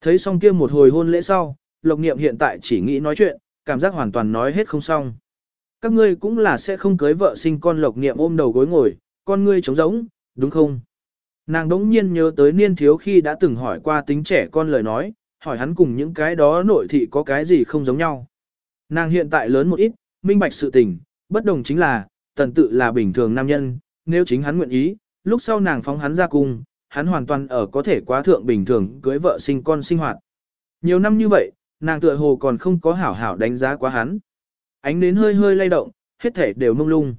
Thấy xong kia một hồi hôn lễ sau, Lộc Niệm hiện tại chỉ nghĩ nói chuyện, cảm giác hoàn toàn nói hết không xong. Các ngươi cũng là sẽ không cưới vợ sinh con Lộc Niệm ôm đầu gối ngồi, con ngươi trống rỗng, đúng không? Nàng đống nhiên nhớ tới niên thiếu khi đã từng hỏi qua tính trẻ con lời nói, hỏi hắn cùng những cái đó nội thị có cái gì không giống nhau. Nàng hiện tại lớn một ít, minh bạch sự tình, bất đồng chính là, tần tự là bình thường nam nhân, nếu chính hắn nguyện ý, lúc sau nàng phóng hắn ra cung, hắn hoàn toàn ở có thể quá thượng bình thường cưới vợ sinh con sinh hoạt. Nhiều năm như vậy, nàng tựa hồ còn không có hảo hảo đánh giá quá hắn. Ánh nến hơi hơi lay động, hết thể đều mông lung.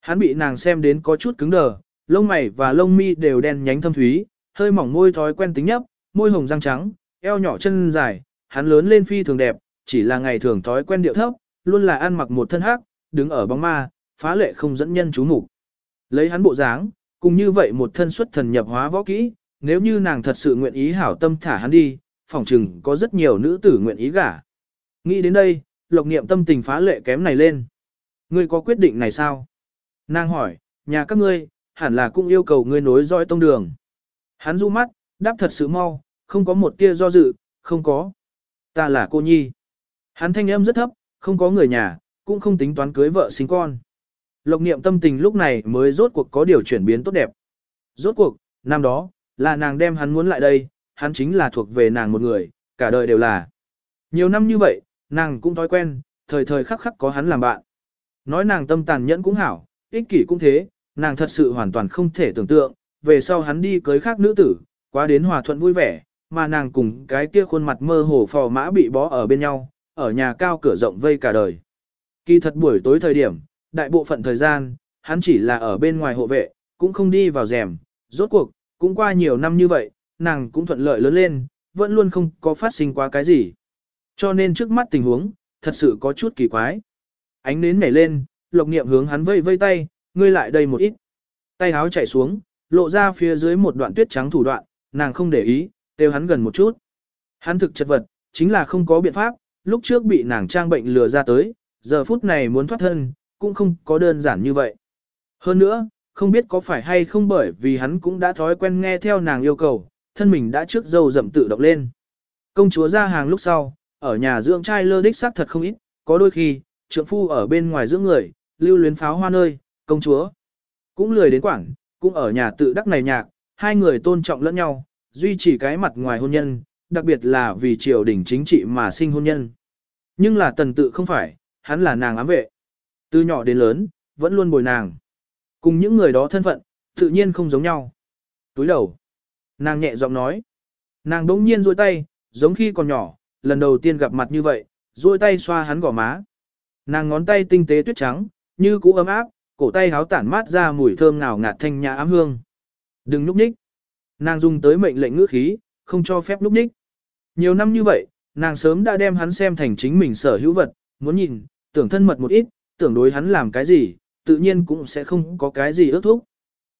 Hắn bị nàng xem đến có chút cứng đờ, lông mày và lông mi đều đen nhánh thâm thúy, hơi mỏng môi thói quen tính nhấp, môi hồng răng trắng, eo nhỏ chân dài, hắn lớn lên phi thường đẹp, chỉ là ngày thường thói quen điệu thấp, luôn là ăn mặc một thân hắc, đứng ở bóng ma, phá lệ không dẫn nhân chú mục. Lấy hắn bộ dáng, cùng như vậy một thân xuất thần nhập hóa võ kỹ, nếu như nàng thật sự nguyện ý hảo tâm thả hắn đi, phỏng chừng có rất nhiều nữ tử nguyện ý gả. Nghĩ đến đây, lộc niệm tâm tình phá lệ kém này lên. Ngươi có quyết định này sao? Nàng hỏi, nhà các ngươi, hẳn là cũng yêu cầu ngươi nối dõi tông đường. Hắn du mắt, đáp thật sự mau, không có một tia do dự, không có. Ta là cô nhi. Hắn thanh âm rất thấp, không có người nhà, cũng không tính toán cưới vợ sinh con. Lộc niệm tâm tình lúc này mới rốt cuộc có điều chuyển biến tốt đẹp. Rốt cuộc, năm đó, là nàng đem hắn muốn lại đây, hắn chính là thuộc về nàng một người, cả đời đều là. Nhiều năm như vậy, nàng cũng thói quen, thời thời khắc khắc có hắn làm bạn. Nói nàng tâm tàn nhẫn cũng hảo, ích kỷ cũng thế, nàng thật sự hoàn toàn không thể tưởng tượng, về sau hắn đi cưới khác nữ tử, quá đến hòa thuận vui vẻ, mà nàng cùng cái kia khuôn mặt mơ hồ phò mã bị bó ở bên nhau, ở nhà cao cửa rộng vây cả đời. Kỳ thật buổi tối thời điểm, đại bộ phận thời gian, hắn chỉ là ở bên ngoài hộ vệ, cũng không đi vào rèm, rốt cuộc, cũng qua nhiều năm như vậy, nàng cũng thuận lợi lớn lên, vẫn luôn không có phát sinh qua cái gì. Cho nên trước mắt tình huống, thật sự có chút kỳ quái. Ánh nến nhảy lên, lộc niệm hướng hắn vây vây tay, ngươi lại đây một ít. Tay háo chạy xuống, lộ ra phía dưới một đoạn tuyết trắng thủ đoạn, nàng không để ý, kêu hắn gần một chút. Hắn thực chật vật, chính là không có biện pháp, lúc trước bị nàng trang bệnh lừa ra tới, giờ phút này muốn thoát thân, cũng không có đơn giản như vậy. Hơn nữa, không biết có phải hay không bởi vì hắn cũng đã thói quen nghe theo nàng yêu cầu, thân mình đã trước dâu dậm tự động lên. Công chúa ra hàng lúc sau, ở nhà dưỡng trai lơ đích xác thật không ít, có đôi khi, trượng phu ở bên ngoài dưỡng người, lưu luyến pháo hoa nơi, công chúa. Cũng lười đến quảng, cũng ở nhà tự đắc này nhạc, hai người tôn trọng lẫn nhau, duy trì cái mặt ngoài hôn nhân, đặc biệt là vì triều đình chính trị mà sinh hôn nhân. Nhưng là tần tự không phải, hắn là nàng ám vệ. Từ nhỏ đến lớn, vẫn luôn bồi nàng. Cùng những người đó thân phận, tự nhiên không giống nhau. Túi đầu. Nàng nhẹ giọng nói. Nàng đống nhiên duỗi tay, giống khi còn nhỏ, lần đầu tiên gặp mặt như vậy, duỗi tay xoa hắn gò má. Nàng ngón tay tinh tế tuyết trắng, như cũ ấm áp, cổ tay háo tản mát ra mùi thơm ngào ngạt thanh nhã ám hương. Đừng núp nhích. Nàng dùng tới mệnh lệnh ngữ khí, không cho phép núp nhích. Nhiều năm như vậy, nàng sớm đã đem hắn xem thành chính mình sở hữu vật, muốn nhìn, tưởng thân mật một ít, tưởng đối hắn làm cái gì, tự nhiên cũng sẽ không có cái gì ước thúc.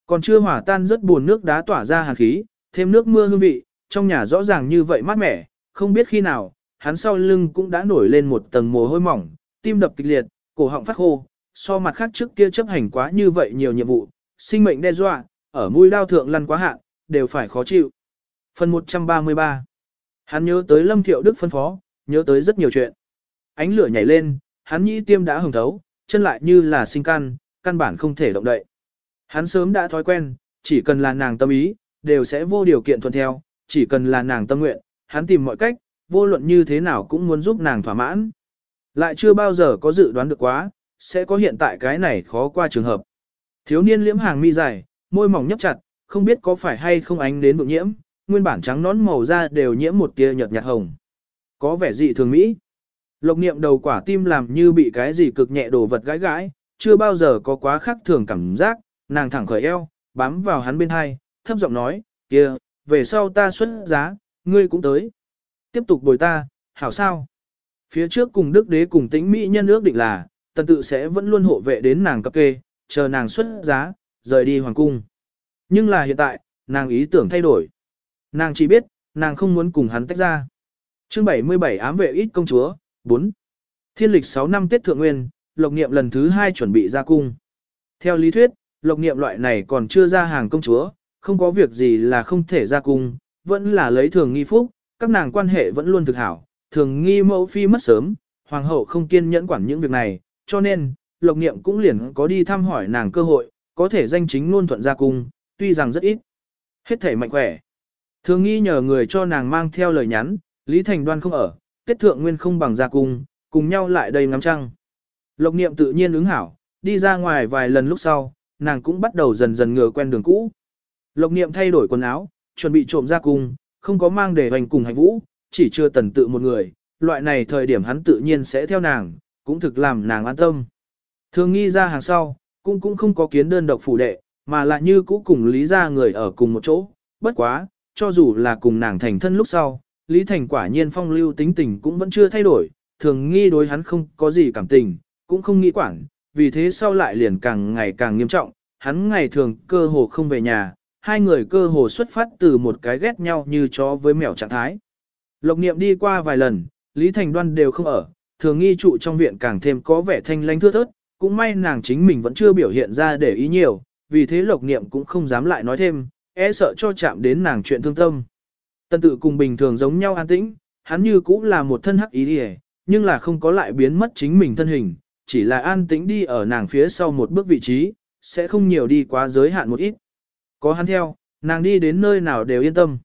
Còn chưa hỏa tan rất buồn nước đá tỏa ra hàn khí, thêm nước mưa hương vị, trong nhà rõ ràng như vậy mát mẻ, không biết khi nào, hắn sau lưng cũng đã nổi lên một tầng mồ hôi mỏng, tim đập kịch liệt, cổ họng phát khô, so mặt khác trước kia chấp hành quá như vậy nhiều nhiệm vụ, sinh mệnh đe dọa, ở mũi đao thượng lăn quá hạn, đều phải khó chịu. Phần 133 Hắn nhớ tới Lâm Thiệu Đức phân phó, nhớ tới rất nhiều chuyện. Ánh lửa nhảy lên, hắn nhĩ tiêm đã hồng thấu, chân lại như là sinh căn, căn bản không thể động đậy. Hắn sớm đã thói quen, chỉ cần là nàng tâm ý, đều sẽ vô điều kiện thuận theo, chỉ cần là nàng tâm nguyện, hắn tìm mọi cách, vô luận như thế nào cũng muốn giúp nàng thỏa mãn. Lại chưa bao giờ có dự đoán được quá, sẽ có hiện tại cái này khó qua trường hợp. Thiếu niên liễm hàng mi dài, môi mỏng nhấp chặt, không biết có phải hay không ánh đến vượng nhiễm, nguyên bản trắng nón màu da đều nhiễm một tia nhợt nhạt hồng. Có vẻ dị thường mỹ. Lộc niệm đầu quả tim làm như bị cái gì cực nhẹ đồ vật gãi gãi, chưa bao giờ có quá khác thường cảm giác, nàng thẳng khởi eo, bám vào hắn bên hai, thấp giọng nói, kia, về sau ta xuất giá, ngươi cũng tới. Tiếp tục bồi ta, hảo sao? Phía trước cùng đức đế cùng tĩnh mỹ nhân ước định là, tần tự sẽ vẫn luôn hộ vệ đến nàng cấp kê, chờ nàng xuất giá, rời đi hoàng cung. Nhưng là hiện tại, nàng ý tưởng thay đổi. Nàng chỉ biết, nàng không muốn cùng hắn tách ra. Chương 77 ám vệ ít công chúa, 4. Thiên lịch 6 năm Tết Thượng Nguyên, Lộc Niệm lần thứ 2 chuẩn bị ra cung. Theo lý thuyết, Lộc Niệm loại này còn chưa ra hàng công chúa, không có việc gì là không thể ra cung, vẫn là lấy thường nghi phúc, các nàng quan hệ vẫn luôn thực hảo, thường nghi mẫu phi mất sớm, hoàng hậu không kiên nhẫn quản những việc này, cho nên, Lộc Niệm cũng liền có đi thăm hỏi nàng cơ hội, có thể danh chính luôn thuận ra cung, tuy rằng rất ít. Hết thể mạnh khỏe. Thường nghi nhờ người cho nàng mang theo lời nhắn, Lý Thành Đoan không ở, kết Thượng Nguyên không bằng ra cung, cùng nhau lại đây ngắm trăng. Lộc niệm tự nhiên ứng hảo, đi ra ngoài vài lần lúc sau, nàng cũng bắt đầu dần dần ngừa quen đường cũ. Lộc niệm thay đổi quần áo, chuẩn bị trộm ra cung, không có mang để hoành cùng hành vũ, chỉ chưa tần tự một người, loại này thời điểm hắn tự nhiên sẽ theo nàng, cũng thực làm nàng an tâm. Thường nghi ra hàng sau, cũng cũng không có kiến đơn độc phủ đệ, mà lại như cũ cùng lý ra người ở cùng một chỗ, bất quá, cho dù là cùng nàng thành thân lúc sau, Lý Thành quả nhiên phong lưu tính tình cũng vẫn chưa thay đổi, thường nghi đối hắn không có gì cảm tình, cũng không nghĩ quản, vì thế sau lại liền càng ngày càng nghiêm trọng, hắn ngày thường cơ hồ không về nhà, hai người cơ hồ xuất phát từ một cái ghét nhau như chó với mèo trạng thái. Lộc niệm đi qua vài lần, Lý Thành Đoan đều không ở, thường nghi trụ trong viện càng thêm có vẻ thanh lanh thưa thớt, cũng may nàng chính mình vẫn chưa biểu hiện ra để ý nhiều, vì thế lộc niệm cũng không dám lại nói thêm, e sợ cho chạm đến nàng chuyện thương tâm. Tần tự cùng bình thường giống nhau an tĩnh, hắn như cũng là một thân hắc ý đi nhưng là không có lại biến mất chính mình thân hình, chỉ là an tĩnh đi ở nàng phía sau một bước vị trí, sẽ không nhiều đi quá giới hạn một ít. Có hắn theo, nàng đi đến nơi nào đều yên tâm.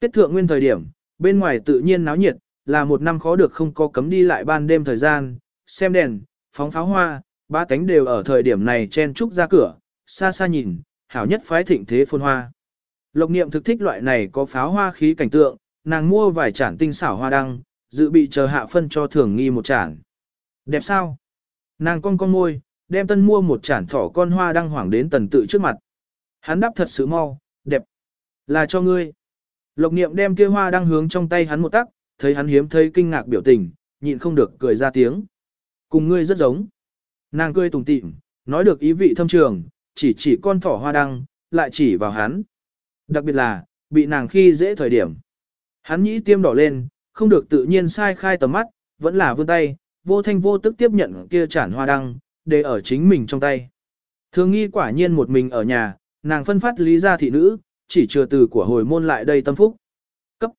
Tết thượng nguyên thời điểm, bên ngoài tự nhiên náo nhiệt, là một năm khó được không có cấm đi lại ban đêm thời gian, xem đèn, phóng pháo hoa, ba cánh đều ở thời điểm này chen trúc ra cửa, xa xa nhìn, hảo nhất phái thịnh thế phôn hoa. Lộc niệm thực thích loại này có pháo hoa khí cảnh tượng, nàng mua vài chản tinh xảo hoa đăng, dự bị chờ hạ phân cho thường nghi một chản. Đẹp sao? Nàng con con môi, đem tân mua một chản thỏ con hoa đăng hoảng đến tần tự trước mặt. Hắn đáp thật sự mau, đẹp. Là cho ngươi. Lộc niệm đem kia hoa đăng hướng trong tay hắn một tắc, thấy hắn hiếm thấy kinh ngạc biểu tình, nhịn không được cười ra tiếng. Cùng ngươi rất giống. Nàng cười tùng tịm, nói được ý vị thâm trường, chỉ chỉ con thỏ hoa đăng, lại chỉ vào hắn. Đặc biệt là, bị nàng khi dễ thời điểm. Hắn nhĩ tiêm đỏ lên, không được tự nhiên sai khai tầm mắt, vẫn là vươn tay, vô thanh vô tức tiếp nhận kia chản hoa đăng, để ở chính mình trong tay. Thường nghi quả nhiên một mình ở nhà, nàng phân phát lý gia thị nữ, chỉ chưa từ của hồi môn lại đây tâm phúc. Cấp.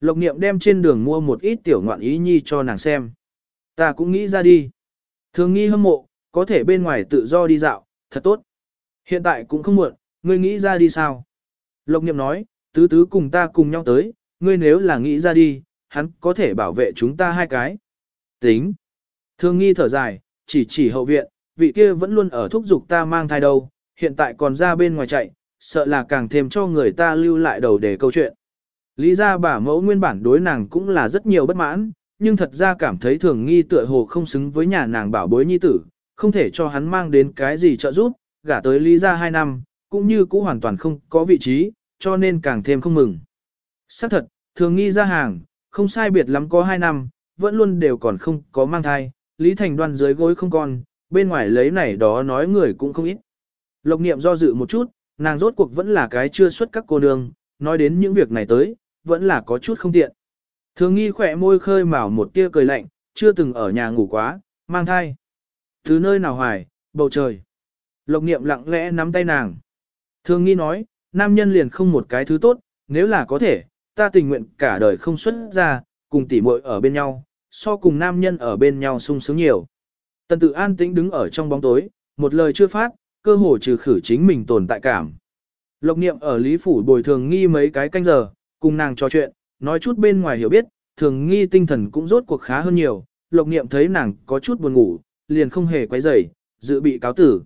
Lộc niệm đem trên đường mua một ít tiểu ngoạn ý nhi cho nàng xem. Ta cũng nghĩ ra đi. Thường nghi hâm mộ, có thể bên ngoài tự do đi dạo, thật tốt. Hiện tại cũng không muộn, ngươi nghĩ ra đi sao? Lộc niệm nói, tứ tứ cùng ta cùng nhau tới, ngươi nếu là nghĩ ra đi, hắn có thể bảo vệ chúng ta hai cái. Tính. Thương nghi thở dài, chỉ chỉ hậu viện, vị kia vẫn luôn ở thúc giục ta mang thai đâu, hiện tại còn ra bên ngoài chạy, sợ là càng thêm cho người ta lưu lại đầu để câu chuyện. Lý ra bà mẫu nguyên bản đối nàng cũng là rất nhiều bất mãn, nhưng thật ra cảm thấy thường nghi tựa hồ không xứng với nhà nàng bảo bối nhi tử, không thể cho hắn mang đến cái gì trợ giúp, gả tới Lý ra hai năm, cũng như cũ hoàn toàn không có vị trí, cho nên càng thêm không mừng. Xác thật, thường nghi ra hàng, không sai biệt lắm có 2 năm, vẫn luôn đều còn không có mang thai, Lý Thành đoan dưới gối không còn, bên ngoài lấy này đó nói người cũng không ít. Lộc niệm do dự một chút, nàng rốt cuộc vẫn là cái chưa xuất các cô nương, nói đến những việc này tới, vẫn là có chút không tiện. Thường nghi khỏe môi khơi mào một tia cười lạnh, chưa từng ở nhà ngủ quá, mang thai. Từ nơi nào hoài, bầu trời. Lộc niệm lặng lẽ nắm tay nàng. Thường nghi nói, nam nhân liền không một cái thứ tốt, nếu là có thể, ta tình nguyện cả đời không xuất ra, cùng tỉ muội ở bên nhau, so cùng nam nhân ở bên nhau sung sướng nhiều. Tần tự an tĩnh đứng ở trong bóng tối, một lời chưa phát, cơ hồ trừ khử chính mình tồn tại cảm. Lộc niệm ở Lý Phủ bồi thường nghi mấy cái canh giờ, cùng nàng trò chuyện, nói chút bên ngoài hiểu biết, thường nghi tinh thần cũng rốt cuộc khá hơn nhiều, lộc niệm thấy nàng có chút buồn ngủ, liền không hề quấy rầy, dự bị cáo tử.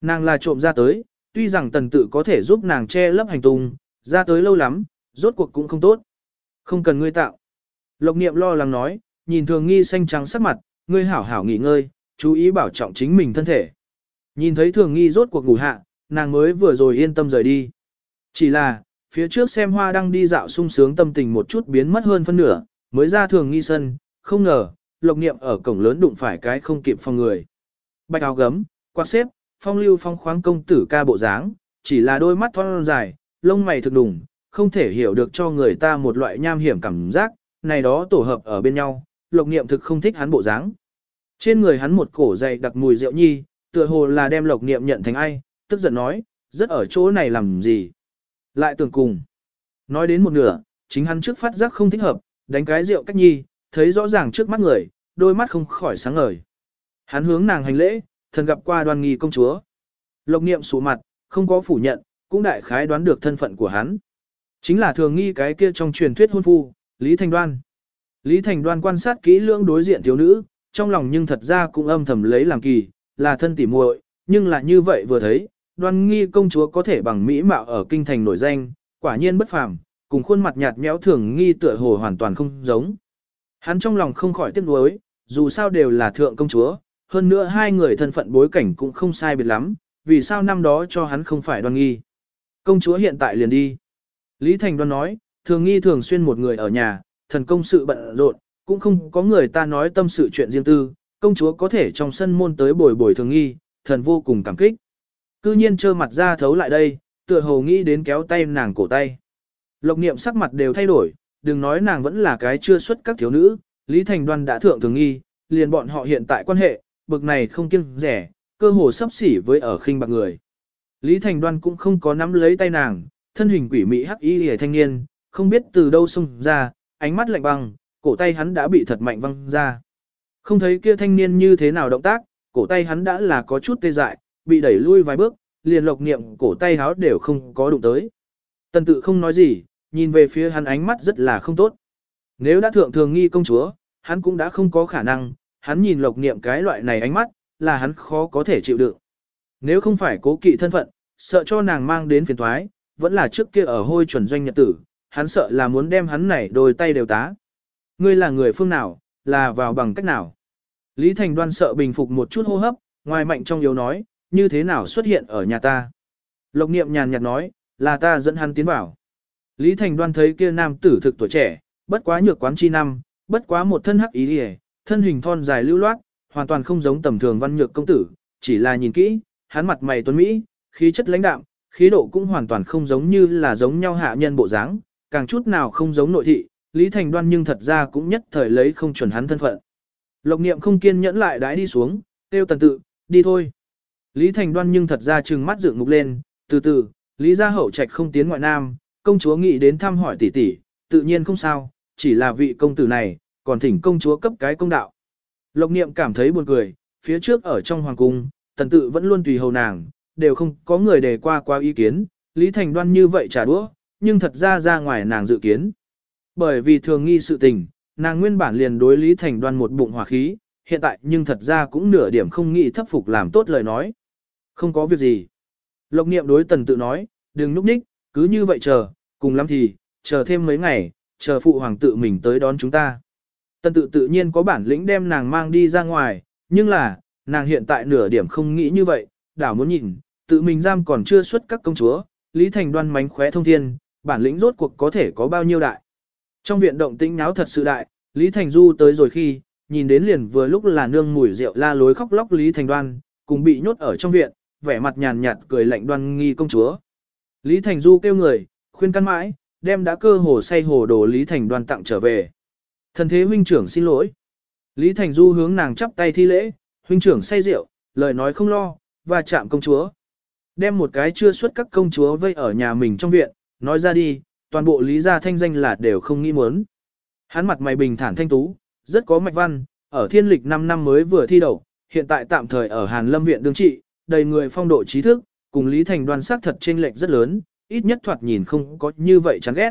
Nàng là trộm ra tới, tuy rằng tần tự có thể giúp nàng che lấp hành tung, ra tới lâu lắm, rốt cuộc cũng không tốt. Không cần ngươi tạo. Lộc niệm lo lắng nói, nhìn thường nghi xanh trắng sắc mặt, ngươi hảo hảo nghỉ ngơi, chú ý bảo trọng chính mình thân thể. Nhìn thấy thường nghi rốt cuộc ngủ hạ, nàng mới vừa rồi yên tâm rời đi. Chỉ là, phía trước xem hoa đang đi dạo sung sướng tâm tình một chút biến mất hơn phân nửa, mới ra thường nghi sân, không ngờ, lộc niệm ở cổng lớn đụng phải cái không kịp phòng người. Bạch áo gấm, quạt xếp, phong lưu phong khoáng công tử ca bộ dáng, chỉ là đôi mắt thon dài, lông mày thực đủng, không thể hiểu được cho người ta một loại nham hiểm cảm giác, này đó tổ hợp ở bên nhau, lộc niệm thực không thích hắn bộ dáng. Trên người hắn một cổ dày đặc mùi rượu nhi, tựa hồ là đem lộc niệm nhận thành ai, tức giận nói, rất ở chỗ này làm gì. Lại tưởng cùng. Nói đến một nửa, chính hắn trước phát giác không thích hợp, đánh cái rượu cách nhi, thấy rõ ràng trước mắt người, đôi mắt không khỏi sáng ngời. Hắn hướng nàng hành lễ, thần gặp qua đoan nghi công chúa. Lộc niệm sụ mặt, không có phủ nhận, cũng đại khái đoán được thân phận của hắn. Chính là thường nghi cái kia trong truyền thuyết hôn phu, Lý Thành Đoan. Lý Thành Đoan quan sát kỹ lưỡng đối diện thiếu nữ, trong lòng nhưng thật ra cũng âm thầm lấy làm kỳ, là thân tỉ muội, nhưng là như vậy vừa thấy, đoan nghi công chúa có thể bằng mỹ mạo ở kinh thành nổi danh, quả nhiên bất phàm, cùng khuôn mặt nhạt nhẽo thường nghi tựa hồ hoàn toàn không giống. Hắn trong lòng không khỏi tiếc nuối, dù sao đều là thượng công chúa, hơn nữa hai người thân phận bối cảnh cũng không sai biệt lắm, vì sao năm đó cho hắn không phải đoan nghi. Công chúa hiện tại liền đi. Lý Thành đoan nói, thường nghi thường xuyên một người ở nhà, thần công sự bận rộn, cũng không có người ta nói tâm sự chuyện riêng tư, công chúa có thể trong sân môn tới bồi bồi thường nghi, thần vô cùng cảm kích. Cư nhiên trơ mặt ra thấu lại đây, tựa hồ nghĩ đến kéo tay nàng cổ tay. Lộc niệm sắc mặt đều thay đổi, đừng nói nàng vẫn là cái chưa xuất các thiếu nữ, Lý Thành Đoan đã thượng thường nghi, liền bọn họ hiện tại quan hệ, bực này không kiêng rẻ, cơ hồ sắp xỉ với ở khinh bạc người. Lý Thành Đoan cũng không có nắm lấy tay nàng, thân hình quỷ mị hắc y hề thanh niên, không biết từ đâu xông ra, ánh mắt lạnh băng, cổ tay hắn đã bị thật mạnh văng ra. Không thấy kia thanh niên như thế nào động tác, cổ tay hắn đã là có chút tê dại, bị đẩy lui vài bước, liền lộc niệm cổ tay háo đều không có đụng tới. Tần tự không nói gì, nhìn về phía hắn ánh mắt rất là không tốt. Nếu đã thượng thường nghi công chúa, hắn cũng đã không có khả năng, hắn nhìn lộc niệm cái loại này ánh mắt, là hắn khó có thể chịu đựng. Nếu không phải cố kỵ thân phận, sợ cho nàng mang đến phiền thoái, vẫn là trước kia ở hôi chuẩn doanh nhật tử, hắn sợ là muốn đem hắn này đôi tay đều tá. Ngươi là người phương nào, là vào bằng cách nào? Lý Thành Đoan sợ bình phục một chút hô hấp, ngoài mạnh trong yếu nói, như thế nào xuất hiện ở nhà ta? Lộc niệm nhàn nhạt nói, là ta dẫn hắn tiến vào. Lý Thành Đoan thấy kia nam tử thực tuổi trẻ, bất quá nhược quán chi năm, bất quá một thân hắc ý hề, thân hình thon dài lưu loát, hoàn toàn không giống tầm thường văn nhược công tử, chỉ là nhìn kỹ, hắn mặt mày tuấn mỹ, khí chất lãnh đạm, khí độ cũng hoàn toàn không giống như là giống nhau hạ nhân bộ dáng, càng chút nào không giống nội thị, Lý Thành Đoan nhưng thật ra cũng nhất thời lấy không chuẩn hắn thân phận. Lộc niệm không kiên nhẫn lại đãi đi xuống, tiêu tần tự, đi thôi. Lý Thành Đoan nhưng thật ra trừng mắt dựng ngục lên, từ từ, Lý gia hậu trạch không tiến ngoại nam, công chúa nghĩ đến thăm hỏi tỷ tỷ, tự nhiên không sao, chỉ là vị công tử này, còn thỉnh công chúa cấp cái công đạo. Lộc niệm cảm thấy buồn cười, phía trước ở trong hoàng cung, tần tự vẫn luôn tùy hầu nàng, đều không có người đề qua qua ý kiến, Lý Thành Đoan như vậy trả đũa, nhưng thật ra ra ngoài nàng dự kiến. Bởi vì thường nghi sự tình, nàng nguyên bản liền đối Lý Thành Đoan một bụng hỏa khí, hiện tại nhưng thật ra cũng nửa điểm không nghĩ thấp phục làm tốt lời nói. Không có việc gì. Lộc niệm đối tần tự nói, đừng núp ních, cứ như vậy chờ, cùng lắm thì, chờ thêm mấy ngày, chờ phụ hoàng tự mình tới đón chúng ta. Tần tự tự nhiên có bản lĩnh đem nàng mang đi ra ngoài, nhưng là, nàng hiện tại nửa điểm không nghĩ như vậy, đảo muốn nhìn, tự mình giam còn chưa xuất các công chúa, Lý Thành đoan mánh khóe thông thiên, bản lĩnh rốt cuộc có thể có bao nhiêu đại. Trong viện động tĩnh náo thật sự đại, Lý Thành Du tới rồi khi, nhìn đến liền vừa lúc là nương mùi rượu la lối khóc lóc Lý Thành đoan, cùng bị nhốt ở trong viện, vẻ mặt nhàn nhạt cười lạnh đoan nghi công chúa. Lý Thành Du kêu người, khuyên căn mãi, đem đã cơ hồ say hồ đồ Lý Thành đoan tặng trở về. Thần thế huynh trưởng xin lỗi. Lý Thành Du hướng nàng chắp tay thi lễ, huynh trưởng say rượu, lời nói không lo, và chạm công chúa. Đem một cái chưa xuất các công chúa vây ở nhà mình trong viện, nói ra đi, toàn bộ lý gia thanh danh là đều không nghĩ muốn. Hắn mặt mày bình thản thanh tú, rất có mạch văn, ở thiên lịch 5 năm mới vừa thi đậu, hiện tại tạm thời ở Hàn Lâm viện đương trị, đầy người phong độ trí thức, cùng Lý Thành đoan sắc thật chênh lệch rất lớn, ít nhất thoạt nhìn không có như vậy chán ghét.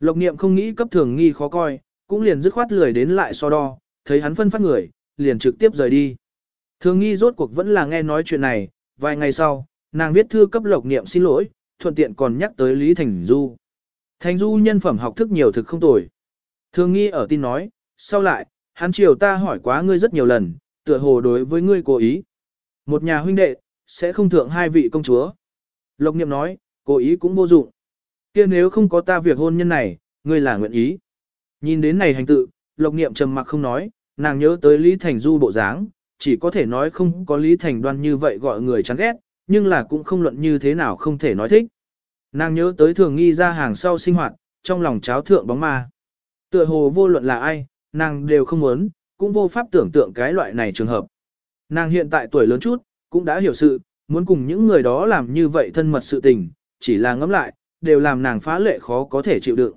Lộc niệm không nghĩ cấp thường nghi khó coi, cũng liền dứt khoát lười đến lại so đo, thấy hắn phân phát người, liền trực tiếp rời đi. Thường nghi rốt cuộc vẫn là nghe nói chuyện này, vài ngày sau, nàng viết thư cấp lộc niệm xin lỗi, thuận tiện còn nhắc tới Lý Thành Du. Thành Du nhân phẩm học thức nhiều thực không tồi. Thường nghi ở tin nói, sau lại, hắn chiều ta hỏi quá ngươi rất nhiều lần, tựa hồ đối với ngươi cố ý. Một nhà huynh đệ, sẽ không thượng hai vị công chúa. Lộc niệm nói, cố ý cũng vô dụng. kia nếu không có ta việc hôn nhân này, ngươi là nguyện ý. Nhìn đến này hành tự, lộc niệm trầm mặc không nói, nàng nhớ tới Lý Thành Du bộ dáng, chỉ có thể nói không có Lý Thành đoan như vậy gọi người chán ghét, nhưng là cũng không luận như thế nào không thể nói thích. Nàng nhớ tới thường nghi ra hàng sau sinh hoạt, trong lòng cháo thượng bóng ma. Tựa hồ vô luận là ai, nàng đều không muốn, cũng vô pháp tưởng tượng cái loại này trường hợp. Nàng hiện tại tuổi lớn chút, cũng đã hiểu sự, muốn cùng những người đó làm như vậy thân mật sự tình, chỉ là ngẫm lại, đều làm nàng phá lệ khó có thể chịu đựng.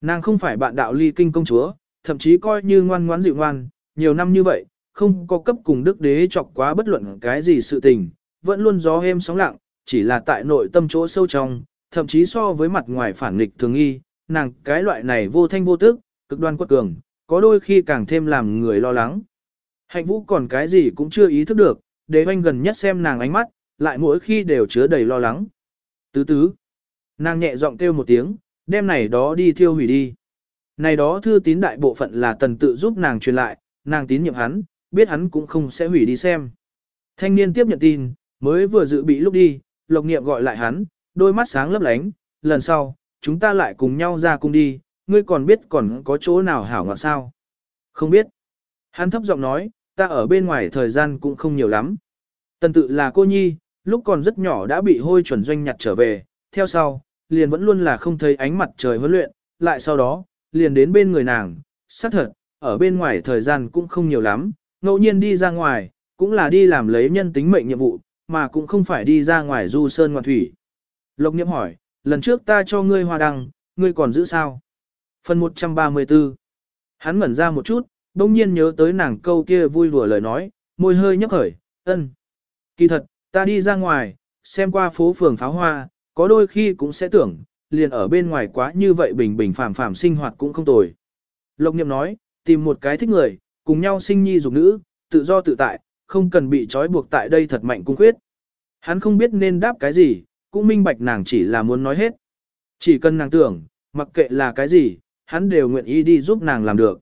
Nàng không phải bạn đạo ly kinh công chúa, thậm chí coi như ngoan ngoãn dịu ngoan, nhiều năm như vậy, không có cấp cùng đức đế chọc quá bất luận cái gì sự tình, vẫn luôn gió êm sóng lặng, chỉ là tại nội tâm chỗ sâu trong, thậm chí so với mặt ngoài phản nghịch thường nghi, nàng cái loại này vô thanh vô tức, cực đoan quật cường, có đôi khi càng thêm làm người lo lắng. Hạnh vũ còn cái gì cũng chưa ý thức được, đế oanh gần nhất xem nàng ánh mắt, lại mỗi khi đều chứa đầy lo lắng. Tứ tứ, nàng nhẹ giọng kêu một tiếng, đem này đó đi thiêu hủy đi. Này đó thư tín đại bộ phận là tần tự giúp nàng truyền lại, nàng tín nhiệm hắn, biết hắn cũng không sẽ hủy đi xem. Thanh niên tiếp nhận tin, mới vừa dự bị lúc đi, lộc niệm gọi lại hắn, đôi mắt sáng lấp lánh, lần sau, chúng ta lại cùng nhau ra cung đi, ngươi còn biết còn có chỗ nào hảo ngọt sao? Không biết. Hắn thấp giọng nói, ta ở bên ngoài thời gian cũng không nhiều lắm. Tần tự là cô nhi, lúc còn rất nhỏ đã bị hôi chuẩn doanh nhặt trở về, theo sau, liền vẫn luôn là không thấy ánh mặt trời huấn luyện, lại sau đó, liền đến bên người nàng, xác thật, ở bên ngoài thời gian cũng không nhiều lắm, ngẫu nhiên đi ra ngoài, cũng là đi làm lấy nhân tính mệnh nhiệm vụ, mà cũng không phải đi ra ngoài du sơn ngoạn thủy. Lộc Niệm hỏi, lần trước ta cho ngươi hoa đăng, ngươi còn giữ sao? Phần 134 Hắn ngẩn ra một chút, đông nhiên nhớ tới nàng câu kia vui đùa lời nói, môi hơi nhấp khởi, ân. Kỳ thật, ta đi ra ngoài, xem qua phố phường pháo hoa, có đôi khi cũng sẽ tưởng, liền ở bên ngoài quá như vậy bình bình phàm phàm sinh hoạt cũng không tồi. Lộc Niệm nói, tìm một cái thích người, cùng nhau sinh nhi dục nữ, tự do tự tại, không cần bị trói buộc tại đây thật mạnh cung khuyết. Hắn không biết nên đáp cái gì, cũng minh bạch nàng chỉ là muốn nói hết. Chỉ cần nàng tưởng, mặc kệ là cái gì, hắn đều nguyện ý đi giúp nàng làm được.